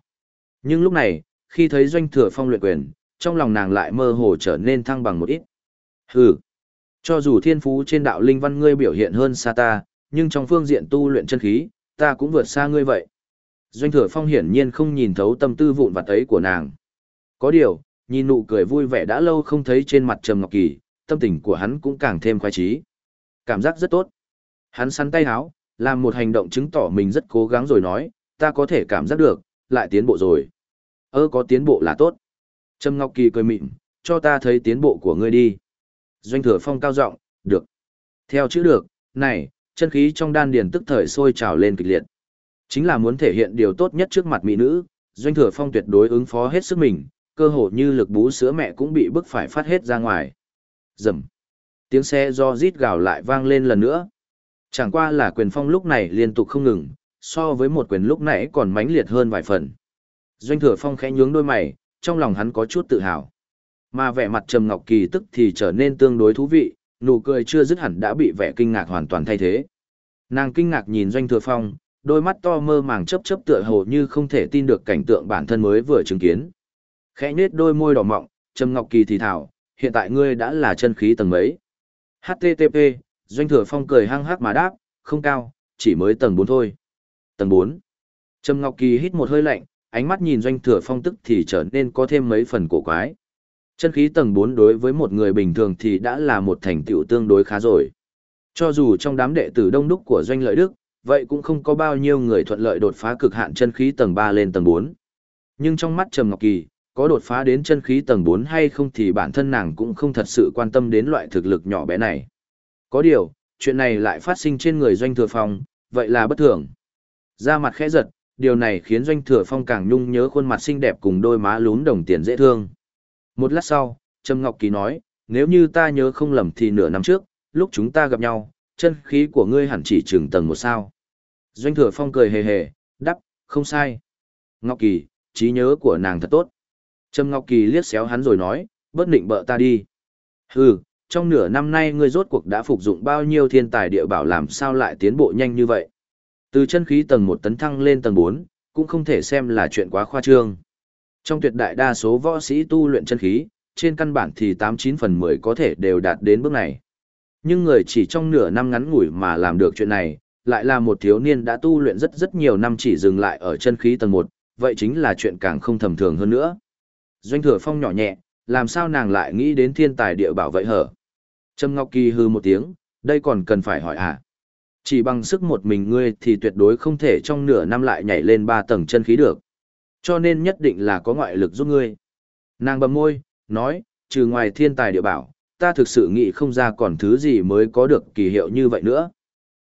Nhưng lúc này, khi thấy Doanh Thừa Phong luyện quyền, trong lòng nàng lại mơ hồ trở nên thăng bằng một ít. Hừ, cho dù thiên phú trên đạo linh văn ngươi biểu hiện hơn xa ta, nhưng trong phương diện tu luyện chân khí, ta cũng vượt xa ngươi vậy. Doanh thừa phong hiển nhiên không nhìn thấu tâm tư vụn vặt ấy của nàng. Có điều, nhìn nụ cười vui vẻ đã lâu không thấy trên mặt Trầm Ngọc Kỳ, tâm tình của hắn cũng càng thêm khoái trí. Cảm giác rất tốt. Hắn sắn tay háo, làm một hành động chứng tỏ mình rất cố gắng rồi nói, ta có thể cảm giác được, lại tiến bộ rồi. Ơ có tiến bộ là tốt. Trầm Ngọc Kỳ cười mịn, cho ta thấy tiến bộ của ngươi đi. Doanh thừa phong cao giọng, được. Theo chữ được, này, chân khí trong đan điền tức thời sôi trào lên kịch liệt. Chính là muốn thể hiện điều tốt nhất trước mặt mỹ nữ, doanh thừa phong tuyệt đối ứng phó hết sức mình, cơ hồ như lực bú sữa mẹ cũng bị bức phải phát hết ra ngoài. Dầm. Tiếng xe do rít gào lại vang lên lần nữa. Chẳng qua là quyền phong lúc này liên tục không ngừng, so với một quyền lúc nãy còn mãnh liệt hơn vài phần. Doanh thừa phong khẽ nhướng đôi mày, trong lòng hắn có chút tự hào. Mà vẻ mặt Trầm Ngọc Kỳ tức thì trở nên tương đối thú vị, nụ cười chưa dứt hẳn đã bị vẻ kinh ngạc hoàn toàn thay thế. Nàng kinh ngạc nhìn Doanh Thừa Phong, đôi mắt to mơ màng chớp chớp tựa hồ như không thể tin được cảnh tượng bản thân mới vừa chứng kiến. Khẽ nhếch đôi môi đỏ mọng, Trầm Ngọc Kỳ thì thào, hiện tại ngươi đã là chân khí tầng mấy. HTTP, Doanh Thừa Phong cười hăng hắc mà đáp, không cao, chỉ mới tầng 4 thôi. Tầng 4. Trầm Ngọc Kỳ hít một hơi lạnh, ánh mắt nhìn Doanh Thừa Phong tức thì trở nên có thêm mấy phần cổ quái. Chân khí tầng 4 đối với một người bình thường thì đã là một thành tựu tương đối khá rồi. Cho dù trong đám đệ tử đông đúc của doanh lợi đức, vậy cũng không có bao nhiêu người thuận lợi đột phá cực hạn chân khí tầng 3 lên tầng 4. Nhưng trong mắt Trầm Ngọc Kỳ, có đột phá đến chân khí tầng 4 hay không thì bản thân nàng cũng không thật sự quan tâm đến loại thực lực nhỏ bé này. Có điều, chuyện này lại phát sinh trên người doanh thừa phong, vậy là bất thường. Ra mặt khẽ giật, điều này khiến doanh thừa phong càng nhung nhớ khuôn mặt xinh đẹp cùng đôi má lún đồng tiền dễ thương. Một lát sau, Trâm Ngọc Kỳ nói, nếu như ta nhớ không lầm thì nửa năm trước, lúc chúng ta gặp nhau, chân khí của ngươi hẳn chỉ chừng tầng một sao. Doanh thừa phong cười hề hề, đắp, không sai. Ngọc Kỳ, trí nhớ của nàng thật tốt. Trâm Ngọc Kỳ liếc xéo hắn rồi nói, bất định bợ ta đi. Hừ, trong nửa năm nay ngươi rốt cuộc đã phục dụng bao nhiêu thiên tài địa bảo làm sao lại tiến bộ nhanh như vậy. Từ chân khí tầng một tấn thăng lên tầng 4, cũng không thể xem là chuyện quá khoa trương. Trong tuyệt đại đa số võ sĩ tu luyện chân khí, trên căn bản thì 89 phần 10 có thể đều đạt đến bước này. Nhưng người chỉ trong nửa năm ngắn ngủi mà làm được chuyện này, lại là một thiếu niên đã tu luyện rất rất nhiều năm chỉ dừng lại ở chân khí tầng 1, vậy chính là chuyện càng không thầm thường hơn nữa. Doanh thừa phong nhỏ nhẹ, làm sao nàng lại nghĩ đến thiên tài địa bảo vậy hở? Trâm Ngọc Kỳ hư một tiếng, đây còn cần phải hỏi à? Chỉ bằng sức một mình ngươi thì tuyệt đối không thể trong nửa năm lại nhảy lên ba tầng chân khí được. Cho nên nhất định là có ngoại lực giúp ngươi. Nàng bầm môi, nói, trừ ngoài thiên tài địa bảo, ta thực sự nghĩ không ra còn thứ gì mới có được kỳ hiệu như vậy nữa.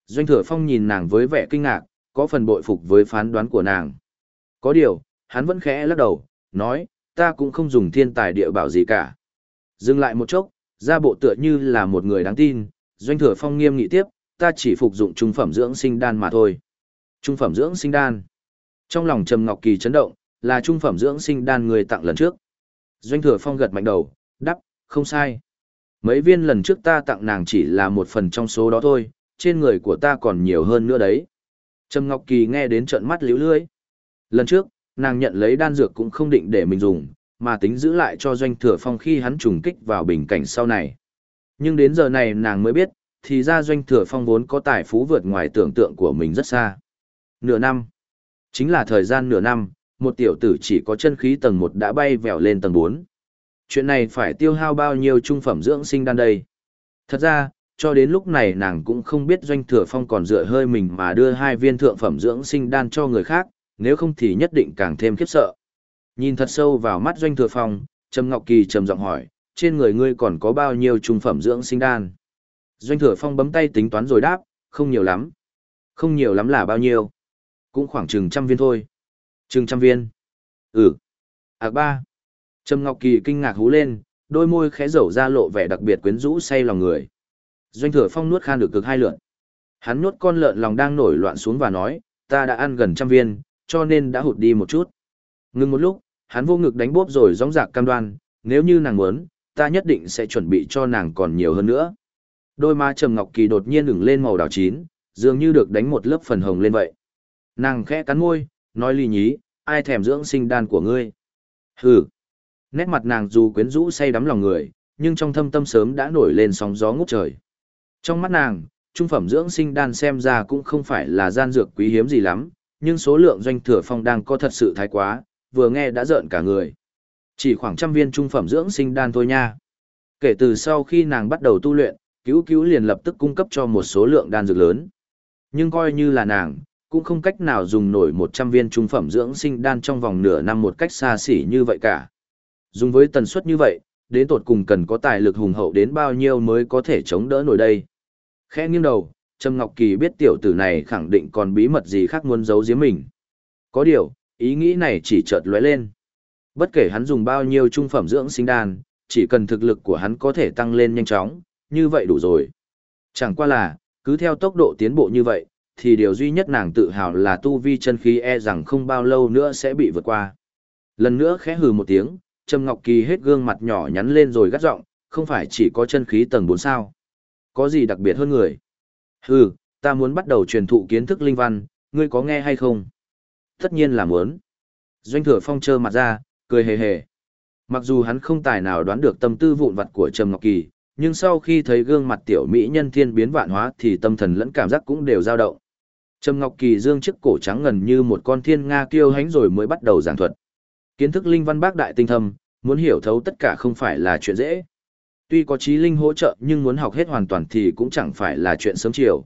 Doanh thừa phong nhìn nàng với vẻ kinh ngạc, có phần bội phục với phán đoán của nàng. Có điều, hắn vẫn khẽ lắc đầu, nói, ta cũng không dùng thiên tài địa bảo gì cả. Dừng lại một chốc, ra bộ tựa như là một người đáng tin, doanh thừa phong nghiêm nghị tiếp, ta chỉ phục dụng trung phẩm dưỡng sinh đan mà thôi. Trung phẩm dưỡng sinh đan. Trong lòng Trầm Ngọc Kỳ chấn động, là trung phẩm dưỡng sinh đan người tặng lần trước. Doanh thừa phong gật mạnh đầu, đắp, không sai. Mấy viên lần trước ta tặng nàng chỉ là một phần trong số đó thôi, trên người của ta còn nhiều hơn nữa đấy. Trầm Ngọc Kỳ nghe đến trợn mắt liễu lưỡi. Lần trước, nàng nhận lấy đan dược cũng không định để mình dùng, mà tính giữ lại cho doanh thừa phong khi hắn trùng kích vào bình cảnh sau này. Nhưng đến giờ này nàng mới biết, thì ra doanh thừa phong vốn có tài phú vượt ngoài tưởng tượng của mình rất xa. Nửa năm. Chính là thời gian nửa năm, một tiểu tử chỉ có chân khí tầng 1 đã bay vèo lên tầng 4. Chuyện này phải tiêu hao bao nhiêu trung phẩm dưỡng sinh đan đây? Thật ra, cho đến lúc này nàng cũng không biết doanh thừa phong còn dựa hơi mình mà đưa hai viên thượng phẩm dưỡng sinh đan cho người khác, nếu không thì nhất định càng thêm khiếp sợ. Nhìn thật sâu vào mắt doanh thừa phong, Trầm Ngọc Kỳ trầm giọng hỏi, trên người ngươi còn có bao nhiêu trung phẩm dưỡng sinh đan? Doanh thừa phong bấm tay tính toán rồi đáp, không nhiều lắm. Không nhiều lắm là bao nhiêu? Cũng khoảng chừng trăm viên thôi. Chừng trăm viên. Ừ. À ba. Trầm Ngọc Kỳ kinh ngạc hú lên, đôi môi khẽ rầu ra lộ vẻ đặc biệt quyến rũ say lòng người. Doanh thừa phong nuốt khan được cực hai lượn. Hắn nuốt con lợn lòng đang nổi loạn xuống và nói, ta đã ăn gần trăm viên, cho nên đã hụt đi một chút. Ngừng một lúc, hắn vô ngực đánh bóp rồi gióng giạc cam đoan, nếu như nàng muốn, ta nhất định sẽ chuẩn bị cho nàng còn nhiều hơn nữa. Đôi má Trầm Ngọc Kỳ đột nhiên ửng lên màu đỏ chín, dường như được đánh một lớp phần hồng lên vậy. Nàng khẽ cắn môi, nói ly nhí, ai thèm dưỡng sinh đan của ngươi. Hừ. Nét mặt nàng dù quyến rũ say đắm lòng người, nhưng trong thâm tâm sớm đã nổi lên sóng gió ngút trời. Trong mắt nàng, trung phẩm dưỡng sinh đan xem ra cũng không phải là gian dược quý hiếm gì lắm, nhưng số lượng doanh thừa phong đang có thật sự thái quá, vừa nghe đã rợn cả người. Chỉ khoảng trăm viên trung phẩm dưỡng sinh đan thôi nha. Kể từ sau khi nàng bắt đầu tu luyện, cứu cứu liền lập tức cung cấp cho một số lượng đan dược lớn. Nhưng coi như là nàng, cũng không cách nào dùng nổi 100 viên trung phẩm dưỡng sinh đan trong vòng nửa năm một cách xa xỉ như vậy cả. Dùng với tần suất như vậy, đến tột cùng cần có tài lực hùng hậu đến bao nhiêu mới có thể chống đỡ nổi đây. Khẽ nghiêng đầu, Trầm Ngọc Kỳ biết tiểu tử này khẳng định còn bí mật gì khác muốn giấu giếm mình. Có điều, ý nghĩ này chỉ chợt lóe lên. Bất kể hắn dùng bao nhiêu trung phẩm dưỡng sinh đan, chỉ cần thực lực của hắn có thể tăng lên nhanh chóng, như vậy đủ rồi. Chẳng qua là, cứ theo tốc độ tiến bộ như vậy, thì điều duy nhất nàng tự hào là tu vi chân khí e rằng không bao lâu nữa sẽ bị vượt qua. Lần nữa khẽ hừ một tiếng, Trầm Ngọc Kỳ hết gương mặt nhỏ nhắn lên rồi gắt giọng, không phải chỉ có chân khí tầng 4 sao. Có gì đặc biệt hơn người? Hừ, ta muốn bắt đầu truyền thụ kiến thức linh văn, ngươi có nghe hay không? Tất nhiên là muốn. Doanh thừa phong trơ mặt ra, cười hề hề. Mặc dù hắn không tài nào đoán được tâm tư vụn vặt của Trầm Ngọc Kỳ, nhưng sau khi thấy gương mặt tiểu mỹ nhân thiên biến vạn hóa thì tâm thần lẫn cảm giác cũng đều dao động. Trầm Ngọc Kỳ dương chiếc cổ trắng ngần như một con thiên nga kiêu hãnh rồi mới bắt đầu giảng thuật. Kiến thức linh văn bác đại tinh thâm, muốn hiểu thấu tất cả không phải là chuyện dễ. Tuy có trí linh hỗ trợ nhưng muốn học hết hoàn toàn thì cũng chẳng phải là chuyện sớm chiều.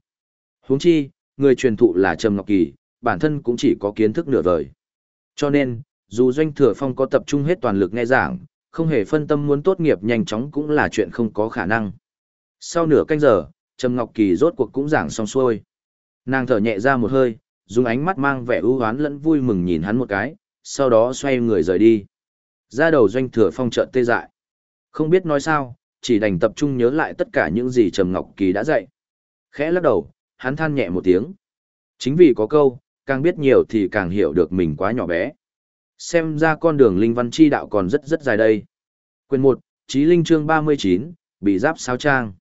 Huống chi, người truyền thụ là Trầm Ngọc Kỳ, bản thân cũng chỉ có kiến thức nửa vời. Cho nên, dù Doanh Thừa Phong có tập trung hết toàn lực nghe giảng, không hề phân tâm muốn tốt nghiệp nhanh chóng cũng là chuyện không có khả năng. Sau nửa canh giờ, Trầm Ngọc Kỳ rốt cuộc cũng giảng xong xuôi. Nàng thở nhẹ ra một hơi, dùng ánh mắt mang vẻ ưu hoán lẫn vui mừng nhìn hắn một cái, sau đó xoay người rời đi. Ra đầu doanh thừa phong trợn tê dại. Không biết nói sao, chỉ đành tập trung nhớ lại tất cả những gì Trầm Ngọc Kỳ đã dạy. Khẽ lắc đầu, hắn than nhẹ một tiếng. Chính vì có câu, càng biết nhiều thì càng hiểu được mình quá nhỏ bé. Xem ra con đường linh văn chi đạo còn rất rất dài đây. Quyền 1, Chí Linh chương 39, bị giáp sao trang.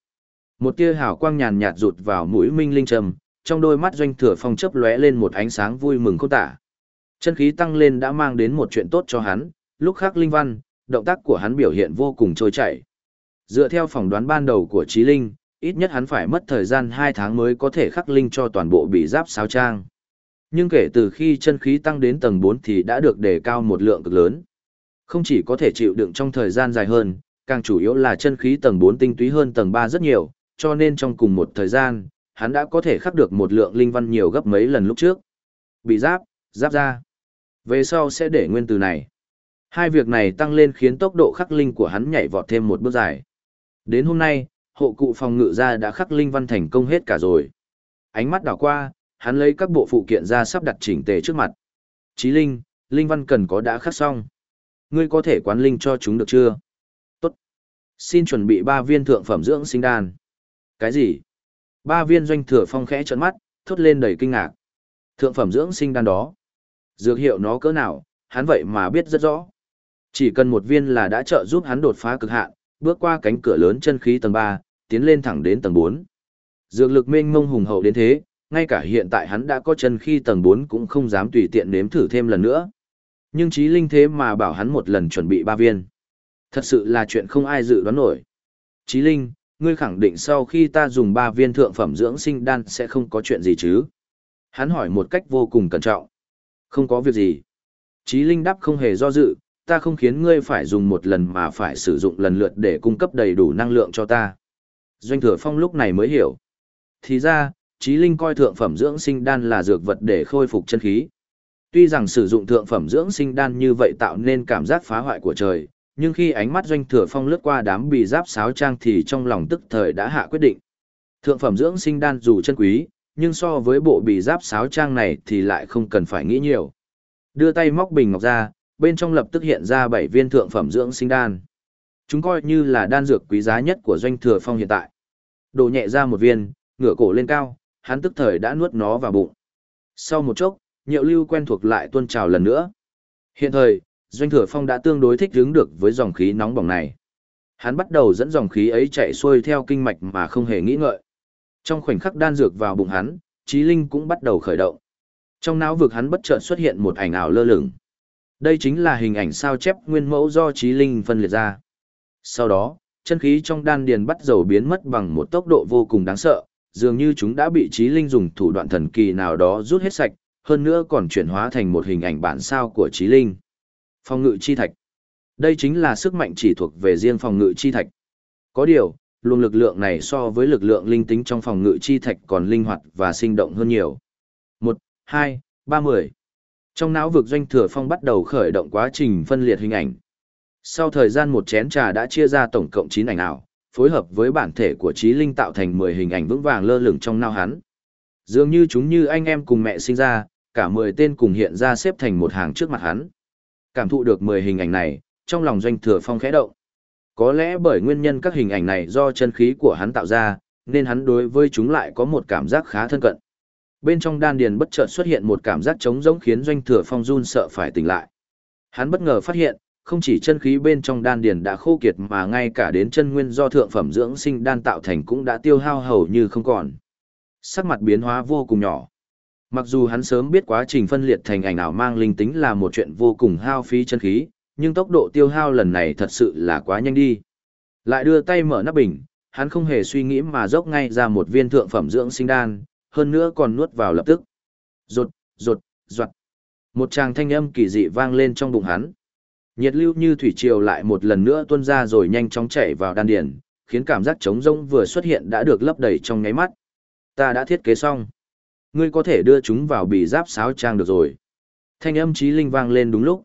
Một tia hào quang nhàn nhạt rụt vào mũi Minh Linh trầm, trong đôi mắt doanh thừa phong chớp lóe lên một ánh sáng vui mừng không tả. Chân khí tăng lên đã mang đến một chuyện tốt cho hắn, lúc khác linh văn, động tác của hắn biểu hiện vô cùng trôi chảy. Dựa theo phỏng đoán ban đầu của trí Linh, ít nhất hắn phải mất thời gian 2 tháng mới có thể khắc linh cho toàn bộ bị giáp sao trang. Nhưng kể từ khi chân khí tăng đến tầng 4 thì đã được đề cao một lượng cực lớn. Không chỉ có thể chịu đựng trong thời gian dài hơn, càng chủ yếu là chân khí tầng 4 tinh túy hơn tầng 3 rất nhiều, cho nên trong cùng một thời gian, hắn đã có thể khắc được một lượng linh văn nhiều gấp mấy lần lúc trước. Bị giáp, giáp ra. Về sau sẽ để nguyên từ này. Hai việc này tăng lên khiến tốc độ khắc linh của hắn nhảy vọt thêm một bước dài. Đến hôm nay, hộ cụ phòng ngự ra đã khắc linh văn thành công hết cả rồi. Ánh mắt đảo qua, hắn lấy các bộ phụ kiện ra sắp đặt chỉnh tề trước mặt. Chí linh, linh văn cần có đã khắc xong. Ngươi có thể quán linh cho chúng được chưa? Tốt. Xin chuẩn bị ba viên thượng phẩm dưỡng sinh đan. Cái gì? Ba viên doanh thừa phong khẽ trợn mắt, thốt lên đầy kinh ngạc. Thượng phẩm dưỡng sinh đan đó. Dược hiệu nó cỡ nào, hắn vậy mà biết rất rõ. Chỉ cần một viên là đã trợ giúp hắn đột phá cực hạn, bước qua cánh cửa lớn chân khí tầng 3, tiến lên thẳng đến tầng 4. Dược lực mênh mông hùng hậu đến thế, ngay cả hiện tại hắn đã có chân khí tầng 4 cũng không dám tùy tiện nếm thử thêm lần nữa. Nhưng trí linh thế mà bảo hắn một lần chuẩn bị ba viên. Thật sự là chuyện không ai dự đoán nổi. Trí linh, ngươi khẳng định sau khi ta dùng ba viên thượng phẩm dưỡng sinh đan sẽ không có chuyện gì chứ? Hắn hỏi một cách vô cùng cẩn trọng. Không có việc gì. Trí linh đáp không hề do dự, ta không khiến ngươi phải dùng một lần mà phải sử dụng lần lượt để cung cấp đầy đủ năng lượng cho ta. Doanh thừa phong lúc này mới hiểu. Thì ra, trí linh coi thượng phẩm dưỡng sinh đan là dược vật để khôi phục chân khí. Tuy rằng sử dụng thượng phẩm dưỡng sinh đan như vậy tạo nên cảm giác phá hoại của trời, nhưng khi ánh mắt doanh thừa phong lướt qua đám bì giáp sáo trang thì trong lòng tức thời đã hạ quyết định. Thượng phẩm dưỡng sinh đan dù chân quý, nhưng so với bộ bì giáp sáo trang này thì lại không cần phải nghĩ nhiều. Đưa tay móc bình ngọc ra, bên trong lập tức hiện ra bảy viên thượng phẩm dưỡng sinh đan. Chúng coi như là đan dược quý giá nhất của doanh thừa phong hiện tại. Đổ nhẹ ra một viên, ngửa cổ lên cao, hắn tức thời đã nuốt nó vào bụng. Sau một chốc, nhiệu lưu quen thuộc lại tuôn trào lần nữa. Hiện thời, doanh thừa phong đã tương đối thích ứng được với dòng khí nóng bỏng này. Hắn bắt đầu dẫn dòng khí ấy chạy xuôi theo kinh mạch mà không hề nghĩ ngợi. Trong khoảnh khắc đan dược vào bụng hắn, trí linh cũng bắt đầu khởi động. Trong não vực hắn bất chợt xuất hiện một ảnh ảo lơ lửng. Đây chính là hình ảnh sao chép nguyên mẫu do trí linh phân liệt ra. Sau đó, chân khí trong đan điền bắt đầu biến mất bằng một tốc độ vô cùng đáng sợ, dường như chúng đã bị trí linh dùng thủ đoạn thần kỳ nào đó rút hết sạch, hơn nữa còn chuyển hóa thành một hình ảnh bản sao của trí linh. Phòng ngự chi thạch. Đây chính là sức mạnh chỉ thuộc về riêng phòng ngự chi thạch. Có điều, luồng lực lượng này so với lực lượng linh tính trong phòng ngự chi thạch còn linh hoạt và sinh động hơn nhiều. 1, 2, 3, 10. Trong não vực doanh thừa phong bắt đầu khởi động quá trình phân liệt hình ảnh. Sau thời gian một chén trà đã chia ra tổng cộng 9 ảnh ảo, phối hợp với bản thể của trí linh tạo thành 10 hình ảnh vững vàng lơ lửng trong não hắn. Dường như chúng như anh em cùng mẹ sinh ra, cả 10 tên cùng hiện ra xếp thành một hàng trước mặt hắn. Cảm thụ được 10 hình ảnh này, trong lòng doanh thừa phong khẽ động. Có lẽ bởi nguyên nhân các hình ảnh này do chân khí của hắn tạo ra, nên hắn đối với chúng lại có một cảm giác khá thân cận. Bên trong đan điền bất chợt xuất hiện một cảm giác trống rỗng khiến doanh thừa phong run sợ phải tỉnh lại. Hắn bất ngờ phát hiện, không chỉ chân khí bên trong đan điền đã khô kiệt mà ngay cả đến chân nguyên do thượng phẩm dưỡng sinh đan tạo thành cũng đã tiêu hao hầu như không còn. Sắc mặt biến hóa vô cùng nhỏ. Mặc dù hắn sớm biết quá trình phân liệt thành ảnh ảo mang linh tính là một chuyện vô cùng hao phí chân khí, nhưng tốc độ tiêu hao lần này thật sự là quá nhanh đi. Lại đưa tay mở nắp bình, hắn không hề suy nghĩ mà dốc ngay ra một viên thượng phẩm dưỡng sinh đan, hơn nữa còn nuốt vào lập tức. Rột, rột, ruột. Một tràng thanh âm kỳ dị vang lên trong bụng hắn. Nhiệt lưu như thủy triều lại một lần nữa tuôn ra rồi nhanh chóng chảy vào đan điền, khiến cảm giác trống rỗng vừa xuất hiện đã được lấp đầy trong nháy mắt. Ta đã thiết kế xong. Ngươi có thể đưa chúng vào bì giáp sáo trang được rồi. Thanh âm trí linh vang lên đúng lúc.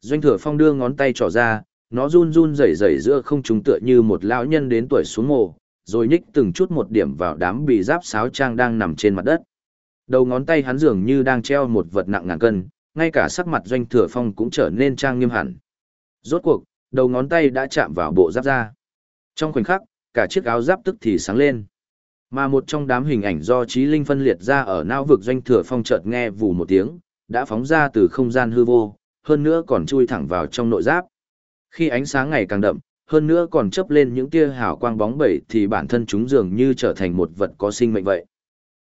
Doanh thừa phong đưa ngón tay trỏ ra, nó run run rẩy rẩy giữa không trung tựa như một lão nhân đến tuổi xuống mồ, rồi nhích từng chút một điểm vào đám bì giáp sáo trang đang nằm trên mặt đất. Đầu ngón tay hắn dường như đang treo một vật nặng ngàn cân, ngay cả sắc mặt doanh thừa phong cũng trở nên trang nghiêm hẳn. Rốt cuộc, đầu ngón tay đã chạm vào bộ giáp da. Trong khoảnh khắc, cả chiếc áo giáp tức thì sáng lên. Mà một trong đám hình ảnh do trí linh phân liệt ra ở não vực doanh thừa phong chợt nghe vù một tiếng, đã phóng ra từ không gian hư vô, hơn nữa còn chui thẳng vào trong nội giáp. Khi ánh sáng ngày càng đậm, hơn nữa còn chớp lên những tia hào quang bóng bẩy thì bản thân chúng dường như trở thành một vật có sinh mệnh vậy.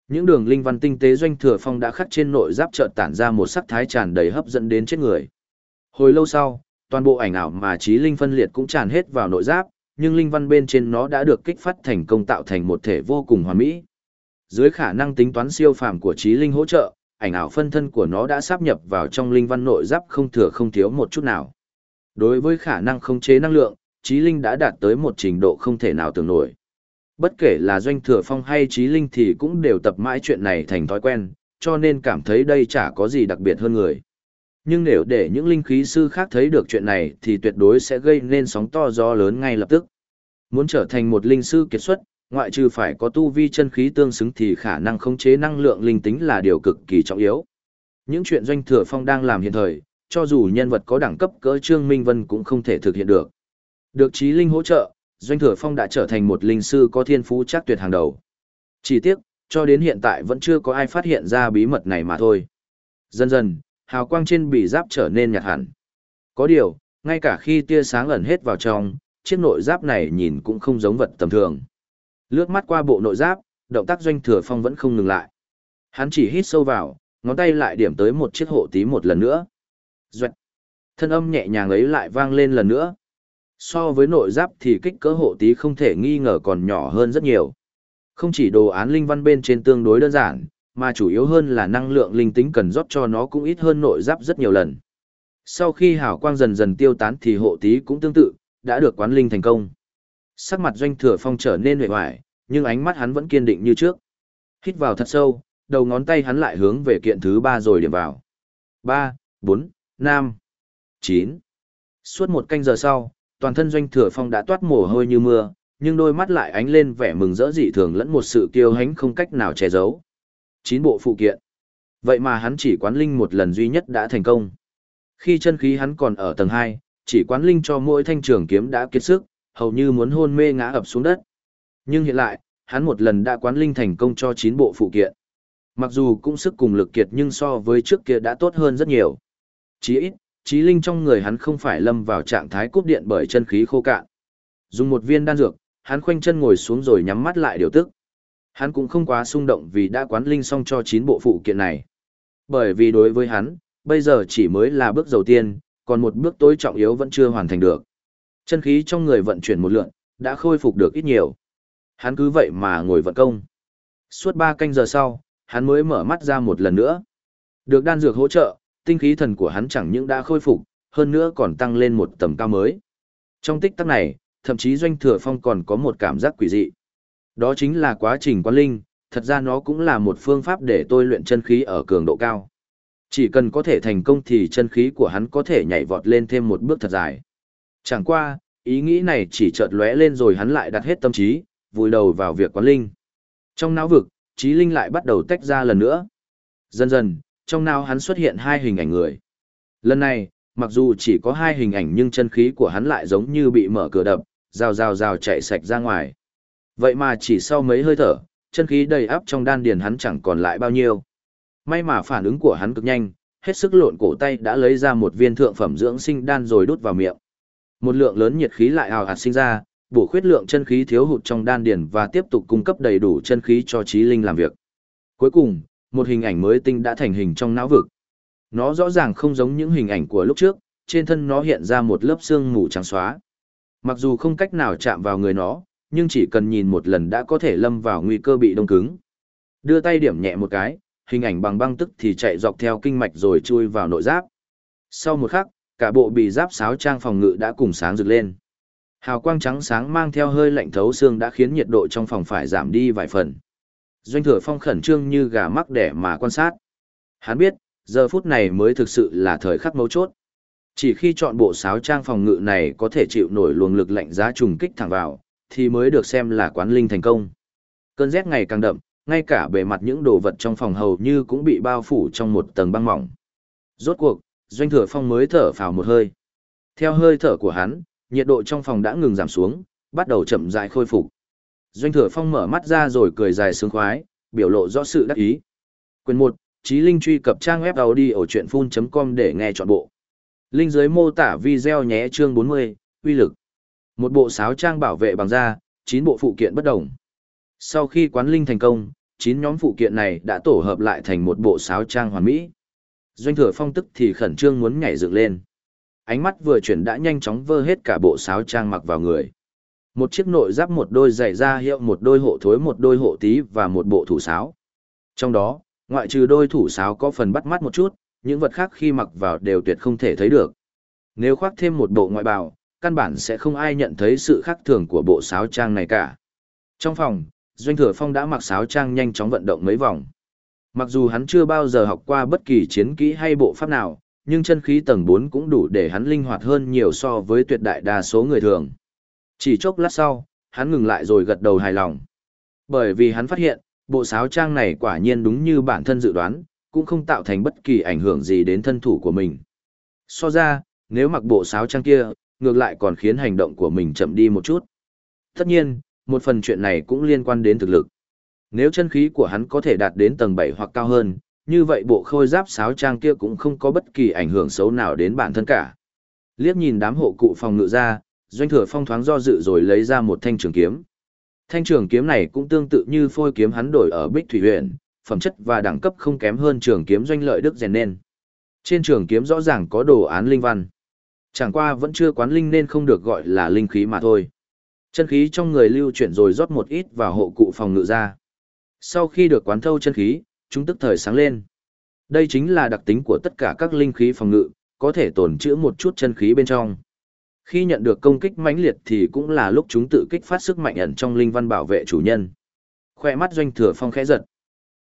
Những đường linh văn tinh tế doanh thừa phong đã khắc trên nội giáp chợt tản ra một sắc thái tràn đầy hấp dẫn đến chết người. Hồi lâu sau, toàn bộ ảnh ảo mà trí linh phân liệt cũng tràn hết vào nội giáp, nhưng linh văn bên trên nó đã được kích phát thành công tạo thành một thể vô cùng hoàn mỹ. Dưới khả năng tính toán siêu phàm của trí linh hỗ trợ, ảnh ảo phân thân của nó đã sáp nhập vào trong linh văn nội giáp không thừa không thiếu một chút nào. Đối với khả năng khống chế năng lượng, trí linh đã đạt tới một trình độ không thể nào tưởng nổi. Bất kể là doanh thừa phong hay trí linh thì cũng đều tập mãi chuyện này thành thói quen, cho nên cảm thấy đây chả có gì đặc biệt hơn người. Nhưng nếu để những linh khí sư khác thấy được chuyện này thì tuyệt đối sẽ gây nên sóng to gió lớn ngay lập tức. Muốn trở thành một linh sư kiệt xuất, ngoại trừ phải có tu vi chân khí tương xứng thì khả năng khống chế năng lượng linh tính là điều cực kỳ trọng yếu. Những chuyện doanh thừa phong đang làm hiện thời, cho dù nhân vật có đẳng cấp cỡ Trương Minh Vân cũng không thể thực hiện được. Được trí linh hỗ trợ, doanh thừa phong đã trở thành một linh sư có thiên phú chắc tuyệt hàng đầu. Chỉ tiếc, cho đến hiện tại vẫn chưa có ai phát hiện ra bí mật này mà thôi. Dần dần, hào quang trên bì giáp trở nên nhạt hẳn. Có điều, ngay cả khi tia sáng ẩn hết vào trong, chiếc nội giáp này nhìn cũng không giống vật tầm thường. Lướt mắt qua bộ nội giáp, động tác doanh thừa phong vẫn không ngừng lại. Hắn chỉ hít sâu vào, ngón tay lại điểm tới một chiếc hộ tí một lần nữa. Doanh. Thân âm nhẹ nhàng ấy lại vang lên lần nữa. So với nội giáp thì kích cỡ hộ tí không thể nghi ngờ còn nhỏ hơn rất nhiều. Không chỉ đồ án linh văn bên trên tương đối đơn giản, mà chủ yếu hơn là năng lượng linh tính cần rót cho nó cũng ít hơn nội giáp rất nhiều lần. Sau khi hào quang dần dần tiêu tán thì hộ tí cũng tương tự, đã được quán linh thành công. Sắc mặt doanh thừa phong trở nên huệ hoài, nhưng ánh mắt hắn vẫn kiên định như trước. Hít vào thật sâu, đầu ngón tay hắn lại hướng về kiện thứ ba rồi điểm vào. Ba, bốn, năm, chín. Suốt một canh giờ sau, toàn thân doanh thừa phong đã toát mồ hôi như mưa, nhưng đôi mắt lại ánh lên vẻ mừng rỡ dị thường lẫn một sự kiêu hãnh không cách nào che giấu. Chín bộ phụ kiện. Vậy mà hắn chỉ quán linh một lần duy nhất đã thành công. Khi chân khí hắn còn ở tầng hai, chỉ quán linh cho mỗi thanh trường kiếm đã kiệt sức, hầu như muốn hôn mê ngã ập xuống đất. Nhưng hiện lại, hắn một lần đã quán linh thành công cho chín bộ phụ kiện. Mặc dù cũng sức cùng lực kiệt nhưng so với trước kia đã tốt hơn rất nhiều. Chỉ ít, trí linh trong người hắn không phải lâm vào trạng thái cúp điện bởi chân khí khô cạn. Dùng một viên đan dược, hắn khoanh chân ngồi xuống rồi nhắm mắt lại điều tức. Hắn cũng không quá xung động vì đã quán linh xong cho chín bộ phụ kiện này. Bởi vì đối với hắn, bây giờ chỉ mới là bước đầu tiên, còn một bước tối trọng yếu vẫn chưa hoàn thành được. Chân khí trong người vận chuyển một lượn, đã khôi phục được ít nhiều. Hắn cứ vậy mà ngồi vận công. Suốt 3 canh giờ sau, hắn mới mở mắt ra một lần nữa. Được đan dược hỗ trợ, tinh khí thần của hắn chẳng những đã khôi phục, hơn nữa còn tăng lên một tầm cao mới. Trong tích tắc này, thậm chí doanh thừa phong còn có một cảm giác quỷ dị. Đó chính là quá trình quan linh, thật ra nó cũng là một phương pháp để tôi luyện chân khí ở cường độ cao. Chỉ cần có thể thành công thì chân khí của hắn có thể nhảy vọt lên thêm một bước thật dài. Chẳng qua, ý nghĩ này chỉ chợt lóe lên rồi hắn lại đặt hết tâm trí, vùi đầu vào việc quán linh. Trong não vực, trí linh lại bắt đầu tách ra lần nữa. Dần dần, trong nào hắn xuất hiện hai hình ảnh người. Lần này, mặc dù chỉ có hai hình ảnh nhưng chân khí của hắn lại giống như bị mở cửa đập, rào rào rào chạy sạch ra ngoài. Vậy mà chỉ sau mấy hơi thở, chân khí đầy áp trong đan điền hắn chẳng còn lại bao nhiêu. May mà phản ứng của hắn cực nhanh, hết sức lộn cổ tay đã lấy ra một viên thượng phẩm dưỡng sinh đan rồi đút vào miệng. Một lượng lớn nhiệt khí lại ào ạt sinh ra, bổ khuyết lượng chân khí thiếu hụt trong đan điền và tiếp tục cung cấp đầy đủ chân khí cho trí linh làm việc. Cuối cùng, một hình ảnh mới tinh đã thành hình trong não vực. Nó rõ ràng không giống những hình ảnh của lúc trước, trên thân nó hiện ra một lớp xương mù trắng xóa. Mặc dù không cách nào chạm vào người nó, nhưng chỉ cần nhìn một lần đã có thể lâm vào nguy cơ bị đông cứng. Đưa tay điểm nhẹ một cái, hình ảnh bằng băng tức thì chạy dọc theo kinh mạch rồi chui vào nội giáp. Sau một khắc, cả bộ bị giáp sáo trang phòng ngự đã cùng sáng rực lên. Hào quang trắng sáng mang theo hơi lạnh thấu xương đã khiến nhiệt độ trong phòng phải giảm đi vài phần. Doanh thừa phong khẩn trương như gà mắc đẻ mà quan sát. Hắn biết, giờ phút này mới thực sự là thời khắc mấu chốt. Chỉ khi chọn bộ sáo trang phòng ngự này có thể chịu nổi luồng lực lạnh giá trùng kích thẳng vào, thì mới được xem là quán linh thành công. Cơn rét ngày càng đậm, ngay cả bề mặt những đồ vật trong phòng hầu như cũng bị bao phủ trong một tầng băng mỏng. Rốt cuộc, doanh thừa phong mới thở phào một hơi. Theo hơi thở của hắn, nhiệt độ trong phòng đã ngừng giảm xuống, bắt đầu chậm rãi khôi phục. Doanh thừa phong mở mắt ra rồi cười dài sướng khoái, biểu lộ rõ sự đắc ý. Quyền 1, Chí Linh truy cập trang web audio chuyện full.com để nghe trọn bộ. Linh dưới mô tả video nhé chương 40, uy lực. Một bộ sáo trang bảo vệ bằng da, 9 bộ phụ kiện bất đồng. Sau khi quán linh thành công, 9 nhóm phụ kiện này đã tổ hợp lại thành một bộ sáo trang hoàn mỹ. Doanh thừa phong tức thì khẩn trương muốn nhảy dựng lên. Ánh mắt vừa chuyển đã nhanh chóng vơ hết cả bộ sáo trang mặc vào người. Một chiếc nội giáp một đôi giày da hiệu một đôi hộ thối một đôi hộ tí và một bộ thủ sáo. Trong đó, ngoại trừ đôi thủ sáo có phần bắt mắt một chút, những vật khác khi mặc vào đều tuyệt không thể thấy được. Nếu khoác thêm một bộ ngoại bào, căn bản sẽ không ai nhận thấy sự khác thường của bộ sáo trang này cả. Trong phòng, Doanh Thừa Phong đã mặc sáo trang nhanh chóng vận động mấy vòng. Mặc dù hắn chưa bao giờ học qua bất kỳ chiến kỹ hay bộ pháp nào, nhưng chân khí tầng 4 cũng đủ để hắn linh hoạt hơn nhiều so với tuyệt đại đa số người thường. Chỉ chốc lát sau, hắn ngừng lại rồi gật đầu hài lòng. Bởi vì hắn phát hiện, bộ sáo trang này quả nhiên đúng như bản thân dự đoán, cũng không tạo thành bất kỳ ảnh hưởng gì đến thân thủ của mình. So ra, nếu mặc bộ sáo trang kia, ngược lại còn khiến hành động của mình chậm đi một chút. Tất nhiên, một phần chuyện này cũng liên quan đến thực lực. Nếu chân khí của hắn có thể đạt đến tầng 7 hoặc cao hơn, như vậy bộ khôi giáp sáo trang kia cũng không có bất kỳ ảnh hưởng xấu nào đến bản thân cả. Liếc nhìn đám hộ cụ phòng ngự ra, doanh thừa phong thoáng do dự rồi lấy ra một thanh trường kiếm. Thanh trường kiếm này cũng tương tự như phôi kiếm hắn đổi ở Bích Thủy huyện, phẩm chất và đẳng cấp không kém hơn trường kiếm doanh lợi đức rèn nên. Trên trường kiếm rõ ràng có đồ án linh văn. Chẳng qua vẫn chưa quán linh nên không được gọi là linh khí mà thôi. Chân khí trong người lưu chuyển rồi rót một ít vào hộ cụ phòng ngự ra. Sau khi được quán thâu chân khí, chúng tức thời sáng lên. Đây chính là đặc tính của tất cả các linh khí phòng ngự, có thể tồn trữ một chút chân khí bên trong. Khi nhận được công kích mãnh liệt thì cũng là lúc chúng tự kích phát sức mạnh ẩn trong linh văn bảo vệ chủ nhân. Khoe mắt doanh thừa phong khẽ giật.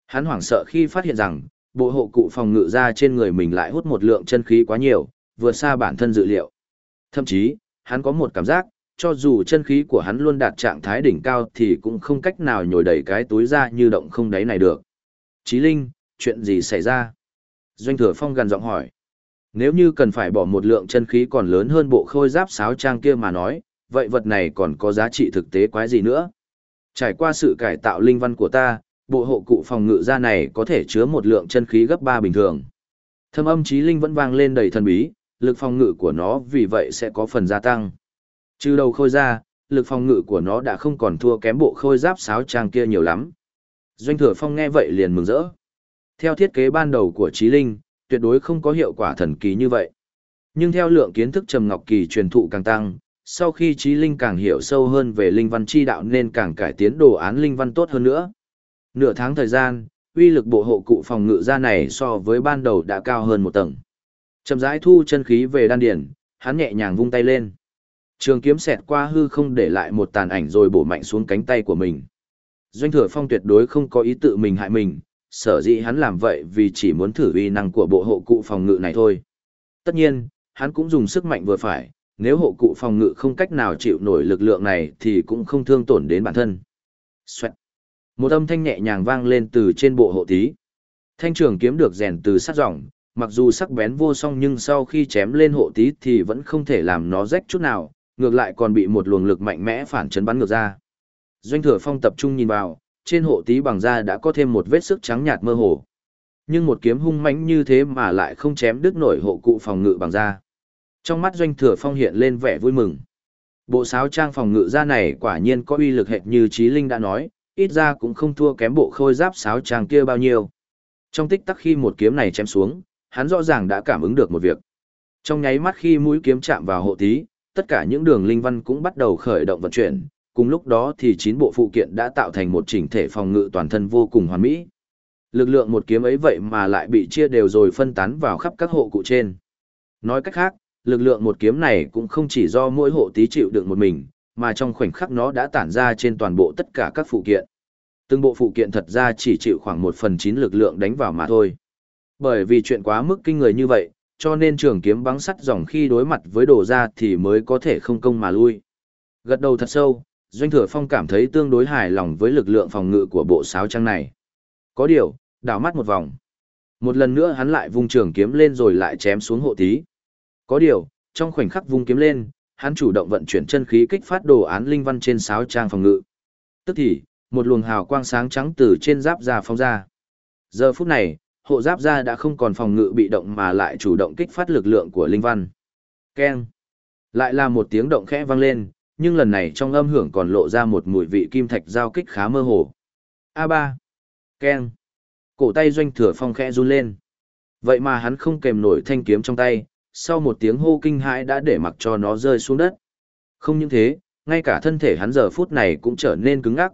Hắn hoảng sợ khi phát hiện rằng, bộ hộ cụ phòng ngự ra trên người mình lại hút một lượng chân khí quá nhiều, vượt xa bản thân dự liệu. Thậm chí, hắn có một cảm giác, cho dù chân khí của hắn luôn đạt trạng thái đỉnh cao thì cũng không cách nào nhồi đầy cái túi ra như động không đáy này được. Chí Linh, chuyện gì xảy ra? Doanh thừa phong gần giọng hỏi. Nếu như cần phải bỏ một lượng chân khí còn lớn hơn bộ khôi giáp sáo trang kia mà nói, vậy vật này còn có giá trị thực tế quái gì nữa? Trải qua sự cải tạo linh văn của ta, bộ hộ cụ phòng ngự ra này có thể chứa một lượng chân khí gấp 3 bình thường. Thâm âm chí linh vẫn vang lên đầy thần bí, lực phòng ngự của nó vì vậy sẽ có phần gia tăng. Trừ đầu khôi ra, lực phòng ngự của nó đã không còn thua kém bộ khôi giáp sáo trang kia nhiều lắm. Doanh thừa phong nghe vậy liền mừng rỡ. Theo thiết kế ban đầu của trí Linh, tuyệt đối không có hiệu quả thần kỳ như vậy. Nhưng theo lượng kiến thức Trầm Ngọc Kỳ truyền thụ càng tăng, sau khi trí Linh càng hiểu sâu hơn về linh văn chi đạo nên càng cải tiến đồ án linh văn tốt hơn nữa. Nửa tháng thời gian, uy lực bộ hộ cụ phòng ngự ra này so với ban đầu đã cao hơn một tầng. Trầm rãi thu chân khí về đan điển, hắn nhẹ nhàng vung tay lên. Trường kiếm xẹt qua hư không để lại một tàn ảnh rồi bổ mạnh xuống cánh tay của mình. Doanh thừa phong tuyệt đối không có ý tự mình hại mình, sở dĩ hắn làm vậy vì chỉ muốn thử uy năng của bộ hộ cụ phòng ngự này thôi. Tất nhiên, hắn cũng dùng sức mạnh vừa phải, nếu hộ cụ phòng ngự không cách nào chịu nổi lực lượng này thì cũng không thương tổn đến bản thân. Xoẹt. Một âm thanh nhẹ nhàng vang lên từ trên bộ hộ tí. Thanh trường kiếm được rèn từ sắt ròng, mặc dù sắc bén vô song nhưng sau khi chém lên hộ tí thì vẫn không thể làm nó rách chút nào, ngược lại còn bị một luồng lực mạnh mẽ phản chấn bắn ngược ra. Doanh thừa phong tập trung nhìn vào, trên hộ tí bằng da đã có thêm một vết sức trắng nhạt mơ hồ. Nhưng một kiếm hung mãnh như thế mà lại không chém đứt nổi hộ cụ phòng ngự bằng da. Trong mắt doanh thừa phong hiện lên vẻ vui mừng. Bộ sáo trang phòng ngự da này quả nhiên có uy lực hệt như Chí Linh đã nói, ít ra cũng không thua kém bộ khôi giáp sáo trang kia bao nhiêu. Trong tích tắc khi một kiếm này chém xuống, hắn rõ ràng đã cảm ứng được một việc. Trong nháy mắt khi mũi kiếm chạm vào hộ tí, tất cả những đường linh văn cũng bắt đầu khởi động vận chuyển, cùng lúc đó thì chín bộ phụ kiện đã tạo thành một chỉnh thể phòng ngự toàn thân vô cùng hoàn mỹ. Lực lượng một kiếm ấy vậy mà lại bị chia đều rồi phân tán vào khắp các hộ cụ trên. Nói cách khác, lực lượng một kiếm này cũng không chỉ do mỗi hộ tí chịu đựng một mình, mà trong khoảnh khắc nó đã tản ra trên toàn bộ tất cả các phụ kiện. Từng bộ phụ kiện thật ra chỉ chịu khoảng một phần chín lực lượng đánh vào mà thôi. Bởi vì chuyện quá mức kinh người như vậy, cho nên trường kiếm bắn sắt dòng khi đối mặt với đồ ra thì mới có thể không công mà lui. Gật đầu thật sâu, Doanh Thừa Phong cảm thấy tương đối hài lòng với lực lượng phòng ngự của bộ sáo trang này. Có điều, đảo mắt một vòng. Một lần nữa hắn lại vung trường kiếm lên rồi lại chém xuống hộ tí. Có điều, trong khoảnh khắc vung kiếm lên, hắn chủ động vận chuyển chân khí kích phát đồ án linh văn trên sáo trang phòng ngự. Tức thì, một luồng hào quang sáng trắng từ trên giáp ra phóng ra. Giờ phút này, hộ giáp ra đã không còn phòng ngự bị động mà lại chủ động kích phát lực lượng của linh văn. Keng. Lại là một tiếng động khẽ vang lên, nhưng lần này trong âm hưởng còn lộ ra một mùi vị kim thạch giao kích khá mơ hồ. A3. Keng. Cổ tay doanh thừa phong khẽ run lên. Vậy mà hắn không kèm nổi thanh kiếm trong tay, sau một tiếng hô kinh hãi đã để mặc cho nó rơi xuống đất. Không những thế, ngay cả thân thể hắn giờ phút này cũng trở nên cứng ngắc.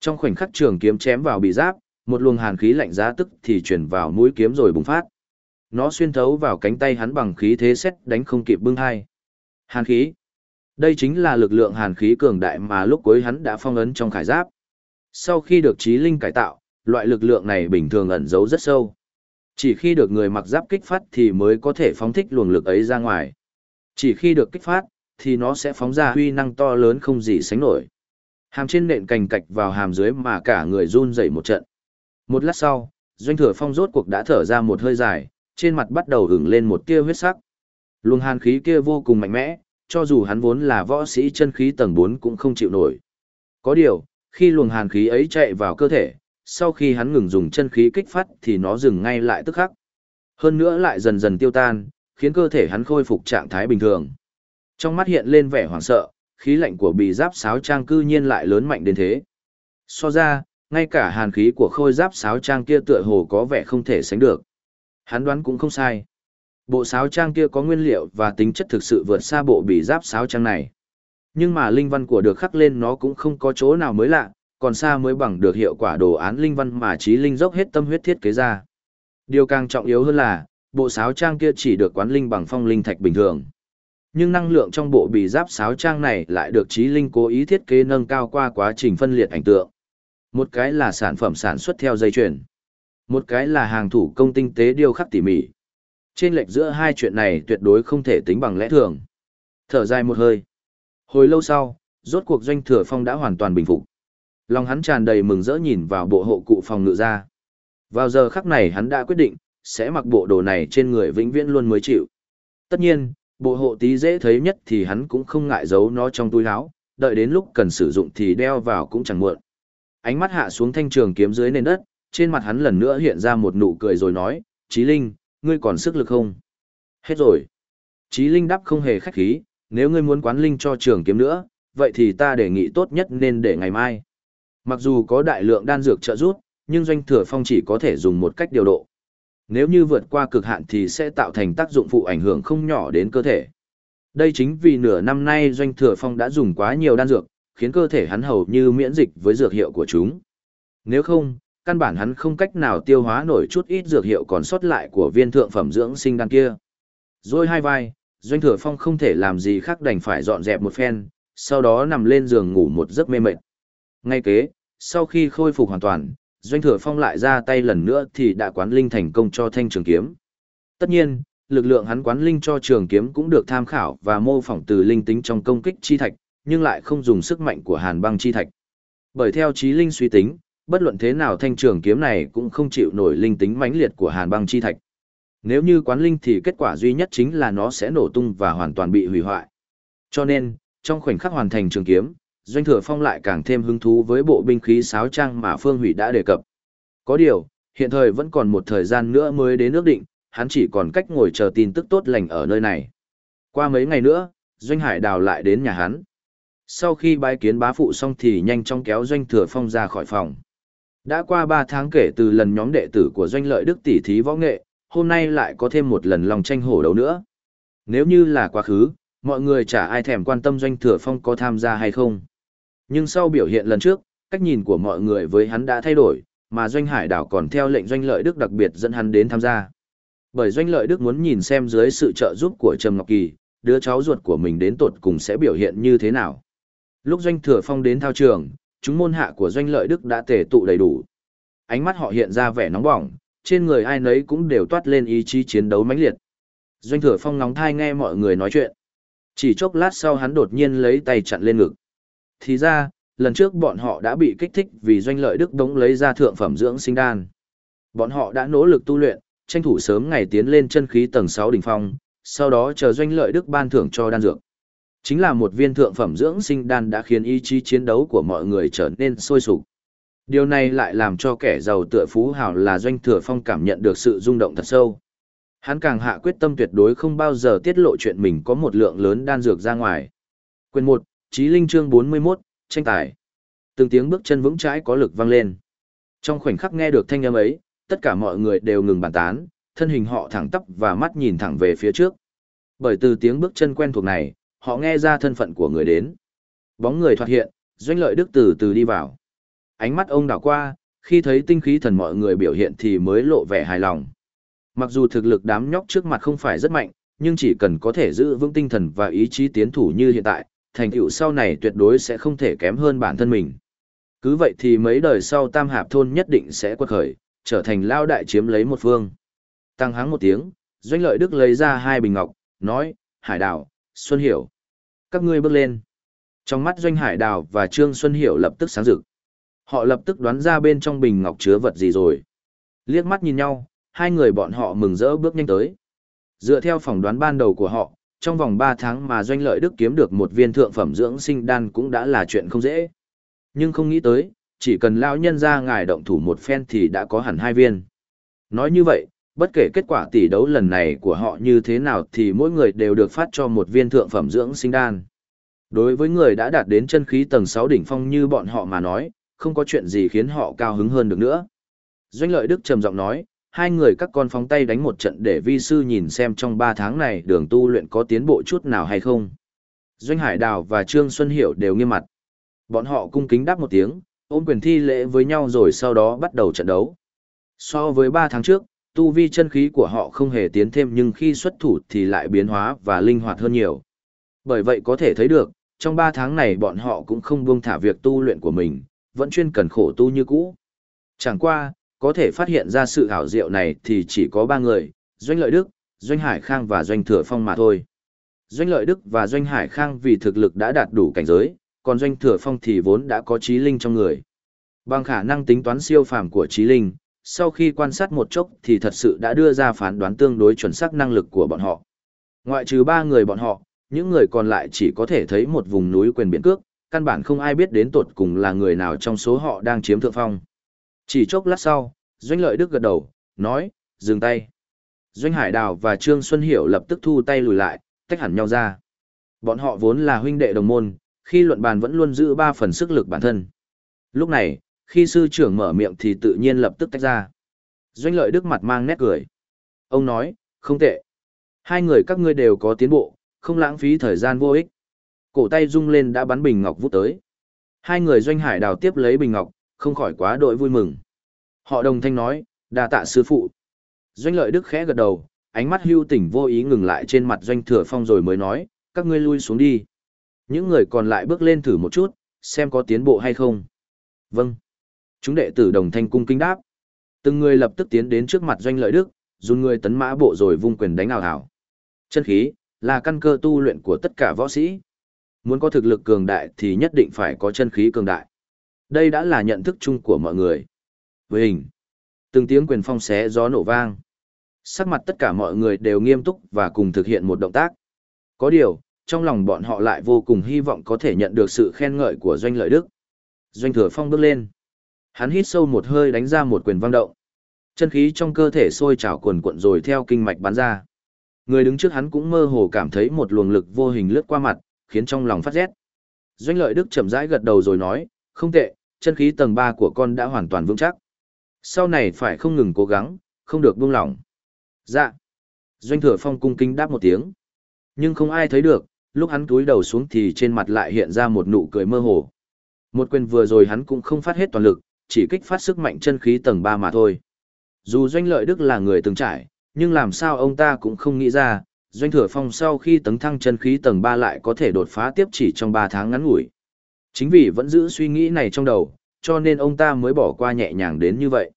Trong khoảnh khắc trường kiếm chém vào bị giáp, một luồng hàn khí lạnh giá tức thì chuyển vào mũi kiếm rồi bùng phát. Nó xuyên thấu vào cánh tay hắn bằng khí thế xét đánh không kịp bưng hai. Hàn khí. Đây chính là lực lượng hàn khí cường đại mà lúc cuối hắn đã phong ấn trong khải giáp. Sau khi được trí linh cải tạo, loại lực lượng này bình thường ẩn giấu rất sâu. Chỉ khi được người mặc giáp kích phát thì mới có thể phóng thích luồng lực ấy ra ngoài. Chỉ khi được kích phát, thì nó sẽ phóng ra huy năng to lớn không gì sánh nổi. Hàm trên nện cành cạch vào hàm dưới mà cả người run dậy một trận. Một lát sau, Doanh Thừa Phong rốt cuộc đã thở ra một hơi dài, trên mặt bắt đầu ửng lên một tia huyết sắc. Luồng hàn khí kia vô cùng mạnh mẽ, cho dù hắn vốn là võ sĩ chân khí tầng 4 cũng không chịu nổi. Có điều, khi luồng hàn khí ấy chạy vào cơ thể, sau khi hắn ngừng dùng chân khí kích phát thì nó dừng ngay lại tức khắc. Hơn nữa lại dần dần tiêu tan, khiến cơ thể hắn khôi phục trạng thái bình thường. Trong mắt hiện lên vẻ hoảng sợ, khí lạnh của bị giáp sáo trang cư nhiên lại lớn mạnh đến thế. So ra, ngay cả hàn khí của khôi giáp sáo trang kia tựa hồ có vẻ không thể sánh được. Hắn đoán cũng không sai. Bộ sáo trang kia có nguyên liệu và tính chất thực sự vượt xa bộ bị giáp sáo trang này. Nhưng mà linh văn của được khắc lên nó cũng không có chỗ nào mới lạ, còn xa mới bằng được hiệu quả đồ án linh văn mà trí linh dốc hết tâm huyết thiết kế ra. Điều càng trọng yếu hơn là, bộ sáo trang kia chỉ được quán linh bằng phong linh thạch bình thường. Nhưng năng lượng trong bộ bị giáp sáo trang này lại được trí linh cố ý thiết kế nâng cao qua quá trình phân liệt ảnh tượng. Một cái là sản phẩm sản xuất theo dây chuyền, một cái là hàng thủ công tinh tế điêu khắc tỉ mỉ. Trên lệch giữa hai chuyện này tuyệt đối không thể tính bằng lẽ thường. Thở dài một hơi. Hồi lâu sau, rốt cuộc doanh thừa phong đã hoàn toàn bình phục. Lòng hắn tràn đầy mừng rỡ nhìn vào bộ hộ cụ phòng ngự ra. Vào giờ khắc này hắn đã quyết định, sẽ mặc bộ đồ này trên người vĩnh viễn luôn mới chịu. Tất nhiên, bộ hộ tí dễ thấy nhất thì hắn cũng không ngại giấu nó trong túi áo, đợi đến lúc cần sử dụng thì đeo vào cũng chẳng muộn. Ánh mắt hạ xuống thanh trường kiếm dưới nền đất, trên mặt hắn lần nữa hiện ra một nụ cười rồi nói, Chí Linh, ngươi còn sức lực không? Hết rồi. Chí Linh đáp không hề khách khí, nếu ngươi muốn quán linh cho trường kiếm nữa, vậy thì ta đề nghị tốt nhất nên để ngày mai. Mặc dù có đại lượng đan dược trợ giúp, nhưng doanh thừa phong chỉ có thể dùng một cách điều độ. Nếu như vượt qua cực hạn thì sẽ tạo thành tác dụng phụ ảnh hưởng không nhỏ đến cơ thể. Đây chính vì nửa năm nay doanh thừa phong đã dùng quá nhiều đan dược, khiến cơ thể hắn hầu như miễn dịch với dược hiệu của chúng. Nếu không, căn bản hắn không cách nào tiêu hóa nổi chút ít dược hiệu còn sót lại của viên thượng phẩm dưỡng sinh đan kia. Rồi hai vai, doanh thừa phong không thể làm gì khác đành phải dọn dẹp một phen, sau đó nằm lên giường ngủ một giấc mê mệt. Ngay kế, sau khi khôi phục hoàn toàn, doanh thừa phong lại ra tay lần nữa thì đã quán linh thành công cho thanh trường kiếm. Tất nhiên, lực lượng hắn quán linh cho trường kiếm cũng được tham khảo và mô phỏng từ linh tính trong công kích chi thạch, nhưng lại không dùng sức mạnh của hàn băng chi thạch. Bởi theo trí linh suy tính, bất luận thế nào thanh trường kiếm này cũng không chịu nổi linh tính mãnh liệt của hàn băng chi thạch. Nếu như quán linh thì kết quả duy nhất chính là nó sẽ nổ tung và hoàn toàn bị hủy hoại. Cho nên, trong khoảnh khắc hoàn thành trường kiếm, Doanh Thừa Phong lại càng thêm hứng thú với bộ binh khí sáo trang mà Phương Hủy đã đề cập. Có điều, hiện thời vẫn còn một thời gian nữa mới đến nước định, hắn chỉ còn cách ngồi chờ tin tức tốt lành ở nơi này. Qua mấy ngày nữa, Doanh Hải Đào lại đến nhà hắn. Sau khi bái kiến bá phụ xong thì nhanh chóng kéo Doanh Thừa Phong ra khỏi phòng. Đã qua 3 tháng kể từ lần nhóm đệ tử của Doanh Lợi Đức tỷ thí võ nghệ, hôm nay lại có thêm một lần lòng tranh hổ đấu nữa. Nếu như là quá khứ, mọi người chả ai thèm quan tâm Doanh Thừa Phong có tham gia hay không. Nhưng sau biểu hiện lần trước, cách nhìn của mọi người với hắn đã thay đổi, mà Doanh Hải Đảo còn theo lệnh Doanh Lợi Đức đặc biệt dẫn hắn đến tham gia. Bởi Doanh Lợi Đức muốn nhìn xem dưới sự trợ giúp của Trầm Ngọc Kỳ, đứa cháu ruột của mình đến tột cùng sẽ biểu hiện như thế nào. Lúc Doanh Thừa Phong đến thao trường, chúng môn hạ của Doanh Lợi Đức đã tề tụ đầy đủ. Ánh mắt họ hiện ra vẻ nóng bỏng, trên người ai nấy cũng đều toát lên ý chí chiến đấu mãnh liệt. Doanh Thừa Phong nóng thai nghe mọi người nói chuyện. Chỉ chốc lát sau hắn đột nhiên lấy tay chặn lên ngực. Thì ra, lần trước bọn họ đã bị kích thích vì doanh lợi đức đống lấy ra thượng phẩm dưỡng sinh đan. Bọn họ đã nỗ lực tu luyện, tranh thủ sớm ngày tiến lên chân khí tầng 6 đỉnh phong, sau đó chờ doanh lợi đức ban thưởng cho đan dược. Chính là một viên thượng phẩm dưỡng sinh đan đã khiến ý chí chiến đấu của mọi người trở nên sôi sục. Điều này lại làm cho kẻ giàu tựa phú hào là doanh thừa phong cảm nhận được sự rung động thật sâu. Hắn càng hạ quyết tâm tuyệt đối không bao giờ tiết lộ chuyện mình có một lượng lớn đan dược ra ngoài. Quyền 1, Chí Linh chương 41, tranh tài. Từng tiếng bước chân vững chãi có lực vang lên. Trong khoảnh khắc nghe được thanh âm ấy, tất cả mọi người đều ngừng bàn tán, thân hình họ thẳng tắp và mắt nhìn thẳng về phía trước. Bởi từ tiếng bước chân quen thuộc này, họ nghe ra thân phận của người đến. Bóng người thoạt hiện, doanh lợi đức từ từ đi vào. Ánh mắt ông đảo qua, khi thấy tinh khí thần mọi người biểu hiện thì mới lộ vẻ hài lòng. Mặc dù thực lực đám nhóc trước mặt không phải rất mạnh, nhưng chỉ cần có thể giữ vững tinh thần và ý chí tiến thủ như hiện tại, thành tựu sau này tuyệt đối sẽ không thể kém hơn bản thân mình. Cứ vậy thì mấy đời sau tam hạp thôn nhất định sẽ quật khởi, trở thành lao đại chiếm lấy một phương. Tăng hắng một tiếng, doanh lợi đức lấy ra hai bình ngọc, nói, hải đảo, Xuân Hiểu. Các ngươi bước lên. Trong mắt doanh hải đào và Trương Xuân Hiểu lập tức sáng rực. Họ lập tức đoán ra bên trong bình ngọc chứa vật gì rồi. Liếc mắt nhìn nhau, hai người bọn họ mừng rỡ bước nhanh tới. Dựa theo phỏng đoán ban đầu của họ, trong vòng 3 tháng mà doanh lợi đức kiếm được một viên thượng phẩm dưỡng sinh đan cũng đã là chuyện không dễ. Nhưng không nghĩ tới, chỉ cần lão nhân ra ngài động thủ một phen thì đã có hẳn hai viên. Nói như vậy, bất kể kết quả tỷ đấu lần này của họ như thế nào thì mỗi người đều được phát cho một viên thượng phẩm dưỡng sinh đan. Đối với người đã đạt đến chân khí tầng 6 đỉnh phong như bọn họ mà nói, không có chuyện gì khiến họ cao hứng hơn được nữa. Doanh lợi Đức trầm giọng nói, hai người các con phóng tay đánh một trận để vi sư nhìn xem trong 3 tháng này đường tu luyện có tiến bộ chút nào hay không. Doanh Hải Đào và Trương Xuân Hiểu đều nghiêm mặt. Bọn họ cung kính đáp một tiếng, ôm quyền thi lễ với nhau rồi sau đó bắt đầu trận đấu. So với 3 tháng trước, tu vi chân khí của họ không hề tiến thêm nhưng khi xuất thủ thì lại biến hóa và linh hoạt hơn nhiều. Bởi vậy có thể thấy được, trong 3 tháng này bọn họ cũng không buông thả việc tu luyện của mình, vẫn chuyên cần khổ tu như cũ. Chẳng qua, có thể phát hiện ra sự hảo diệu này thì chỉ có 3 người, Doanh Lợi Đức, Doanh Hải Khang và Doanh Thừa Phong mà thôi. Doanh Lợi Đức và Doanh Hải Khang vì thực lực đã đạt đủ cảnh giới, còn Doanh Thừa Phong thì vốn đã có trí linh trong người. Bằng khả năng tính toán siêu phàm của trí linh, sau khi quan sát một chốc thì thật sự đã đưa ra phán đoán tương đối chuẩn xác năng lực của bọn họ. Ngoại trừ ba người bọn họ, những người còn lại chỉ có thể thấy một vùng núi quyền biển cước, căn bản không ai biết đến tột cùng là người nào trong số họ đang chiếm thượng phong. Chỉ chốc lát sau, Doanh Lợi Đức gật đầu, nói, dừng tay. Doanh Hải Đào và Trương Xuân Hiểu lập tức thu tay lùi lại, tách hẳn nhau ra. Bọn họ vốn là huynh đệ đồng môn, khi luận bàn vẫn luôn giữ ba phần sức lực bản thân. Lúc này, khi sư trưởng mở miệng thì tự nhiên lập tức tách ra. Doanh Lợi Đức mặt mang nét cười. Ông nói, không tệ. Hai người các ngươi đều có tiến bộ, không lãng phí thời gian vô ích. Cổ tay rung lên đã bắn bình ngọc vút tới. Hai người doanh hải đào tiếp lấy bình ngọc, không khỏi quá đội vui mừng. Họ đồng thanh nói, đa tạ sư phụ. Doanh lợi đức khẽ gật đầu, ánh mắt hưu tỉnh vô ý ngừng lại trên mặt doanh thừa phong rồi mới nói, các ngươi lui xuống đi. Những người còn lại bước lên thử một chút, xem có tiến bộ hay không. Vâng. Chúng đệ tử đồng thanh cung kính đáp. Từng người lập tức tiến đến trước mặt doanh lợi đức, dùng người tấn mã bộ rồi vung quyền đánh ảo hảo. Chân khí, là căn cơ tu luyện của tất cả võ sĩ. Muốn có thực lực cường đại thì nhất định phải có chân khí cường đại. Đây đã là nhận thức chung của mọi người. Với hình, từng tiếng quyền phong xé gió nổ vang. Sắc mặt tất cả mọi người đều nghiêm túc và cùng thực hiện một động tác. Có điều, trong lòng bọn họ lại vô cùng hy vọng có thể nhận được sự khen ngợi của Doanh Lợi Đức. Doanh Thừa Phong bước lên. Hắn hít sâu một hơi đánh ra một quyền vang động. Chân khí trong cơ thể sôi trào cuồn cuộn rồi theo kinh mạch bắn ra. Người đứng trước hắn cũng mơ hồ cảm thấy một luồng lực vô hình lướt qua mặt, khiến trong lòng phát rét. Doanh lợi đức chậm rãi gật đầu rồi nói, không tệ, chân khí tầng 3 của con đã hoàn toàn vững chắc. Sau này phải không ngừng cố gắng, không được buông lỏng. Dạ. Doanh thừa phong cung kính đáp một tiếng. Nhưng không ai thấy được, lúc hắn túi đầu xuống thì trên mặt lại hiện ra một nụ cười mơ hồ. Một quyền vừa rồi hắn cũng không phát hết toàn lực, chỉ kích phát sức mạnh chân khí tầng 3 mà thôi. Dù doanh lợi đức là người từng trải, nhưng làm sao ông ta cũng không nghĩ ra, doanh thừa phong sau khi tấn thăng chân khí tầng 3 lại có thể đột phá tiếp chỉ trong 3 tháng ngắn ngủi. Chính vì vẫn giữ suy nghĩ này trong đầu, cho nên ông ta mới bỏ qua nhẹ nhàng đến như vậy.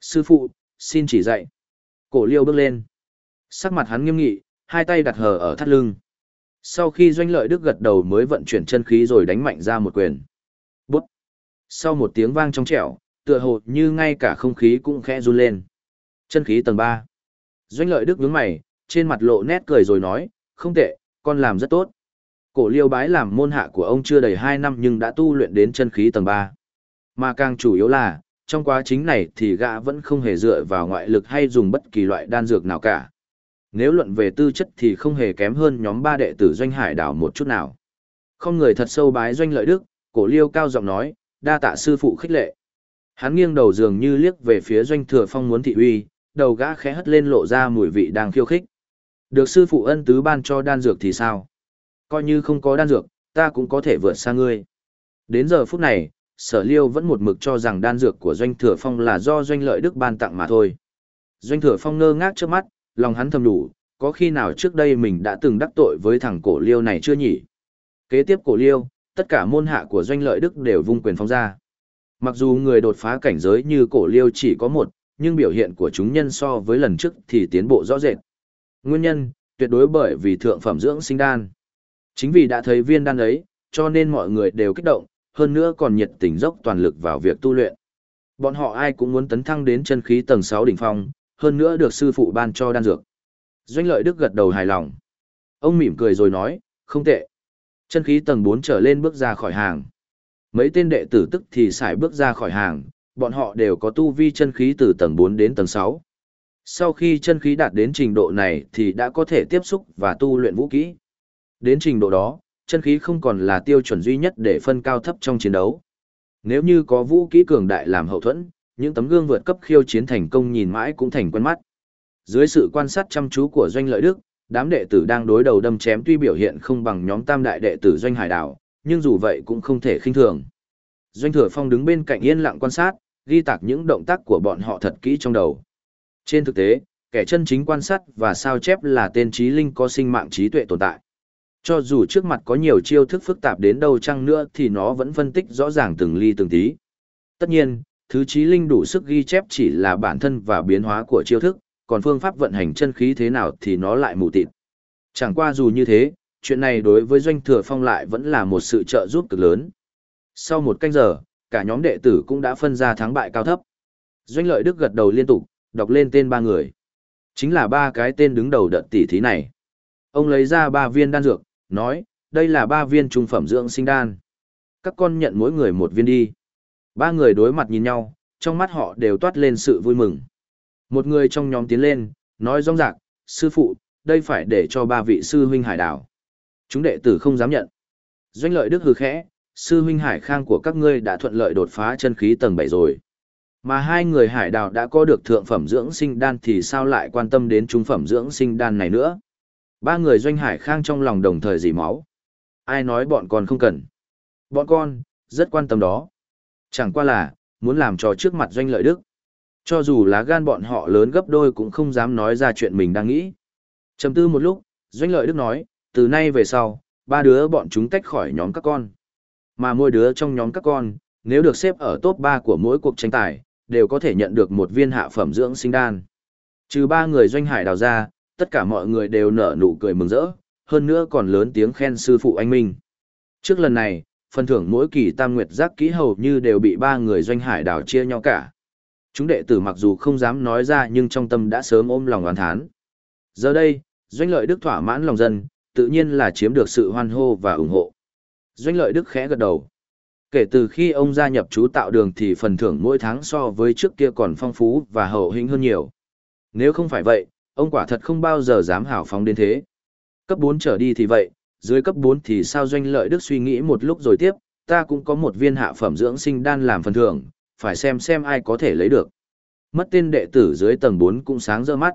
Sư phụ, xin chỉ dạy. Cổ liêu bước lên. Sắc mặt hắn nghiêm nghị, hai tay đặt hờ ở thắt lưng. Sau khi doanh lợi đức gật đầu mới vận chuyển chân khí rồi đánh mạnh ra một quyền. Sau một tiếng vang trong trẻo, tựa hồ như ngay cả không khí cũng khẽ run lên. Chân khí tầng 3. Doanh lợi đức nhướng mày, trên mặt lộ nét cười rồi nói, không tệ, con làm rất tốt. Cổ liêu bái làm môn hạ của ông chưa đầy 2 năm nhưng đã tu luyện đến chân khí tầng 3. Mà càng chủ yếu là, trong quá trình này thì gã vẫn không hề dựa vào ngoại lực hay dùng bất kỳ loại đan dược nào cả. Nếu luận về tư chất thì không hề kém hơn nhóm ba đệ tử doanh hải đảo một chút nào. Không người thật sâu bái doanh lợi đức, cổ liêu cao giọng nói, đa tạ sư phụ khích lệ. Hắn nghiêng đầu dường như liếc về phía doanh thừa phong muốn thị uy, đầu gã khẽ hất lên lộ ra mùi vị đang khiêu khích. Được sư phụ ân tứ ban cho đan dược thì sao? Coi như không có đan dược, ta cũng có thể vượt xa ngươi. Đến giờ phút này, sở liêu vẫn một mực cho rằng đan dược của doanh thừa phong là do doanh lợi đức ban tặng mà thôi. Doanh thừa phong ngơ ngác trước mắt, lòng hắn thầm đủ, có khi nào trước đây mình đã từng đắc tội với thằng cổ liêu này chưa nhỉ? Kế tiếp cổ liêu, tất cả môn hạ của doanh lợi đức đều vung quyền phóng ra. Mặc dù người đột phá cảnh giới như cổ liêu chỉ có một, nhưng biểu hiện của chúng nhân so với lần trước thì tiến bộ rõ rệt. Nguyên nhân, tuyệt đối bởi vì thượng phẩm dưỡng sinh đan. Chính vì đã thấy viên đan ấy, cho nên mọi người đều kích động, hơn nữa còn nhiệt tình dốc toàn lực vào việc tu luyện. Bọn họ ai cũng muốn tấn thăng đến chân khí tầng 6 đỉnh phong, hơn nữa được sư phụ ban cho đan dược. Doanh lợi đức gật đầu hài lòng. Ông mỉm cười rồi nói, không tệ. Chân khí tầng 4 trở lên bước ra khỏi hàng. Mấy tên đệ tử tức thì xài bước ra khỏi hàng, bọn họ đều có tu vi chân khí từ tầng 4 đến tầng 6. Sau khi chân khí đạt đến trình độ này thì đã có thể tiếp xúc và tu luyện vũ kỹ. Đến trình độ đó, chân khí không còn là tiêu chuẩn duy nhất để phân cao thấp trong chiến đấu. Nếu như có vũ kỹ cường đại làm hậu thuẫn, những tấm gương vượt cấp khiêu chiến thành công nhìn mãi cũng thành quen mắt. Dưới sự quan sát chăm chú của Doanh Lợi Đức, đám đệ tử đang đối đầu đâm chém tuy biểu hiện không bằng nhóm tam đại đệ tử Doanh Hải Đảo, nhưng dù vậy cũng không thể khinh thường. Doanh Thừa Phong đứng bên cạnh yên lặng quan sát, ghi tạc những động tác của bọn họ thật kỹ trong đầu. Trên thực tế, kẻ chân chính quan sát và sao chép là tên trí linh có sinh mạng trí tuệ tồn tại. Cho dù trước mặt có nhiều chiêu thức phức tạp đến đâu chăng nữa thì nó vẫn phân tích rõ ràng từng ly từng tí. Tất nhiên, thứ trí linh đủ sức ghi chép chỉ là bản thân và biến hóa của chiêu thức, còn phương pháp vận hành chân khí thế nào thì nó lại mù tịt. Chẳng qua dù như thế, chuyện này đối với doanh thừa phong lại vẫn là một sự trợ giúp cực lớn. Sau một canh giờ, cả nhóm đệ tử cũng đã phân ra thắng bại cao thấp. Doanh lợi đức gật đầu liên tục, đọc lên tên ba người. Chính là ba cái tên đứng đầu đợt tỷ thí này. Ông lấy ra ba viên đan dược, nói, đây là ba viên trung phẩm dưỡng sinh đan. Các con nhận mỗi người một viên đi. Ba người đối mặt nhìn nhau, trong mắt họ đều toát lên sự vui mừng. Một người trong nhóm tiến lên, nói rong rạc, sư phụ, đây phải để cho ba vị sư huynh hải đảo. Chúng đệ tử không dám nhận. Doanh lợi đức hừ khẽ, sư huynh hải khang của các ngươi đã thuận lợi đột phá chân khí tầng 7 rồi. Mà hai người hải đảo đã có được thượng phẩm dưỡng sinh đan thì sao lại quan tâm đến trung phẩm dưỡng sinh đan này nữa. Ba người doanh hải khang trong lòng đồng thời dì máu. Ai nói bọn con không cần. Bọn con, rất quan tâm đó. Chẳng qua là, muốn làm cho trước mặt doanh lợi đức. Cho dù lá gan bọn họ lớn gấp đôi cũng không dám nói ra chuyện mình đang nghĩ. Chầm tư một lúc, doanh lợi đức nói, từ nay về sau, ba đứa bọn chúng tách khỏi nhóm các con. Mà mỗi đứa trong nhóm các con, nếu được xếp ở top 3 của mỗi cuộc tranh tài, đều có thể nhận được một viên hạ phẩm dưỡng sinh đan. Trừ ba người doanh hải đào ra, tất cả mọi người đều nở nụ cười mừng rỡ, hơn nữa còn lớn tiếng khen sư phụ anh Minh. Trước lần này, phần thưởng mỗi kỳ tam nguyệt giác kỹ hầu như đều bị ba người doanh hải đảo chia nhau cả. Chúng đệ tử mặc dù không dám nói ra nhưng trong tâm đã sớm ôm lòng oán thán. Giờ đây, doanh lợi đức thỏa mãn lòng dân, tự nhiên là chiếm được sự hoan hô và ủng hộ. Doanh lợi đức khẽ gật đầu. Kể từ khi ông gia nhập chú tạo đường thì phần thưởng mỗi tháng so với trước kia còn phong phú và hậu hĩnh hơn nhiều. Nếu không phải vậy, ông quả thật không bao giờ dám hào phóng đến thế. Cấp 4 trở đi thì vậy, dưới cấp 4 thì sao doanh lợi đức suy nghĩ một lúc rồi tiếp, ta cũng có một viên hạ phẩm dưỡng sinh đan làm phần thưởng, phải xem xem ai có thể lấy được. Mất tên đệ tử dưới tầng 4 cũng sáng rỡ mắt.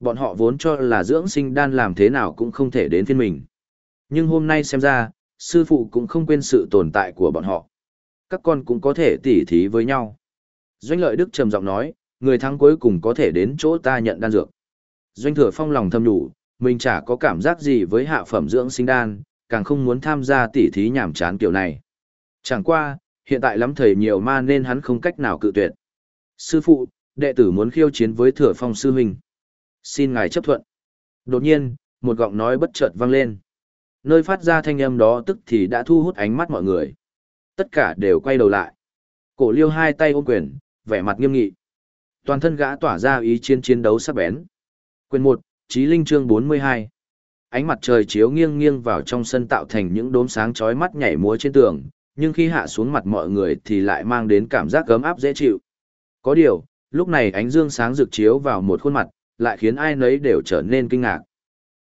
Bọn họ vốn cho là dưỡng sinh đan làm thế nào cũng không thể đến phiên mình. Nhưng hôm nay xem ra, sư phụ cũng không quên sự tồn tại của bọn họ. Các con cũng có thể tỉ thí với nhau. Doanh lợi đức trầm giọng nói, người thắng cuối cùng có thể đến chỗ ta nhận đan dược. Doanh thừa phong lòng thâm đủ, mình chả có cảm giác gì với hạ phẩm dưỡng sinh đan, càng không muốn tham gia tỉ thí nhảm chán kiểu này. Chẳng qua, hiện tại lắm thầy nhiều ma nên hắn không cách nào cự tuyệt. Sư phụ, đệ tử muốn khiêu chiến với thừa phong sư huynh. Xin ngài chấp thuận. Đột nhiên, một giọng nói bất chợt vang lên. Nơi phát ra thanh âm đó tức thì đã thu hút ánh mắt mọi người. Tất cả đều quay đầu lại. Cổ liêu hai tay ôm quyền, vẻ mặt nghiêm nghị. Toàn thân gã tỏa ra ý chiến chiến đấu sắc bén. Quyền 1, Chí Linh chương 42. Ánh mặt trời chiếu nghiêng nghiêng vào trong sân tạo thành những đốm sáng chói mắt nhảy múa trên tường, nhưng khi hạ xuống mặt mọi người thì lại mang đến cảm giác gấm áp dễ chịu. Có điều, lúc này ánh dương sáng rực chiếu vào một khuôn mặt, lại khiến ai nấy đều trở nên kinh ngạc.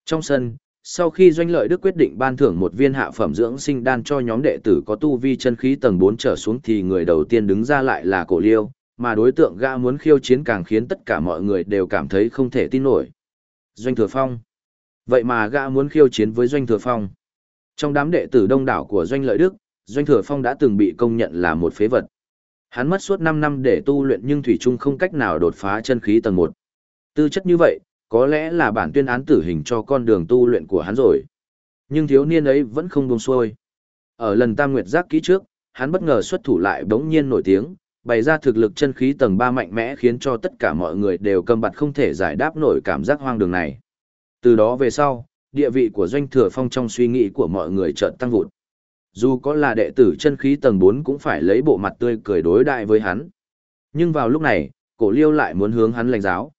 Trong sân, sau khi doanh lợi đức quyết định ban thưởng một viên hạ phẩm dưỡng sinh đan cho nhóm đệ tử có tu vi chân khí tầng 4 trở xuống thì người đầu tiên đứng ra lại là cổ liêu, mà đối tượng gã muốn khiêu chiến càng khiến tất cả mọi người đều cảm thấy không thể tin nổi. Doanh Thừa Phong. Vậy mà gã muốn khiêu chiến với Doanh Thừa Phong. Trong đám đệ tử đông đảo của Doanh Lợi Đức, Doanh Thừa Phong đã từng bị công nhận là một phế vật. Hắn mất suốt 5 năm để tu luyện nhưng Thủy Trung không cách nào đột phá chân khí tầng 1. Tư chất như vậy, có lẽ là bản tuyên án tử hình cho con đường tu luyện của hắn rồi. Nhưng thiếu niên ấy vẫn không buông xuôi. Ở lần tam nguyệt giác kỹ trước, hắn bất ngờ xuất thủ lại bỗng nhiên nổi tiếng, bày ra thực lực chân khí tầng 3 mạnh mẽ khiến cho tất cả mọi người đều cầm bặt không thể giải đáp nổi cảm giác hoang đường này. Từ đó về sau, địa vị của doanh thừa phong trong suy nghĩ của mọi người chợt tăng vụt. Dù có là đệ tử chân khí tầng 4 cũng phải lấy bộ mặt tươi cười đối đại với hắn. Nhưng vào lúc này, cổ liêu lại muốn hướng hắn lãnh giáo.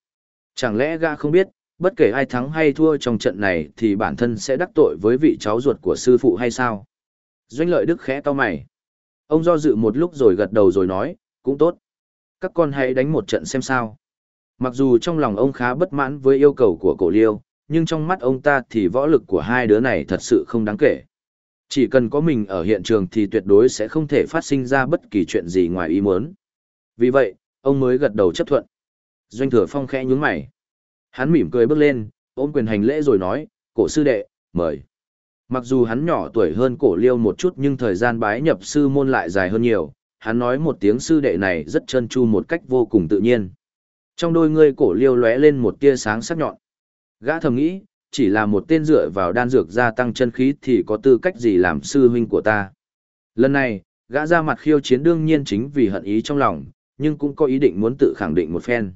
Chẳng lẽ gã không biết, bất kể ai thắng hay thua trong trận này thì bản thân sẽ đắc tội với vị cháu ruột của sư phụ hay sao? Doanh lợi đức khẽ to mày. Ông do dự một lúc rồi gật đầu rồi nói, cũng tốt. Các con hãy đánh một trận xem sao. Mặc dù trong lòng ông khá bất mãn với yêu cầu của cổ liêu, nhưng trong mắt ông ta thì võ lực của hai đứa này thật sự không đáng kể. Chỉ cần có mình ở hiện trường thì tuyệt đối sẽ không thể phát sinh ra bất kỳ chuyện gì ngoài ý muốn. Vì vậy, ông mới gật đầu chấp thuận. Doanh thừa phong khẽ nhún mày. Hắn mỉm cười bước lên, ôm quyền hành lễ rồi nói, cổ sư đệ, mời. Mặc dù hắn nhỏ tuổi hơn cổ liêu một chút nhưng thời gian bái nhập sư môn lại dài hơn nhiều, hắn nói một tiếng sư đệ này rất chân chu một cách vô cùng tự nhiên. Trong đôi ngươi cổ liêu lóe lên một tia sáng sắc nhọn. Gã thầm nghĩ, chỉ là một tên dựa vào đan dược gia tăng chân khí thì có tư cách gì làm sư huynh của ta. Lần này, gã ra mặt khiêu chiến đương nhiên chính vì hận ý trong lòng, nhưng cũng có ý định muốn tự khẳng định một phen.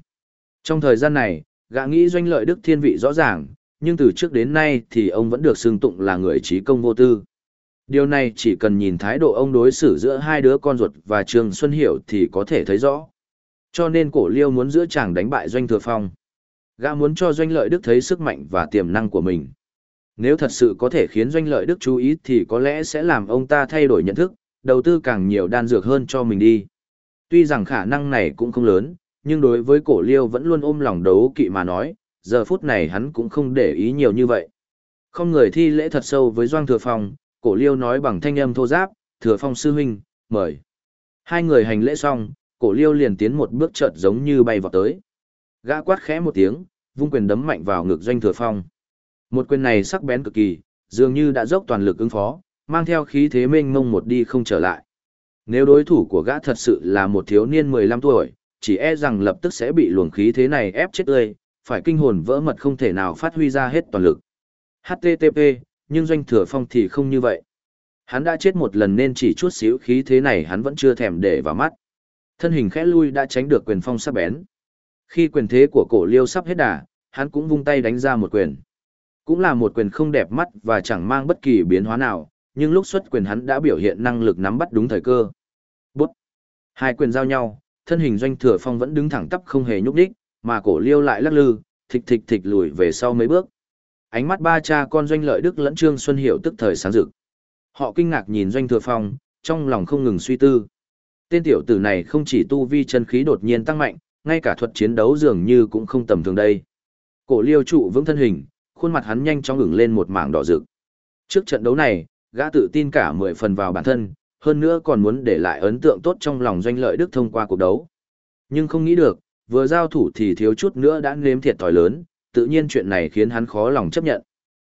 Trong thời gian này, gã nghĩ doanh lợi đức thiên vị rõ ràng, nhưng từ trước đến nay thì ông vẫn được xưng tụng là người trí công vô tư. Điều này chỉ cần nhìn thái độ ông đối xử giữa hai đứa con ruột và Trương Xuân Hiểu thì có thể thấy rõ. Cho nên cổ liêu muốn giữa chàng đánh bại doanh thừa phong. Gã muốn cho doanh lợi đức thấy sức mạnh và tiềm năng của mình. Nếu thật sự có thể khiến doanh lợi đức chú ý thì có lẽ sẽ làm ông ta thay đổi nhận thức, đầu tư càng nhiều đan dược hơn cho mình đi. Tuy rằng khả năng này cũng không lớn, nhưng đối với cổ liêu vẫn luôn ôm lòng đấu kỵ mà nói, giờ phút này hắn cũng không để ý nhiều như vậy. Không người thi lễ thật sâu với Doang Thừa Phong, cổ liêu nói bằng thanh âm thô giáp, Thừa Phong sư huynh, mời. Hai người hành lễ xong, cổ liêu liền tiến một bước chợt giống như bay vào tới. Gã quát khẽ một tiếng, vung quyền đấm mạnh vào ngực doanh thừa phong. Một quyền này sắc bén cực kỳ, dường như đã dốc toàn lực ứng phó, mang theo khí thế mênh mông một đi không trở lại. Nếu đối thủ của gã thật sự là một thiếu niên 15 tuổi, chỉ e rằng lập tức sẽ bị luồng khí thế này ép chết tươi, phải kinh hồn vỡ mật không thể nào phát huy ra hết toàn lực. HTTP, nhưng doanh thừa phong thì không như vậy. Hắn đã chết một lần nên chỉ chút xíu khí thế này hắn vẫn chưa thèm để vào mắt. Thân hình khẽ lui đã tránh được quyền phong sắc bén. Khi quyền thế của cổ liêu sắp hết đà, hắn cũng vung tay đánh ra một quyền. Cũng là một quyền không đẹp mắt và chẳng mang bất kỳ biến hóa nào, nhưng lúc xuất quyền hắn đã biểu hiện năng lực nắm bắt đúng thời cơ. Bút! Hai quyền giao nhau, thân hình doanh thừa phong vẫn đứng thẳng tắp không hề nhúc đích, mà cổ liêu lại lắc lư, thịch thịch thịch lùi về sau mấy bước. Ánh mắt ba cha con doanh lợi đức lẫn trương xuân hiểu tức thời sáng rực. Họ kinh ngạc nhìn doanh thừa phong, trong lòng không ngừng suy tư. Tên tiểu tử này không chỉ tu vi chân khí đột nhiên tăng mạnh, ngay cả thuật chiến đấu dường như cũng không tầm thường đây. Cổ liêu trụ vững thân hình, khuôn mặt hắn nhanh chóng ửng lên một mảng đỏ rực. Trước trận đấu này, gã tự tin cả mười phần vào bản thân, hơn nữa còn muốn để lại ấn tượng tốt trong lòng doanh lợi đức thông qua cuộc đấu. Nhưng không nghĩ được, vừa giao thủ thì thiếu chút nữa đã nếm thiệt thòi lớn, tự nhiên chuyện này khiến hắn khó lòng chấp nhận.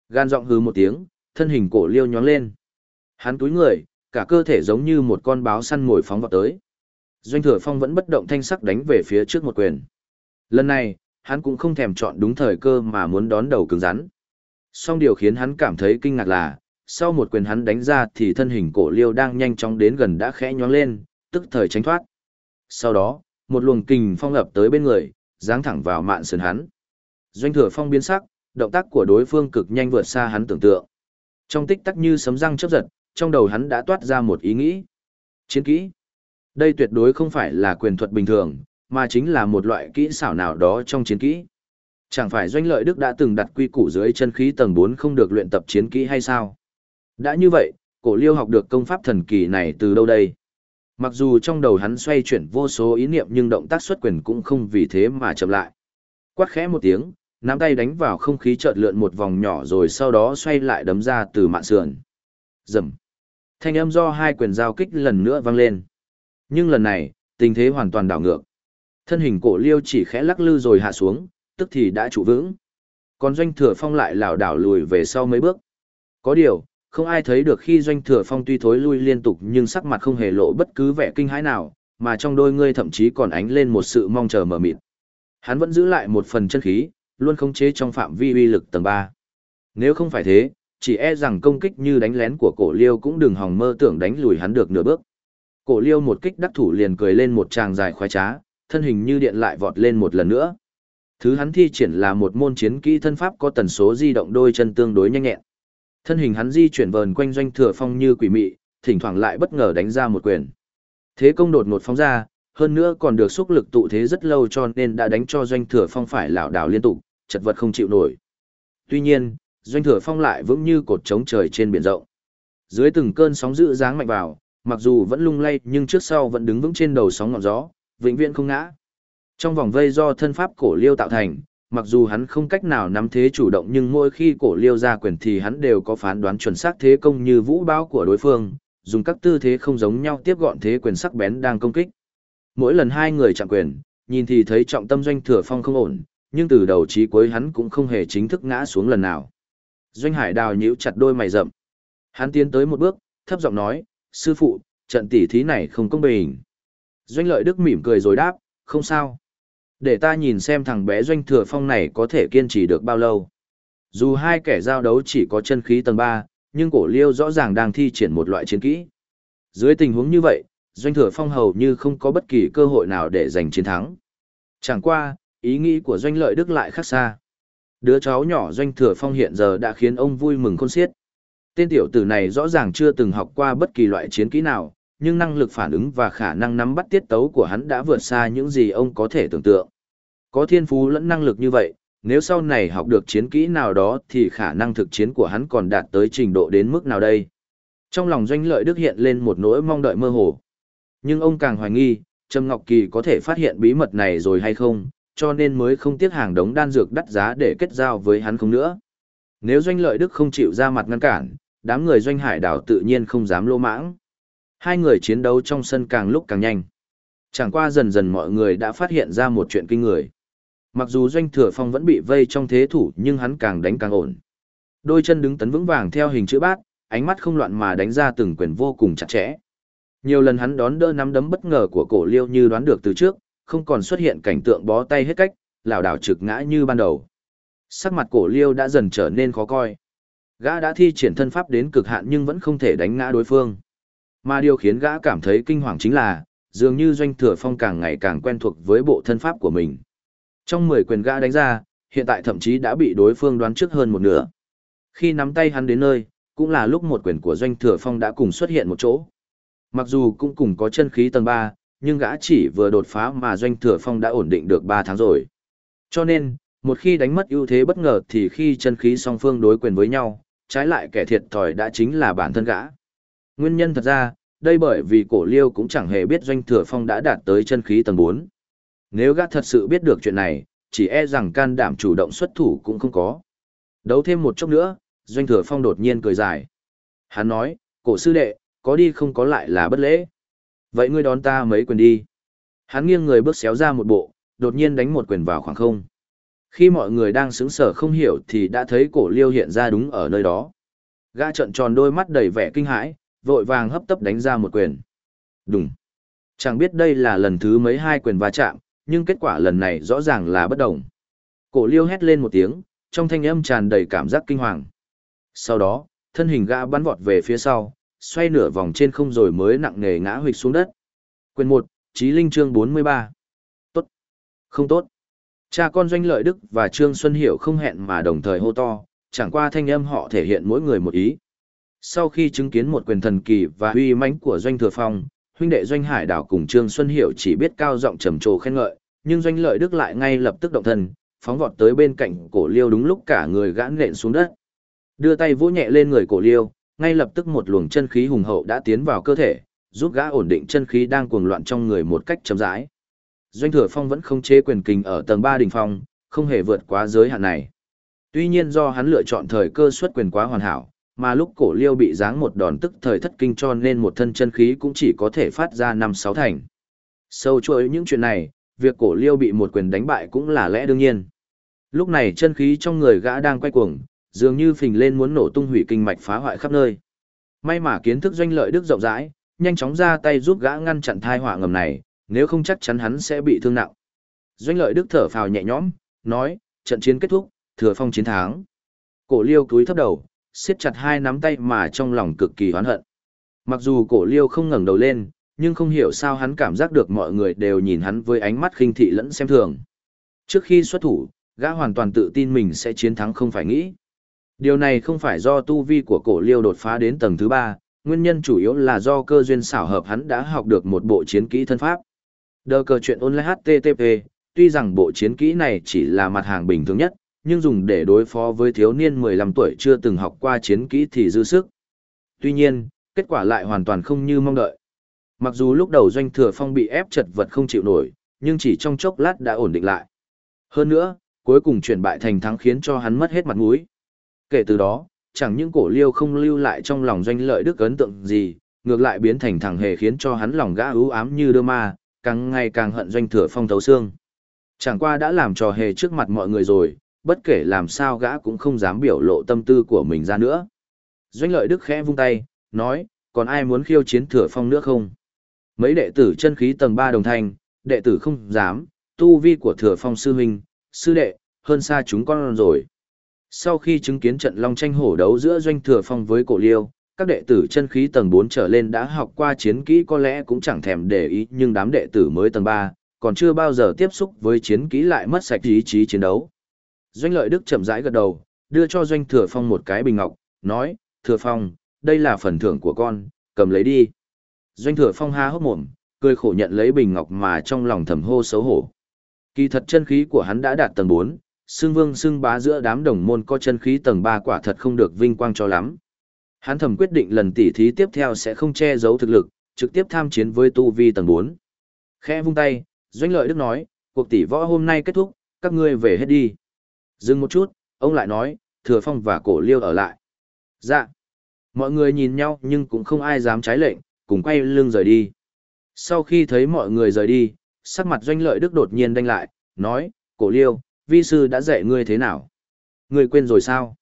Gan giọng hứ một tiếng, thân hình cổ liêu nhóng lên. Hắn túi người, cả cơ thể giống như một con báo săn mồi phóng vào tới. Doanh thừa phong vẫn bất động thanh sắc đánh về phía trước một quyền. Lần này, hắn cũng không thèm chọn đúng thời cơ mà muốn đón đầu cứng rắn. Song điều khiến hắn cảm thấy kinh ngạc là, sau một quyền hắn đánh ra thì thân hình cổ liêu đang nhanh chóng đến gần đã khẽ nhoáng lên, tức thời tránh thoát. Sau đó, một luồng kình phong lập tới bên người, giáng thẳng vào mạn sườn hắn. Doanh thừa phong biến sắc, động tác của đối phương cực nhanh vượt xa hắn tưởng tượng. Trong tích tắc như sấm răng chớp giật, trong đầu hắn đã toát ra một ý nghĩ. Chiến kỹ. Đây tuyệt đối không phải là quyền thuật bình thường, mà chính là một loại kỹ xảo nào đó trong chiến kỹ. Chẳng phải doanh lợi Đức đã từng đặt quy củ dưới chân khí tầng 4 không được luyện tập chiến kỹ hay sao? Đã như vậy, cổ liêu học được công pháp thần kỳ này từ đâu đây? Mặc dù trong đầu hắn xoay chuyển vô số ý niệm nhưng động tác xuất quyền cũng không vì thế mà chậm lại. Quát khẽ một tiếng, nắm tay đánh vào không khí chợt lượn một vòng nhỏ rồi sau đó xoay lại đấm ra từ mạn sườn. Rầm. Thanh âm do hai quyền giao kích lần nữa vang lên. Nhưng lần này, tình thế hoàn toàn đảo ngược. Thân hình cổ liêu chỉ khẽ lắc lư rồi hạ xuống, tức thì đã trụ vững. Còn doanh thừa phong lại lảo đảo lùi về sau mấy bước. Có điều, không ai thấy được khi doanh thừa phong tuy thối lui liên tục nhưng sắc mặt không hề lộ bất cứ vẻ kinh hãi nào, mà trong đôi ngươi thậm chí còn ánh lên một sự mong chờ mờ mịt. Hắn vẫn giữ lại một phần chân khí, luôn khống chế trong phạm vi uy lực tầng 3. Nếu không phải thế, chỉ e rằng công kích như đánh lén của cổ liêu cũng đừng hòng mơ tưởng đánh lùi hắn được nửa bước. Cổ liêu một kích đắc thủ liền cười lên một tràng dài khoái trá, thân hình như điện lại vọt lên một lần nữa. Thứ hắn thi triển là một môn chiến kỹ thân pháp có tần số di động đôi chân tương đối nhanh nhẹn. Thân hình hắn di chuyển vờn quanh doanh thừa phong như quỷ mị, thỉnh thoảng lại bất ngờ đánh ra một quyền. Thế công đột ngột phóng ra, hơn nữa còn được xúc lực tụ thế rất lâu cho nên đã đánh cho doanh thừa phong phải lảo đảo liên tục, chật vật không chịu nổi. Tuy nhiên, doanh thừa phong lại vững như cột trống trời trên biển rộng. Dưới từng cơn sóng dữ dáng mạnh vào, mặc dù vẫn lung lay nhưng trước sau vẫn đứng vững trên đầu sóng ngọn gió, vĩnh viễn không ngã. Trong vòng vây do thân pháp cổ liêu tạo thành, mặc dù hắn không cách nào nắm thế chủ động nhưng mỗi khi cổ liêu ra quyền thì hắn đều có phán đoán chuẩn xác thế công như vũ báo của đối phương, dùng các tư thế không giống nhau tiếp gọn thế quyền sắc bén đang công kích. Mỗi lần hai người chạm quyền, nhìn thì thấy trọng tâm doanh thừa phong không ổn, nhưng từ đầu chí cuối hắn cũng không hề chính thức ngã xuống lần nào. Doanh hải đào nhíu chặt đôi mày rậm. Hắn tiến tới một bước, thấp giọng nói, sư phụ, trận tỉ thí này không công bình. Doanh lợi đức mỉm cười rồi đáp, không sao. Để ta nhìn xem thằng bé doanh thừa phong này có thể kiên trì được bao lâu. Dù hai kẻ giao đấu chỉ có chân khí tầng 3, nhưng cổ liêu rõ ràng đang thi triển một loại chiến kỹ. Dưới tình huống như vậy, doanh thừa phong hầu như không có bất kỳ cơ hội nào để giành chiến thắng. Chẳng qua, ý nghĩ của doanh lợi đức lại khác xa. Đứa cháu nhỏ doanh thừa phong hiện giờ đã khiến ông vui mừng khôn xiết. Tên tiểu tử này rõ ràng chưa từng học qua bất kỳ loại chiến kỹ nào, nhưng năng lực phản ứng và khả năng nắm bắt tiết tấu của hắn đã vượt xa những gì ông có thể tưởng tượng. Có thiên phú lẫn năng lực như vậy, nếu sau này học được chiến kỹ nào đó thì khả năng thực chiến của hắn còn đạt tới trình độ đến mức nào đây? Trong lòng doanh lợi đức hiện lên một nỗi mong đợi mơ hồ. Nhưng ông càng hoài nghi, Trâm Ngọc Kỳ có thể phát hiện bí mật này rồi hay không, cho nên mới không tiếc hàng đống đan dược đắt giá để kết giao với hắn không nữa. Nếu doanh lợi đức không chịu ra mặt ngăn cản, đám người doanh hải đảo tự nhiên không dám lô mãng. Hai người chiến đấu trong sân càng lúc càng nhanh. Chẳng qua dần dần mọi người đã phát hiện ra một chuyện kinh người. Mặc dù doanh thừa phong vẫn bị vây trong thế thủ nhưng hắn càng đánh càng ổn. Đôi chân đứng tấn vững vàng theo hình chữ bát, ánh mắt không loạn mà đánh ra từng quyền vô cùng chặt chẽ. Nhiều lần hắn đón đỡ nắm đấm bất ngờ của cổ liêu như đoán được từ trước, không còn xuất hiện cảnh tượng bó tay hết cách, lảo đảo trực ngã như ban đầu. Sắc mặt cổ liêu đã dần trở nên khó coi. Gã đã thi triển thân pháp đến cực hạn nhưng vẫn không thể đánh ngã đối phương. Mà điều khiến gã cảm thấy kinh hoàng chính là, dường như doanh thừa phong càng ngày càng quen thuộc với bộ thân pháp của mình. Trong 10 quyền gã đánh ra, hiện tại thậm chí đã bị đối phương đoán trước hơn một nửa. Khi nắm tay hắn đến nơi, cũng là lúc một quyền của doanh thừa phong đã cùng xuất hiện một chỗ. Mặc dù cũng cùng có chân khí tầng 3, nhưng gã chỉ vừa đột phá mà doanh thừa phong đã ổn định được 3 tháng rồi. Cho nên, một khi đánh mất ưu thế bất ngờ thì khi chân khí song phương đối quyền với nhau, trái lại kẻ thiệt thòi đã chính là bản thân gã. Nguyên nhân thật ra, đây bởi vì cổ liêu cũng chẳng hề biết doanh thừa phong đã đạt tới chân khí tầng 4. Nếu gã thật sự biết được chuyện này, chỉ e rằng can đảm chủ động xuất thủ cũng không có. Đấu thêm một chút nữa, doanh thừa phong đột nhiên cười dài. Hắn nói, cổ sư đệ, có đi không có lại là bất lễ. Vậy ngươi đón ta mấy quyền đi. Hắn nghiêng người bước xéo ra một bộ, đột nhiên đánh một quyền vào khoảng không. Khi mọi người đang sững sờ không hiểu thì đã thấy cổ liêu hiện ra đúng ở nơi đó. Gã trợn tròn đôi mắt đầy vẻ kinh hãi, vội vàng hấp tấp đánh ra một quyền. Đúng. Chẳng biết đây là lần thứ mấy hai quyền va chạm, nhưng kết quả lần này rõ ràng là bất đồng. Cổ liêu hét lên một tiếng, trong thanh âm tràn đầy cảm giác kinh hoàng. Sau đó, thân hình gã bắn vọt về phía sau, xoay nửa vòng trên không rồi mới nặng nề ngã huỵch xuống đất. Quyền 1, Chí Linh chương 43. Tốt. Không tốt. Cha con Doanh Lợi Đức và Trương Xuân Hiểu không hẹn mà đồng thời hô to, chẳng qua thanh âm họ thể hiện mỗi người một ý. Sau khi chứng kiến một quyền thần kỳ và uy mãnh của Doanh Thừa Phong, huynh đệ Doanh Hải Đảo cùng Trương Xuân Hiểu chỉ biết cao giọng trầm trồ khen ngợi, nhưng Doanh Lợi Đức lại ngay lập tức động thân, phóng vọt tới bên cạnh cổ liêu đúng lúc cả người gã nện xuống đất. Đưa tay vỗ nhẹ lên người cổ liêu, ngay lập tức một luồng chân khí hùng hậu đã tiến vào cơ thể, giúp gã ổn định chân khí đang cuồng loạn trong người một cách chậm rãi. Doanh Thừa Phong vẫn không chế quyền kình ở tầng 3 đỉnh phong, không hề vượt quá giới hạn này. Tuy nhiên do hắn lựa chọn thời cơ xuất quyền quá hoàn hảo, mà lúc cổ liêu bị giáng một đòn tức thời thất kinh cho nên một thân chân khí cũng chỉ có thể phát ra năm sáu thành. Sâu chuỗi những chuyện này, việc cổ liêu bị một quyền đánh bại cũng là lẽ đương nhiên. Lúc này chân khí trong người gã đang quay cuồng, dường như phình lên muốn nổ tung hủy kinh mạch phá hoại khắp nơi. May mà kiến thức doanh lợi đức rộng rãi, nhanh chóng ra tay giúp gã ngăn chặn thai họa ngầm này, nếu không chắc chắn hắn sẽ bị thương nặng. Doanh lợi đức thở phào nhẹ nhõm, nói, trận chiến kết thúc, thừa phong chiến thắng. Cổ liêu cúi thấp đầu, siết chặt hai nắm tay mà trong lòng cực kỳ hoán hận. Mặc dù cổ liêu không ngẩng đầu lên, nhưng không hiểu sao hắn cảm giác được mọi người đều nhìn hắn với ánh mắt khinh thị lẫn xem thường. Trước khi xuất thủ, gã hoàn toàn tự tin mình sẽ chiến thắng không phải nghĩ. Điều này không phải do tu vi của cổ liêu đột phá đến tầng thứ ba, nguyên nhân chủ yếu là do cơ duyên xảo hợp hắn đã học được một bộ chiến kỹ thân pháp. Đờ cờ chuyện online HTTP, tuy rằng bộ chiến kỹ này chỉ là mặt hàng bình thường nhất, nhưng dùng để đối phó với thiếu niên 15 tuổi chưa từng học qua chiến kỹ thì dư sức. Tuy nhiên, kết quả lại hoàn toàn không như mong đợi. Mặc dù lúc đầu doanh thừa phong bị ép chật vật không chịu nổi, nhưng chỉ trong chốc lát đã ổn định lại. Hơn nữa, cuối cùng chuyển bại thành thắng khiến cho hắn mất hết mặt mũi. Kể từ đó, chẳng những cổ liêu không lưu lại trong lòng doanh lợi đức ấn tượng gì, ngược lại biến thành thằng hề khiến cho hắn lòng gã ưu ám như đơ ma, càng ngày càng hận doanh thừa phong thấu xương. Chẳng qua đã làm trò hề trước mặt mọi người rồi, bất kể làm sao gã cũng không dám biểu lộ tâm tư của mình ra nữa. Doanh lợi đức khẽ vung tay, nói, còn ai muốn khiêu chiến thừa phong nữa không? Mấy đệ tử chân khí tầng 3 đồng thanh, đệ tử không dám, tu vi của thừa phong sư huynh, sư đệ, hơn xa chúng con rồi. Sau khi chứng kiến trận long tranh hổ đấu giữa doanh thừa phong với cổ liêu, các đệ tử chân khí tầng 4 trở lên đã học qua chiến kỹ có lẽ cũng chẳng thèm để ý nhưng đám đệ tử mới tầng 3, còn chưa bao giờ tiếp xúc với chiến kỹ lại mất sạch ý chí chiến đấu. Doanh lợi đức chậm rãi gật đầu, đưa cho doanh thừa phong một cái bình ngọc, nói, thừa phong, đây là phần thưởng của con, cầm lấy đi. Doanh thừa phong há hốc mồm, cười khổ nhận lấy bình ngọc mà trong lòng thầm hô xấu hổ. Kỳ thật chân khí của hắn đã đạt tầng 4, xương vương xương bá giữa đám đồng môn có chân khí tầng 3 quả thật không được vinh quang cho lắm. Hắn thầm quyết định lần tỉ thí tiếp theo sẽ không che giấu thực lực, trực tiếp tham chiến với tu vi tầng 4. Khẽ vung tay, Doanh Lợi Đức nói, cuộc tỷ võ hôm nay kết thúc, các ngươi về hết đi. Dừng một chút, ông lại nói, Thừa Phong và Cổ Liêu ở lại. Dạ. Mọi người nhìn nhau nhưng cũng không ai dám trái lệnh, cùng quay lưng rời đi. Sau khi thấy mọi người rời đi, sắc mặt Doanh Lợi Đức đột nhiên đanh lại, nói, Cổ Liêu, vi sư đã dạy ngươi thế nào? Ngươi quên rồi sao?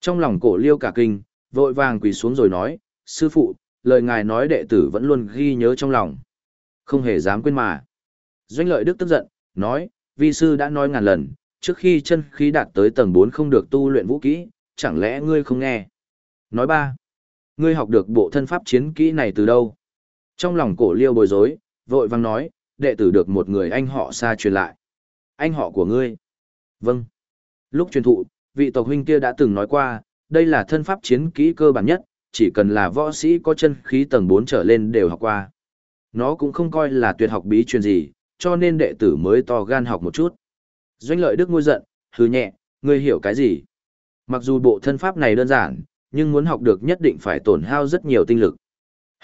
Trong lòng Cổ Liêu cả kinh, vội vàng quỳ xuống rồi nói, sư phụ, lời ngài nói đệ tử vẫn luôn ghi nhớ trong lòng. Không hề dám quên mà. Doanh lợi đức tức giận, nói, vi sư đã nói ngàn lần, trước khi chân khí đạt tới tầng 4 không được tu luyện vũ kỹ, chẳng lẽ ngươi không nghe? Nói ba, ngươi học được bộ thân pháp chiến kỹ này từ đâu? Trong lòng cổ liêu bối rối, vội vang nói, đệ tử được một người anh họ xa truyền lại. Anh họ của ngươi? Vâng. Lúc truyền thụ, vị tộc huynh kia đã từng nói qua, đây là thân pháp chiến kỹ cơ bản nhất, chỉ cần là võ sĩ có chân khí tầng 4 trở lên đều học qua. Nó cũng không coi là tuyệt học bí truyền gì, cho nên đệ tử mới to gan học một chút. Doanh lợi đức ngôi giận, hứ nhẹ, ngươi hiểu cái gì? Mặc dù bộ thân pháp này đơn giản, nhưng muốn học được nhất định phải tổn hao rất nhiều tinh lực.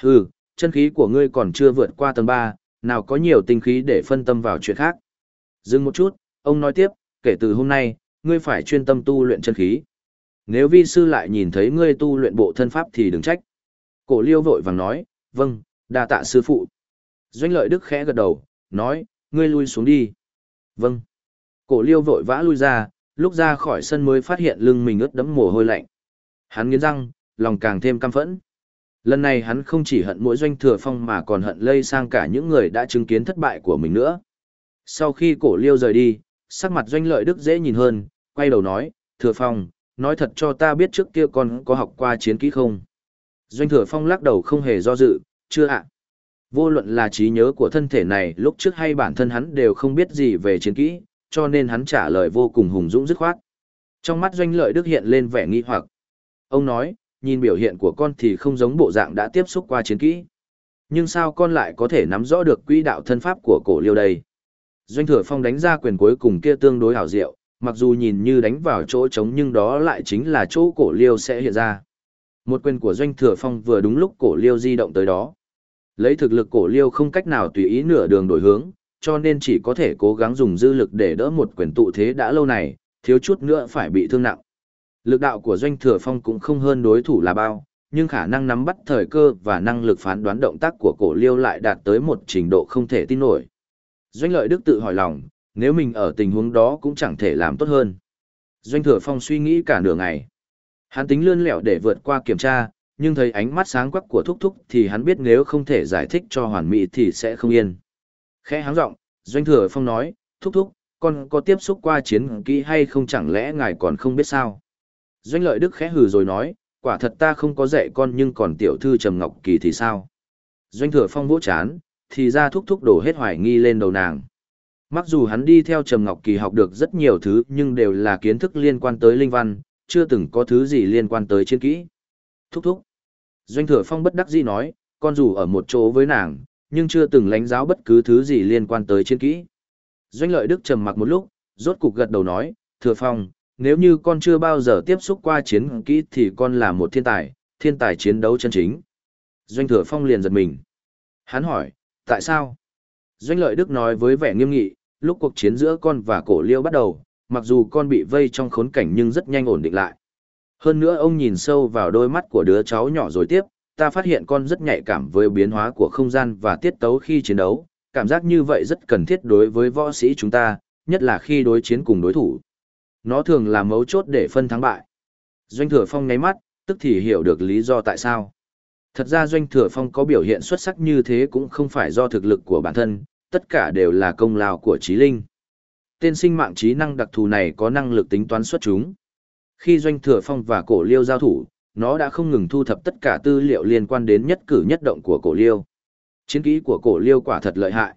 Hừ, chân khí của ngươi còn chưa vượt qua tầng 3, nào có nhiều tinh khí để phân tâm vào chuyện khác. Dừng một chút, ông nói tiếp, kể từ hôm nay, ngươi phải chuyên tâm tu luyện chân khí. Nếu vi sư lại nhìn thấy ngươi tu luyện bộ thân pháp thì đừng trách. Cổ liêu vội vàng nói, vâng, đa tạ sư phụ. Doanh lợi đức khẽ gật đầu, nói, ngươi lui xuống đi. Vâng. Cổ liêu vội vã lui ra, lúc ra khỏi sân mới phát hiện lưng mình ướt đẫm mồ hôi lạnh. Hắn nghiến răng, lòng càng thêm căm phẫn. Lần này hắn không chỉ hận mỗi doanh thừa phong mà còn hận lây sang cả những người đã chứng kiến thất bại của mình nữa. Sau khi cổ liêu rời đi, sắc mặt doanh lợi đức dễ nhìn hơn, quay đầu nói, thừa phong, nói thật cho ta biết trước kia con có học qua chiến kỹ không? Doanh thừa phong lắc đầu không hề do dự, chưa ạ. Vô luận là trí nhớ của thân thể này lúc trước hay bản thân hắn đều không biết gì về chiến kỹ, cho nên hắn trả lời vô cùng hùng dũng dứt khoát. Trong mắt doanh lợi đức hiện lên vẻ nghi hoặc. Ông nói, nhìn biểu hiện của con thì không giống bộ dạng đã tiếp xúc qua chiến kỹ. Nhưng sao con lại có thể nắm rõ được quỹ đạo thân pháp của cổ liêu đây? Doanh thừa phong đánh ra quyền cuối cùng kia tương đối hảo diệu, mặc dù nhìn như đánh vào chỗ trống nhưng đó lại chính là chỗ cổ liêu sẽ hiện ra. Một quyền của doanh thừa phong vừa đúng lúc cổ liêu di động tới đó. Lấy thực lực cổ liêu không cách nào tùy ý nửa đường đổi hướng, cho nên chỉ có thể cố gắng dùng dư lực để đỡ một quyền tụ thế đã lâu này, thiếu chút nữa phải bị thương nặng. Lực đạo của doanh thừa phong cũng không hơn đối thủ là bao, nhưng khả năng nắm bắt thời cơ và năng lực phán đoán động tác của cổ liêu lại đạt tới một trình độ không thể tin nổi. Doanh lợi đức tự hỏi lòng, nếu mình ở tình huống đó cũng chẳng thể làm tốt hơn. Doanh thừa phong suy nghĩ cả nửa ngày. Hắn tính lươn lẹo để vượt qua kiểm tra, nhưng thấy ánh mắt sáng quắc của thúc thúc thì hắn biết nếu không thể giải thích cho hoàn mỹ thì sẽ không yên. Khẽ háng giọng, Doanh thừa phong nói, thúc thúc, con có tiếp xúc qua chiến kỹ hay không chẳng lẽ ngài còn không biết sao? Doanh lợi đức khẽ hừ rồi nói, quả thật ta không có dạy con nhưng còn tiểu thư Trầm Ngọc Kỳ thì sao? Doanh thừa phong vỗ chán, thì ra thúc thúc đổ hết hoài nghi lên đầu nàng. Mặc dù hắn đi theo Trầm Ngọc Kỳ học được rất nhiều thứ nhưng đều là kiến thức liên quan tới linh văn, chưa từng có thứ gì liên quan tới chiến kỹ. Thúc thúc. Doanh thừa phong bất đắc dĩ nói, con dù ở một chỗ với nàng, nhưng chưa từng lãnh giáo bất cứ thứ gì liên quan tới chiến kỹ. Doanh lợi đức trầm mặc một lúc, rốt cục gật đầu nói, thừa phong, nếu như con chưa bao giờ tiếp xúc qua chiến kỹ thì con là một thiên tài, thiên tài chiến đấu chân chính. Doanh thừa phong liền giật mình. Hắn hỏi, tại sao? Doanh lợi đức nói với vẻ nghiêm nghị, lúc cuộc chiến giữa con và cổ liêu bắt đầu, mặc dù con bị vây trong khốn cảnh nhưng rất nhanh ổn định lại. Hơn nữa ông nhìn sâu vào đôi mắt của đứa cháu nhỏ rồi tiếp, ta phát hiện con rất nhạy cảm với biến hóa của không gian và tiết tấu khi chiến đấu, cảm giác như vậy rất cần thiết đối với võ sĩ chúng ta, nhất là khi đối chiến cùng đối thủ. Nó thường là mấu chốt để phân thắng bại. Doanh Thừa Phong nháy mắt, tức thì hiểu được lý do tại sao. Thật ra Doanh Thừa Phong có biểu hiện xuất sắc như thế cũng không phải do thực lực của bản thân, tất cả đều là công lao của trí linh. Tên sinh mạng trí năng đặc thù này có năng lực tính toán xuất chúng. Khi Doanh Thừa Phong và Cổ Liêu giao thủ, nó đã không ngừng thu thập tất cả tư liệu liên quan đến nhất cử nhất động của Cổ Liêu. Chiến kỹ của Cổ Liêu quả thật lợi hại.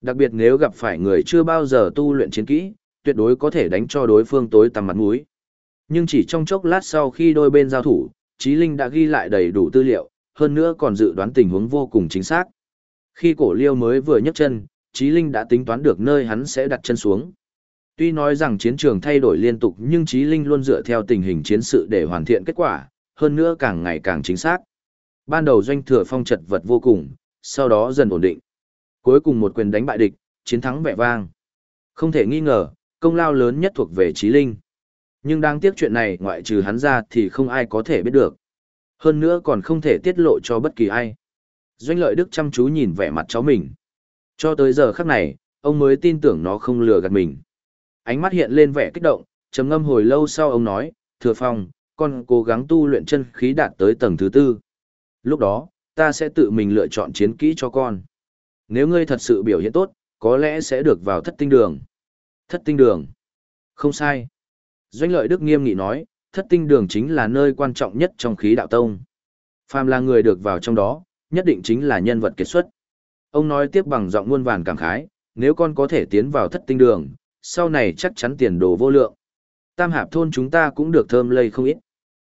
Đặc biệt nếu gặp phải người chưa bao giờ tu luyện chiến kỹ, tuyệt đối có thể đánh cho đối phương tối tăm mặt mũi. Nhưng chỉ trong chốc lát sau khi đôi bên giao thủ, Chí Linh đã ghi lại đầy đủ tư liệu, hơn nữa còn dự đoán tình huống vô cùng chính xác. Khi cổ liêu mới vừa nhấc chân, Chí Linh đã tính toán được nơi hắn sẽ đặt chân xuống. Tuy nói rằng chiến trường thay đổi liên tục nhưng Chí Linh luôn dựa theo tình hình chiến sự để hoàn thiện kết quả, hơn nữa càng ngày càng chính xác. Ban đầu doanh thừa phong chật vật vô cùng, sau đó dần ổn định. Cuối cùng một quyền đánh bại địch, chiến thắng vẻ vang. Không thể nghi ngờ, công lao lớn nhất thuộc về Chí Linh. Nhưng đáng tiếc chuyện này ngoại trừ hắn ra thì không ai có thể biết được. Hơn nữa còn không thể tiết lộ cho bất kỳ ai. Doanh lợi đức chăm chú nhìn vẻ mặt cháu mình. Cho tới giờ khắc này, ông mới tin tưởng nó không lừa gạt mình. Ánh mắt hiện lên vẻ kích động, trầm ngâm hồi lâu sau ông nói, thừa phong, con cố gắng tu luyện chân khí đạt tới tầng thứ tư. Lúc đó, ta sẽ tự mình lựa chọn chiến kỹ cho con. Nếu ngươi thật sự biểu hiện tốt, có lẽ sẽ được vào thất tinh đường. Thất tinh đường. Không sai. Doanh lợi Đức nghiêm nghị nói, thất tinh đường chính là nơi quan trọng nhất trong khí đạo tông. Phàm là người được vào trong đó, nhất định chính là nhân vật kiệt xuất. Ông nói tiếp bằng giọng muôn vàn cảm khái, nếu con có thể tiến vào thất tinh đường, sau này chắc chắn tiền đồ vô lượng. Tam hạp thôn chúng ta cũng được thơm lây không ít.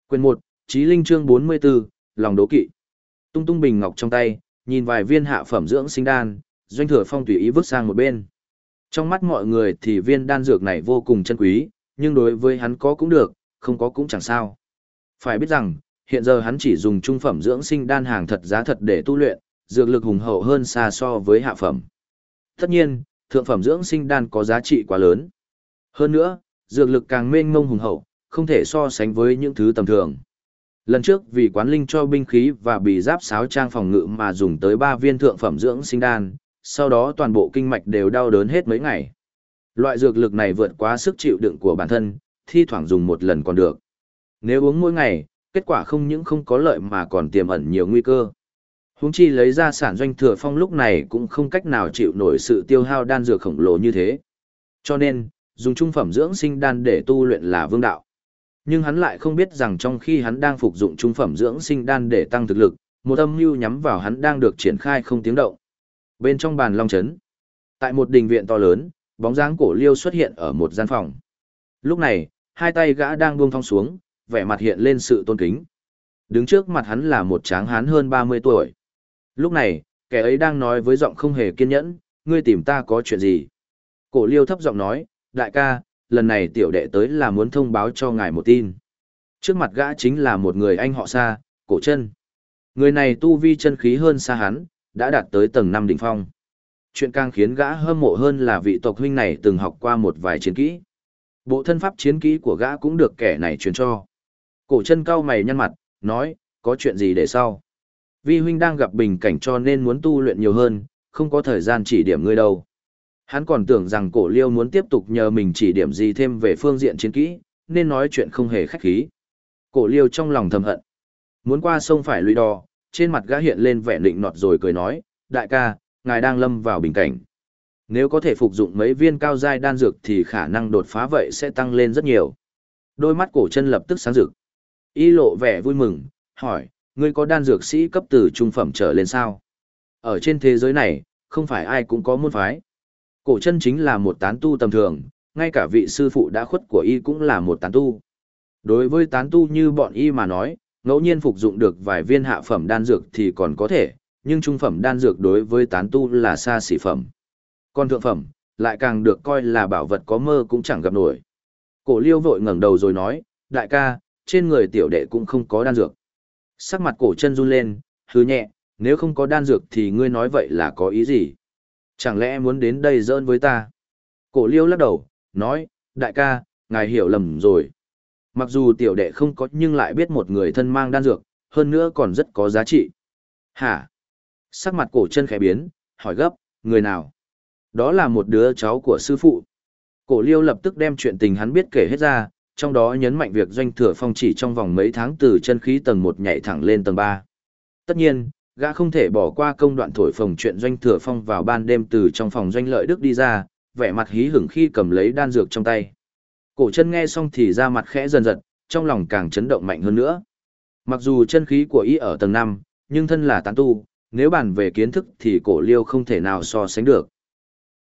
Quyền 1, Chí Linh chương 44, lòng đố kỵ. Tung tung bình ngọc trong tay, nhìn vài viên hạ phẩm dưỡng sinh đan, doanh thừa phong tùy ý vứt sang một bên. Trong mắt mọi người thì viên đan dược này vô cùng chân quý, nhưng đối với hắn có cũng được, không có cũng chẳng sao. Phải biết rằng, hiện giờ hắn chỉ dùng trung phẩm dưỡng sinh đan hàng thật giá thật để tu luyện, dược lực hùng hậu hơn xa so với hạ phẩm. Tất nhiên, thượng phẩm dưỡng sinh đan có giá trị quá lớn. Hơn nữa, dược lực càng mênh mông hùng hậu, không thể so sánh với những thứ tầm thường. Lần trước vì quán linh cho binh khí và bị giáp sáo trang phòng ngự mà dùng tới 3 viên thượng phẩm dưỡng sinh đan, sau đó toàn bộ kinh mạch đều đau đớn hết mấy ngày. Loại dược lực này vượt quá sức chịu đựng của bản thân, thi thoảng dùng một lần còn được. Nếu uống mỗi ngày, kết quả không những không có lợi mà còn tiềm ẩn nhiều nguy cơ. Húng chi lấy ra sản doanh thừa phong lúc này cũng không cách nào chịu nổi sự tiêu hao đan dược khổng lồ như thế. Cho nên, dùng trung phẩm dưỡng sinh đan để tu luyện là vương đạo. Nhưng hắn lại không biết rằng trong khi hắn đang phục dụng trung phẩm dưỡng sinh đan để tăng thực lực, một âm mưu nhắm vào hắn đang được triển khai không tiếng động. Bên trong bàn long chấn, tại một đình viện to lớn, bóng dáng cổ liêu xuất hiện ở một gian phòng. Lúc này, hai tay gã đang buông thong xuống, vẻ mặt hiện lên sự tôn kính. Đứng trước mặt hắn là một tráng hán hơn 30 tuổi. Lúc này, kẻ ấy đang nói với giọng không hề kiên nhẫn, ngươi tìm ta có chuyện gì? Cổ liêu thấp giọng nói, đại ca, lần này tiểu đệ tới là muốn thông báo cho ngài một tin. Trước mặt gã chính là một người anh họ xa, cổ chân. Người này tu vi chân khí hơn xa hắn, đã đạt tới tầng 5 đỉnh phong. Chuyện càng khiến gã hâm mộ hơn là vị tộc huynh này từng học qua một vài chiến kỹ. Bộ thân pháp chiến kỹ của gã cũng được kẻ này truyền cho. Cổ chân cao mày nhăn mặt, nói, có chuyện gì để sau. Vi huynh đang gặp bình cảnh cho nên muốn tu luyện nhiều hơn, không có thời gian chỉ điểm ngươi đâu. Hắn còn tưởng rằng cổ liêu muốn tiếp tục nhờ mình chỉ điểm gì thêm về phương diện chiến kỹ, nên nói chuyện không hề khách khí. Cổ liêu trong lòng thầm hận. Muốn qua sông phải lùi đò, trên mặt gã hiện lên vẻ định nọt rồi cười nói, đại ca, ngài đang lâm vào bình cảnh. Nếu có thể phục dụng mấy viên cao giai đan dược thì khả năng đột phá vậy sẽ tăng lên rất nhiều. Đôi mắt cổ chân lập tức sáng rực. Y lộ vẻ vui mừng, hỏi, ngươi có đan dược sĩ cấp từ trung phẩm trở lên sao? Ở trên thế giới này, không phải ai cũng có môn phái. Cổ chân chính là một tán tu tầm thường, ngay cả vị sư phụ đã khuất của y cũng là một tán tu. Đối với tán tu như bọn y mà nói, ngẫu nhiên phục dụng được vài viên hạ phẩm đan dược thì còn có thể, nhưng trung phẩm đan dược đối với tán tu là xa xỉ phẩm. Còn thượng phẩm, lại càng được coi là bảo vật có mơ cũng chẳng gặp nổi. Cổ liêu vội ngẩng đầu rồi nói, đại ca, trên người tiểu đệ cũng không có đan dược. Sắc mặt cổ chân run lên, hứ nhẹ, nếu không có đan dược thì ngươi nói vậy là có ý gì? Chẳng lẽ muốn đến đây dơn với ta? Cổ liêu lắc đầu, nói, đại ca, ngài hiểu lầm rồi. Mặc dù tiểu đệ không có nhưng lại biết một người thân mang đan dược, hơn nữa còn rất có giá trị. Hả? Sắc mặt cổ chân khẽ biến, hỏi gấp, người nào? Đó là một đứa cháu của sư phụ. Cổ liêu lập tức đem chuyện tình hắn biết kể hết ra, trong đó nhấn mạnh việc doanh thừa phong chỉ trong vòng mấy tháng từ chân khí tầng 1 nhảy thẳng lên tầng 3. Tất nhiên, gã không thể bỏ qua công đoạn thổi phồng chuyện doanh thừa phong vào ban đêm từ trong phòng doanh lợi đức đi ra, vẻ mặt hí hửng khi cầm lấy đan dược trong tay. Cổ chân nghe xong thì ra mặt khẽ dần dần, trong lòng càng chấn động mạnh hơn nữa. Mặc dù chân khí của y ở tầng 5, nhưng thân là tán tu, nếu bàn về kiến thức thì cổ liêu không thể nào so sánh được.